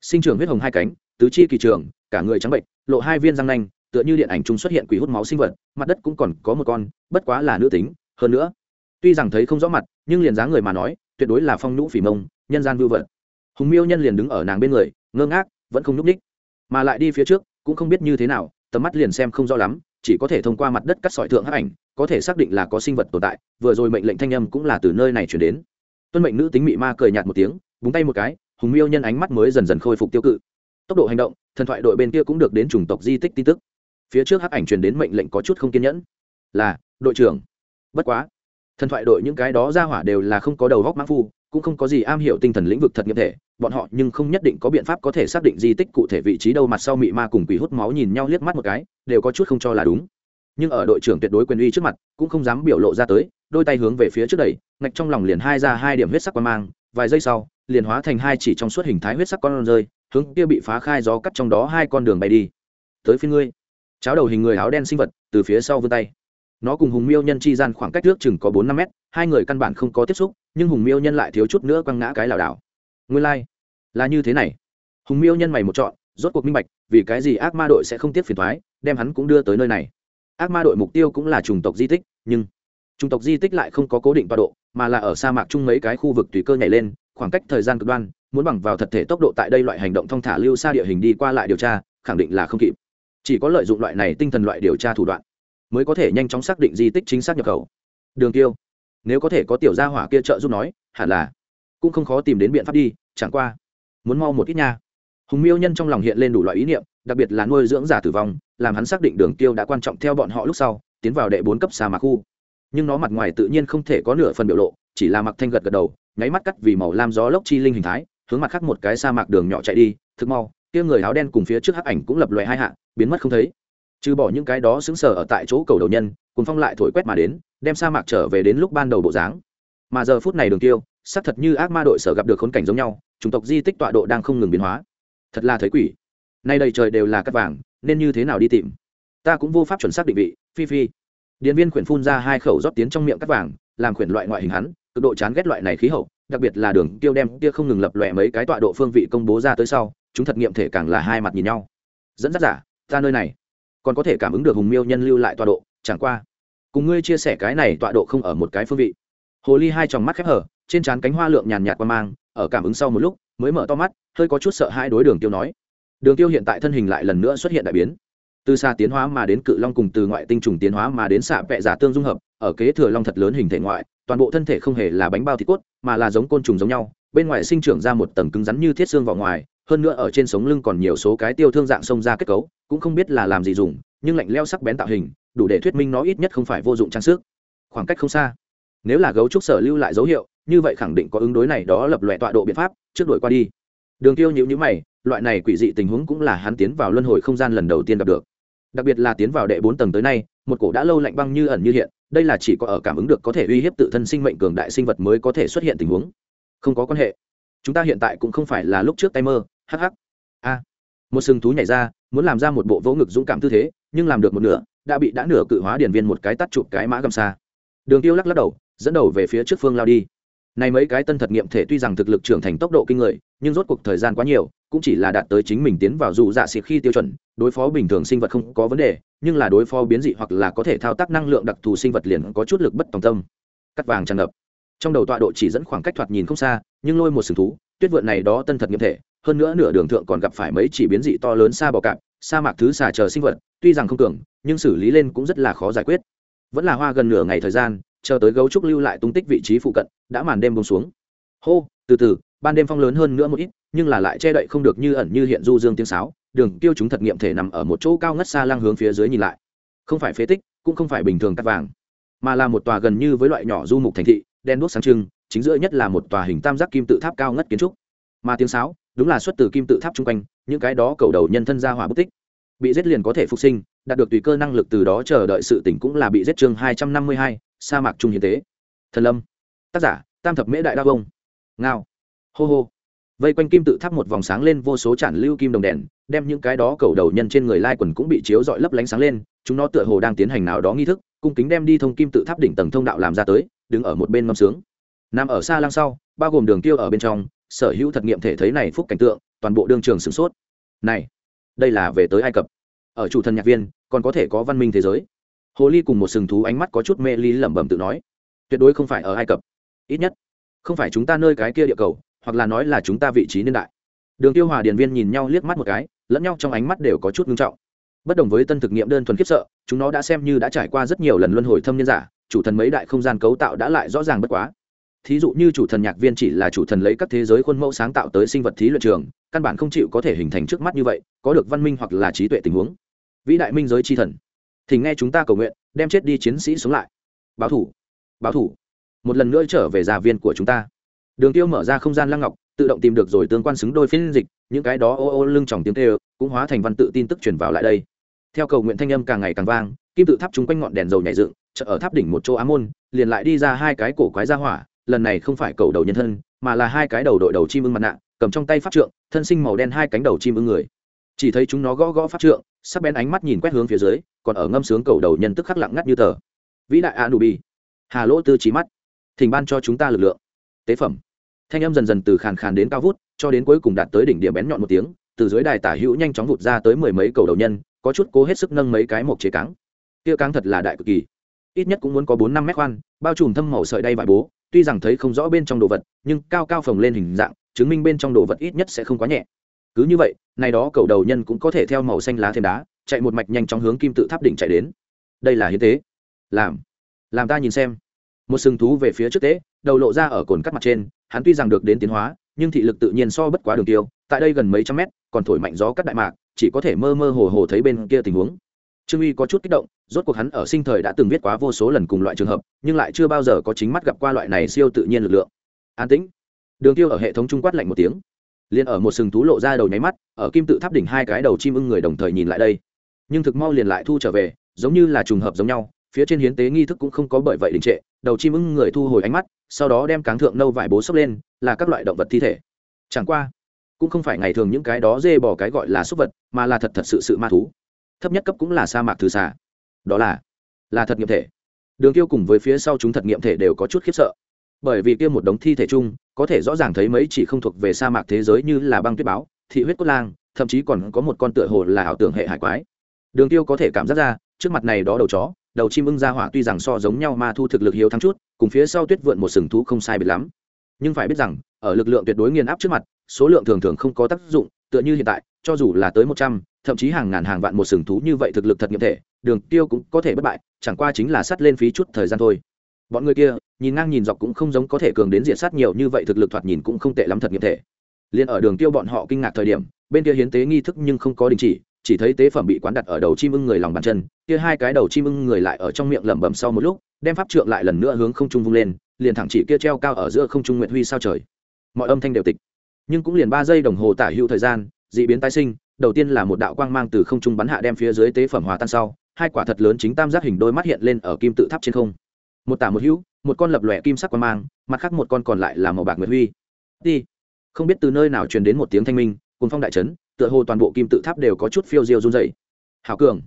Sinh trưởng huyết hồng hai cánh, tứ chi kỳ trường, cả người trắng bệnh, lộ hai viên răng nanh, tựa như điện ảnh chung xuất hiện quỷ hút máu sinh vật, mặt đất cũng còn có một con, bất quá là nữ tính. Hơn nữa, tuy rằng thấy không rõ mặt, nhưng liền dáng người mà nói, tuyệt đối là phong nhũ phỉ mông, nhân gian vưu vật. Hùng miêu nhân liền đứng ở nàng bên người, ngơ ngác, vẫn không nhúc ních mà lại đi phía trước, cũng không biết như thế nào, tầm mắt liền xem không rõ lắm, chỉ có thể thông qua mặt đất cắt sỏi thượng hắc ảnh có thể xác định là có sinh vật tồn tại, vừa rồi mệnh lệnh thanh âm cũng là từ nơi này chuyển đến. Tuân mệnh nữ tính mị ma cười nhạt một tiếng, búng tay một cái, hùng miêu nhân ánh mắt mới dần dần khôi phục tiêu cự. Tốc độ hành động, thần thoại đội bên kia cũng được đến chủng tộc di tích tin tức. Phía trước hắc ảnh truyền đến mệnh lệnh có chút không kiên nhẫn. Là, đội trưởng. Bất quá, thần thoại đội những cái đó ra hỏa đều là không có đầu góc mã phu, cũng không có gì am hiểu tinh thần lĩnh vực thật nghiệm thể, bọn họ nhưng không nhất định có biện pháp có thể xác định di tích cụ thể vị trí đâu mặt sau mị ma cùng quỷ hút máu nhìn nhau liếc mắt một cái, đều có chút không cho là đúng nhưng ở đội trưởng tuyệt đối quyền uy trước mặt, cũng không dám biểu lộ ra tới, đôi tay hướng về phía trước đẩy, ngạch trong lòng liền hai ra hai điểm huyết sắc quan mang, vài giây sau, liền hóa thành hai chỉ trong suốt hình thái huyết sắc con rơi, hướng kia bị phá khai gió cắt trong đó hai con đường bay đi. Tới phía ngươi. Cháo đầu hình người áo đen sinh vật, từ phía sau vươn tay. Nó cùng hùng miêu nhân chi gian khoảng cách trước chừng có bốn năm mét, hai người căn bản không có tiếp xúc, nhưng hùng miêu nhân lại thiếu chút nữa quăng ngã cái lảo đảo. Nguyên lai、like. là như thế này. Hùng miêu nhân mày một chọn rốt cuộc minh bạch, vì cái gì ác ma đội sẽ không tiếp phiền thoái đem hắn cũng đưa tới nơi này ác ma đội mục tiêu cũng là chủng tộc di tích, nhưng chủng tộc di tích lại không có cố định tọa độ, mà là ở sa mạc chung mấy cái khu vực tùy cơ nhảy lên, khoảng cách thời gian cực đoan, muốn bằng vào thật thể tốc độ tại đây loại hành động thong thả lưu xa địa hình đi qua lại điều tra, khẳng định là không kịp. Chỉ có lợi dụng loại này tinh thần loại điều tra thủ đoạn, mới có thể nhanh chóng xác định di tích chính xác nhập khẩu. Đường tiêu, nếu có thể có tiểu gia hỏa kia trợ giúp nói, hẳn là cũng không khó tìm đến biện pháp đi, chẳng qua, muốn mau một ít nha. Hùng miêu nhân trong lòng hiện lên đủ loại ý niệm, đặc biệt là nuôi dưỡng giả tử vong làm hắn xác định đường tiêu đã quan trọng theo bọn họ lúc sau, tiến vào đệ bốn cấp xa mạc khu. Nhưng nó mặt ngoài tự nhiên không thể có nửa phần biểu lộ, chỉ là mặc thanh gật gật đầu, nháy mắt cắt vì màu lam gió lốc chi linh hình thái, hướng mặt khác một cái sa mạc đường nhỏ chạy đi, thực mau, kia người áo đen cùng phía trước hắc ảnh cũng lập loại hai hạ, biến mất không thấy. Trừ bỏ những cái đó xứng sở ở tại chỗ cầu đầu nhân cùng phong lại thổi quét mà đến, đem sa mạc trở về đến lúc ban đầu bộ dáng. Mà giờ phút này đường tiêu, xác thật như ác ma đội sở gặp được khốn cảnh giống nhau, chủng tộc di tích tọa độ đang không ngừng biến hóa. Thật là thấy quỷ. Nay đầy trời đều là cắt vàng nên như thế nào đi tìm? Ta cũng vô pháp chuẩn xác định vị, phi phi. Điện viên khuyển phun ra hai khẩu rót tiến trong miệng cắt vàng, làm khuyển loại ngoại hình hắn, cực độ chán ghét loại này khí hậu, đặc biệt là đường tiêu đem kia không ngừng lập lòe mấy cái tọa độ phương vị công bố ra tới sau, chúng thật nghiệm thể càng là hai mặt nhìn nhau. Dẫn dắt giả, ta nơi này, còn có thể cảm ứng được hùng miêu nhân lưu lại tọa độ, chẳng qua, cùng ngươi chia sẻ cái này tọa độ không ở một cái phương vị. Hồ ly hai tròng mắt khép hở, trên trán cánh hoa lượng nhàn nhạt qua mang, ở cảm ứng sau một lúc, mới mở to mắt, hơi có chút sợ hai đối đường tiêu nói đường tiêu hiện tại thân hình lại lần nữa xuất hiện đại biến. Từ xa tiến hóa mà đến cự long cùng từ ngoại tinh trùng tiến hóa mà đến xạ vẹ giả tương dung hợp, ở kế thừa long thật lớn hình thể ngoại, toàn bộ thân thể không hề là bánh bao thịt cốt, mà là giống côn trùng giống nhau, bên ngoài sinh trưởng ra một tầng cứng rắn như thiết xương vào ngoài, hơn nữa ở trên sống lưng còn nhiều số cái tiêu thương dạng xông ra kết cấu, cũng không biết là làm gì dùng, nhưng lạnh leo sắc bén tạo hình, đủ để thuyết minh nó ít nhất không phải vô dụng trang sức. Khoảng cách không xa. Nếu là gấu trúc sở lưu lại dấu hiệu, như vậy khẳng định có ứng đối này đó lập loại tọa độ biện pháp, trước đổi qua đi. Đường tiêu nhữ nhữ mày loại này quỷ dị tình huống cũng là hắn tiến vào luân hồi không gian lần đầu tiên gặp được. Đặc biệt là tiến vào đệ bốn tầng tới nay, một cổ đã lâu lạnh băng như ẩn như hiện, đây là chỉ có ở cảm ứng được có thể uy hiếp tự thân sinh mệnh cường đại sinh vật mới có thể xuất hiện tình huống. Không có quan hệ. Chúng ta hiện tại cũng không phải là lúc trước tay mơ hh a. À. Một sừng thú nhảy ra, muốn làm ra một bộ vỗ ngực dũng cảm tư thế, nhưng làm được một nửa, đã bị đã nửa cự hóa điển viên một cái tắt chụp cái mã gầm xa. Đường tiêu lắc lắc đầu, dẫn đầu về phía trước phương lao đi. Này mấy cái tân thật nghiệm thể tuy rằng thực lực trưởng thành tốc độ kinh người, nhưng rốt cuộc thời gian quá nhiều cũng chỉ là đạt tới chính mình tiến vào dù dạ xịt khi tiêu chuẩn, đối phó bình thường sinh vật không có vấn đề, nhưng là đối phó biến dị hoặc là có thể thao tác năng lượng đặc thù sinh vật liền có chút lực bất tòng tâm. Cắt vàng tràn ngập. Trong đầu tọa độ chỉ dẫn khoảng cách thoạt nhìn không xa, nhưng lôi một sừng thú, tuyết vượn này đó tân thật nghiệm thể, hơn nữa nửa đường thượng còn gặp phải mấy chỉ biến dị to lớn xa bò cạp, sa mạc thứ xà chờ sinh vật, tuy rằng không cường, nhưng xử lý lên cũng rất là khó giải quyết. Vẫn là hoa gần nửa ngày thời gian, chờ tới gấu trúc lưu lại tung tích vị trí phụ cận, đã màn đêm bông xuống. Hô, từ từ, ban đêm phong lớn hơn nữa một ít nhưng là lại che đậy không được như ẩn như hiện du dương tiếng sáo, đường tiêu chúng thật nghiệm thể nằm ở một chỗ cao ngất xa lăng hướng phía dưới nhìn lại. Không phải phế tích, cũng không phải bình thường cắt vàng, mà là một tòa gần như với loại nhỏ du mục thành thị, đen đuốc sáng trưng, chính giữa nhất là một tòa hình tam giác kim tự tháp cao ngất kiến trúc. Mà tiếng sáo, đúng là xuất từ kim tự tháp chung quanh, những cái đó cầu đầu nhân thân ra hỏa bất tích. Bị giết liền có thể phục sinh, đạt được tùy cơ năng lực từ đó chờ đợi sự tỉnh cũng là bị giết chương hai trăm năm mươi hai, sa mạc trung hiến tế. Thần lâm. Tác giả, tam thập mễ đại đa bông ngao. Hô hô vây quanh kim tự tháp một vòng sáng lên vô số tràn lưu kim đồng đèn, đem những cái đó cầu đầu nhân trên người lai quần cũng bị chiếu dọi lấp lánh sáng lên, chúng nó tựa hồ đang tiến hành nào đó nghi thức, cung kính đem đi thông kim tự tháp đỉnh tầng thông đạo làm ra tới, đứng ở một bên ngâm sướng. Nằm ở xa lăng sau, bao gồm đường tiêu ở bên trong, sở hữu thật nghiệm thể thấy này phúc cảnh tượng, toàn bộ đương trường sửng sốt. Này, đây là về tới ai cập. Ở chủ thần nhạc viên, còn có thể có văn minh thế giới. Hồ ly cùng một sừng thú ánh mắt có chút mê ly lẩm bẩm tự nói, tuyệt đối không phải ở ai cập. Ít nhất, không phải chúng ta nơi cái kia địa cầu hoặc là nói là chúng ta vị trí niên đại. Đường tiêu hòa điền viên nhìn nhau liếc mắt một cái, lẫn nhau trong ánh mắt đều có chút ngưng trọng. Bất đồng với tân thực nghiệm đơn thuần khiếp sợ, chúng nó đã xem như đã trải qua rất nhiều lần luân hồi thâm niên giả, chủ thần mấy đại không gian cấu tạo đã lại rõ ràng bất quá. Thí dụ như chủ thần nhạc viên chỉ là chủ thần lấy các thế giới khuôn mẫu sáng tạo tới sinh vật thí luyện trường, căn bản không chịu có thể hình thành trước mắt như vậy, có được văn minh hoặc là trí tuệ tình huống. Vĩ đại minh giới chi thần. Thì nghe chúng ta cầu nguyện, đem chết đi chiến sĩ sống lại. Báo thủ. Báo thủ. Một lần nữa trở về già viên của chúng ta đường tiêu mở ra không gian lăng ngọc, tự động tìm được rồi tương quan xứng đôi phiên dịch, những cái đó ô ô lưng tròng tiếng kêu, cũng hóa thành văn tự tin tức truyền vào lại đây. Theo cầu nguyện thanh âm càng ngày càng vang, kim tự tháp chúng quanh ngọn đèn dầu nhảy dựng, chợ ở tháp đỉnh một chỗ ám môn, liền lại đi ra hai cái cổ quái ra hỏa, lần này không phải cầu đầu nhân thân, mà là hai cái đầu đội đầu chim ưng mặt nạ, cầm trong tay pháp trượng, thân sinh màu đen hai cánh đầu chim ưng người. Chỉ thấy chúng nó gõ gõ pháp trượng, sắc bén ánh mắt nhìn quét hướng phía dưới, còn ở ngâm sướng cầu đầu nhân tức khắc lặng ngắt như tờ. Vĩ đại a nubi hà lỗ tư trí mắt, thỉnh ban cho chúng ta lực lượng tế phẩm. Thanh âm dần dần từ khàn khàn đến cao vút, cho đến cuối cùng đạt tới đỉnh điểm bén nhọn một tiếng, từ dưới đài tả hữu nhanh chóng vụt ra tới mười mấy cầu đầu nhân, có chút cố hết sức nâng mấy cái mộc chế cáng. Kia cáng thật là đại cực kỳ. Ít nhất cũng muốn có bốn năm mét khoan, bao trùm thâm màu sợi đay vải bố, tuy rằng thấy không rõ bên trong đồ vật, nhưng cao cao phồng lên hình dạng, chứng minh bên trong đồ vật ít nhất sẽ không quá nhẹ. Cứ như vậy, này đó cầu đầu nhân cũng có thể theo màu xanh lá thêm đá, chạy một mạch nhanh chóng hướng kim tự tháp đỉnh chạy đến. Đây là hiến tế. Làm. Làm ta nhìn xem một sừng thú về phía trước tế, đầu lộ ra ở cồn cắt mặt trên, hắn tuy rằng được đến tiến hóa, nhưng thị lực tự nhiên so bất quá đường tiêu, tại đây gần mấy trăm mét, còn thổi mạnh gió cắt đại mạc, chỉ có thể mơ mơ hồ hồ thấy bên kia tình huống. Trương uy có chút kích động, rốt cuộc hắn ở sinh thời đã từng viết quá vô số lần cùng loại trường hợp, nhưng lại chưa bao giờ có chính mắt gặp qua loại này siêu tự nhiên lực lượng. An tĩnh. Đường tiêu ở hệ thống trung quát lạnh một tiếng. Liền ở một sừng thú lộ ra đầu nháy mắt, ở kim tự tháp đỉnh hai cái đầu chim ưng người đồng thời nhìn lại đây. Nhưng thực mau liền lại thu trở về, giống như là trùng hợp giống nhau phía trên hiến tế nghi thức cũng không có bởi vậy đình trệ, đầu chim ưng người thu hồi ánh mắt, sau đó đem cáng thượng nâu vải bố sốc lên, là các loại động vật thi thể. Chẳng qua, cũng không phải ngày thường những cái đó dê bỏ cái gọi là súc vật, mà là thật thật sự sự ma thú. Thấp nhất cấp cũng là sa mạc thứ xà. Đó là là thật nghiệm thể. Đường tiêu cùng với phía sau chúng thật nghiệm thể đều có chút khiếp sợ. Bởi vì kia một đống thi thể chung, có thể rõ ràng thấy mấy chỉ không thuộc về sa mạc thế giới như là băng tuyết báo, thị huyết cốt lang, thậm chí còn có một con tựa hồ là ảo tưởng hệ hải quái. Đường tiêu có thể cảm giác ra, trước mặt này đó đầu chó đầu chim ưng ra hỏa tuy rằng so giống nhau ma thu thực lực hiếu thắng chút, cùng phía sau tuyết vượn một sừng thú không sai biệt lắm. Nhưng phải biết rằng, ở lực lượng tuyệt đối nghiền áp trước mặt, số lượng thường thường không có tác dụng, tựa như hiện tại, cho dù là tới một trăm, thậm chí hàng ngàn hàng vạn một sừng thú như vậy thực lực thật nghiệm thể, đường tiêu cũng có thể bất bại, chẳng qua chính là sắt lên phí chút thời gian thôi. Bọn người kia, nhìn ngang nhìn dọc cũng không giống có thể cường đến diện sát nhiều như vậy thực lực thoạt nhìn cũng không tệ lắm thật nghiệm thể. Liền ở đường tiêu bọn họ kinh ngạc thời điểm, bên kia hiến tế nghi thức nhưng không có đình chỉ chỉ thấy tế phẩm bị quán đặt ở đầu chim ưng người lòng bàn chân, kia hai cái đầu chim ưng người lại ở trong miệng lẩm bẩm sau một lúc, đem pháp trượng lại lần nữa hướng không trung vung lên, liền thẳng chỉ kia treo cao ở giữa không trung nguyệt huy sao trời. Mọi âm thanh đều tịch. Nhưng cũng liền ba giây đồng hồ tả hữu thời gian, dị biến tái sinh, đầu tiên là một đạo quang mang từ không trung bắn hạ đem phía dưới tế phẩm hòa tan sau, hai quả thật lớn chính tam giác hình đôi mắt hiện lên ở kim tự tháp trên không. Một tả một hữu, một con lập lòe kim sắc quang mang, mặt khác một con còn lại là màu bạc nguyệt huy. Đi. Không biết từ nơi nào truyền đến một tiếng thanh minh cùng phong đại trấn tựa hồ toàn bộ kim tự tháp đều có chút phiêu diêu run dày hào cường,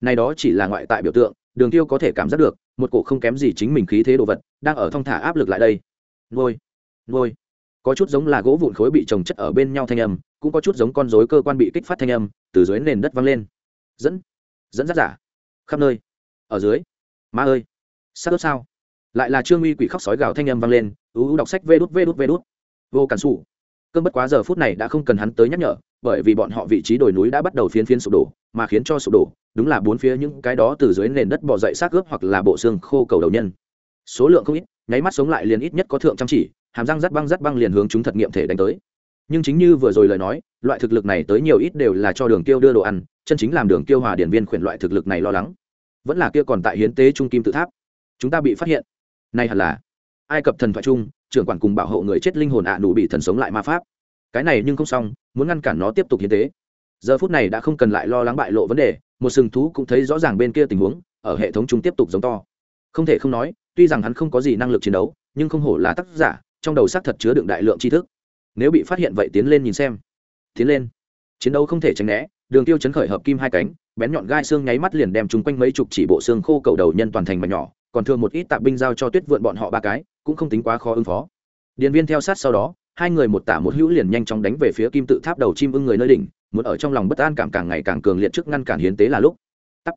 này đó chỉ là ngoại tại biểu tượng, đường tiêu có thể cảm giác được, một cổ không kém gì chính mình khí thế đồ vật, đang ở thong thả áp lực lại đây. Ngôi ngôi. Có chút giống là gỗ vụn khối bị trồng chất ở bên nhau thanh âm, cũng có chút giống con rối cơ quan bị kích phát thanh âm, từ dưới nền đất văng lên. Dẫn dẫn dắt giả. Khắp nơi. Ở dưới. Ma ơi. Sát đốt sao? Lại là trương uy quỷ khóc sói gào thanh âm vang lên, ú đọc sách vê đút vê đút vê đút. Vô cản sụ cơn bất quá giờ phút này đã không cần hắn tới nhắc nhở bởi vì bọn họ vị trí đồi núi đã bắt đầu phiến phiến sụp đổ mà khiến cho sụp đổ đúng là bốn phía những cái đó từ dưới nền đất bò dậy xác ướp hoặc là bộ xương khô cầu đầu nhân. Số lượng không ít nháy mắt sống lại liền ít nhất có thượng chăm chỉ hàm răng rắt băng rắt băng liền hướng chúng thật nghiệm thể đánh tới. Nhưng chính như vừa rồi lời nói loại thực lực này tới nhiều ít đều là cho đường tiêu đưa đồ ăn chân chính làm đường tiêu hòa điển viên khuyển loại thực lực này lo lắng. Vẫn là kia còn tại hiến tế trung kim tự tháp. Chúng ta bị phát hiện. Này hẳn là ai cập thần thoại trung, trưởng quản cùng bảo hộ người chết linh hồn ạ à nụ bị thần sống lại ma pháp cái này nhưng không xong, muốn ngăn cản nó tiếp tục hiến tế. Giờ phút này đã không cần lại lo lắng bại lộ vấn đề, một sừng thú cũng thấy rõ ràng bên kia tình huống, ở hệ thống chúng tiếp tục giống to. Không thể không nói, tuy rằng hắn không có gì năng lực chiến đấu, nhưng không hổ là tác giả, trong đầu xác thật chứa đựng đại lượng tri thức. Nếu bị phát hiện vậy tiến lên nhìn xem. Tiến lên. Chiến đấu không thể tránh né, đường tiêu chấn khởi hợp kim hai cánh, bén nhọn gai xương nháy mắt liền đem chúng quanh mấy chục chỉ bộ xương khô cầu đầu nhân toàn thành mà nhỏ, còn thường một ít tạp binh giao cho tuyết vượn bọn họ ba cái, cũng không tính quá khó ứng phó. Điện viên theo sát sau đó hai người một tả một hữu liền nhanh chóng đánh về phía kim tự tháp đầu chim ưng người nơi đỉnh, muốn ở trong lòng bất an cảm càng ngày càng cường liệt trước ngăn cản hiến tế là lúc. Tắt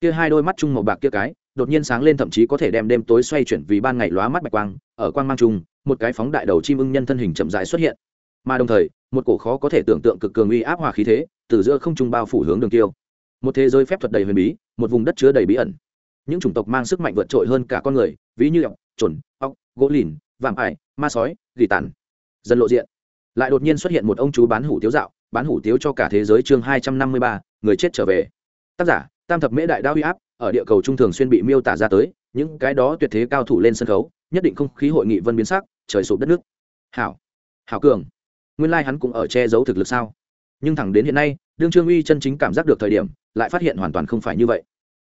kia hai đôi mắt chung màu bạc kia cái, đột nhiên sáng lên thậm chí có thể đem đêm tối xoay chuyển vì ban ngày lóa mắt bạch quang, ở quang mang chung, một cái phóng đại đầu chim ưng nhân thân hình chậm dài xuất hiện. Mà đồng thời, một cổ khó có thể tưởng tượng cực cường uy áp hòa khí thế, từ giữa không trung bao phủ hướng đường tiêu. Một thế giới phép thuật đầy huyền bí, một vùng đất chứa đầy bí ẩn. Những chủng tộc mang sức mạnh vượt trội hơn cả con người, ví như ọc trồn ọc gỗ lìn, vạm ải, ma sói, gỉ tàn dần lộ diện. Lại đột nhiên xuất hiện một ông chú bán hủ tiếu dạo, bán hủ tiếu cho cả thế giới chương hai trăm năm mươi ba, người chết trở về. Tác giả, tam thập mễ đại đao huy áp, ở địa cầu trung thường xuyên bị miêu tả ra tới, những cái đó tuyệt thế cao thủ lên sân khấu, nhất định không khí hội nghị vân biến sắc, trời sụp đất nước. Hảo hảo cường, nguyên lai hắn cũng ở che giấu thực lực sao? Nhưng thẳng đến hiện nay, đương trương uy chân chính cảm giác được thời điểm, lại phát hiện hoàn toàn không phải như vậy.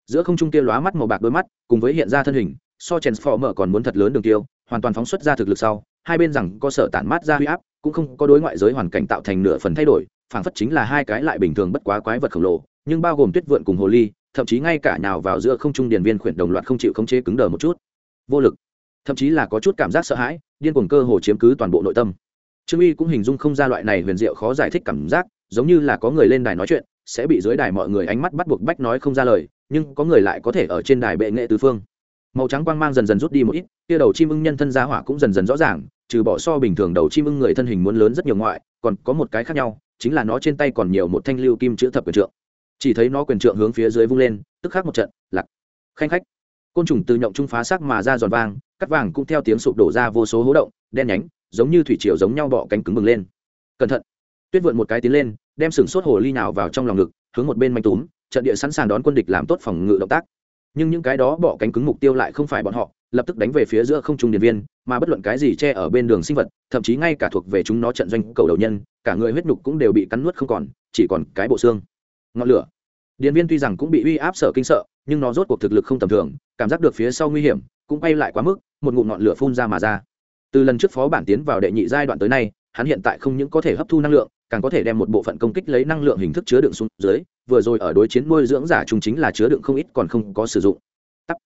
Giữa không trung kia lóa mắt màu bạc đôi mắt, cùng với hiện ra thân hình, so chèn phò mở còn muốn thật lớn đường tiêu, hoàn toàn phóng xuất ra thực lực sau hai bên rằng có sở tản mát ra huy áp, cũng không có đối ngoại giới hoàn cảnh tạo thành nửa phần thay đổi, phảng phất chính là hai cái lại bình thường bất quá quái vật khổng lồ, nhưng bao gồm tuyết vượn cùng hồ ly, thậm chí ngay cả nhào vào giữa không trung điền viên khuyển đồng loạt không chịu khống chế cứng đờ một chút. Vô lực. Thậm chí là có chút cảm giác sợ hãi, điên cuồng cơ hồ chiếm cứ toàn bộ nội tâm. Trương uy cũng hình dung không ra loại này huyền diệu khó giải thích cảm giác, giống như là có người lên đài nói chuyện, sẽ bị dưới đài mọi người ánh mắt bắt buộc bách nói không ra lời, nhưng có người lại có thể ở trên đài bệ nghệ tứ phương màu trắng quang mang dần dần rút đi một ít, kia đầu chim ưng nhân thân giá hỏa cũng dần dần rõ ràng, trừ bỏ so bình thường đầu chim ưng người thân hình muốn lớn rất nhiều ngoại, còn có một cái khác nhau, chính là nó trên tay còn nhiều một thanh lưu kim chữ thập quyền trượng. Chỉ thấy nó quyền trượng hướng phía dưới vung lên, tức khắc một trận lặc khanh khách. Côn trùng từ nhộng trung phá sắc mà ra giòn vang, cắt vàng cũng theo tiếng sụp đổ ra vô số hố động, đen nhánh, giống như thủy triều giống nhau bọ cánh cứng bừng lên. Cẩn thận. Tuyết vượn một cái tiến lên, đem sừng sốt hồ ly nào vào trong lòng ngực, hướng một bên manh túm, trận địa sẵn sàng đón quân địch làm tốt phòng ngự động tác nhưng những cái đó bỏ cánh cứng mục tiêu lại không phải bọn họ, lập tức đánh về phía giữa không trung điện viên, mà bất luận cái gì che ở bên đường sinh vật, thậm chí ngay cả thuộc về chúng nó trận doanh cầu đầu nhân, cả người huyết nhục cũng đều bị cắn nuốt không còn, chỉ còn cái bộ xương. Ngọn lửa. Điện viên tuy rằng cũng bị uy áp sở kinh sợ, nhưng nó rốt cuộc thực lực không tầm thường, cảm giác được phía sau nguy hiểm, cũng bay lại quá mức, một ngụm ngọn lửa phun ra mà ra. Từ lần trước phó bản tiến vào đệ nhị giai đoạn tới nay, hắn hiện tại không những có thể hấp thu năng lượng, càng có thể đem một bộ phận công kích lấy năng lượng hình thức chứa đựng xuống dưới vừa rồi ở đối chiến nuôi dưỡng giả trung chính là chứa đựng không ít còn không có sử dụng. Tắc.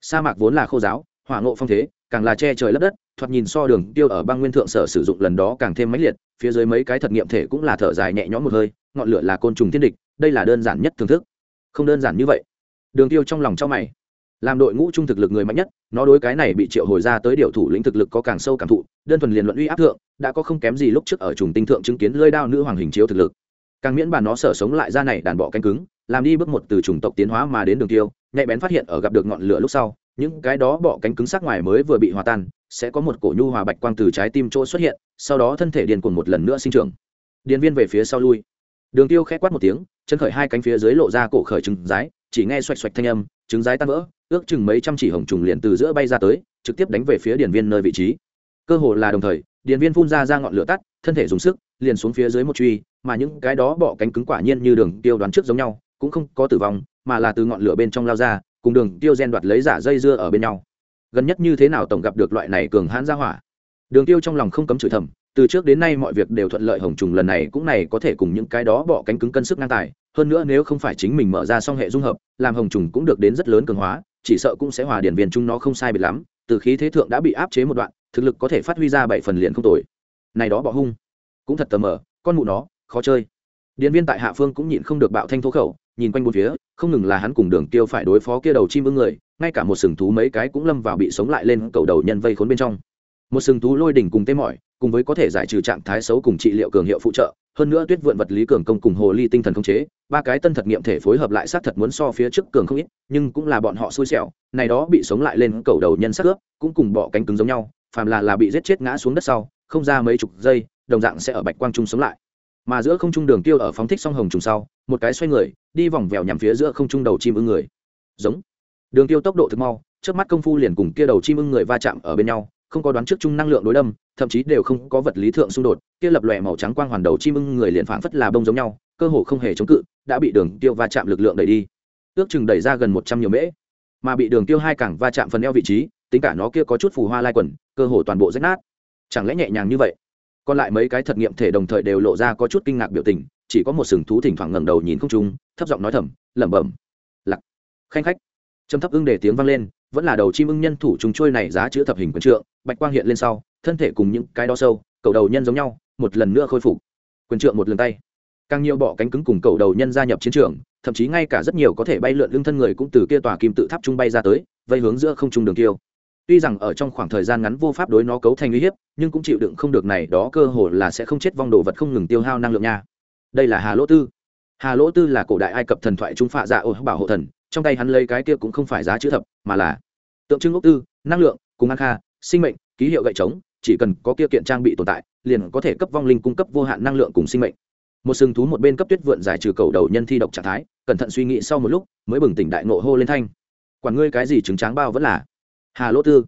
sa mạc vốn là khô giáo, hỏa ngộ phong thế, càng là che trời lấp đất, thoạt nhìn so đường tiêu ở băng nguyên thượng sở sử dụng lần đó càng thêm mãnh liệt, phía dưới mấy cái thật nghiệm thể cũng là thở dài nhẹ nhõm một hơi, ngọn lửa là côn trùng thiên địch, đây là đơn giản nhất thưởng thức. Không đơn giản như vậy. Đường tiêu trong lòng cho mày. Làm đội ngũ trung thực lực người mạnh nhất, nó đối cái này bị triệu hồi ra tới điều thủ lĩnh thực lực có càng sâu cảm thụ, đơn thuần liền luận uy áp thượng, đã có không kém gì lúc trước ở trùng tinh thượng chứng kiến lơi đao nữ hoàng hình chiếu thực lực càng miễn bàn nó sở sống lại ra này đàn bọ canh cứng, làm đi bước một từ chủng tộc tiến hóa mà đến đường tiêu, nhạy bén phát hiện ở gặp được ngọn lửa lúc sau, những cái đó bọ cánh cứng sắc ngoài mới vừa bị hòa tan, sẽ có một cổ nhu hòa bạch quang từ trái tim chỗ xuất hiện, sau đó thân thể điền cuồng một lần nữa sinh trưởng. Điền viên về phía sau lui. Đường tiêu khẽ quát một tiếng, chân khởi hai cánh phía dưới lộ ra cổ khởi trứng rái, chỉ nghe xoạch xoạch thanh âm, trứng rái tan vỡ, ước chừng mấy trăm chỉ hồng trùng liền từ giữa bay ra tới, trực tiếp đánh về phía điền viên nơi vị trí. Cơ hồ là đồng thời điền viên phun ra ra ngọn lửa tắt, thân thể dùng sức, liền xuống phía dưới một truy, mà những cái đó bọ cánh cứng quả nhiên như đường tiêu đoán trước giống nhau, cũng không có tử vong, mà là từ ngọn lửa bên trong lao ra, cùng đường tiêu gen đoạt lấy giả dây dưa ở bên nhau. Gần nhất như thế nào tổng gặp được loại này cường hãn ra hỏa? Đường tiêu trong lòng không cấm chửi thầm, từ trước đến nay mọi việc đều thuận lợi hồng trùng lần này cũng này có thể cùng những cái đó bọ cánh cứng cân sức ngang tài, hơn nữa nếu không phải chính mình mở ra song hệ dung hợp, làm hồng trùng cũng được đến rất lớn cường hóa, chỉ sợ cũng sẽ hòa điển viên chung nó không sai biệt lắm, từ khí thế thượng đã bị áp chế một đoạn thực lực có thể phát huy ra bảy phần liền không tồi. Này đó bỏ hung. Cũng thật tờ mờ, con mụ nó, khó chơi. Điện viên tại hạ phương cũng nhịn không được bạo thanh thô khẩu, nhìn quanh bốn phía, không ngừng là hắn cùng đường tiêu phải đối phó kia đầu chim ưng người, ngay cả một sừng thú mấy cái cũng lâm vào bị sống lại lên cầu đầu nhân vây khốn bên trong. Một sừng thú lôi đỉnh cùng tê mỏi, cùng với có thể giải trừ trạng thái xấu cùng trị liệu cường hiệu phụ trợ, hơn nữa tuyết vượn vật lý cường công cùng hồ ly tinh thần khống chế, ba cái tân thật nghiệm thể phối hợp lại sát thật muốn so phía trước cường không ít, nhưng cũng là bọn họ xui xẻo, này đó bị sống lại lên cầu đầu nhân sát ướp, cũng cùng bọ cánh cứng giống nhau phàm là là bị giết chết ngã xuống đất sau, không ra mấy chục giây, đồng dạng sẽ ở bạch quang trung sống lại. Mà giữa không trung đường tiêu ở phóng thích song hồng trùng sau, một cái xoay người, đi vòng vèo nhằm phía giữa không trung đầu chim ưng người. Giống. Đường tiêu tốc độ thực mau trước mắt công phu liền cùng kia đầu chim ưng người va chạm ở bên nhau, không có đoán trước chung năng lượng đối đâm, thậm chí đều không có vật lý thượng xung đột, kia lập lòe màu trắng quang hoàn đầu chim ưng người liền phảng phất là bông giống nhau, cơ hồ không hề chống cự, đã bị đường tiêu va chạm lực lượng đẩy đi. Ước chừng đẩy ra gần một trăm nhiều mễ, mà bị đường tiêu hai cẳng va chạm phần eo vị trí tính cả nó kia có chút phù hoa lai quần, cơ hồ toàn bộ rách nát. Chẳng lẽ nhẹ nhàng như vậy? Còn lại mấy cái thật nghiệm thể đồng thời đều lộ ra có chút kinh ngạc biểu tình, chỉ có một sừng thú thỉnh thoảng ngẩng đầu nhìn không trung, thấp giọng nói thầm, lẩm bẩm. Lặc khanh khách. Châm thấp ưng để tiếng vang lên, vẫn là đầu chim ưng nhân thủ trùng trôi này giá chữ thập hình quần trượng, bạch quang hiện lên sau, thân thể cùng những cái đó sâu, cầu đầu nhân giống nhau, một lần nữa khôi phục. Quyền trượng một lần tay. Càng nhiều bọ cánh cứng cùng cầu đầu nhân gia nhập chiến trường, thậm chí ngay cả rất nhiều có thể bay lượn lưng thân người cũng từ kia tòa kim tự tháp trung bay ra tới, vây hướng giữa không trung đường tiêu tuy rằng ở trong khoảng thời gian ngắn vô pháp đối nó cấu thành uy hiếp, nhưng cũng chịu đựng không được này đó cơ hồ là sẽ không chết vong đồ vật không ngừng tiêu hao năng lượng nha. Đây là hà lỗ tư. Hà lỗ tư là cổ đại ai cập thần thoại trung phạ dạ ô bảo hộ thần, trong tay hắn lấy cái kia cũng không phải giá chữ thập, mà là tượng trưng ốc tư, năng lượng, cùng an kha, sinh mệnh, ký hiệu gậy trống, chỉ cần có kia kiện trang bị tồn tại, liền có thể cấp vong linh cung cấp vô hạn năng lượng cùng sinh mệnh. Một sừng thú một bên cấp tuyết vượn giải trừ cầu đầu nhân thi độc trạng thái, cẩn thận suy nghĩ sau một lúc, mới bừng tỉnh đại nộ hô lên thanh. Quản ngươi cái gì trứng tráng bao vẫn là hà lỗ tư,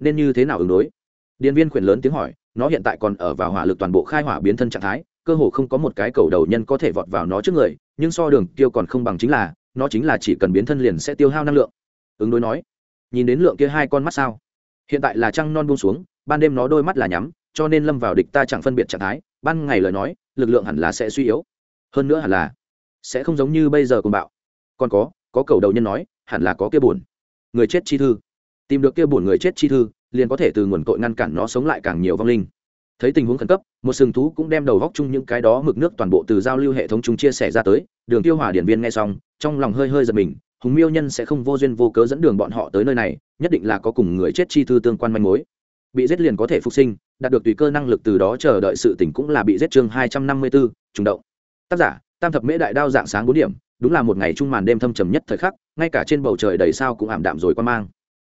nên như thế nào ứng đối? Điện viên khuyển lớn tiếng hỏi, nó hiện tại còn ở vào hỏa lực toàn bộ khai hỏa biến thân trạng thái, cơ hồ không có một cái cầu đầu nhân có thể vọt vào nó trước người, nhưng so đường tiêu còn không bằng chính là, nó chính là chỉ cần biến thân liền sẽ tiêu hao năng lượng. Ứng đối nói, nhìn đến lượng kia hai con mắt sao? Hiện tại là trăng non buông xuống, ban đêm nó đôi mắt là nhắm, cho nên lâm vào địch ta chẳng phân biệt trạng thái, ban ngày lời nói, lực lượng hẳn là sẽ suy yếu. Hơn nữa hẳn là sẽ không giống như bây giờ cùng bạo. Còn có có cầu đầu nhân nói, hẳn là có kia buồn. Người chết chi thư tìm được kia buồn người chết chi thư, liền có thể từ nguồn cội ngăn cản nó sống lại càng nhiều vong linh. Thấy tình huống khẩn cấp, một sừng thú cũng đem đầu góc chung những cái đó mực nước toàn bộ từ giao lưu hệ thống chúng chia sẻ ra tới. Đường tiêu hỏa điển viên nghe xong, trong lòng hơi hơi giật mình, hùng miêu nhân sẽ không vô duyên vô cớ dẫn đường bọn họ tới nơi này, nhất định là có cùng người chết chi thư tương quan manh mối. Bị giết liền có thể phục sinh, đạt được tùy cơ năng lực từ đó chờ đợi sự tỉnh cũng là bị giết chương hai trăm năm mươi bốn trùng động. Tác giả, tam thập mễ đại đao dạng sáng bốn điểm, đúng là một ngày trung màn đêm thâm trầm nhất thời khắc, ngay cả trên bầu trời đầy sao cũng ảm đạm rồi quan mang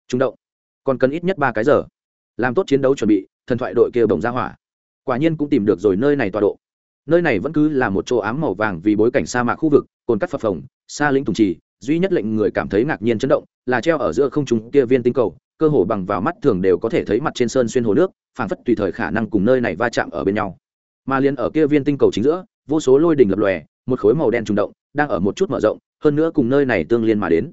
trung động. Còn cần ít nhất ba cái giờ. Làm tốt chiến đấu chuẩn bị, thần thoại đội kia bồng ra hỏa. Quả nhiên cũng tìm được rồi nơi này tọa độ. Nơi này vẫn cứ là một chỗ ám màu vàng vì bối cảnh sa mạc khu vực, cồn cắt phập phồng, xa lĩnh tùng trì, duy nhất lệnh người cảm thấy ngạc nhiên chấn động, là treo ở giữa không trung kia viên tinh cầu, cơ hồ bằng vào mắt thường đều có thể thấy mặt trên sơn xuyên hồ nước, phảng phất tùy thời khả năng cùng nơi này va chạm ở bên nhau. Mà liền ở kia viên tinh cầu chính giữa, vô số lôi đỉnh lập lòe, một khối màu đen trùng động, đang ở một chút mở rộng, hơn nữa cùng nơi này tương liên mà đến.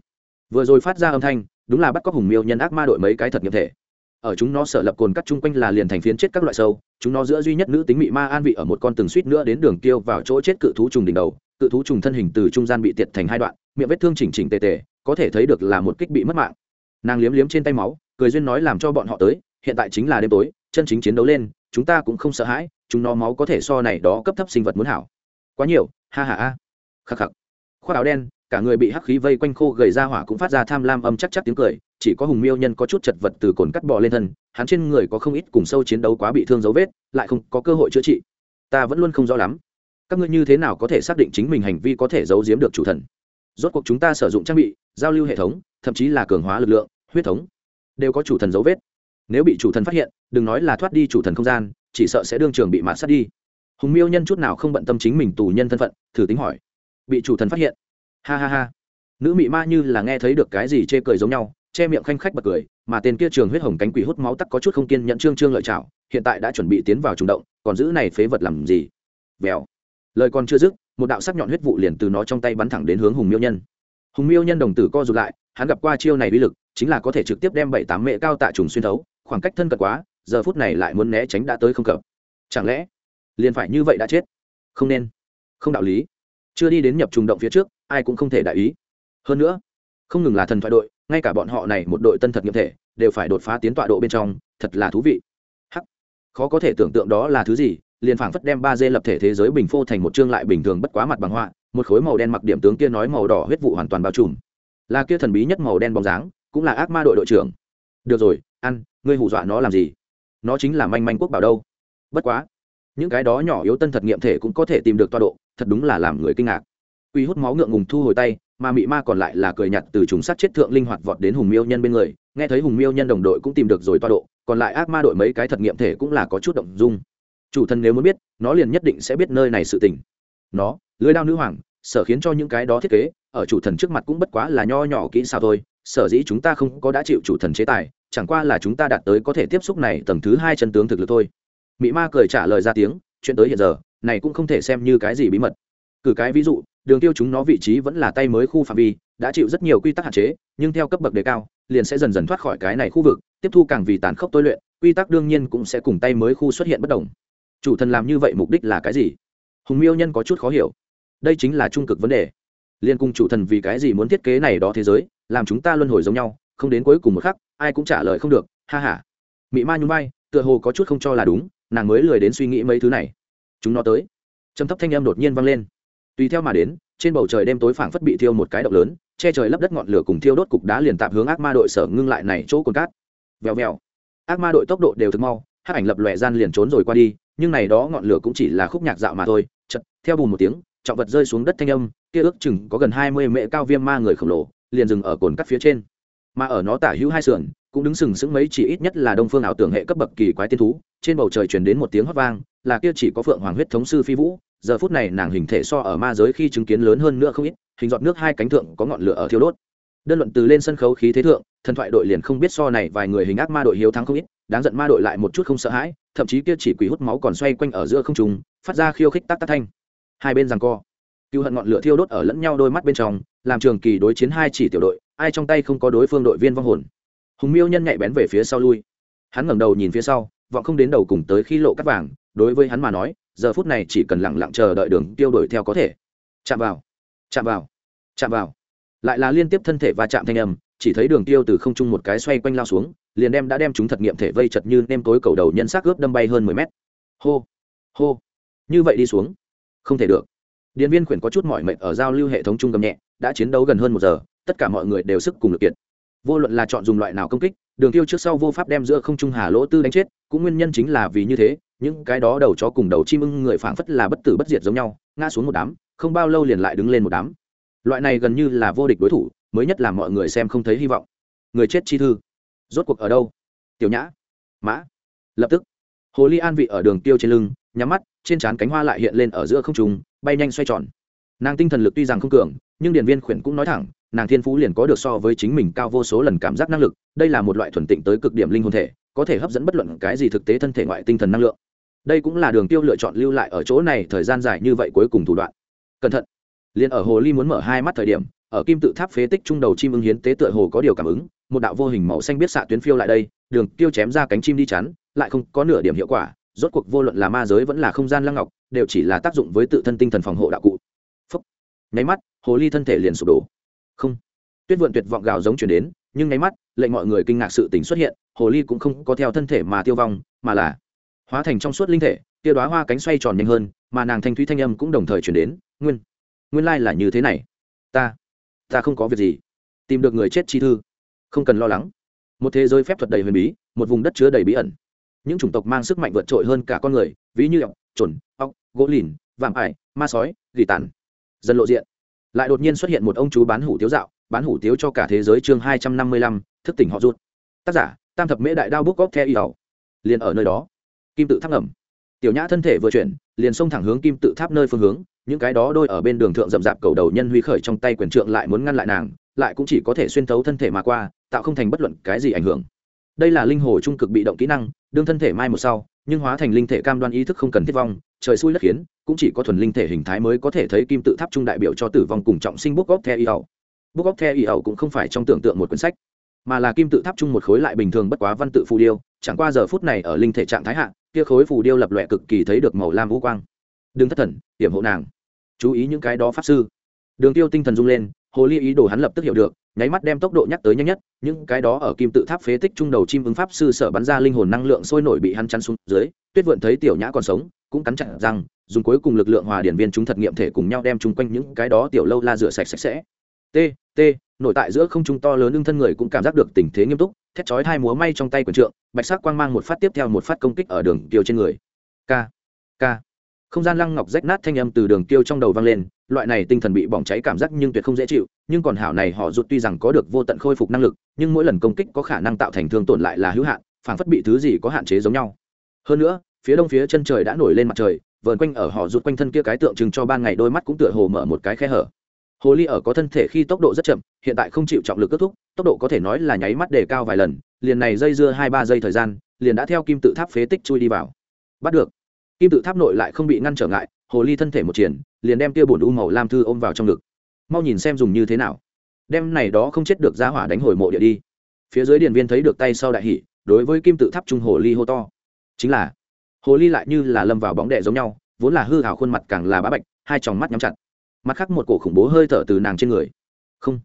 Vừa rồi phát ra âm thanh đúng là bắt cóc hùng miêu nhân ác ma đội mấy cái thật nghiệm thể. Ở chúng nó sợ lập cồn cắt chung quanh là liền thành phiến chết các loại sâu, chúng nó giữa duy nhất nữ tính mị ma an vị ở một con từng suýt nữa đến đường tiêu vào chỗ chết cự thú trùng đỉnh đầu, cự thú trùng thân hình từ trung gian bị tiệt thành hai đoạn, miệng vết thương chỉnh chỉnh tề tề, có thể thấy được là một kích bị mất mạng. Nàng liếm liếm trên tay máu, cười duyên nói làm cho bọn họ tới, hiện tại chính là đêm tối, chân chính chiến đấu lên, chúng ta cũng không sợ hãi, chúng nó máu có thể so này đó cấp thấp sinh vật muốn hảo. Quá nhiều, ha ha ha. Khắc khắc. Khoác áo đen cả người bị hắc khí vây quanh khô gầy ra hỏa cũng phát ra tham lam âm chắc chắc tiếng cười, chỉ có hùng miêu nhân có chút chật vật từ cồn cắt bò lên thân, hắn trên người có không ít cùng sâu chiến đấu quá bị thương dấu vết, lại không có cơ hội chữa trị. Ta vẫn luôn không rõ lắm. Các ngươi như thế nào có thể xác định chính mình hành vi có thể giấu giếm được chủ thần? Rốt cuộc chúng ta sử dụng trang bị, giao lưu hệ thống, thậm chí là cường hóa lực lượng, huyết thống, đều có chủ thần dấu vết. Nếu bị chủ thần phát hiện, đừng nói là thoát đi chủ thần không gian, chỉ sợ sẽ đương trường bị mạt sát đi. Hùng miêu nhân chút nào không bận tâm chính mình tù nhân thân phận, thử tính hỏi. Bị chủ thần phát hiện ha ha ha. Nữ mị ma như là nghe thấy được cái gì chê cười giống nhau, che miệng khanh khách bật cười, mà tên kia trường huyết hồng cánh quỷ hút máu tắc có chút không kiên nhận trương trương lợi chảo, hiện tại đã chuẩn bị tiến vào trùng động, còn giữ này phế vật làm gì? Vèo. Lời còn chưa dứt, một đạo sắc nhọn huyết vụ liền từ nó trong tay bắn thẳng đến hướng hùng miêu nhân. Hùng miêu nhân đồng tử co rụt lại, hắn gặp qua chiêu này uy lực, chính là có thể trực tiếp đem bảy tám mệ cao tạ trùng xuyên thấu, khoảng cách thân cận quá, giờ phút này lại muốn né tránh đã tới không cập chẳng lẽ liền phải như vậy đã chết? Không nên. Không đạo lý chưa đi đến nhập trùng động phía trước, ai cũng không thể đại ý. Hơn nữa, không ngừng là thần thoại đội, ngay cả bọn họ này một đội tân thật nghiệm thể, đều phải đột phá tiến tọa độ bên trong, thật là thú vị. Hắc, khó có thể tưởng tượng đó là thứ gì, liền phảng phất đem ba d lập thể thế giới bình phô thành một chương lại bình thường bất quá mặt bằng họa, một khối màu đen mặc điểm tướng kia nói màu đỏ huyết vụ hoàn toàn bao trùm. Là kia thần bí nhất màu đen bóng dáng, cũng là ác ma đội đội trưởng. Được rồi, ăn, ngươi hù dọa nó làm gì? Nó chính là manh manh quốc bảo đâu. Bất quá những cái đó nhỏ yếu tân thật nghiệm thể cũng có thể tìm được toa độ, thật đúng là làm người kinh ngạc. Uy hút máu ngượng ngùng thu hồi tay, mà mị ma còn lại là cười nhặt từ trùng sát chết thượng linh hoạt vọt đến hùng miêu nhân bên người, nghe thấy hùng miêu nhân đồng đội cũng tìm được rồi toa độ, còn lại ác ma đội mấy cái thật nghiệm thể cũng là có chút động dung. Chủ thân nếu muốn biết, nó liền nhất định sẽ biết nơi này sự tình. Nó, lưới đao nữ hoàng, sở khiến cho những cái đó thiết kế, ở chủ thần trước mặt cũng bất quá là nho nhỏ kỹ sao thôi, sở dĩ chúng ta không có đã chịu chủ thần chế tài, chẳng qua là chúng ta đạt tới có thể tiếp xúc này tầng thứ hai chân tướng thực lực thôi mỹ ma cười trả lời ra tiếng, chuyện tới hiện giờ, này cũng không thể xem như cái gì bí mật. Cử cái ví dụ, đường tiêu chúng nó vị trí vẫn là tay mới khu phạm vi, đã chịu rất nhiều quy tắc hạn chế, nhưng theo cấp bậc đề cao, liền sẽ dần dần thoát khỏi cái này khu vực, tiếp thu càng vì tàn khốc tôi luyện, quy tắc đương nhiên cũng sẽ cùng tay mới khu xuất hiện bất đồng. Chủ thần làm như vậy mục đích là cái gì? Hùng miêu nhân có chút khó hiểu. Đây chính là trung cực vấn đề. Liên cùng chủ thần vì cái gì muốn thiết kế này đó thế giới, làm chúng ta luân hồi giống nhau, không đến cuối cùng một khắc, ai cũng trả lời không được, ha ha. Mị ma nhún vai, tựa hồ có chút không cho là đúng nàng mới lười đến suy nghĩ mấy thứ này. Chúng nó tới. Trầm thấp thanh âm đột nhiên vang lên. Tùy theo mà đến, trên bầu trời đêm tối phảng phất bị thiêu một cái động lớn, che trời lấp đất ngọn lửa cùng thiêu đốt cục đá liền tạm hướng ác ma đội sở ngưng lại này chỗ cồn cát. Vèo vèo. Ác ma đội tốc độ đều thực mau hát ảnh lập lòe gian liền trốn rồi qua đi, nhưng này đó ngọn lửa cũng chỉ là khúc nhạc dạo mà thôi. Chật theo bùn một tiếng, trọng vật rơi xuống đất thanh âm, kia ước chừng có gần hai mươi mệ cao viêm ma người khổng lồ, liền dừng ở cồn cắt phía trên. Mà ở nó tả hữu hai sườn cũng đứng sừng sững mấy chỉ ít nhất là đông phương ảo tưởng hệ cấp bậc kỳ quái tiên thú, trên bầu trời truyền đến một tiếng hót vang, là kia chỉ có phượng hoàng huyết thống sư phi vũ. Giờ phút này nàng hình thể so ở ma giới khi chứng kiến lớn hơn nữa không ít, hình giọt nước hai cánh thượng có ngọn lửa ở thiêu đốt. Đơn luận từ lên sân khấu khí thế thượng, thần thoại đội liền không biết so này vài người hình ác ma đội hiếu thắng không ít, đáng giận ma đội lại một chút không sợ hãi, thậm chí kia chỉ quỷ hút máu còn xoay quanh ở giữa không trùng phát ra khiêu khích tắc tắc thanh. Hai bên rằng co cựu hận ngọn lửa thiêu đốt ở lẫn nhau đôi mắt bên trong, làm trường kỳ đối chiến hai chỉ tiểu đội, ai trong tay không có đối phương đội viên vong hồn hùng miêu nhân nhạy bén về phía sau lui. Hắn ngẩng đầu nhìn phía sau, vọng không đến đầu cùng tới khi lộ cắt vàng, đối với hắn mà nói, giờ phút này chỉ cần lặng lặng chờ đợi đường tiêu đổi theo có thể. Chạm vào chạm vào chạm vào. Lại là liên tiếp thân thể và chạm thanh âm, chỉ thấy đường tiêu từ không trung một cái xoay quanh lao xuống, liền đem đã đem chúng thật nghiệm thể vây chật như nêm tối cầu đầu nhân xác ướp đâm bay hơn mười mét. Hô hô. Như vậy đi xuống, không thể được. Điện viên khuyển có chút mỏi mệt ở giao lưu hệ thống trung gầm nhẹ, đã chiến đấu gần hơn một giờ, tất cả mọi người đều sức cùng lực kiệt vô luận là chọn dùng loại nào công kích, đường tiêu trước sau vô pháp đem giữa không trung hà lỗ tư đánh chết, cũng nguyên nhân chính là vì như thế, những cái đó đầu chó cùng đầu chim ưng người phảng phất là bất tử bất diệt giống nhau, ngã xuống một đám, không bao lâu liền lại đứng lên một đám. Loại này gần như là vô địch đối thủ, mới nhất là mọi người xem không thấy hy vọng. Người chết chi thư. Rốt cuộc ở đâu? Tiểu nhã. Mã. Lập tức, hồ ly an vị ở đường tiêu trên lưng, nhắm mắt, trên trán cánh hoa lại hiện lên ở giữa không trung, bay nhanh xoay tròn. Nàng tinh thần lực tuy rằng không cường, nhưng điện viên khuyển cũng nói thẳng nàng thiên phú liền có được so với chính mình cao vô số lần cảm giác năng lực, đây là một loại thuần tịnh tới cực điểm linh hồn thể, có thể hấp dẫn bất luận cái gì thực tế thân thể ngoại tinh thần năng lượng. Đây cũng là đường tiêu lựa chọn lưu lại ở chỗ này thời gian dài như vậy cuối cùng thủ đoạn. Cẩn thận. Liền ở hồ ly muốn mở hai mắt thời điểm, ở kim tự tháp phế tích trung đầu chim ưng hiến tế tựa hồ có điều cảm ứng, một đạo vô hình màu xanh biết xạ tuyến phiêu lại đây, đường tiêu chém ra cánh chim đi chắn, lại không có nửa điểm hiệu quả, rốt cuộc vô luận là ma giới vẫn là không gian lăng ngọc, đều chỉ là tác dụng với tự thân tinh thần phòng hộ đạo cụ. Phúc. nháy mắt, hồ ly thân thể liền sụp đổ không. Tuyết vượn tuyệt vọng gào giống chuyển đến, nhưng nháy mắt, lệnh mọi người kinh ngạc sự tình xuất hiện, hồ ly cũng không có theo thân thể mà tiêu vong, mà là hóa thành trong suốt linh thể tiêu đoá hoa cánh xoay tròn nhanh hơn, mà nàng thanh thúy thanh âm cũng đồng thời chuyển đến, nguyên nguyên lai là như thế này. Ta ta không có việc gì. Tìm được người chết chi thư. Không cần lo lắng. Một thế giới phép thuật đầy huyền bí, một vùng đất chứa đầy bí ẩn. Những chủng tộc mang sức mạnh vượt trội hơn cả con người, ví như ọc trồn ọc gỗ lìn, vạm ải, ma sói, gỉ tàn. Dần lộ diện lại đột nhiên xuất hiện một ông chú bán hủ tiếu dạo, bán hủ tiếu cho cả thế giới chương hai trăm năm mươi lăm, thức tỉnh họ rút tác giả, tam thập mễ đại đao bút góp theo y ẩu liền ở nơi đó, kim tự tháp ngầm. Tiểu nhã thân thể vừa chuyển, liền xông thẳng hướng kim tự tháp nơi phương hướng, những cái đó đôi ở bên đường thượng rậm rạp cầu đầu nhân huy khởi trong tay quyền trượng lại muốn ngăn lại nàng, lại cũng chỉ có thể xuyên thấu thân thể mà qua, tạo không thành bất luận cái gì ảnh hưởng. Đây là linh hồ trung cực bị động kỹ năng, đương thân thể mai một sau nhưng hóa thành linh thể cam đoan ý thức không cần thiết vong, trời xui đất khiến, cũng chỉ có thuần linh thể hình thái mới có thể thấy kim tự tháp trung đại biểu cho tử vong cùng trọng sinh book of the eo book of the eo cũng không phải trong tưởng tượng một quyển sách, mà là kim tự tháp chung một khối lại bình thường bất quá văn tự phù điêu, chẳng qua giờ phút này ở linh thể trạng thái hạ, kia khối phù điêu lập lòe cực kỳ thấy được màu lam vũ quang. Đừng thất thần, hiểm hộ nàng. Chú ý những cái đó pháp sư. Đường tiêu tinh thần rung lên, hồ ly ý đồ hắn lập tức hiểu được nháy mắt đem tốc độ nhắc tới nhanh nhất, những cái đó ở kim tự tháp phế tích trung đầu chim ứng pháp sư sở bắn ra linh hồn năng lượng sôi nổi bị hắn chắn xuống dưới, tuyết vượn thấy tiểu nhã còn sống, cũng cắn chặt răng, dùng cuối cùng lực lượng hòa điển viên chúng thật nghiệm thể cùng nhau đem chung quanh những cái đó tiểu lâu la rửa sạch sạch sẽ. T t nội tại giữa không trung to lớn lưng thân người cũng cảm giác được tình thế nghiêm túc, thét chói hai múa may trong tay quần trượng, bạch sắc quang mang một phát tiếp theo một phát công kích ở đường kiều trên người. K k không gian lăng ngọc rách nát thanh âm từ đường kiêu trong đầu vang lên loại này tinh thần bị bỏng cháy cảm giác nhưng tuyệt không dễ chịu, nhưng còn hảo này họ rụt tuy rằng có được vô tận khôi phục năng lực, nhưng mỗi lần công kích có khả năng tạo thành thương tổn lại là hữu hạn phản phất bị thứ gì có hạn chế giống nhau. Hơn nữa, phía đông phía chân trời đã nổi lên mặt trời, vờn quanh ở họ rụt quanh thân kia cái tượng trưng cho ban ngày đôi mắt cũng tựa hồ mở một cái khe hở. Hồ ly ở có thân thể khi tốc độ rất chậm, hiện tại không chịu trọng lực kết thúc, tốc độ có thể nói là nháy mắt đề cao vài lần, liền này dây dưa hai ba giây thời gian, liền đã theo kim tự tháp phế tích chui đi vào. Bắt được. Kim tự tháp nội lại không bị ngăn trở ngại hồ ly thân thể một triển, liền đem tia bổn u màu lam thư ôm vào trong ngực. Mau nhìn xem dùng như thế nào. Đem này đó không chết được giá hỏa đánh hồi mộ địa đi. Phía dưới điền viên thấy được tay sau đại hỷ, đối với kim tự tháp trung hồ ly hô to. Chính là, hồ ly lại như là lâm vào bóng đệ giống nhau, vốn là hư hào khuôn mặt càng là bá bạch, hai tròng mắt nhắm chặt. Mặt khác một cổ khủng bố hơi thở từ nàng trên người. Không,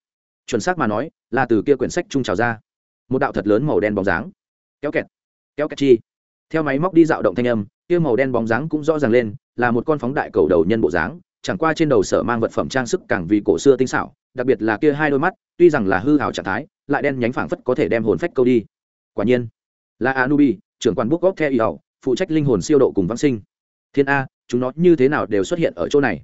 chuẩn xác mà nói, là từ kia quyển sách trung trào ra. Một đạo thật lớn màu đen bóng dáng. Kéo kẹt kéo kẹt chi. Theo máy móc đi dạo động thanh âm kia màu đen bóng dáng cũng rõ ràng lên, là một con phóng đại cầu đầu nhân bộ dáng, chẳng qua trên đầu sở mang vật phẩm trang sức càng vì cổ xưa tinh xảo, đặc biệt là kia hai đôi mắt, tuy rằng là hư hào trạng thái, lại đen nhánh phảng phất có thể đem hồn phách câu đi. Quả nhiên, là anubi, trưởng quan book of the phụ trách linh hồn siêu độ cùng vãng sinh. Thiên a, chúng nó như thế nào đều xuất hiện ở chỗ này?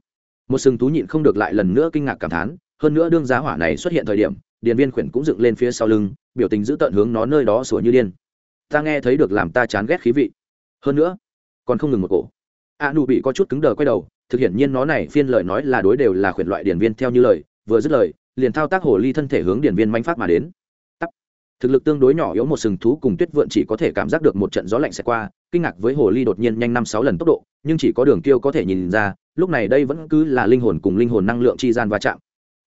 Một sừng thú nhịn không được lại lần nữa kinh ngạc cảm thán, hơn nữa đương giá hỏa này xuất hiện thời điểm, điền viên khuyển cũng dựng lên phía sau lưng, biểu tình giữ tận hướng nó nơi đó sủa như điên. Ta nghe thấy được làm ta chán ghét khí vị. Hơn nữa còn không ngừng một cổ. A nụ bị có chút cứng đờ quay đầu, thực hiện nhiên nó này phiên lời nói là đối đều là khuyển loại điển viên theo như lời, vừa dứt lời, liền thao tác hồ ly thân thể hướng điển viên manh phát mà đến. Tắc. thực lực tương đối nhỏ yếu một sừng thú cùng tuyết vượn chỉ có thể cảm giác được một trận gió lạnh sẽ qua, kinh ngạc với hồ ly đột nhiên nhanh năm sáu lần tốc độ, nhưng chỉ có đường tiêu có thể nhìn ra, lúc này đây vẫn cứ là linh hồn cùng linh hồn năng lượng chi gian va chạm.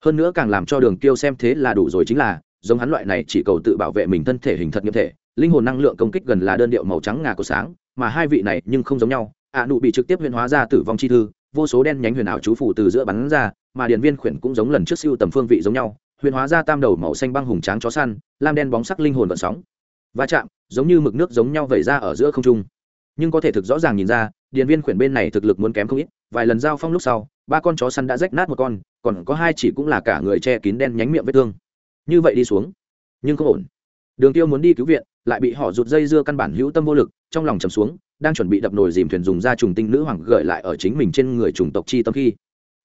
Hơn nữa càng làm cho đường tiêu xem thế là đủ rồi chính là, giống hắn loại này chỉ cầu tự bảo vệ mình thân thể hình thật nghiệp thể, linh hồn năng lượng công kích gần là đơn điệu màu trắng ngà của sáng mà hai vị này nhưng không giống nhau. Ạ nụ bị trực tiếp huyền hóa ra tử vong chi thư, vô số đen nhánh huyền ảo chú phủ từ giữa bắn ra, mà điện viên khuyển cũng giống lần trước siêu tầm phương vị giống nhau, huyền hóa ra tam đầu màu xanh băng hùng tráng chó săn, lam đen bóng sắc linh hồn vận sóng. Va chạm, giống như mực nước giống nhau vẩy ra ở giữa không trung. Nhưng có thể thực rõ ràng nhìn ra, điện viên khuyển bên này thực lực muốn kém không ít, vài lần giao phong lúc sau, ba con chó săn đã rách nát một con, còn có hai chỉ cũng là cả người che kín đen nhánh miệng vết thương. Như vậy đi xuống, nhưng không ổn. Đường tiêu muốn đi cứu viện lại bị họ rụt dây dưa căn bản hữu tâm vô lực, trong lòng chầm xuống, đang chuẩn bị đập nồi dìm thuyền dùng ra trùng tinh nữ hoàng gợi lại ở chính mình trên người trùng tộc chi tâm khi,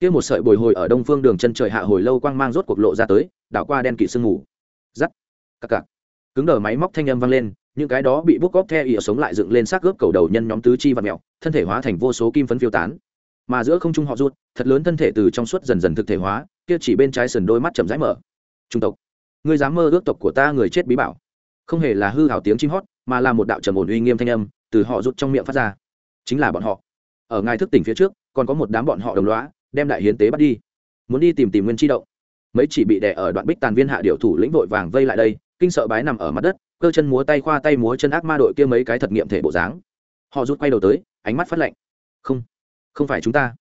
kia một sợi bồi hồi ở đông phương đường chân trời hạ hồi lâu quang mang rốt cuộc lộ ra tới, đảo qua đen kỵ sương ngủ giắt cặc cặc. Cứng đờ máy móc thanh âm vang lên, những cái đó bị bốc góp theo ỉa sống lại dựng lên xác gớp cầu đầu nhân nhóm tứ chi và mẹo, thân thể hóa thành vô số kim phấn phiêu tán. Mà giữa không trung họ rút thật lớn thân thể từ trong suốt dần dần thực thể hóa, kia chỉ bên trái sườn đôi mắt chậm rãi mở. Trung tộc, ngươi dám mơ ước tộc của ta người chết bí bảo không hề là hư hảo tiếng chim hót, mà là một đạo trầm ổn uy nghiêm thanh âm từ họ rút trong miệng phát ra. Chính là bọn họ. Ở ngài thức tỉnh phía trước, còn có một đám bọn họ đồng loá đem đại hiến tế bắt đi. Muốn đi tìm tìm nguyên chi động. Mấy chỉ bị đè ở đoạn bích tàn viên hạ điều thủ lĩnh vội vàng vây lại đây, kinh sợ bái nằm ở mặt đất, cơ chân múa tay khoa tay múa chân ác ma đội kia mấy cái thật nghiệm thể bộ dáng. Họ rút quay đầu tới, ánh mắt phát lạnh. Không không phải chúng ta.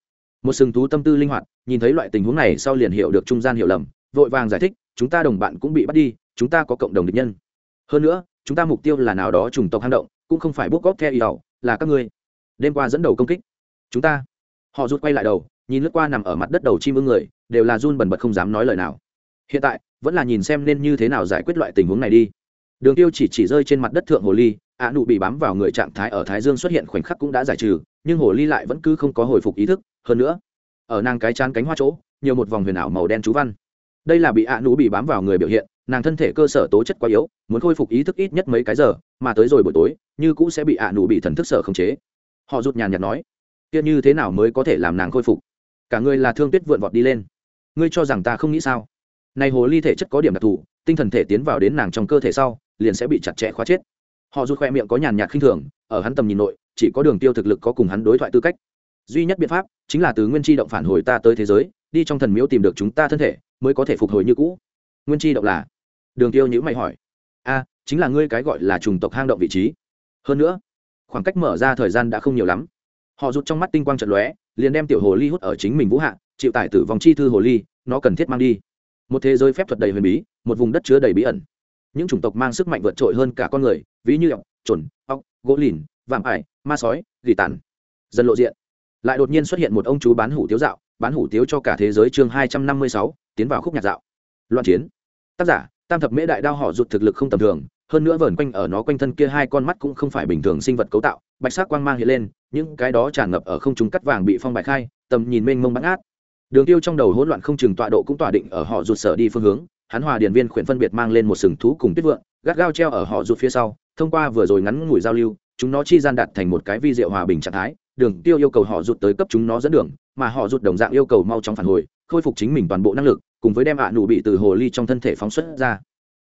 Một sừng thú tâm tư linh hoạt, nhìn thấy loại tình huống này sau liền hiểu được trung gian hiểu lầm, vội vàng giải thích, chúng ta đồng bạn cũng bị bắt đi, chúng ta có cộng đồng địch nhân hơn nữa, chúng ta mục tiêu là nào đó chủng tộc hang động, cũng không phải bút góp theo ý ẩu là các ngươi. Đêm qua dẫn đầu công kích. Chúng ta. Họ rút quay lại đầu, nhìn lướt qua nằm ở mặt đất đầu chim ưng người, đều là run bần bật không dám nói lời nào. Hiện tại, vẫn là nhìn xem nên như thế nào giải quyết loại tình huống này đi. Đường tiêu chỉ chỉ rơi trên mặt đất thượng hồ ly, ạ nụ bị bám vào người trạng thái ở thái dương xuất hiện khoảnh khắc cũng đã giải trừ, nhưng hồ ly lại vẫn cứ không có hồi phục ý thức. Hơn nữa, ở nàng cái chán cánh hoa chỗ, nhiều một vòng huyền ảo màu đen chú văn. Đây là bị ạ nụ bị bám vào người biểu hiện nàng thân thể cơ sở tố chất quá yếu, muốn khôi phục ý thức ít nhất mấy cái giờ, mà tới rồi buổi tối, như cũ sẽ bị ạ nụ bị thần thức sở khống chế. Họ rụt nhàn nhạt nói, kia như thế nào mới có thể làm nàng khôi phục? Cả người là thương tuyết vượn vọt đi lên. Ngươi cho rằng ta không nghĩ sao? Này hồ ly thể chất có điểm đặc thù, tinh thần thể tiến vào đến nàng trong cơ thể sau, liền sẽ bị chặt chẽ khóa chết. Họ rụt khoe miệng có nhàn nhạt khinh thường, ở hắn tầm nhìn nội, chỉ có đường tiêu thực lực có cùng hắn đối thoại tư cách. Duy nhất biện pháp chính là từ nguyên chi động phản hồi ta tới thế giới, đi trong thần miếu tìm được chúng ta thân thể, mới có thể phục hồi như cũ. Nguyên chi động là đường tiêu nhữ mày hỏi. A, chính là ngươi cái gọi là trùng tộc hang động vị trí. Hơn nữa, khoảng cách mở ra thời gian đã không nhiều lắm. Họ rụt trong mắt tinh quang trận lóe, liền đem tiểu hồ ly hút ở chính mình vũ hạ, chịu tải tử vòng chi thư hồ ly, nó cần thiết mang đi. Một thế giới phép thuật đầy huyền bí, một vùng đất chứa đầy bí ẩn. Những chủng tộc mang sức mạnh vượt trội hơn cả con người, ví như ọc chuẩn ọc gỗ lìn, vạm ải, ma sói, gỉ tàn. Dần lộ diện, lại đột nhiên xuất hiện một ông chú bán hủ tiếu dạo, bán hủ tiếu cho cả thế giới chương hai trăm năm mươi sáu, tiến vào khúc nhạc dạo. Loạn chiến. Tác giả tam thập mễ đại đao họ rụt thực lực không tầm thường, hơn nữa vờn quanh ở nó quanh thân kia hai con mắt cũng không phải bình thường sinh vật cấu tạo, bạch sắc quang mang hiện lên, những cái đó tràn ngập ở không trung cắt vàng bị phong bạch khai, tầm nhìn mênh mông bắn át đường tiêu trong đầu hỗn loạn không chừng tọa độ cũng tọa định ở họ rụt sở đi phương hướng, hắn hòa điện viên khuyển phân biệt mang lên một sừng thú cùng tuyết vượng, gắt gao treo ở họ rụt phía sau, thông qua vừa rồi ngắn ngủi giao lưu, chúng nó chi gian đạt thành một cái vi diệu hòa bình trạng thái, đường tiêu yêu cầu họ rụt tới cấp chúng nó dẫn đường, mà họ rụt đồng dạng yêu cầu mau chóng phản hồi, khôi phục chính mình toàn bộ năng lực cùng với đem ạ nụ bị từ hồ ly trong thân thể phóng xuất ra.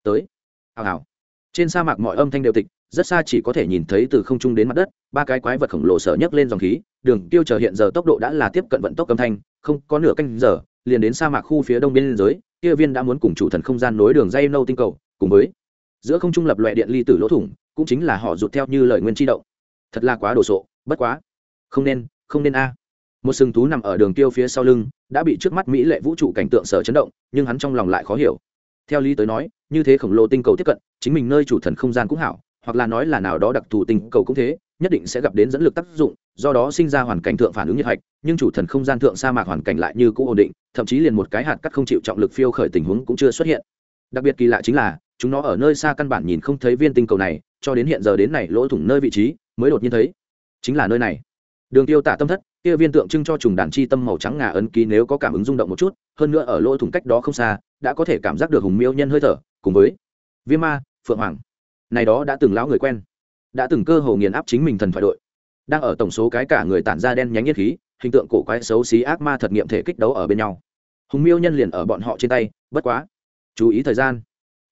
Tới. Hào hào. Trên sa mạc mọi âm thanh đều tịch, rất xa chỉ có thể nhìn thấy từ không trung đến mặt đất, ba cái quái vật khổng lồ sở nhấc lên dòng khí, đường tiêu chờ hiện giờ tốc độ đã là tiếp cận vận tốc âm thanh, không, có nửa canh giờ, liền đến sa mạc khu phía đông biên giới kia viên đã muốn cùng chủ thần không gian nối đường dây nâu tinh cầu, cùng với giữa không trung lập loại điện ly tử lỗ thủng, cũng chính là họ rụt theo như lời nguyên chi động. Thật là quá đồ sộ, bất quá. Không nên không nên a một sừng thú nằm ở đường tiêu phía sau lưng, đã bị trước mắt mỹ lệ vũ trụ cảnh tượng sở chấn động, nhưng hắn trong lòng lại khó hiểu. Theo lý tới nói, như thế khổng lồ tinh cầu tiếp cận, chính mình nơi chủ thần không gian cũng hảo, hoặc là nói là nào đó đặc thù tinh cầu cũng thế, nhất định sẽ gặp đến dẫn lực tác dụng, do đó sinh ra hoàn cảnh thượng phản ứng nhiệt hạch, nhưng chủ thần không gian thượng sa mạc hoàn cảnh lại như cũ ổn định, thậm chí liền một cái hạt cắt không chịu trọng lực phiêu khởi tình huống cũng chưa xuất hiện. Đặc biệt kỳ lạ chính là, chúng nó ở nơi xa căn bản nhìn không thấy viên tinh cầu này, cho đến hiện giờ đến này lỗ thủng nơi vị trí, mới đột nhiên thấy, chính là nơi này đường tiêu tả tâm thất, kia viên tượng trưng cho trùng đàn chi tâm màu trắng ngà ấn ký nếu có cảm ứng rung động một chút, hơn nữa ở lỗ thủng cách đó không xa, đã có thể cảm giác được hùng miêu nhân hơi thở, cùng với viêm ma, phượng hoàng. Này đó đã từng lão người quen, đã từng cơ hồ nghiền áp chính mình thần thoại đội. Đang ở tổng số cái cả người tản ra đen nhánh nhất khí, hình tượng cổ quái xấu xí ác ma thật nghiệm thể kích đấu ở bên nhau. Hùng miêu nhân liền ở bọn họ trên tay, bất quá. Chú ý thời gian.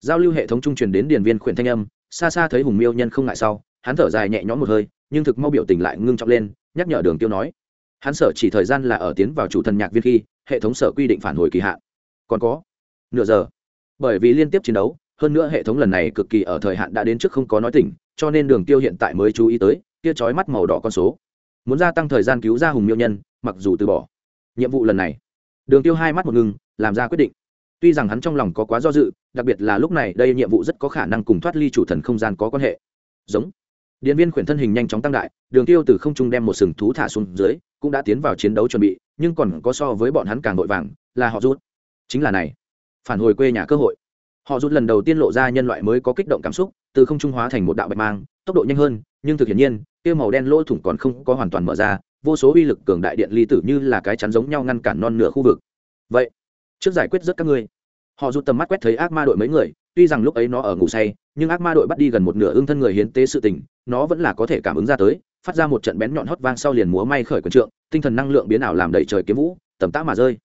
Giao lưu hệ thống trung truyền đến điền viên khuyển thanh âm, xa xa thấy hùng miêu nhân không ngại sau, hắn thở dài nhẹ nhõm một hơi nhưng thực mau biểu tình lại ngưng trọng lên, nhắc nhở đường tiêu nói, hắn sợ chỉ thời gian là ở tiến vào chủ thần nhạc viên khi, hệ thống sở quy định phản hồi kỳ hạn. Còn có, nửa giờ. Bởi vì liên tiếp chiến đấu, hơn nữa hệ thống lần này cực kỳ ở thời hạn đã đến trước không có nói tỉnh, cho nên đường tiêu hiện tại mới chú ý tới kia chói mắt màu đỏ con số. Muốn gia tăng thời gian cứu ra hùng miêu nhân, mặc dù từ bỏ. Nhiệm vụ lần này, đường tiêu hai mắt một ngưng làm ra quyết định. Tuy rằng hắn trong lòng có quá do dự, đặc biệt là lúc này đây nhiệm vụ rất có khả năng cùng thoát ly chủ thần không gian có quan hệ. Giống điện viên khuyển thân hình nhanh chóng tăng đại, đường tiêu từ không trung đem một sừng thú thả xuống dưới, cũng đã tiến vào chiến đấu chuẩn bị, nhưng còn có so với bọn hắn càng vội vàng, là họ rút. Chính là này, phản hồi quê nhà cơ hội. Họ rút lần đầu tiên lộ ra nhân loại mới có kích động cảm xúc, từ không trung hóa thành một đạo bạch mang, tốc độ nhanh hơn, nhưng thực hiện nhiên, kia màu đen lỗ thủng còn không có hoàn toàn mở ra, vô số uy lực cường đại điện ly tử như là cái chắn giống nhau ngăn cản non nửa khu vực. Vậy, trước giải quyết rất các ngươi. Họ rút tầm mắt quét thấy ác ma đội mấy người tuy rằng lúc ấy nó ở ngủ say, nhưng ác ma đội bắt đi gần một nửa ương thân người hiến tế sự tình, nó vẫn là có thể cảm ứng ra tới, phát ra một trận bén nhọn hót vang sau liền múa may khởi quần trượng, tinh thần năng lượng biến ảo làm đầy trời kiếm vũ, tầm tác mà rơi.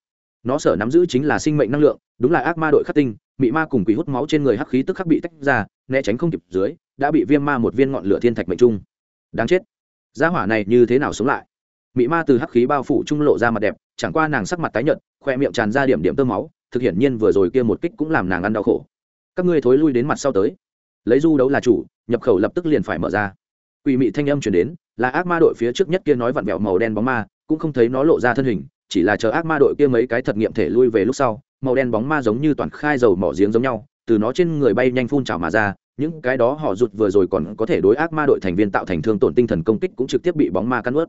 Nó sở nắm giữ chính là sinh mệnh năng lượng, đúng là ác ma đội khắc tinh, mị ma cùng quỷ hút máu trên người hắc khí tức khắc bị tách ra, né tránh không kịp dưới, đã bị viêm ma một viên ngọn lửa thiên thạch mệnh trung. Đáng chết. Gia hỏa này như thế nào sống lại? Mị ma từ hắc khí bao phủ trung lộ ra mặt đẹp, chẳng qua nàng sắc mặt tái nhợt, khoe miệng tràn ra điểm điểm tơ máu, thực hiện nhiên vừa rồi kia một kích cũng làm nàng ăn đau khổ các ngươi thối lui đến mặt sau tới. Lấy du đấu là chủ, nhập khẩu lập tức liền phải mở ra. Quỷ mị thanh âm chuyển đến, là ác ma đội phía trước nhất kia nói vặn vẹo màu đen bóng ma, cũng không thấy nó lộ ra thân hình, chỉ là chờ ác ma đội kia mấy cái thật nghiệm thể lui về lúc sau, màu đen bóng ma giống như toàn khai dầu mỏ giếng giống nhau, từ nó trên người bay nhanh phun trào mà ra, những cái đó họ rụt vừa rồi còn có thể đối ác ma đội thành viên tạo thành thương tổn tinh thần công kích cũng trực tiếp bị bóng ma cắn ướt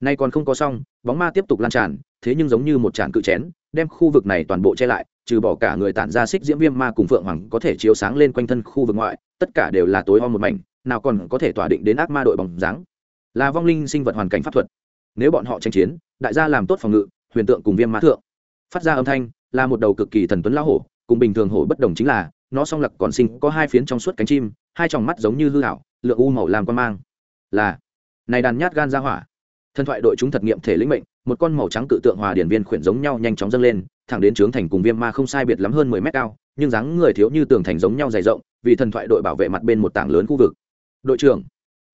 nay còn không có xong, bóng ma tiếp tục lan tràn, thế nhưng giống như một tràn cự chén, đem khu vực này toàn bộ che lại trừ bỏ cả người tản ra xích diễm viêm ma cùng phượng hoàng có thể chiếu sáng lên quanh thân khu vực ngoại, tất cả đều là tối om một mảnh, nào còn có thể tỏa định đến ác ma đội bóng dáng. Là vong linh sinh vật hoàn cảnh pháp thuật. Nếu bọn họ tranh chiến, đại gia làm tốt phòng ngự, huyền tượng cùng viêm ma thượng. Phát ra âm thanh, là một đầu cực kỳ thần tuấn lão hổ, cùng bình thường hổ bất đồng chính là, nó song lặc còn sinh có hai phiến trong suốt cánh chim, hai tròng mắt giống như hư hảo lượng u màu làm quan mang. Là, này đàn nhát gan ra hỏa. Thần thoại đội chúng thật nghiệm thể lĩnh mệnh một con màu trắng cự tượng hòa điển viên khuyển giống nhau nhanh chóng dâng lên, thẳng đến trướng thành cùng viêm ma không sai biệt lắm hơn mười mét cao, nhưng dáng người thiếu như tường thành giống nhau dày rộng, vì thần thoại đội bảo vệ mặt bên một tảng lớn khu vực. Đội trưởng,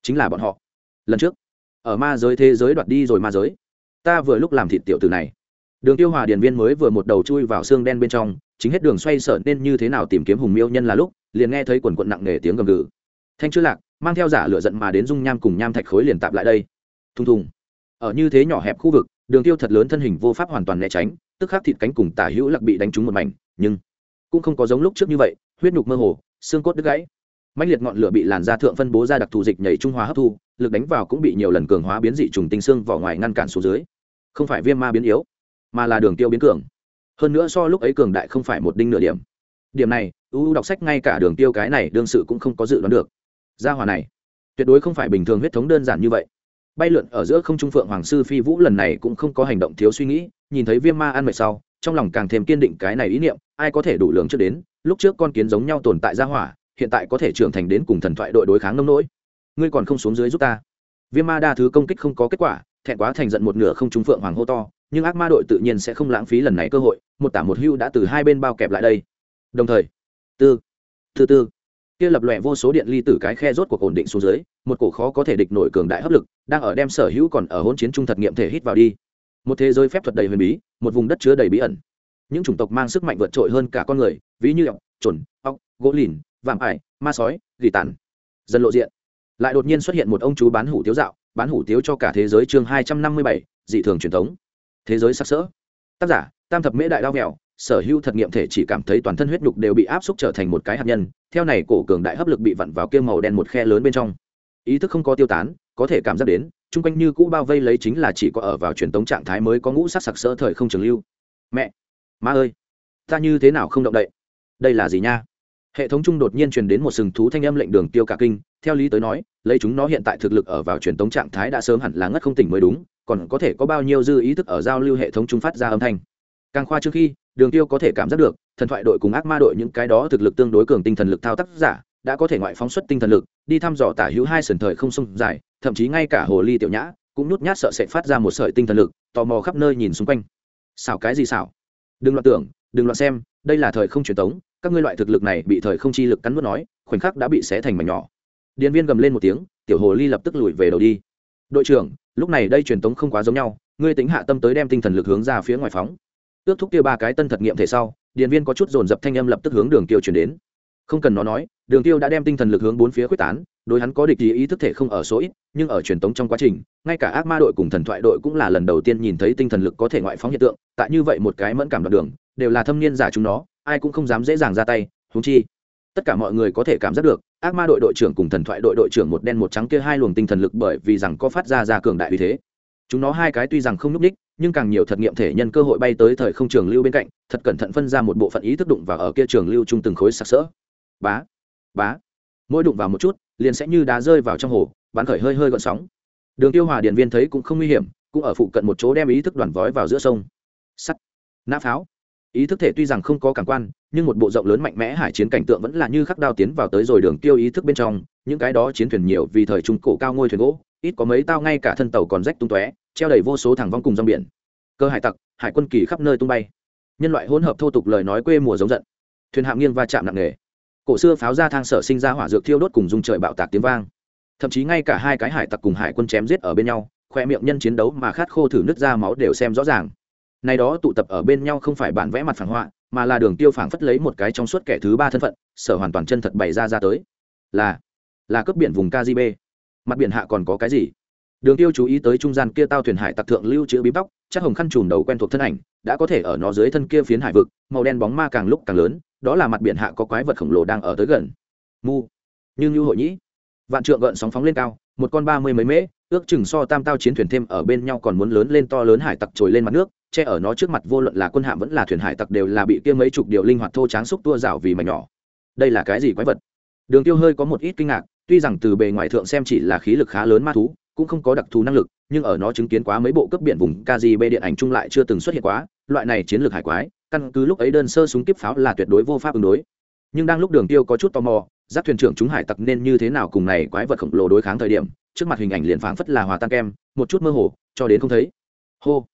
chính là bọn họ. Lần trước, ở ma giới thế giới đoạt đi rồi ma giới. Ta vừa lúc làm thịt tiểu tử này. Đường tiêu hòa điển viên mới vừa một đầu chui vào xương đen bên trong, chính hết đường xoay sở nên như thế nào tìm kiếm hùng miêu nhân là lúc, liền nghe thấy quần quận nặng nề tiếng gầm gừ. Thanh chữ lạc, mang theo giả lửa giận mà đến dung nham cùng nham thạch khối liền tạp lại đây. Thùng thùng. Ở như thế nhỏ hẹp khu vực đường tiêu thật lớn thân hình vô pháp hoàn toàn né tránh, tức khắc thịt cánh cùng tả hữu lạc bị đánh trúng một mảnh, nhưng cũng không có giống lúc trước như vậy, huyết nhục mơ hồ, xương cốt đứt gãy. Mạnh liệt ngọn lửa bị làn da thượng phân bố ra đặc thù dịch nhảy trung hòa hấp thu, lực đánh vào cũng bị nhiều lần cường hóa biến dị trùng tinh xương vỏ ngoài ngăn cản xuống dưới. Không phải viêm ma biến yếu, mà là đường tiêu biến cường. Hơn nữa so lúc ấy cường đại không phải một đinh nửa điểm. Điểm này ưu đọc sách ngay cả đường tiêu cái này đương sự cũng không có dự đoán được. Gia hòa này, tuyệt đối không phải bình thường huyết thống đơn giản như vậy bay lượn ở giữa không trung phượng hoàng sư phi vũ lần này cũng không có hành động thiếu suy nghĩ, nhìn thấy viêm ma ăn mệt sau, trong lòng càng thêm kiên định cái này ý niệm, ai có thể đủ lượng trước đến, lúc trước con kiến giống nhau tồn tại gia hỏa, hiện tại có thể trưởng thành đến cùng thần thoại đội đối kháng nông nỗi. Ngươi còn không xuống dưới giúp ta. Viêm ma đa thứ công kích không có kết quả, thẹn quá thành giận một nửa không trung phượng hoàng hô to, nhưng ác ma đội tự nhiên sẽ không lãng phí lần này cơ hội, một tả một hưu đã từ hai bên bao kẹp lại đây. Đồng thời, tư tư tư kia lập lòe vô số điện ly tử cái khe rốt cuộc ổn định xuống dưới, một cổ khó có thể địch nổi cường đại hấp lực, đang ở đem sở hữu còn ở hôn chiến trung thật nghiệm thể hít vào đi. Một thế giới phép thuật đầy huyền bí, một vùng đất chứa đầy bí ẩn. Những chủng tộc mang sức mạnh vượt trội hơn cả con người, ví như ọc chuẩn ọc gỗ lìn, vạm ải, ma sói, gỉ tàn. Dần lộ diện. Lại đột nhiên xuất hiện một ông chú bán hủ tiếu dạo, bán hủ tiếu cho cả thế giới chương hai trăm năm mươi bảy, dị thường truyền thống. Thế giới sắc sỡ. Tác giả, tam thập mễ đại đao mèo sở hữu thật nghiệm thể chỉ cảm thấy toàn thân huyết nhục đều bị áp xúc trở thành một cái hạt nhân, theo này cổ cường đại hấp lực bị vặn vào kia màu đen một khe lớn bên trong. Ý thức không có tiêu tán, có thể cảm giác đến, chung quanh như cũ bao vây lấy chính là chỉ có ở vào truyền tống trạng thái mới có ngũ sắc sặc sỡ thời không trường lưu. Mẹ! Má ơi! Ta như thế nào không động đậy? Đây là gì nha? Hệ thống chung đột nhiên truyền đến một sừng thú thanh âm lệnh đường tiêu cả kinh, theo lý tới nói, lấy chúng nó hiện tại thực lực ở vào truyền tống trạng thái đã sớm hẳn là ngất không tỉnh mới đúng, còn có thể có bao nhiêu dư ý thức ở giao lưu hệ thống trung phát ra âm thanh. Càng khoa trước khi đường tiêu có thể cảm giác được, thần thoại đội cùng ác ma đội những cái đó thực lực tương đối cường tinh thần lực thao tác giả, đã có thể ngoại phóng xuất tinh thần lực, đi thăm dò tả hữu hai sườn thời không sông dài, thậm chí ngay cả hồ ly tiểu nhã, cũng nhút nhát sợ sẽ phát ra một sợi tinh thần lực, tò mò khắp nơi nhìn xung quanh. Xảo cái gì xảo? Đừng loạn tưởng, đừng loạn xem, đây là thời không truyền tống, các ngươi loại thực lực này bị thời không chi lực cắn nuốt nói, khoảnh khắc đã bị xé thành mảnh nhỏ. Điện viên gầm lên một tiếng, tiểu hồ ly lập tức lùi về đầu đi. Đội trưởng, lúc này đây truyền tống không quá giống nhau, ngươi tính hạ tâm tới đem tinh thần lực hướng ra phía ngoài phóng ước thúc kia ba cái tân thật nghiệm thể sau điện viên có chút dồn dập thanh âm lập tức hướng đường tiêu chuyển đến. Không cần nó nói, đường tiêu đã đem tinh thần lực hướng bốn phía quyết tán, đối hắn có địch ý ý thức thể không ở số ít, nhưng ở truyền tống trong quá trình, ngay cả ác ma đội cùng thần thoại đội cũng là lần đầu tiên nhìn thấy tinh thần lực có thể ngoại phóng hiện tượng, tại như vậy một cái mẫn cảm đoạn đường, đều là thâm niên giả chúng nó, ai cũng không dám dễ dàng ra tay húng chi, tất cả mọi người có thể cảm giác được, ác ma đội đội trưởng cùng thần thoại đội đội trưởng một đen một trắng kia hai luồng tinh thần lực bởi vì rằng có phát ra ra cường đại uy thế. Chúng nó hai cái tuy rằng không núp đích nhưng càng nhiều thật nghiệm thể nhân cơ hội bay tới thời không trường lưu bên cạnh, thật cẩn thận phân ra một bộ phận ý thức đụng vào ở kia trường lưu chung từng khối sặc sỡ. Bá bá. Mỗi đụng vào một chút, liền sẽ như đá rơi vào trong hồ bán khởi hơi hơi gọn sóng. Đường tiêu hòa điện viên thấy cũng không nguy hiểm, cũng ở phụ cận một chỗ đem ý thức đoàn vói vào giữa sông. Sắt. Nã pháo. Ý thức thể tuy rằng không có cảm quan, nhưng một bộ rộng lớn mạnh mẽ hải chiến cảnh tượng vẫn là như khắc đao tiến vào tới rồi đường tiêu ý thức bên trong, những cái đó chiến thuyền nhiều vì thời trung cổ cao ngôi thuyền gỗ, ít có mấy tao ngay cả thân tàu còn rách tung tóe treo đầy vô số thẳng vong cùng rong biển. Cơ hải tặc, hải quân kỳ khắp nơi tung bay. Nhân loại hỗn hợp thô tục lời nói quê mùa giống giận. Thuyền hạng nghiêng va chạm nặng nề. Cổ xưa pháo ra thang sở sinh ra hỏa dược thiêu đốt cùng dung trời bạo tạc tiếng vang. Thậm chí ngay cả hai cái hải tặc cùng hải quân chém giết ở bên nhau, khoe miệng nhân chiến đấu mà khát khô thử nứt ra máu đều xem rõ ràng. Này đó tụ tập ở bên nhau không phải bản vẽ mặt phản họa, mà là đường tiêu phảng phất lấy một cái trong suốt kẻ thứ ba thân phận, sở hoàn toàn chân thật bày ra ra tới. Là là cấp biển vùng kgb mặt biển hạ còn có cái gì? Đường tiêu chú ý tới trung gian kia tao thuyền hải tặc thượng lưu chữ bí bóc, chắc hồng khăn trùm đầu quen thuộc thân ảnh, đã có thể ở nó dưới thân kia phiến hải vực, màu đen bóng ma càng lúc càng lớn, đó là mặt biển hạ có quái vật khổng lồ đang ở tới gần. Mu. Như như hội nhĩ. Vạn trượng gợn sóng phóng lên cao, một con ba mươi mấy mễ, ước chừng so tam tao chiến thuyền thêm ở bên nhau còn muốn lớn lên to lớn hải tặc trồi lên mặt nước, che ở nó trước mặt vô luận là quân hạm vẫn là thuyền hải tặc đều là bị kia mấy chục điều linh hoạt thô tráng xúc tua rào vì mảnh nhỏ. Đây là cái gì quái vật? Đường tiêu hơi có một ít kinh ngạc, tuy rằng từ bề ngoài thượng xem chỉ là khí lực khá lớn ma thú cũng không có đặc thù năng lực, nhưng ở nó chứng kiến quá mấy bộ cấp biển vùng kgb điện ảnh chung lại chưa từng xuất hiện quá, loại này chiến lược hải quái, căn cứ lúc ấy đơn sơ súng kiếp pháo là tuyệt đối vô pháp ứng đối. Nhưng đang lúc đường tiêu có chút tò mò giác thuyền trưởng chúng hải tặc nên như thế nào cùng này quái vật khổng lồ đối kháng thời điểm, trước mặt hình ảnh liền phảng phất là hòa tan kem, một chút mơ hồ, cho đến không thấy. Hô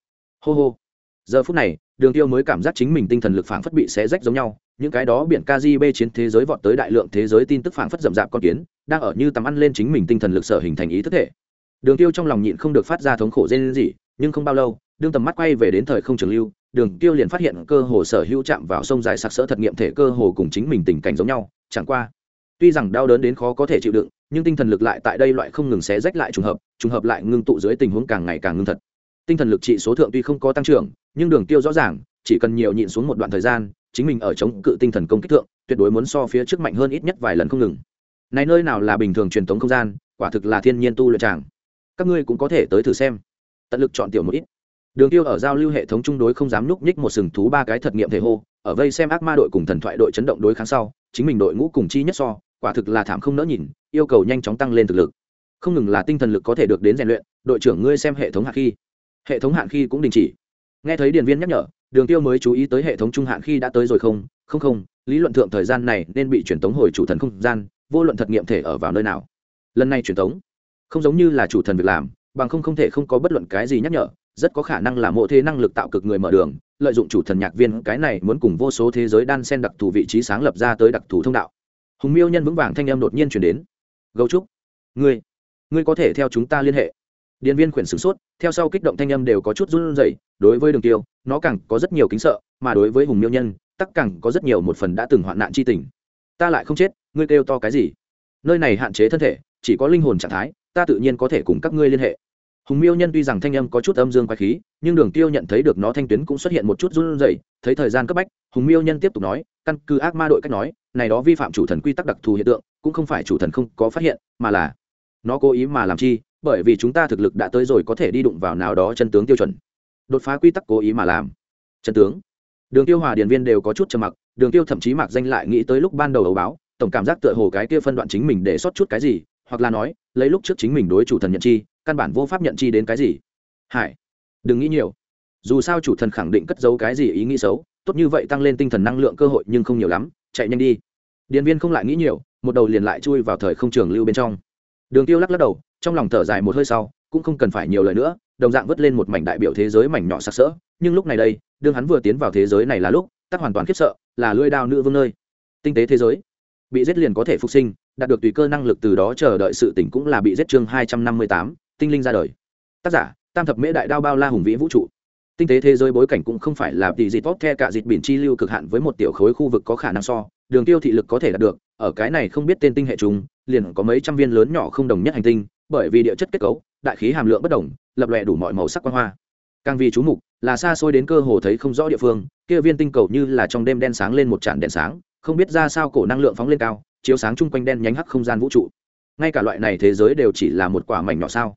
hô hô. Giờ phút này, đường tiêu mới cảm giác chính mình tinh thần lực phảng phất bị xé rách giống nhau, những cái đó biển kgb chiến thế giới vọt tới đại lượng thế giới tin tức phảng phất rậm rạp con kiến, đang ở như tầm ăn lên chính mình tinh thần lực sở hình thành ý thức thể đường tiêu trong lòng nhịn không được phát ra thống khổ dên gì nhưng không bao lâu, đương tầm mắt quay về đến thời không trường lưu, đường tiêu liền phát hiện cơ hồ sở hữu chạm vào sông dài sặc sỡ thật nghiệm thể cơ hồ cùng chính mình tình cảnh giống nhau, chẳng qua, tuy rằng đau đớn đến khó có thể chịu đựng, nhưng tinh thần lực lại tại đây loại không ngừng xé rách lại trùng hợp trùng hợp lại ngưng tụ dưới tình huống càng ngày càng ngưng thật. Tinh thần lực trị số thượng tuy không có tăng trưởng, nhưng đường tiêu rõ ràng, chỉ cần nhiều nhịn xuống một đoạn thời gian, chính mình ở chống cự tinh thần công kích thượng, tuyệt đối muốn so phía trước mạnh hơn ít nhất vài lần không ngừng. Này nơi nào là bình thường truyền thống không gian, quả thực là thiên nhiên tu luyện tràng các ngươi cũng có thể tới thử xem. Tận lực chọn tiểu một ít. Đường tiêu ở giao lưu hệ thống chung đối không dám núp nhích một sừng thú ba cái thật nghiệm thể hô, ở vây xem ác ma đội cùng thần thoại đội chấn động đối kháng sau, chính mình đội ngũ cùng chi nhất so, quả thực là thảm không nỡ nhìn, yêu cầu nhanh chóng tăng lên thực lực. Không ngừng là tinh thần lực có thể được đến rèn luyện, đội trưởng ngươi xem hệ thống hạn khi. Hệ thống hạn khi cũng đình chỉ. Nghe thấy điền viên nhắc nhở, đường tiêu mới chú ý tới hệ thống trung hạn khi đã tới rồi không? Không không, lý luận thượng thời gian này nên bị truyền tống hồi chủ thần không gian, vô luận thật nghiệm thể ở vào nơi nào. Lần này truyền tống không giống như là chủ thần việc làm, bằng không không thể không có bất luận cái gì nhắc nhở, rất có khả năng là mộ thế năng lực tạo cực người mở đường, lợi dụng chủ thần nhạc viên, cái này muốn cùng vô số thế giới đan sen đặc thù vị trí sáng lập ra tới đặc thù thông đạo. Hùng miêu nhân vững vàng thanh em đột nhiên chuyển đến. Gấu trúc, ngươi ngươi có thể theo chúng ta liên hệ. Điện viên khuyển sửng sốt, theo sau kích động thanh âm đều có chút run rẩy, đối với đường tiêu, nó càng có rất nhiều kính sợ, mà đối với hùng miêu nhân, tắc càng có rất nhiều một phần đã từng hoạn nạn chi tình. Ta lại không chết, ngươi kêu to cái gì? Nơi này hạn chế thân thể, chỉ có linh hồn trạng thái ta tự nhiên có thể cùng các ngươi liên hệ. Hùng miêu nhân tuy rằng thanh âm có chút âm dương quái khí, nhưng đường tiêu nhận thấy được nó thanh tuyến cũng xuất hiện một chút run rẩy, thấy thời gian cấp bách, hùng miêu nhân tiếp tục nói, căn cứ ác ma đội cách nói, này đó vi phạm chủ thần quy tắc đặc thù hiện tượng, cũng không phải chủ thần không có phát hiện, mà là nó cố ý mà làm chi, bởi vì chúng ta thực lực đã tới rồi có thể đi đụng vào nào đó chân tướng tiêu chuẩn. Đột phá quy tắc cố ý mà làm chân tướng. Đường tiêu hòa điền viên đều có chút trầm mặc, đường tiêu thậm chí mặc danh lại nghĩ tới lúc ban đầu ấu báo, tổng cảm giác tựa hồ cái kia phân đoạn chính mình để sót chút cái gì hoặc là nói, lấy lúc trước chính mình đối chủ thần nhận chi, căn bản vô pháp nhận chi đến cái gì. Hải, đừng nghĩ nhiều. Dù sao chủ thần khẳng định cất giấu cái gì ý nghĩ xấu, tốt như vậy tăng lên tinh thần năng lượng cơ hội nhưng không nhiều lắm, chạy nhanh đi. Điện viên không lại nghĩ nhiều, một đầu liền lại chui vào thời không trường lưu bên trong. Đường tiêu lắc lắc đầu, trong lòng thở dài một hơi sau, cũng không cần phải nhiều lời nữa, đồng dạng vứt lên một mảnh đại biểu thế giới mảnh nhỏ sặc sỡ, nhưng lúc này đây, đương hắn vừa tiến vào thế giới này là lúc, tắc hoàn toàn khiếp sợ, là lưỡi đao nữ vương nơi. Tinh tế thế giới. Bị giết liền có thể phục sinh đạt được tùy cơ năng lực từ đó chờ đợi sự tỉnh cũng là bị giết chương hai trăm năm mươi tám, tinh linh ra đời. Tác giả, tam thập mễ đại đao bao la hùng vĩ vũ trụ. Tinh tế thế giới bối cảnh cũng không phải là tỷ dịt tốt the cả dịt biển chi lưu cực hạn với một tiểu khối khu vực có khả năng so, đường tiêu thị lực có thể đạt được, ở cái này không biết tên tinh hệ chúng, liền có mấy trăm viên lớn nhỏ không đồng nhất hành tinh, bởi vì địa chất kết cấu, đại khí hàm lượng bất đồng, lập lòe đủ mọi màu sắc quan hoa. Càng vì chú mục, là xa xôi đến cơ hồ thấy không rõ địa phương, kia viên tinh cầu như là trong đêm đen sáng lên một tràn đèn sáng, không biết ra sao cổ năng lượng phóng lên cao chiếu sáng chung quanh đen nhánh hắc không gian vũ trụ. Ngay cả loại này thế giới đều chỉ là một quả mảnh nhỏ sao?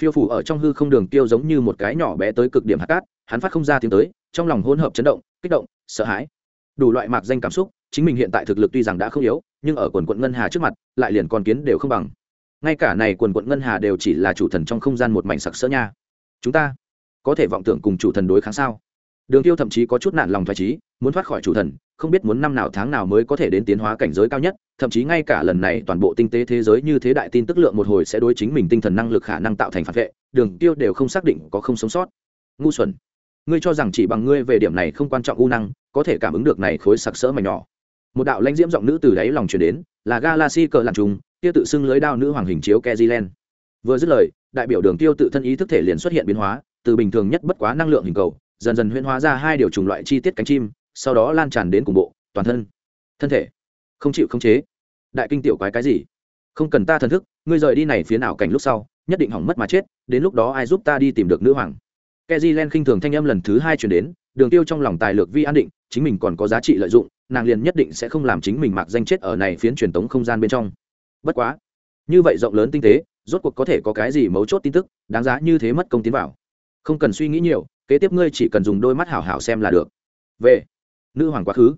Phiêu phủ ở trong hư không đường tiêu giống như một cái nhỏ bé tới cực điểm hạt cát, hắn phát không ra tiếng tới, trong lòng hỗn hợp chấn động, kích động, sợ hãi. Đủ loại mạc danh cảm xúc, chính mình hiện tại thực lực tuy rằng đã không yếu, nhưng ở quần quận ngân hà trước mặt, lại liền con kiến đều không bằng. Ngay cả này quần quận ngân hà đều chỉ là chủ thần trong không gian một mảnh sặc sỡ nha. Chúng ta có thể vọng tưởng cùng chủ thần đối kháng sao? Đường tiêu thậm chí có chút nạn lòng thoải trí muốn thoát khỏi chủ thần, không biết muốn năm nào tháng nào mới có thể đến tiến hóa cảnh giới cao nhất, thậm chí ngay cả lần này toàn bộ tinh tế thế giới như thế đại tin tức lượng một hồi sẽ đối chính mình tinh thần năng lực khả năng tạo thành phản vệ, đường tiêu đều không xác định có không sống sót. Ngu xuẩn. Ngươi cho rằng chỉ bằng ngươi về điểm này không quan trọng u năng, có thể cảm ứng được này khối sặc sỡ mảnh nhỏ. Một đạo lãnh diễm giọng nữ từ đáy lòng truyền đến, là galaxy cờ làm trùng tiêu tự xưng lưới đao nữ hoàng hình chiếu kezilen. Vừa dứt lời, đại biểu đường tiêu tự thân ý thức thể liền xuất hiện biến hóa, từ bình thường nhất bất quá năng lượng hình cầu, dần dần huyễn hóa ra hai điều trùng loại chi tiết cánh chim sau đó lan tràn đến cùng bộ, toàn thân. Thân thể. Không chịu khống chế. Đại kinh tiểu quái cái gì? Không cần ta thần thức, ngươi rời đi này phía nào cảnh lúc sau, nhất định hỏng mất mà chết, đến lúc đó ai giúp ta đi tìm được nữ hoàng? Keji len khinh thường thanh âm lần thứ hai chuyển đến, đường tiêu trong lòng tài lược vi an định, chính mình còn có giá trị lợi dụng, nàng liền nhất định sẽ không làm chính mình mặc danh chết ở này phiến truyền tống không gian bên trong. Bất quá, như vậy rộng lớn tinh tế, rốt cuộc có thể có cái gì mấu chốt tin tức, đáng giá như thế mất công tiến vào. Không cần suy nghĩ nhiều, kế tiếp ngươi chỉ cần dùng đôi mắt hảo hảo xem là được. Về nữ hoàng quá khứ.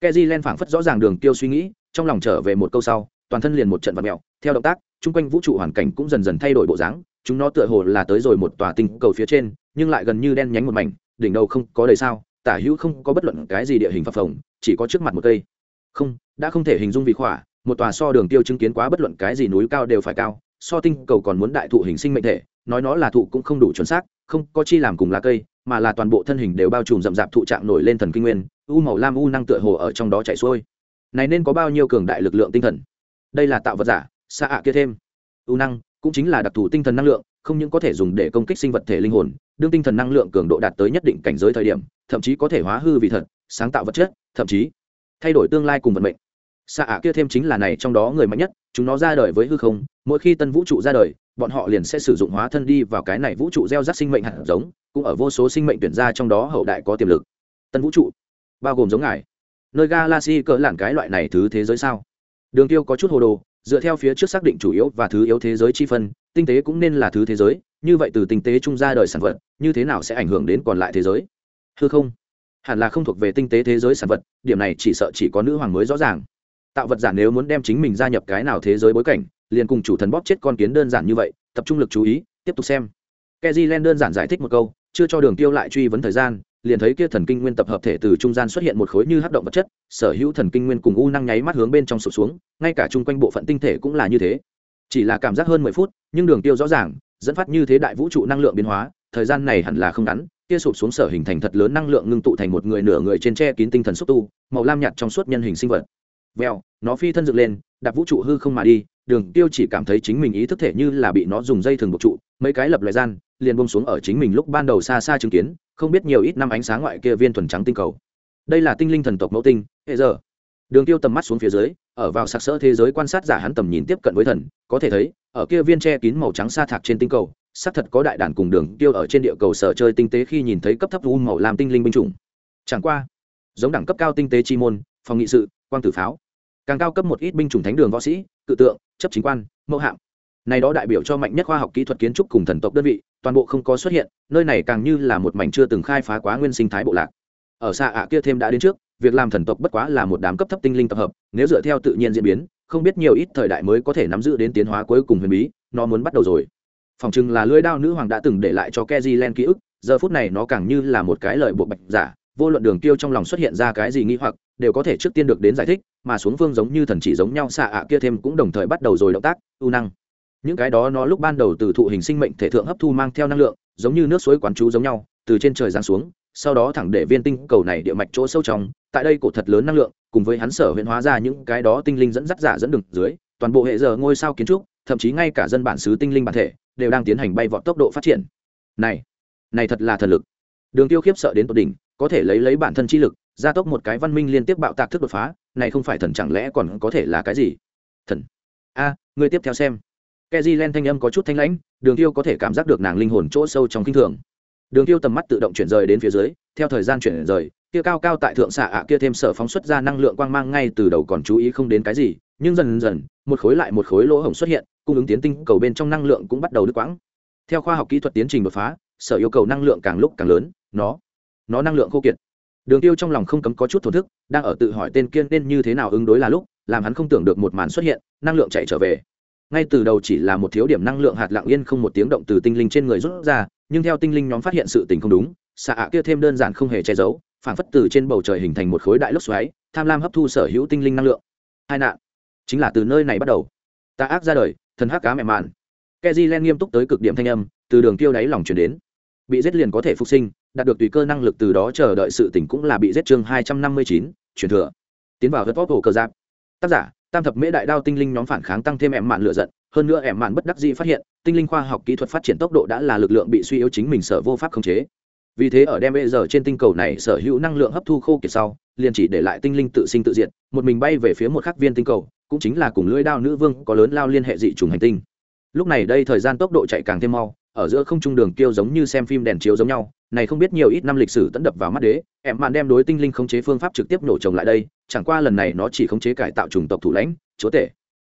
Keji len phảng phất rõ ràng đường tiêu suy nghĩ, trong lòng trở về một câu sau, toàn thân liền một trận vật mèo. Theo động tác, chung quanh vũ trụ hoàn cảnh cũng dần dần thay đổi bộ dáng, chúng nó tựa hồ là tới rồi một tòa tinh cầu phía trên, nhưng lại gần như đen nhánh một mảnh, đỉnh đầu không có đầy sao, tả hữu không có bất luận cái gì địa hình phập phồng, chỉ có trước mặt một cây. Không, đã không thể hình dung vì khỏa, một tòa so đường tiêu chứng kiến quá bất luận cái gì núi cao đều phải cao, so tinh cầu còn muốn đại thụ hình sinh mệnh thể, nói nó là thụ cũng không đủ chuẩn xác, không có chi làm cùng lá cây mà là toàn bộ thân hình đều bao trùm rậm rạp thụ trạng nổi lên thần kinh nguyên, u màu lam u năng tựa hồ ở trong đó chạy xuôi. Này nên có bao nhiêu cường đại lực lượng tinh thần? Đây là tạo vật giả xa ạ kia thêm. U năng cũng chính là đặc thù tinh thần năng lượng, không những có thể dùng để công kích sinh vật thể linh hồn, đương tinh thần năng lượng cường độ đạt tới nhất định cảnh giới thời điểm, thậm chí có thể hóa hư vì thật, sáng tạo vật chất, thậm chí thay đổi tương lai cùng vận mệnh. Xạ ạ kia thêm chính là này trong đó người mạnh nhất, chúng nó ra đời với hư không, mỗi khi tân vũ trụ ra đời bọn họ liền sẽ sử dụng hóa thân đi vào cái này vũ trụ gieo rắc sinh mệnh hạt giống, cũng ở vô số sinh mệnh tuyển ra trong đó hậu đại có tiềm lực. Tân vũ trụ, bao gồm giống ngài, nơi galaxy cỡ lản cái loại này thứ thế giới sao? Đường tiêu có chút hồ đồ, dựa theo phía trước xác định chủ yếu và thứ yếu thế giới chi phân, tinh tế cũng nên là thứ thế giới, như vậy từ tinh tế trung ra đời sản vật, như thế nào sẽ ảnh hưởng đến còn lại thế giới? Hư không? Hẳn là không thuộc về tinh tế thế giới sản vật, điểm này chỉ sợ chỉ có nữ hoàng mới rõ ràng. Tạo vật giả nếu muốn đem chính mình gia nhập cái nào thế giới bối cảnh liền cùng chủ thần bóp chết con kiến đơn giản như vậy, tập trung lực chú ý, tiếp tục xem. Keji len đơn giản giải thích một câu, chưa cho đường tiêu lại truy vấn thời gian, liền thấy kia thần kinh nguyên tập hợp thể từ trung gian xuất hiện một khối như hấp động vật chất, sở hữu thần kinh nguyên cùng u năng nháy mắt hướng bên trong sụp xuống, ngay cả chung quanh bộ phận tinh thể cũng là như thế. Chỉ là cảm giác hơn mười phút, nhưng đường tiêu rõ ràng, dẫn phát như thế đại vũ trụ năng lượng biến hóa, thời gian này hẳn là không ngắn, kia sụp xuống sở hình thành thật lớn năng lượng ngưng tụ thành một người nửa người trên tre kín tinh thần xúc tu, màu lam nhạt trong suốt nhân hình sinh vật. Vèo, nó phi thân dựng lên, đạp vũ trụ hư không mà đi đường tiêu chỉ cảm thấy chính mình ý thức thể như là bị nó dùng dây thường buộc trụ, mấy cái lập loại gian, liền bông xuống ở chính mình lúc ban đầu xa xa chứng kiến, không biết nhiều ít năm ánh sáng ngoại kia viên thuần trắng tinh cầu. Đây là tinh linh thần tộc mẫu tinh, hệ giờ. Đường tiêu tầm mắt xuống phía dưới, ở vào sặc sỡ thế giới quan sát giả hắn tầm nhìn tiếp cận với thần, có thể thấy, ở kia viên che kín màu trắng sa thạc trên tinh cầu, xác thật có đại đàn cùng đường tiêu ở trên địa cầu sở chơi tinh tế khi nhìn thấy cấp thấp u màu làm tinh linh binh chủng. Chẳng qua, giống đẳng cấp cao tinh tế chi môn, phòng nghị sự, quang tử pháo càng cao cấp một ít binh chủng thánh đường võ sĩ, cự tượng, chấp chính quan, mẫu hạm. Này đó đại biểu cho mạnh nhất khoa học kỹ thuật kiến trúc cùng thần tộc đơn vị, toàn bộ không có xuất hiện, nơi này càng như là một mảnh chưa từng khai phá quá nguyên sinh thái bộ lạc. Ở xa ạ kia thêm đã đến trước, việc làm thần tộc bất quá là một đám cấp thấp tinh linh tập hợp, nếu dựa theo tự nhiên diễn biến, không biết nhiều ít thời đại mới có thể nắm giữ đến tiến hóa cuối cùng huyền bí, nó muốn bắt đầu rồi. Phòng chừng là lưỡi đao nữ hoàng đã từng để lại cho keji len ký ức, giờ phút này nó càng như là một cái lời bộ bạch giả, vô luận đường tiêu trong lòng xuất hiện ra cái gì nghi hoặc, đều có thể trước tiên được đến giải thích mà xuống phương giống như thần chỉ giống nhau, xạ ạ kia thêm cũng đồng thời bắt đầu rồi động tác ưu năng. Những cái đó nó lúc ban đầu từ thụ hình sinh mệnh thể thượng hấp thu mang theo năng lượng, giống như nước suối quán chú giống nhau, từ trên trời giáng xuống, sau đó thẳng để viên tinh cầu này địa mạch chỗ sâu trong, tại đây cổ thật lớn năng lượng, cùng với hắn sở huyện hóa ra những cái đó tinh linh dẫn dắt giả dẫn đường dưới, toàn bộ hệ giờ ngôi sao kiến trúc, thậm chí ngay cả dân bản xứ tinh linh bản thể, đều đang tiến hành bay vọt tốc độ phát triển. Này này thật là thần lực. Đường tiêu khiếp sợ đến tột đỉnh, có thể lấy lấy bản thân chi lực, gia tốc một cái văn minh liên tiếp bạo tạc thức đột phá này không phải thần chẳng lẽ còn có thể là cái gì? Thần. A người tiếp theo xem. Keji len thanh âm có chút thanh lãnh, đường tiêu có thể cảm giác được nàng linh hồn chỗ sâu trong kinh thường. Đường tiêu tầm mắt tự động chuyển rời đến phía dưới, theo thời gian chuyển rời, kia cao cao tại thượng xạ ạ kia thêm sở phóng xuất ra năng lượng quang mang ngay từ đầu còn chú ý không đến cái gì, nhưng dần dần, một khối lại một khối lỗ hổng xuất hiện, cung ứng tiến tinh cầu bên trong năng lượng cũng bắt đầu đứt quãng. Theo khoa học kỹ thuật tiến trình đột phá, sở yêu cầu năng lượng càng lúc càng lớn, nó nó năng lượng khô kiệt đường tiêu trong lòng không cấm có chút thổn thức, đang ở tự hỏi tên kiên nên như thế nào ứng đối là lúc, làm hắn không tưởng được một màn xuất hiện, năng lượng chạy trở về. Ngay từ đầu chỉ là một thiếu điểm năng lượng hạt lặng yên không một tiếng động từ tinh linh trên người rút ra, nhưng theo tinh linh nhóm phát hiện sự tình không đúng, xạ ạ kia thêm đơn giản không hề che giấu, phản phất từ trên bầu trời hình thành một khối đại lốc xoáy, tham lam hấp thu sở hữu tinh linh năng lượng. Hai nạn, chính là từ nơi này bắt đầu. Ta ác ra đời, thần hắc cá mẹ mạn. Keji len nghiêm túc tới cực điểm thanh âm, từ đường tiêu đáy lòng chuyển đến. Bị giết liền có thể phục sinh đạt được tùy cơ năng lực từ đó chờ đợi sự tỉnh cũng là bị giết chương hai trăm năm mươi chín, truyền thừa. Tiến vào hớt vóc hồ cờ giáp. Tác giả, tam thập mễ đại đao tinh linh nhóm phản kháng tăng thêm em mạn lựa giận. Hơn nữa em mạn bất đắc dĩ phát hiện, tinh linh khoa học kỹ thuật phát triển tốc độ đã là lực lượng bị suy yếu chính mình sở vô pháp khống chế. Vì thế ở đem bây giờ trên tinh cầu này sở hữu năng lượng hấp thu khô kiệt sau, liền chỉ để lại tinh linh tự sinh tự diệt, một mình bay về phía một khắc viên tinh cầu, cũng chính là cùng lưỡi đao nữ vương có lớn lao liên hệ dị trùng hành tinh. Lúc này đây thời gian tốc độ chạy càng thêm mau ở giữa không trung đường kiêu giống như xem phim đèn chiếu giống nhau, này không biết nhiều ít năm lịch sử tẫn đập vào mắt đế, em mạn đem đối tinh linh khống chế phương pháp trực tiếp nổ trồng lại đây, chẳng qua lần này nó chỉ khống chế cải tạo chủng tộc thủ lãnh, chúa tể.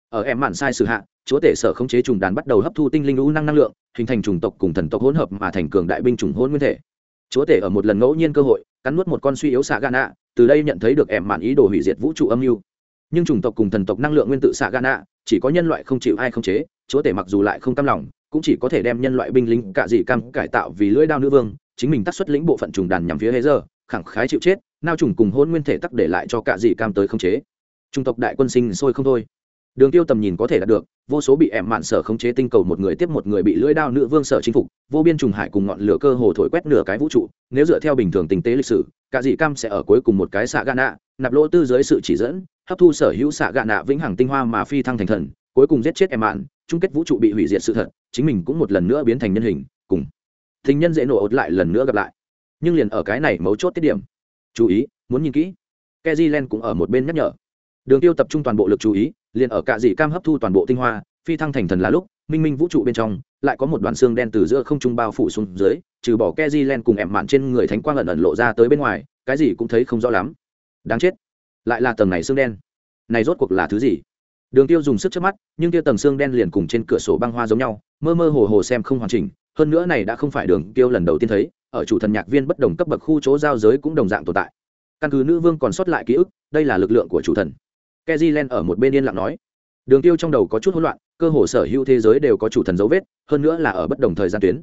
Ở em mạn sai sự hạ, chúa tể sở khống chế trùng đàn bắt đầu hấp thu tinh linh u năng năng lượng, hình thành chủng tộc cùng thần tộc hỗn hợp mà thành cường đại binh chủng hỗn nguyên thể. Chúa tể ở một lần ngẫu nhiên cơ hội, cắn nuốt một con suy yếu xạ gana từ đây nhận thấy được em mạn ý đồ hủy diệt vũ trụ âm mưu. Nhưng chủng tộc cùng thần tộc năng lượng nguyên tự xạ gana chỉ có nhân loại không chịu ai khống chế, chúa tể mặc dù lại không cam lòng cũng chỉ có thể đem nhân loại binh lính cả dị cam cải tạo vì lưỡi đao nữ vương, chính mình tắt xuất lĩnh bộ phận trùng đàn nhằm phía hế giờ khẳng khái chịu chết, nao trùng cùng hôn nguyên thể tắc để lại cho cả dị cam tới khống chế. Trung tộc đại quân sinh sôi không thôi. Đường tiêu tầm nhìn có thể đạt được, vô số bị ẻm mạn sở khống chế tinh cầu một người tiếp một người bị lưỡi đao nữ vương sở chinh phục, vô biên trùng hải cùng ngọn lửa cơ hồ thổi quét nửa cái vũ trụ, nếu dựa theo bình thường tình tế lịch sử cả dị cam sẽ ở cuối cùng một cái xạ gạ nạ, nạp lỗ tư dưới sự chỉ dẫn, hấp thu sở hữu xạ gạ nạ vĩnh hằng tinh hoa mà phi thăng thành thần cuối cùng giết chết em mạn, chung kết vũ trụ bị hủy diệt sự thật, chính mình cũng một lần nữa biến thành nhân hình, cùng thình nhân dễ nổ ột lại lần nữa gặp lại. Nhưng liền ở cái này mấu chốt tiết điểm. Chú ý, muốn nhìn kỹ. Kezilen cũng ở một bên nhắc nhở. Đường tiêu tập trung toàn bộ lực chú ý, liền ở cạ dị cam hấp thu toàn bộ tinh hoa, phi thăng thành thần là lúc, minh minh vũ trụ bên trong, lại có một đoàn xương đen từ giữa không trung bao phủ xuống dưới, trừ bỏ kezilen cùng em mạn trên người thánh quang ẩn ẩn lộ ra tới bên ngoài, cái gì cũng thấy không rõ lắm. Đáng chết. Lại là tầng này xương đen. Này rốt cuộc là thứ gì? Đường tiêu dùng sức trước mắt, nhưng tiêu tầng xương đen liền cùng trên cửa sổ băng hoa giống nhau, mơ mơ hồ hồ xem không hoàn chỉnh. Hơn nữa này đã không phải đường tiêu lần đầu tiên thấy, ở chủ thần nhạc viên bất đồng cấp bậc khu chỗ giao giới cũng đồng dạng tồn tại. Căn cứ nữ vương còn sót lại ký ức, đây là lực lượng của chủ thần. Kezilen ở một bên yên lặng nói. Đường tiêu trong đầu có chút hỗn loạn, cơ hồ sở hữu thế giới đều có chủ thần dấu vết, hơn nữa là ở bất đồng thời gian tuyến.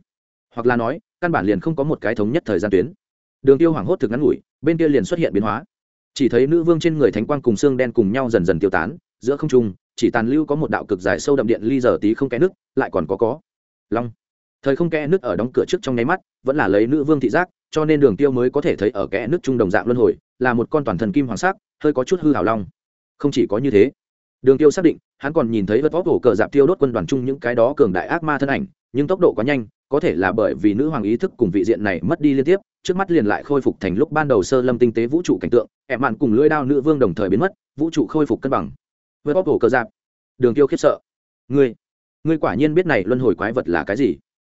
Hoặc là nói, căn bản liền không có một cái thống nhất thời gian tuyến. Đường tiêu hoảng hốt thực ngắn ngủi, bên kia liền xuất hiện biến hóa. Chỉ thấy nữ vương trên người thánh quang cùng xương đen cùng nhau dần dần tiêu tán giữa không trung, chỉ tàn lưu có một đạo cực dài sâu đậm điện ly giờ tí không kẽ nước lại còn có có. Long. Thời không kẽ nước ở đóng cửa trước trong nháy mắt, vẫn là lấy nữ vương thị giác, cho nên đường tiêu mới có thể thấy ở kẽ nước trung đồng dạng luân hồi, là một con toàn thần kim hoàng sắc, hơi có chút hư hảo long. Không chỉ có như thế, đường tiêu xác định, hắn còn nhìn thấy vật vóc hổ cờ dạp tiêu đốt quân đoàn chung những cái đó cường đại ác ma thân ảnh, nhưng tốc độ quá nhanh, có thể là bởi vì nữ hoàng ý thức cùng vị diện này mất đi liên tiếp, trước mắt liền lại khôi phục thành lúc ban đầu sơ lâm tinh tế vũ trụ cảnh tượng ẹ mạn cùng lưỡi đao nữ vương đồng thời biến mất, vũ trụ khôi phục cân bằng với bóp hổ cờ giáp đường tiêu khiếp sợ. Ngươi ngươi quả nhiên biết này luân hồi quái vật là cái gì?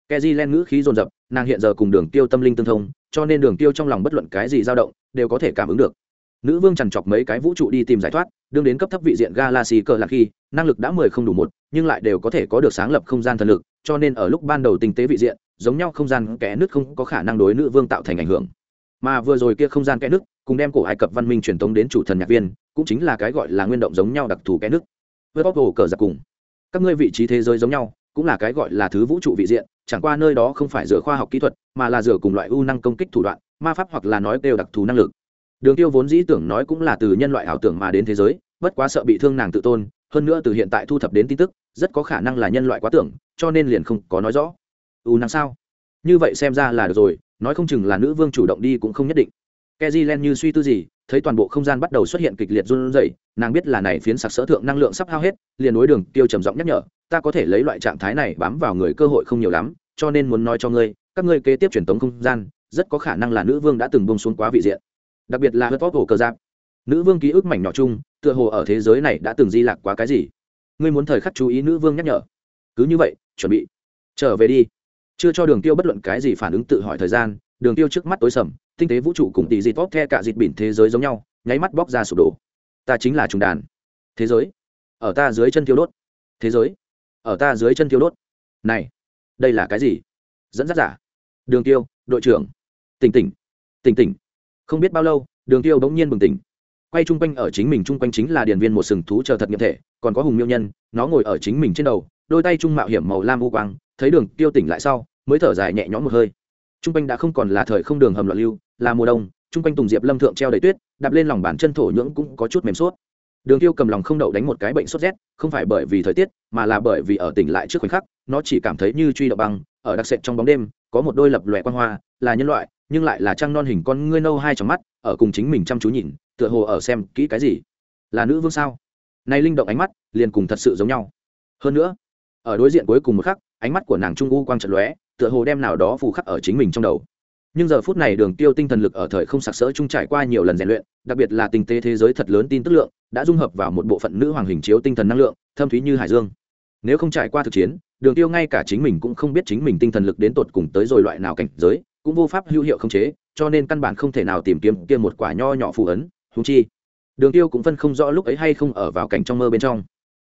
Keji len ngữ khí dồn dập, nàng hiện giờ cùng đường tiêu tâm linh tương thông, cho nên đường tiêu trong lòng bất luận cái gì dao động, đều có thể cảm ứng được. Nữ vương chằn chọc mấy cái vũ trụ đi tìm giải thoát, đương đến cấp thấp vị diện galaxy cờ lạc khi, năng lực đã mười không đủ một, nhưng lại đều có thể có được sáng lập không gian thần lực, cho nên ở lúc ban đầu tinh tế vị diện, giống nhau không gian kẽ nước không có khả năng đối nữ vương tạo thành ảnh hưởng mà vừa rồi kia không gian kẽ nước cùng đem cổ ai cập văn minh truyền thống đến chủ thần nhạc viên, cũng chính là cái gọi là nguyên động giống nhau đặc thù kẽ nước. Với bóc hồ cờ giặc cùng, các ngươi vị trí thế giới giống nhau, cũng là cái gọi là thứ vũ trụ vị diện, chẳng qua nơi đó không phải dựa khoa học kỹ thuật, mà là dựa cùng loại ưu năng công kích thủ đoạn, ma pháp hoặc là nói đều đặc thù năng lực. Đường tiêu vốn dĩ tưởng nói cũng là từ nhân loại ảo tưởng mà đến thế giới, bất quá sợ bị thương nàng tự tôn, hơn nữa từ hiện tại thu thập đến tin tức, rất có khả năng là nhân loại quá tưởng, cho nên liền không có nói rõ. Ưu năng sao? Như vậy xem ra là được rồi nói không chừng là nữ vương chủ động đi cũng không nhất định. Keji len như suy tư gì, thấy toàn bộ không gian bắt đầu xuất hiện kịch liệt run rẩy, nàng biết là này phiến sặc sỡ thượng năng lượng sắp hao hết, liền đối đường tiêu trầm giọng nhắc nhở, ta có thể lấy loại trạng thái này bám vào người cơ hội không nhiều lắm, cho nên muốn nói cho ngươi, các ngươi kế tiếp truyền tống không gian, rất có khả năng là nữ vương đã từng bông xuống quá vị diện. Đặc biệt là hớt vóc hồ cơ giáp. Nữ vương ký ức mảnh nhỏ chung, tựa hồ ở thế giới này đã từng di lạc quá cái gì. Ngươi muốn thời khắc chú ý nữ vương nhắc nhở. Cứ như vậy, chuẩn bị. Trở về đi chưa cho đường tiêu bất luận cái gì phản ứng tự hỏi thời gian, đường tiêu trước mắt tối sầm, tinh tế vũ trụ cùng tỷ dịt tốt the cả dịt bỉn thế giới giống nhau, nháy mắt bóc ra sụp đổ. Ta chính là trùng đàn. Thế giới. Ở ta dưới chân thiêu đốt. Thế giới. Ở ta dưới chân thiêu đốt. Này, đây là cái gì? Dẫn dắt giả. Đường tiêu, đội trưởng. Tỉnh tỉnh. Tỉnh tỉnh. Không biết bao lâu, đường tiêu bỗng nhiên bừng tỉnh. Quay chung quanh ở chính mình chung quanh chính là điền viên một sừng thú chờ thật nghiệm thể, còn có hùng miêu nhân, nó ngồi ở chính mình trên đầu, đôi tay trung mạo hiểm màu lam u quang thấy đường tiêu tỉnh lại sau, mới thở dài nhẹ nhõm một hơi. Chung quanh đã không còn là thời không đường hầm loạn lưu, là mùa đông chung quanh tùng diệp lâm thượng treo đầy tuyết, đạp lên lòng bàn chân thổ nhưỡng cũng có chút mềm suốt. Đường tiêu cầm lòng không đậu đánh một cái bệnh sốt rét, không phải bởi vì thời tiết, mà là bởi vì ở tỉnh lại trước khoảnh khắc, nó chỉ cảm thấy như truy đậu băng, ở đặc sệt trong bóng đêm, có một đôi lập lòe quan hoa, là nhân loại, nhưng lại là trăng non hình con ngươi nâu hai trong mắt, ở cùng chính mình chăm chú nhìn, tựa hồ ở xem kỹ cái gì. Là nữ vương sao? Nay linh động ánh mắt liền cùng thật sự giống nhau. Hơn nữa, ở đối diện cuối cùng một khắc ánh mắt của nàng trung u quang trận lóe, tựa hồ đem nào đó phù khắc ở chính mình trong đầu. Nhưng giờ phút này đường tiêu tinh thần lực ở thời không sặc sỡ trung trải qua nhiều lần rèn luyện, đặc biệt là tình tế thế giới thật lớn tin tức lượng, đã dung hợp vào một bộ phận nữ hoàng hình chiếu tinh thần năng lượng, thâm thúy như hải dương. Nếu không trải qua thực chiến, đường tiêu ngay cả chính mình cũng không biết chính mình tinh thần lực đến tột cùng tới rồi loại nào cảnh giới, cũng vô pháp hữu hiệu không chế, cho nên căn bản không thể nào tìm kiếm kia một quả nho nhỏ phù ấn húng chi. Đường tiêu cũng phân không rõ lúc ấy hay không ở vào cảnh trong mơ bên trong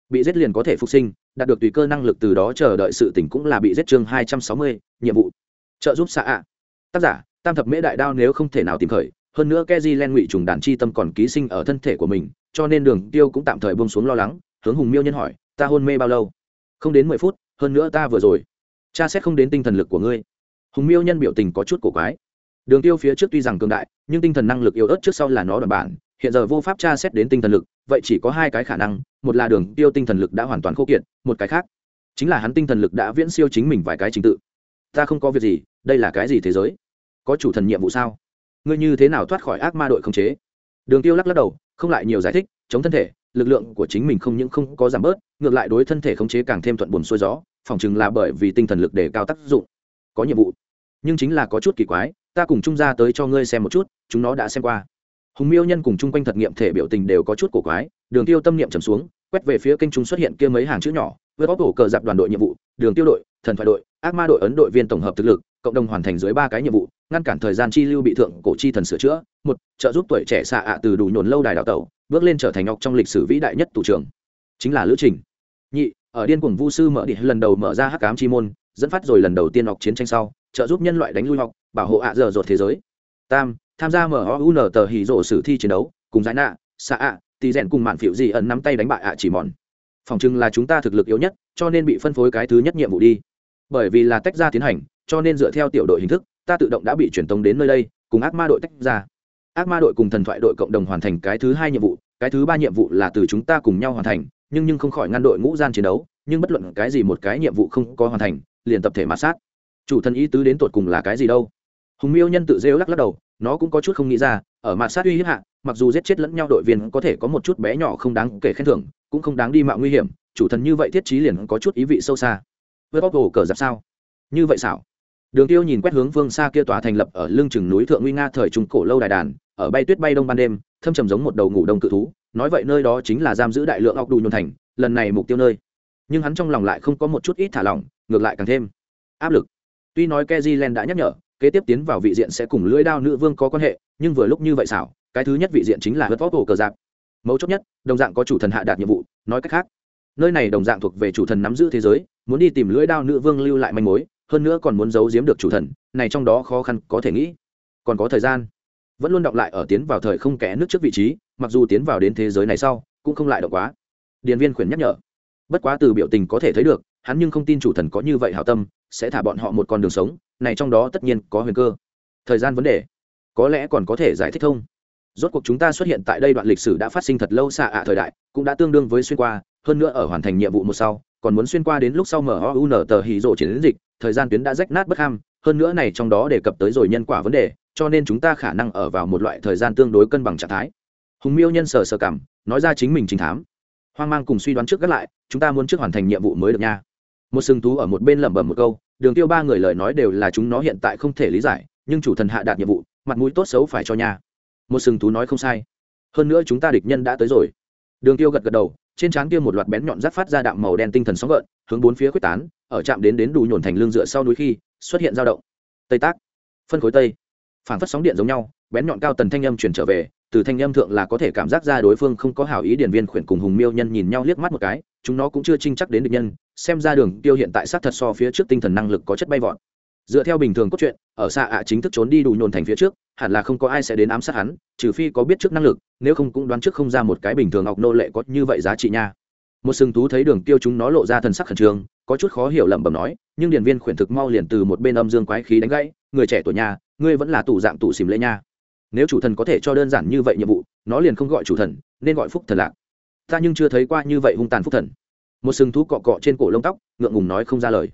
bị giết liền có thể phục sinh, đạt được tùy cơ năng lực từ đó chờ đợi sự tỉnh cũng là bị giết chương hai trăm sáu mươi, nhiệm vụ. Trợ giúp xã ạ. Tác giả, tam thập mễ đại đao nếu không thể nào tìm khởi, hơn nữa keji len ngụy trùng đàn chi tâm còn ký sinh ở thân thể của mình, cho nên đường tiêu cũng tạm thời buông xuống lo lắng, hướng hùng miêu nhân hỏi, ta hôn mê bao lâu? Không đến mười phút, hơn nữa ta vừa rồi cha xét không đến tinh thần lực của ngươi. Hùng miêu nhân biểu tình có chút cổ quái. Đường tiêu phía trước tuy rằng cường đại, nhưng tinh thần năng lực yếu ớt trước sau là nó đoàn bản hiện giờ vô pháp tra xét đến tinh thần lực, vậy chỉ có hai cái khả năng, một là đường tiêu tinh thần lực đã hoàn toàn khô kiệt, một cái khác chính là hắn tinh thần lực đã viễn siêu chính mình vài cái trình tự. Ta không có việc gì, đây là cái gì thế giới? Có chủ thần nhiệm vụ sao? Ngươi như thế nào thoát khỏi ác ma đội không chế? Đường tiêu lắc lắc đầu, không lại nhiều giải thích, chống thân thể, lực lượng của chính mình không những không có giảm bớt, ngược lại đối thân thể khống chế càng thêm thuận buồn xuôi gió phỏng chừng là bởi vì tinh thần lực để cao tác dụng. Có nhiệm vụ, nhưng chính là có chút kỳ quái, ta cùng trung ra tới cho ngươi xem một chút, chúng nó đã xem qua hùng miêu nhân cùng chung quanh thật nghiệm thể biểu tình đều có chút cổ quái, đường tiêu tâm niệm trầm xuống, quét về phía kênh trung xuất hiện kia mấy hàng chữ nhỏ, với bóc cổ cờ dạp đoàn đội nhiệm vụ, đường tiêu đội, thần thoại đội, ác ma đội ấn đội viên tổng hợp thực lực, cộng đồng hoàn thành dưới ba cái nhiệm vụ, ngăn cản thời gian chi lưu bị thượng cổ chi thần sửa chữa, một, trợ giúp tuổi trẻ xạ ạ từ đủ nhồn lâu đài đào tẩu, bước lên trở thành ngọc trong lịch sử vĩ đại nhất tù trưởng. Chính là lữ trình. Nhị, ở điên cuồng vu sư mở địa lần đầu mở ra hắc ám chi môn, dẫn phát rồi lần đầu tiên học chiến tranh sau, trợ giúp nhân loại đánh lui ngọc, bảo hộ ạ dở dột thế giới. Tam tham gia MOUN tờ hỉ rộ sử thi chiến đấu, cùng giải nạ, xạ ạ, tỷ rèn cùng mạn phiểu gì ẩn nắm tay đánh bại ạ chỉ mòn. Phòng trưng là chúng ta thực lực yếu nhất, cho nên bị phân phối cái thứ nhất nhiệm vụ đi. Bởi vì là tách ra tiến hành, cho nên dựa theo tiểu đội hình thức, ta tự động đã bị chuyển tống đến nơi đây, cùng ác ma đội tách ra. Ác ma đội cùng thần thoại đội cộng đồng hoàn thành cái thứ hai nhiệm vụ, cái thứ ba nhiệm vụ là từ chúng ta cùng nhau hoàn thành, nhưng nhưng không khỏi ngăn đội ngũ gian chiến đấu, nhưng bất luận cái gì một cái nhiệm vụ không có hoàn thành, liền tập thể mà sát. Chủ thân ý tứ đến tột cùng là cái gì đâu? Hùng Miêu nhân tự rêu lắc lắc đầu, nó cũng có chút không nghĩ ra, ở mặt sát uy hiếp hạ, mặc dù giết chết lẫn nhau đội viên có thể có một chút bé nhỏ không đáng kể khen thưởng, cũng không đáng đi mạo nguy hiểm, chủ thần như vậy thiết trí liền có chút ý vị sâu xa. Với bóc hồ cờ giặc sao? Như vậy xảo. Đường tiêu nhìn quét hướng phương xa kia tòa thành lập ở lưng chừng núi thượng nguy nga thời trung cổ lâu đài đàn, ở bay tuyết bay đông ban đêm, thâm trầm giống một đầu ngủ đông cự thú, nói vậy nơi đó chính là giam giữ đại lượng ọc đù nhồn thành, lần này mục tiêu nơi. Nhưng hắn trong lòng lại không có một chút ít thả lỏng, ngược lại càng thêm áp lực. Tuy nói kezilen đã nhắc nhở kế tiếp tiến vào vị diện sẽ cùng lưỡi đao nữ vương có quan hệ, nhưng vừa lúc như vậy xảo, cái thứ nhất vị diện chính là hớt vóc hồ cờ giáp mấu chốt nhất, đồng dạng có chủ thần hạ đạt nhiệm vụ, nói cách khác, nơi này đồng dạng thuộc về chủ thần nắm giữ thế giới, muốn đi tìm lưỡi đao nữ vương lưu lại manh mối, hơn nữa còn muốn giấu giếm được chủ thần, này trong đó khó khăn có thể nghĩ. Còn có thời gian, vẫn luôn đọng lại ở tiến vào thời không kẽ nước trước vị trí, mặc dù tiến vào đến thế giới này sau, cũng không lại động quá. Điền viên khuyển nhắc nhở. Bất quá từ biểu tình có thể thấy được, hắn nhưng không tin chủ thần có như vậy hảo tâm, sẽ thả bọn họ một con đường sống này trong đó tất nhiên có huyền cơ. Thời gian vấn đề, có lẽ còn có thể giải thích thông rốt cuộc chúng ta xuất hiện tại đây đoạn lịch sử đã phát sinh thật lâu xa ạ thời đại, cũng đã tương đương với xuyên qua, hơn nữa ở hoàn thành nhiệm vụ một sau, còn muốn xuyên qua đến lúc sau mở MOUN tờ hì rộ chiến dịch, thời gian tuyến đã rách nát bất ham, hơn nữa này trong đó đề cập tới rồi nhân quả vấn đề, cho nên chúng ta khả năng ở vào một loại thời gian tương đối cân bằng trạng thái. Hùng miêu nhân sở sở cảm, nói ra chính mình trình thám. Hoang mang cùng suy đoán trước gác lại, chúng ta muốn trước hoàn thành nhiệm vụ mới được nha. Một sừng thú ở một bên lẩm bẩm một câu đường tiêu ba người lời nói đều là chúng nó hiện tại không thể lý giải, nhưng chủ thần hạ đạt nhiệm vụ, mặt mũi tốt xấu phải cho nhà. một sừng thú nói không sai. Hơn nữa chúng ta địch nhân đã tới rồi. Đường tiêu gật gật đầu, trên trán kia một loạt bén nhọn rát phát ra đạm màu đen tinh thần sóng gợn, hướng bốn phía quyết tán, ở chạm đến đến đủ nhổn thành lưng dựa sau núi khi, xuất hiện dao động. Tây tác, phân khối tây phản phất sóng điện giống nhau, bén nhọn cao tần thanh âm chuyển trở về, từ thanh âm thượng là có thể cảm giác ra đối phương không có hảo ý điển viên khuyển cùng hùng miêu nhân nhìn nhau liếc mắt một cái, chúng nó cũng chưa trinh chắc đến địch nhân xem ra đường tiêu hiện tại sát thật so phía trước tinh thần năng lực có chất bay vọt. Dựa theo bình thường cốt truyện, ở xa ạ chính thức trốn đi đủ nhồn thành phía trước, hẳn là không có ai sẽ đến ám sát hắn, trừ phi có biết trước năng lực, nếu không cũng đoán trước không ra một cái bình thường ngọc nô lệ có như vậy giá trị nha. Một sừng tú thấy đường tiêu chúng nó lộ ra thần sắc khẩn trương, có chút khó hiểu lẩm bẩm nói, nhưng điển viên khuyển thực mau liền từ một bên âm dương quái khí đánh gãy, người trẻ tuổi nhà ngươi vẫn là tủ dạng tủ xìm lễ nha. Nếu chủ thần có thể cho đơn giản như vậy nhiệm vụ, nó liền không gọi chủ thần, nên gọi phúc thần lạc. Ta nhưng chưa thấy qua như vậy hung tàn phúc thần một sừng thú cọ cọ trên cổ lông tóc, ngượng ngùng nói không ra lời.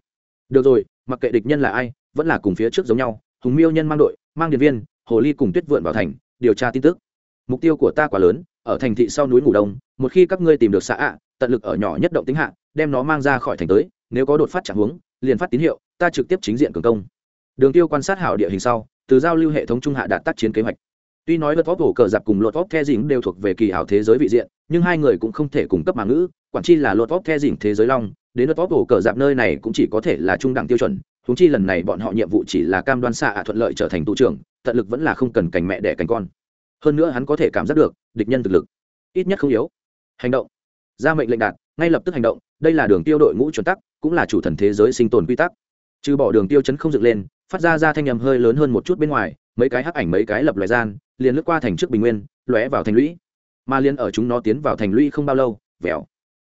Được rồi, mặc kệ địch nhân là ai, vẫn là cùng phía trước giống nhau, hùng miêu nhân mang đội, mang điện viên, hồ ly cùng tuyết vượn vào thành, điều tra tin tức. Mục tiêu của ta quá lớn, ở thành thị sau núi ngủ đông, một khi các ngươi tìm được xã ạ tận lực ở nhỏ nhất động tính hạ, đem nó mang ra khỏi thành tới, nếu có đột phát trạng huống, liền phát tín hiệu, ta trực tiếp chính diện cường công. Đường tiêu quan sát hảo địa hình sau, từ giao lưu hệ thống trung hạ đạt tác chiến kế hoạch tuy nói lượt vóc hổ cờ giặc cùng lượt vóc the dĩnh đều thuộc về kỳ ảo thế giới vị diện, nhưng hai người cũng không thể cung cấp mà ngữ, quản chi là lượt vóc the dĩnh thế giới long, đến lượt vóc hổ cờ giặc nơi này cũng chỉ có thể là trung đẳng tiêu chuẩn húng chi lần này bọn họ nhiệm vụ chỉ là cam đoan xạ thuận lợi trở thành tụ trưởng, tận lực vẫn là không cần cành mẹ đẻ cành con. Hơn nữa hắn có thể cảm giác được, địch nhân thực lực, ít nhất không yếu. Hành động. Ra mệnh lệnh đạt, ngay lập tức hành động, đây là đường tiêu đội ngũ chuẩn tắc, cũng là chủ thần thế giới sinh tồn quy tắc. Trừ bỏ đường tiêu chấn không dựng lên, phát ra ra thanh nhầm hơi lớn hơn một chút bên ngoài mấy cái hắc ảnh mấy cái lập loài gian, liền lướt qua thành trước bình nguyên, lóe vào thành lũy. Mà liên ở chúng nó tiến vào thành lũy không bao lâu, vèo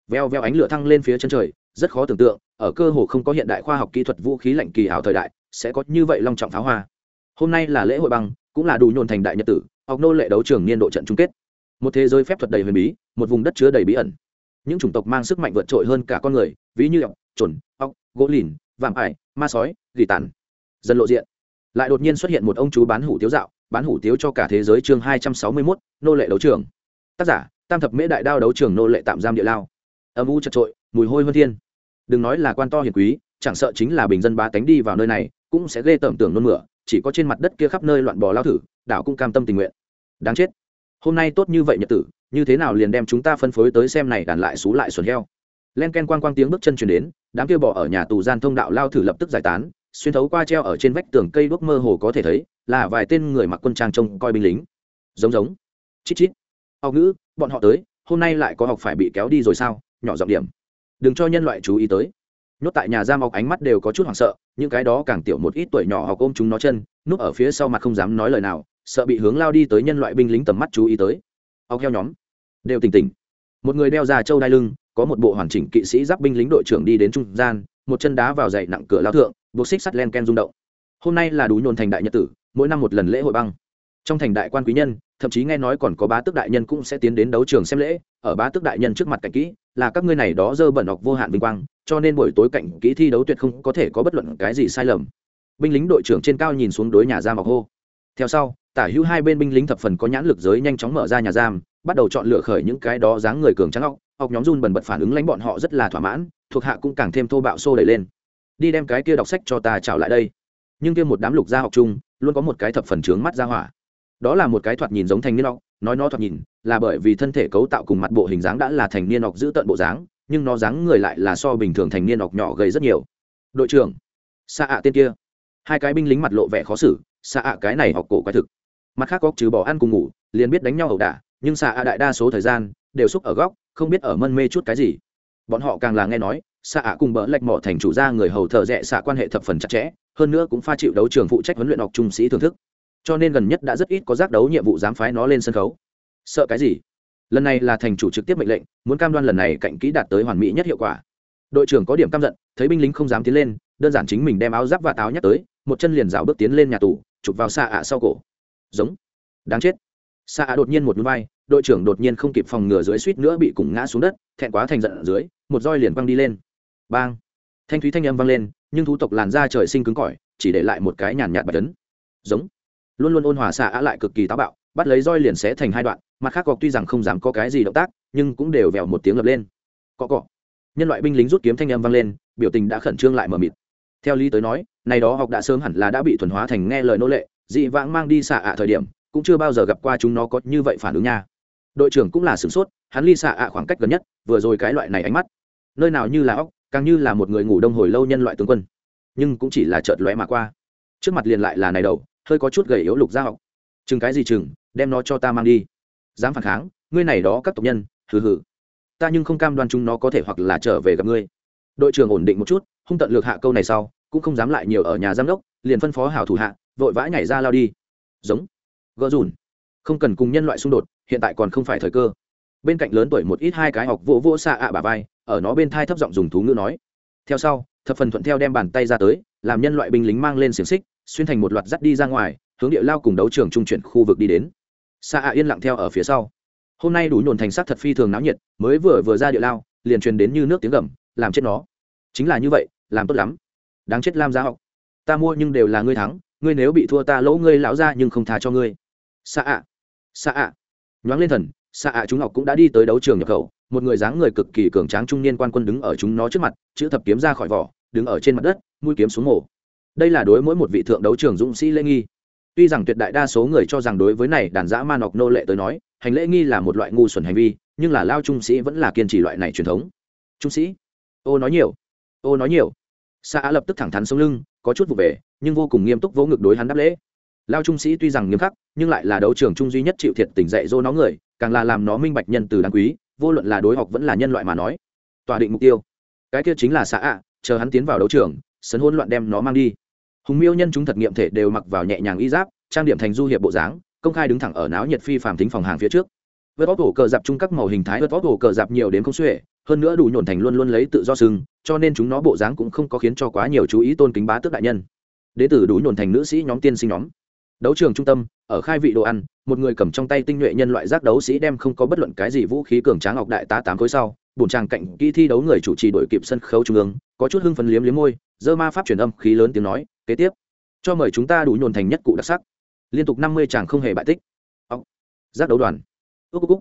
veo veo ánh lửa thăng lên phía chân trời, rất khó tưởng tượng, ở cơ hồ không có hiện đại khoa học kỹ thuật vũ khí lạnh kỳ ảo thời đại, sẽ có như vậy long trọng pháo hoa. Hôm nay là lễ hội băng, cũng là đủ nhồn thành đại nhật tử học nô lệ đấu trường niên độ trận chung kết. Một thế giới phép thuật đầy huyền bí, một vùng đất chứa đầy bí ẩn. Những chủng tộc mang sức mạnh vượt trội hơn cả con người, ví như ọc trồn ọc gỗ lìn, vạm ải, ma sói, gỉ tàn. Dần lộ diện lại đột nhiên xuất hiện một ông chú bán hủ tiếu dạo, bán hủ tiếu cho cả thế giới chương hai trăm sáu mươi mốt, nô lệ đấu trường. Tác giả, tam thập mễ đại đao đấu trường nô lệ tạm giam địa lao. Âm u chật trội, mùi hôi hơn thiên. Đừng nói là quan to hiền quý, chẳng sợ chính là bình dân bá tánh đi vào nơi này, cũng sẽ ghê tởm tưởng nôn mửa, chỉ có trên mặt đất kia khắp nơi loạn bò lao thử, đảo cũng cam tâm tình nguyện. Đáng chết. Hôm nay tốt như vậy nhật tử, như thế nào liền đem chúng ta phân phối tới xem này đàn lại xú lại xuẩn heo. Len ken quang quang tiếng bước chân chuyển đến, đám kia bỏ ở nhà tù gian thông đạo lao thử lập tức giải tán xuyên thấu qua treo ở trên vách tường cây đuốc mơ hồ có thể thấy, là vài tên người mặc quân trang trông coi binh lính. Giống giống. Chít chít. Học ngữ, bọn họ tới, hôm nay lại có học phải bị kéo đi rồi sao? Nhỏ giọng điểm. Đừng cho nhân loại chú ý tới. Nhốt tại nhà giam học ánh mắt đều có chút hoảng sợ, những cái đó càng tiểu một ít tuổi nhỏ học ôm chúng nó chân, núp ở phía sau mặt không dám nói lời nào, sợ bị hướng lao đi tới nhân loại binh lính tầm mắt chú ý tới. Học theo nhóm. Đều tỉnh tỉnh một người đeo ra châu đai lưng, có một bộ hoàn chỉnh kỵ sĩ giáp binh lính đội trưởng đi đến trung gian, một chân đá vào dậy nặng cửa lao thượng, buộc xích sắt len ken rung động. Hôm nay là đủ nhồn thành đại nhật tử, mỗi năm một lần lễ hội băng. Trong thành đại quan quý nhân, thậm chí nghe nói còn có bá tước đại nhân cũng sẽ tiến đến đấu trường xem lễ, ở bá tước đại nhân trước mặt cảnh kỹ, là các ngươi này đó dơ bẩn học vô hạn vinh quang, cho nên buổi tối cảnh kỹ thi đấu tuyệt không có thể có bất luận cái gì sai lầm. Binh lính đội trưởng trên cao nhìn xuống đối nhà giam học hô. Theo sau, tả hữu hai bên binh lính thập phần có nhãn lực giới nhanh chóng mở ra nhà giam bắt đầu chọn lựa khởi những cái đó dáng người cường trắng ngọc, học nhóm run bần bật phản ứng lãnh bọn họ rất là thỏa mãn thuộc hạ cũng càng thêm thô bạo xô đẩy lên. Đi đem cái kia đọc sách cho ta trào lại đây. Nhưng kia một đám lục gia học chung luôn có một cái thập phần trướng mắt ra hỏa. Đó là một cái thoạt nhìn giống thành niên học nói nó thoạt nhìn là bởi vì thân thể cấu tạo cùng mặt bộ hình dáng đã là thành niên học giữ tận bộ dáng nhưng nó dáng người lại là so bình thường thành niên học nhỏ gầy rất nhiều. Đội trưởng xa ạ tên kia. Hai cái binh lính mặt lộ vẻ khó xử xa ạ cái này học cổ quái thực. Mặt khác có trừ bỏ ăn cùng ngủ liền biết đánh nhau ẩu đả nhưng xạ ạ đại đa số thời gian đều xúc ở góc, không biết ở mân mê chút cái gì. Bọn họ càng là nghe nói, xạ ạ cùng bỡ lạch mỏ thành chủ gia người hầu thợ rẽ xạ quan hệ thập phần chặt chẽ, hơn nữa cũng pha chịu đấu trường phụ trách huấn luyện học trung sĩ thưởng thức. Cho nên gần nhất đã rất ít có giác đấu nhiệm vụ dám phái nó lên sân khấu. Sợ cái gì? Lần này là thành chủ trực tiếp mệnh lệnh, muốn cam đoan lần này cạnh kỹ đạt tới hoàn mỹ nhất hiệu quả. Đội trưởng có điểm căm giận, thấy binh lính không dám tiến lên, đơn giản chính mình đem áo giáp và táo nhắc tới, một chân liền rào bước tiến lên nhà tù, chụp vào xạ ạ sau cổ. Giống. Đáng chết xạ ạ đột nhiên một núi vai, đội trưởng đột nhiên không kịp phòng ngừa dưới suýt nữa bị cùng ngã xuống đất, thẹn quá thành giận ở dưới, một roi liền văng đi lên. Bang! Thanh thúy thanh âm vang lên, nhưng thú tộc làn da trời sinh cứng cỏi, chỉ để lại một cái nhàn nhạt bạch tấn giống! Luôn luôn ôn hòa xạ lại cực kỳ táo bạo, bắt lấy roi liền xé thành hai đoạn, mặt khác cọc tuy rằng không dám có cái gì động tác, nhưng cũng đều vèo một tiếng lập lên. Cọ cọ! Nhân loại binh lính rút kiếm thanh âm vang lên, biểu tình đã khẩn trương lại mờ mịt. Theo lý tới nói, này đó học đã sớm hẳn là đã bị thuần hóa thành nghe lời nô lệ, dị vãng mang đi xạ ạ thời điểm cũng chưa bao giờ gặp qua chúng nó có như vậy phản ứng nha. Đội trưởng cũng là sửng sốt, hắn ly xạ ạ khoảng cách gần nhất, vừa rồi cái loại này ánh mắt. Nơi nào như là óc càng như là một người ngủ đông hồi lâu nhân loại tướng quân. Nhưng cũng chỉ là chợt lóe mà qua. Trước mặt liền lại là này đầu, hơi có chút gầy yếu lục gia học chừng cái gì chừng, đem nó cho ta mang đi. Dám phản kháng, ngươi này đó các tộc nhân, hừ hừ. Ta nhưng không cam đoan chúng nó có thể hoặc là trở về gặp ngươi. Đội trưởng ổn định một chút, hung tận lược hạ câu này sau, cũng không dám lại nhiều ở nhà giám đốc, liền phân phó hảo thủ hạ, vội vã nhảy ra lao đi. Giống gỡ dùn không cần cùng nhân loại xung đột, hiện tại còn không phải thời cơ. Bên cạnh lớn tuổi một ít hai cái học vỗ vỗ xạ ạ bà vai, ở nó bên thai thấp giọng dùng thú ngữ nói. Theo sau, thập phần thuận theo đem bàn tay ra tới, làm nhân loại binh lính mang lên xiềng xích, xuyên thành một loạt dắt đi ra ngoài, hướng địa lao cùng đấu trường trung chuyển khu vực đi đến. Xạ ạ yên lặng theo ở phía sau. Hôm nay đủ nhồn thành sắc thật phi thường náo nhiệt, mới vừa vừa ra địa lao, liền truyền đến như nước tiếng gầm, làm chết nó. Chính là như vậy, làm tốt lắm. Đáng chết lam gia học. Ta mua nhưng đều là ngươi thắng, ngươi nếu bị thua ta lỗ ngươi lão ra nhưng không tha cho ngươi xạ ạ. Xạ ạ. Nhoáng lên thần, xạ ạ chúng học cũng đã đi tới đấu trường nhập khẩu, một người dáng người cực kỳ cường tráng trung niên quan quân đứng ở chúng nó trước mặt, chữ thập kiếm ra khỏi vỏ, đứng ở trên mặt đất, mũi kiếm xuống mổ đây là đối mỗi một vị thượng đấu trường dũng sĩ lễ nghi. Tuy rằng tuyệt đại đa số người cho rằng đối với này đàn dã man nọc nô lệ tới nói, hành lễ nghi là một loại ngu xuẩn hành vi, nhưng là lao trung sĩ vẫn là kiên trì loại này truyền thống. Trung sĩ, ô nói nhiều, ô nói nhiều. Xã lập tức thẳng thắn sống lưng, có chút vụ về, nhưng vô cùng nghiêm túc vỗ ngực đối hắn đáp lễ lao trung sĩ tuy rằng nghiêm khắc, nhưng lại là đấu trường trung duy nhất chịu thiệt tỉnh dạy dỗ nó người, càng là làm nó minh bạch nhân từ đáng quý, vô luận là đối học vẫn là nhân loại mà nói. Tòa định mục tiêu. Cái kia chính là xã ạ, chờ hắn tiến vào đấu trường, sấn hỗn loạn đem nó mang đi. Hùng miêu nhân chúng thật nghiệm thể đều mặc vào nhẹ nhàng y giáp, trang điểm thành du hiệp bộ dáng, công khai đứng thẳng ở náo nhiệt phi phàm thính phòng hàng phía trước. Vớt bóp hổ cờ dạp chung các màu hình thái, vớt bóp hổ cờ dạp nhiều đến không xuể, hơn nữa đủ nhổn thành luôn luôn lấy tự do sưng cho nên chúng nó bộ dáng cũng không có khiến cho quá nhiều chú ý tôn kính bá tước đại nhân. Đế tử đủ nhổn thành nữ sĩ nhóm tiên sinh nhóm đấu trường trung tâm, ở khai vị đồ ăn, một người cầm trong tay tinh nhuệ nhân loại giác đấu sĩ đem không có bất luận cái gì vũ khí cường tráng ngọc đại tá tám khối sau bùn tràng cạnh kỹ thi đấu người chủ trì đội kịp sân khấu trung ương, có chút hưng phấn liếm liếm môi dơ ma pháp truyền âm khí lớn tiếng nói, kế tiếp, cho mời chúng ta đủ nhồn thành nhất cụ đặc sắc. Liên tục năm mươi chàng không hề bại tích. Ốc. Giác đấu đoàn. Ước ốc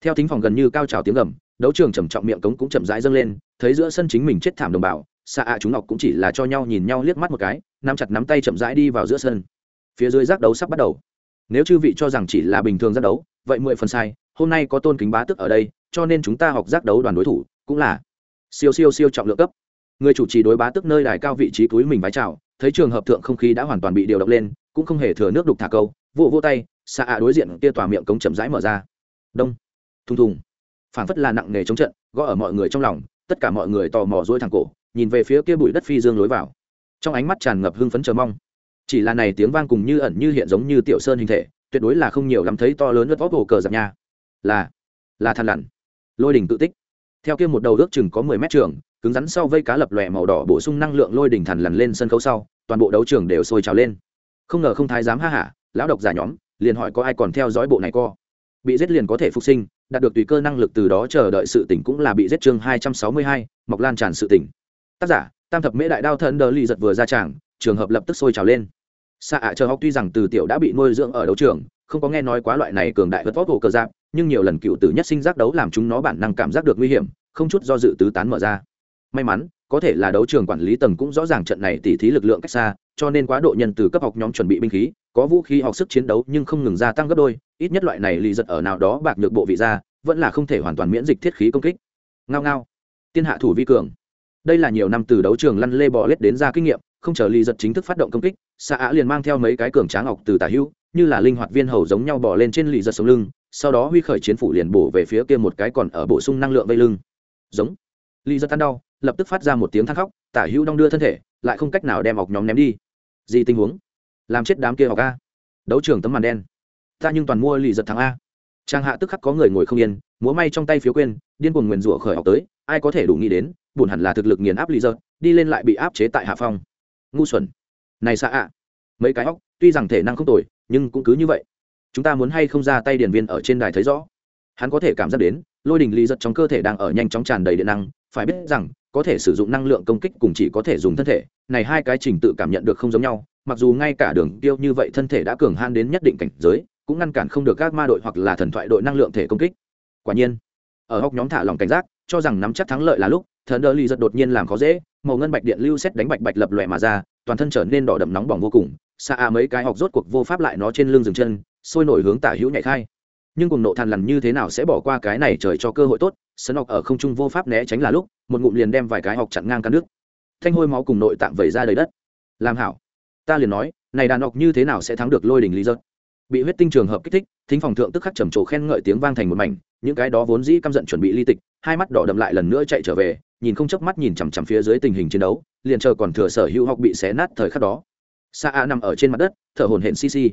theo thính phòng gần như cao trào tiếng gầm, đấu trường trầm trọng miệng cống cũng chậm rãi dâng lên, thấy giữa sân chính mình chết thảm đồng bào xạ ạ chúng ngọc cũng chỉ là cho nhau nhìn nhau liếc mắt một cái, nắm chặt nắm tay chậm rãi đi vào giữa sân phía dưới giác đấu sắp bắt đầu. Nếu chư vị cho rằng chỉ là bình thường giác đấu, vậy mười phần sai, hôm nay có tôn kính bá tức ở đây, cho nên chúng ta học giác đấu đoàn đối thủ, cũng là siêu siêu siêu trọng lượng cấp. Người chủ trì đối bá tức nơi đài cao vị trí túi mình vái chào, thấy trường hợp thượng không khí đã hoàn toàn bị điều động lên, cũng không hề thừa nước đục thả câu vụ vô tay, xạ ạ đối diện kia tòa miệng cống chậm rãi mở ra. Đông, thùng thùng. Phảng phất là nặng nề chống trận, gõ ở mọi người trong lòng, tất cả mọi người tò mò dối thẳng cổ, nhìn về phía kia bụi đất phi dương lối vào. Trong ánh mắt tràn ngập hưng phấn chờ mong chỉ là này tiếng vang cùng như ẩn như hiện giống như tiểu sơn hình thể, tuyệt đối là không nhiều lắm thấy to lớn ướt vóc hồ cờ giặc nha. Là là thằn lằn. Lôi đỉnh tự tích. Theo kia một đầu ước chừng có mười mét trường, cứng rắn sau vây cá lập lòe màu đỏ bổ sung năng lượng lôi đỉnh thằn lằn lên sân khấu sau, toàn bộ đấu trường đều sôi trào lên. Không ngờ không thái dám ha hả, lão độc giả nhóm, liền hỏi có ai còn theo dõi bộ này co. Bị giết liền có thể phục sinh, đạt được tùy cơ năng lực từ đó chờ đợi sự tỉnh cũng là bị giết chương hai trăm sáu mươi hai mọc lan tràn sự tỉnh. Tác giả, tam thập mễ đại đao thần đờ lì giật vừa ra tràng trường hợp lập tức sôi trào lên. Xạ ạ chờ học tuy rằng từ tiểu đã bị nuôi dưỡng ở đấu trường, không có nghe nói quá loại này cường đại vật vóc hồ cờ giáp, nhưng nhiều lần cựu tử nhất sinh giác đấu làm chúng nó bản năng cảm giác được nguy hiểm, không chút do dự tứ tán mở ra. May mắn, có thể là đấu trường quản lý tầng cũng rõ ràng trận này tỉ thí lực lượng cách xa, cho nên quá độ nhân từ cấp học nhóm chuẩn bị binh khí, có vũ khí học sức chiến đấu nhưng không ngừng gia tăng gấp đôi, ít nhất loại này lì giật ở nào đó bạc nhược bộ vị ra, vẫn là không thể hoàn toàn miễn dịch thiết khí công kích. Ngao ngao. Tiên hạ thủ vi cường. Đây là nhiều năm từ đấu trường lăn lê bò lết đến ra kinh nghiệm không chờ lì giật chính thức phát động công kích xạ á liền mang theo mấy cái cường tráng ngọc từ tả hữu, như là linh hoạt viên hầu giống nhau bỏ lên trên lì giật sống lưng, sau đó huy khởi chiến phủ liền bổ về phía kia một cái còn ở bổ sung năng lượng vây lưng. Giống. Lì giật tan đau, lập tức phát ra một tiếng than khóc, tả hữu đong đưa thân thể, lại không cách nào đem ọc nhóm ném đi. Gì tình huống? Làm chết đám kia ọc a. Đấu trường tấm màn đen. Ta nhưng toàn mua lì giật thắng a. Trang hạ tức khắc có người ngồi không yên, múa may trong tay phiếu quên, điên cuồng nguyền rủa khởi học tới, ai có thể đủ nghĩ đến, buồn hẳn là thực lực nghiền áp lì giật, đi lên lại bị áp chế tại hạ phong ngu xuẩn. Này xa ạ mấy cái óc, tuy rằng thể năng không tồi, nhưng cũng cứ như vậy. Chúng ta muốn hay không ra tay điền viên ở trên đài thấy rõ? Hắn có thể cảm giác đến, lôi đình lì giật trong cơ thể đang ở nhanh chóng tràn đầy điện năng, phải biết rằng, có thể sử dụng năng lượng công kích cùng chỉ có thể dùng thân thể. Này hai cái trình tự cảm nhận được không giống nhau, mặc dù ngay cả đường tiêu như vậy thân thể đã cường han đến nhất định cảnh giới, cũng ngăn cản không được các ma đội hoặc là thần thoại đội năng lượng thể công kích. Quả nhiên, ở hóc nhóm thả lòng cảnh giác, cho rằng nắm chắc thắng lợi là lúc, thần đỡ ly giật đột nhiên làm khó dễ màu ngân bạch điện lưu xét đánh bạch bạch lập lòe mà ra, toàn thân trở nên đỏ đậm nóng bỏng vô cùng. Xa a mấy cái học rốt cuộc vô pháp lại nó trên lưng dừng chân, sôi nổi hướng tả hữu nhảy khai. Nhưng cùng nộ thàn lằn như thế nào sẽ bỏ qua cái này trời cho cơ hội tốt sân học ở không trung vô pháp né tránh là lúc, một ngụm liền đem vài cái học chặn ngang cắn nước thanh hôi máu cùng nội tạm vẩy ra đầy đất. Làm hảo. Ta liền nói, này đàn học như thế nào sẽ thắng được lôi đình lý giật? Bị huyết tinh trường hợp kích thích, thính phòng thượng tức khắc trầm trồ khen ngợi tiếng vang thành một mảnh, những cái đó vốn dĩ căm giận chuẩn bị ly tịch hai mắt đỏ đậm lại lần nữa chạy trở về, nhìn không chớp mắt nhìn chằm chằm phía dưới tình hình chiến đấu, liền chờ còn thừa sở hữu học bị xé nát thời khắc đó. Sa a nằm ở trên mặt đất, thở hổn hển xi xi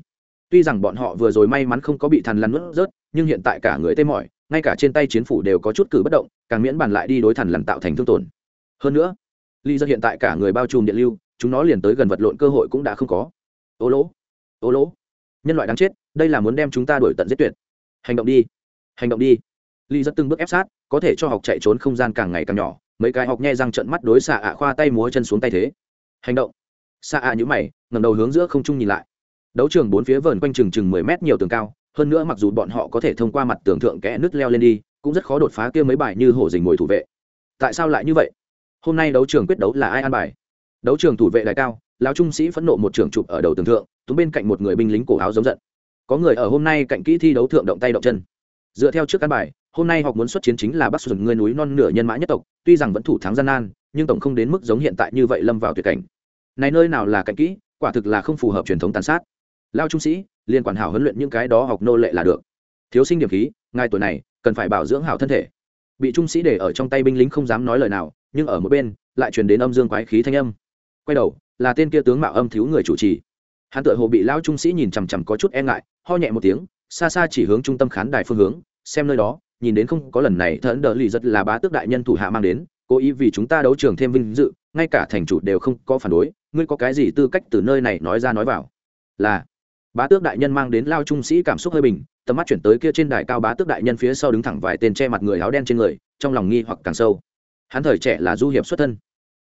tuy rằng bọn họ vừa rồi may mắn không có bị thằn lằn nuốt rớt, nhưng hiện tại cả người tê mỏi, ngay cả trên tay chiến phủ đều có chút cử bất động, càng miễn bàn lại đi đối thằn lằn tạo thành thương tổn. Hơn nữa ly do hiện tại cả người bao trùm điện lưu, chúng nó liền tới gần vật lộn cơ hội cũng đã không có. Ô lỗ ô lỗ. Nhân loại đáng chết, đây là muốn đem chúng ta đuổi tận giết tuyệt. Hành động đi, hành động đi ly rất từng bước ép sát, có thể cho học chạy trốn không gian càng ngày càng nhỏ, mấy cái học nhe răng trận mắt đối xạ ạ khoa tay múa chân xuống tay thế. Hành động. Xạ ạ nhữ mày ngầm đầu hướng giữa không trung nhìn lại. Đấu trường bốn phía vờn quanh chừng chừng mười mét nhiều tường cao, hơn nữa mặc dù bọn họ có thể thông qua mặt tường thượng kẽ nứt leo lên đi, cũng rất khó đột phá kia mấy bài như hổ dình ngồi thủ vệ. Tại sao lại như vậy? Hôm nay đấu trường quyết đấu là ai an bài? Đấu trường thủ vệ đại cao, lão trung sĩ phẫn nộ một trường chụp ở đầu tường thượng túm bên cạnh một người binh lính cổ áo giống giận. Có người ở hôm nay cạnh kỹ thi đấu thượng động tay động chân. Dựa theo trước căn bài hôm nay học muốn xuất chiến chính là bắc sườn người núi non nửa nhân mã nhất tộc, tuy rằng vẫn thủ thắng gian nan, nhưng tổng không đến mức giống hiện tại như vậy lâm vào tuyệt cảnh. Này nơi nào là cạnh kỹ, quả thực là không phù hợp truyền thống tàn sát. Lao trung sĩ, liên quản hảo huấn luyện những cái đó học nô lệ là được. Thiếu sinh điểm khí, ngài tuổi này, cần phải bảo dưỡng hảo thân thể. Bị trung sĩ để ở trong tay binh lính không dám nói lời nào, nhưng ở một bên, lại truyền đến âm dương quái khí thanh âm. Quay đầu, là tên kia tướng mạo âm thiếu người chủ trì. Hắn tự hồ bị lao trung sĩ nhìn chằm chằm có chút e ngại, ho nhẹ một tiếng, xa xa chỉ hướng trung tâm khán đài phương hướng, xem nơi đó nhìn đến không có lần này thẫn đỡ lì rất là bá tước đại nhân thủ hạ mang đến, cố ý vì chúng ta đấu trường thêm vinh dự, ngay cả thành chủ đều không có phản đối, ngươi có cái gì tư cách từ nơi này nói ra nói vào? Là, bá tước đại nhân mang đến lao trung sĩ cảm xúc hơi bình, tầm mắt chuyển tới kia trên đài cao bá tước đại nhân phía sau đứng thẳng vài tên che mặt người áo đen trên người, trong lòng nghi hoặc càng sâu. Hắn thời trẻ là du hiệp xuất thân.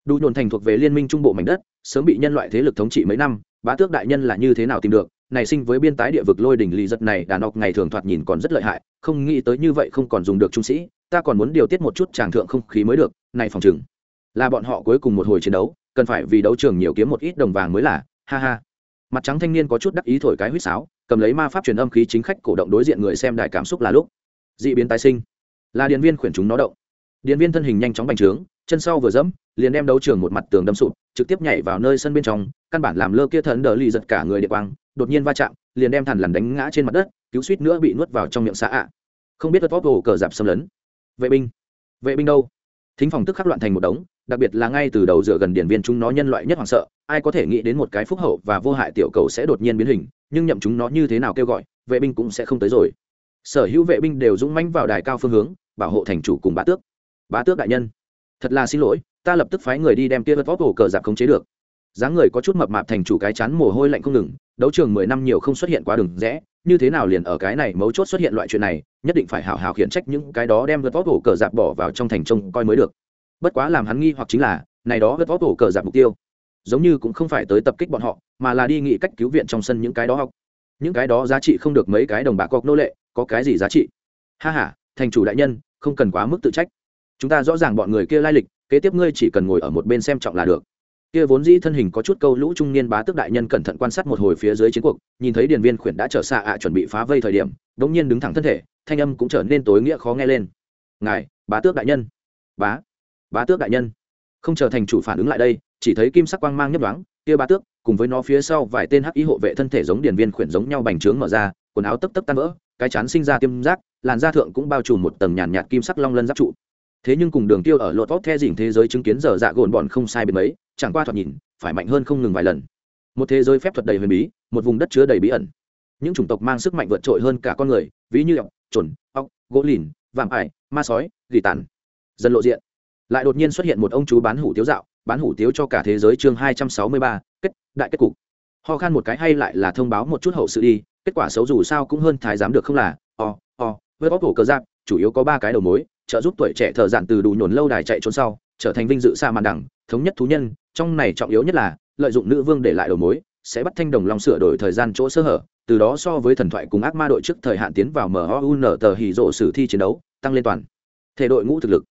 Đủ nhồn thành thuộc về liên minh trung bộ mảnh đất, sớm bị nhân loại thế lực thống trị mấy năm, bá tước đại nhân là như thế nào tìm được này sinh với biên tái địa vực lôi đỉnh lì giật này đàn ọc ngày thường thoạt nhìn còn rất lợi hại không nghĩ tới như vậy không còn dùng được trung sĩ, ta còn muốn điều tiết một chút tràng thượng không khí mới được, này phòng chừng là bọn họ cuối cùng một hồi chiến đấu, cần phải vì đấu trường nhiều kiếm một ít đồng vàng mới là, ha ha. Mặt trắng thanh niên có chút đắc ý thổi cái huýt sáo, cầm lấy ma pháp truyền âm khí chính khách cổ động đối diện người xem đại cảm xúc là lúc. Dị biến tái sinh. Là điện viên khuyển chúng nó động. Điện viên thân hình nhanh chóng bành trướng, chân sau vừa dẫm liền đem đấu trường một mặt tường đâm sụp, trực tiếp nhảy vào nơi sân bên trong, căn bản làm lơ kia thần đờ lì giật cả người địa quang, đột nhiên va chạm, liền đem thằn lằn đánh ngã trên mặt đất, cứu suýt nữa bị nuốt vào trong miệng xã ạ. Không biết vót hồ cờ dạp xâm lấn. Vệ binh. Vệ binh đâu? Thính phòng tức khắc loạn thành một đống, đặc biệt là ngay từ đầu dựa gần điển viên chúng nó nhân loại nhất hoảng sợ, ai có thể nghĩ đến một cái phúc hậu và vô hại tiểu cầu sẽ đột nhiên biến hình, nhưng nhậm chúng nó như thế nào kêu gọi, vệ binh cũng sẽ không tới rồi. Sở hữu vệ binh đều dũng mãnh vào đài cao phương hướng, bảo hộ thành chủ cùng bá tước. Bá tước đại nhân. Thật là xin lỗi ta lập tức phái người đi đem kia vật vót cổ cờ giặc khống chế được. Dáng người có chút mập mạp thành chủ cái chán mồ hôi lạnh không ngừng, đấu trường mười năm nhiều không xuất hiện quá đường rẽ, như thế nào liền ở cái này mấu chốt xuất hiện loại chuyện này, nhất định phải hào hào khiển trách những cái đó đem vật vót cổ cờ giặc bỏ vào trong thành trông coi mới được. Bất quá làm hắn nghi hoặc chính là, này đó vật vót cổ cờ giặc mục tiêu, giống như cũng không phải tới tập kích bọn họ, mà là đi nghị cách cứu viện trong sân những cái đó học. Những cái đó giá trị không được mấy cái đồng bạc cọc nô lệ, có cái gì giá trị? Ha h a thành chủ đại nhân, không cần quá mức tự trách chúng ta rõ ràng bọn người kia lai lịch, kế tiếp ngươi chỉ cần ngồi ở một bên xem trọng là được. Kia vốn dĩ thân hình có chút câu lũ trung niên bá tước đại nhân cẩn thận quan sát một hồi phía dưới chiến cuộc, nhìn thấy điền viên khuyển đã trở xa ạ chuẩn bị phá vây thời điểm đ ỗ n g nhiên đứng thẳng thân thể, thanh âm cũng trở nên tối nghĩa khó nghe lên. Ngài, bá tước đại nhân. Bá bá tước đại nhân. Không chờ thành chủ phản ứng lại đây, chỉ thấy kim sắc quang mang nhấp đoáng kia bá tước, cùng với nó phía sau vài tên hắc ý hộ vệ thân thể giống điền viên khuyển giống nhau bành trướng mở ra, quần áo tấp tấp tan vỡ, cái chán sinh ra tiêm giác, làn da thượng cũng bao trùm một tầng nhàn nhạt kim sắc long lân giáp trụ thế nhưng cùng đường tiêu ở lột vót the dỉn thế giới chứng kiến giờ dạ gồn bọn không sai biệt mấy, chẳng qua thoạt nhìn, phải mạnh hơn không ngừng vài lần. Một thế giới phép thuật đầy huyền bí, một vùng đất chứa đầy bí ẩn. Những chủng tộc mang sức mạnh vượt trội hơn cả con người, ví như ọc trồn ọc gỗ lìn, vạm ải, ma sói, gỉ tàn. Dần lộ diện. Lại đột nhiên xuất hiện một ông chú bán hủ tiếu dạo, bán hủ tiếu cho cả thế giới chương hai trăm sáu mươi ba, kết, đại kết cục. Ho khan một cái hay lại là thông báo một chút hậu sự đi, kết quả xấu dù sao cũng hơn thái giám được không là, o o với bóc hổ cờ giáp, chủ yếu có ba cái đầu mối trợ giúp tuổi trẻ thợ dạn từ đủ nhồn lâu đài chạy trốn sau, trở thành vinh dự xa màn đẳng, thống nhất thú nhân. Trong này trọng yếu nhất là, lợi dụng nữ vương để lại đầu mối, sẽ bắt thanh đồng long sửa đổi thời gian chỗ sơ hở, từ đó so với thần thoại cùng ác ma đội trước thời hạn tiến vào mhun tờ hì rộ sử thi chiến đấu, tăng lên toàn thể đội ngũ thực lực.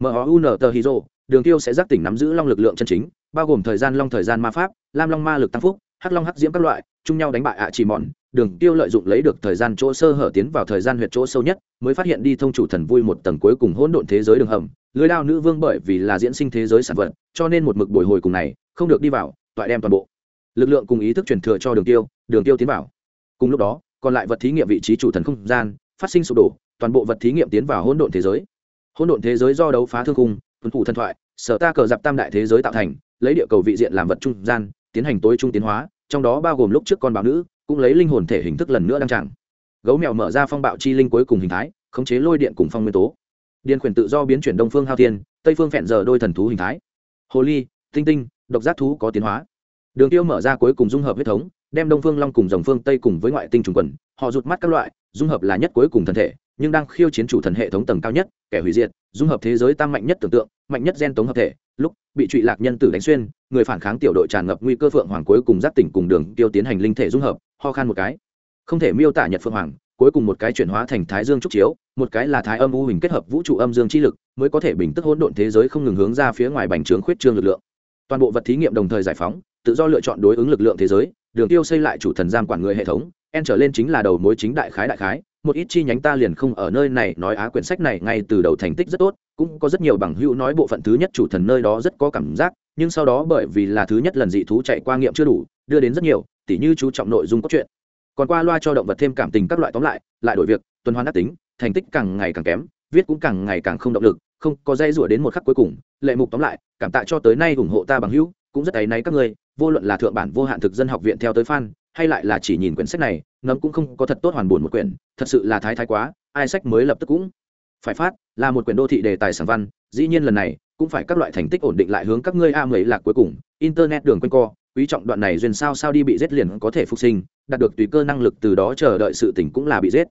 Mhun tờ hì rộ đường tiêu sẽ giác tỉnh nắm giữ long lực lượng chân chính, bao gồm thời gian long thời gian ma pháp, lam long ma lực tăng phúc hắc long hắc diễm các loại, chung nhau đánh bại ạ chỉ mòn đường tiêu lợi dụng lấy được thời gian chỗ sơ hở tiến vào thời gian huyệt chỗ sâu nhất, mới phát hiện đi thông chủ thần vui một tầng cuối cùng hỗn độn thế giới đường hầm. Lưới đao nữ vương bởi vì là diễn sinh thế giới sản vật, cho nên một mực bồi hồi cùng này, không được đi vào, toại đem toàn bộ. Lực lượng cùng ý thức truyền thừa cho đường tiêu đường tiêu tiến vào. Cùng lúc đó, còn lại vật thí nghiệm vị trí chủ thần không gian, phát sinh sụp đổ, toàn bộ vật thí nghiệm tiến vào hỗn độn thế giới. Hỗn độn thế giới do đấu phá thương cung tuân thủ thần thoại, sở ta cờ dạp tam đại thế giới tạo thành, lấy địa cầu vị diện làm vật trung gian tiến hành tối trung tiến hóa, trong đó bao gồm lúc trước con báo nữ, cũng lấy linh hồn thể hình thức lần nữa đăng tràng. Gấu mèo mở ra phong bạo chi linh cuối cùng hình thái, khống chế lôi điện cùng phong nguyên tố. Điền quyền tự do biến chuyển đông phương hao thiên, tây phương phẹn giờ đôi thần thú hình thái. Hồ ly, tinh tinh, độc giác thú có tiến hóa. Đường tiêu mở ra cuối cùng dung hợp huyết thống, đem đông phương long cùng dòng phương tây cùng với ngoại tinh trùng quần, họ rụt mắt các loại, dung hợp là nhất cuối cùng thần thể nhưng đang khiêu chiến chủ thần hệ thống tầng cao nhất, kẻ hủy diệt, dung hợp thế giới tăng mạnh nhất tưởng tượng, mạnh nhất gen tống hợp thể, lúc bị trụy lạc nhân tử đánh xuyên, người phản kháng tiểu đội tràn ngập nguy cơ phượng hoàng cuối cùng giáp tỉnh cùng đường tiêu tiến hành linh thể dung hợp, ho khan một cái. Không thể miêu tả nhật phượng hoàng, cuối cùng một cái chuyển hóa thành thái dương trúc chiếu, một cái là thái âm u hình kết hợp vũ trụ âm dương chi lực, mới có thể bình tức hỗn độn thế giới không ngừng hướng ra phía ngoài bành trướng khuyết trương lực lượng. Toàn bộ vật thí nghiệm đồng thời giải phóng, tự do lựa chọn đối ứng lực lượng thế giới, đường tiêu xây lại chủ thần giam quản người hệ thống, en trở lên chính là đầu mối chính đại khái đại khái một ít chi nhánh ta liền không ở nơi này nói á quyển sách này ngay từ đầu thành tích rất tốt, cũng có rất nhiều bằng hữu nói bộ phận thứ nhất chủ thần nơi đó rất có cảm giác, nhưng sau đó bởi vì là thứ nhất lần dị thú chạy qua nghiệm chưa đủ, đưa đến rất nhiều, tỉ như chú trọng nội dung cốt truyện. Còn qua loa cho động vật thêm cảm tình các loại tóm lại lại đổi việc, tuần hoàn đắc tính, thành tích càng ngày càng kém, viết cũng càng ngày càng không động lực, không có dây rủa đến một khắc cuối cùng, lệ mục tóm lại, cảm tạ cho tới nay ủng hộ ta bằng hữu, cũng rất áy náy các ngươi, vô luận là thượng bản vô hạn thực dân học viện theo tới fan, hay lại là chỉ nhìn quyển sách này ngấm cũng không có thật tốt hoàn buồn một quyển, thật sự là thái thái quá, ai sách mới lập tức cũng phải phát, là một quyển đô thị đề tài sản văn, dĩ nhiên lần này cũng phải các loại thành tích ổn định lại hướng các ngươi a mười lạc cuối cùng, internet đường quanh co, quý trọng đoạn này duyên sao sao đi bị giết liền có thể phục sinh, đạt được tùy cơ năng lực từ đó chờ đợi sự tỉnh cũng là bị giết.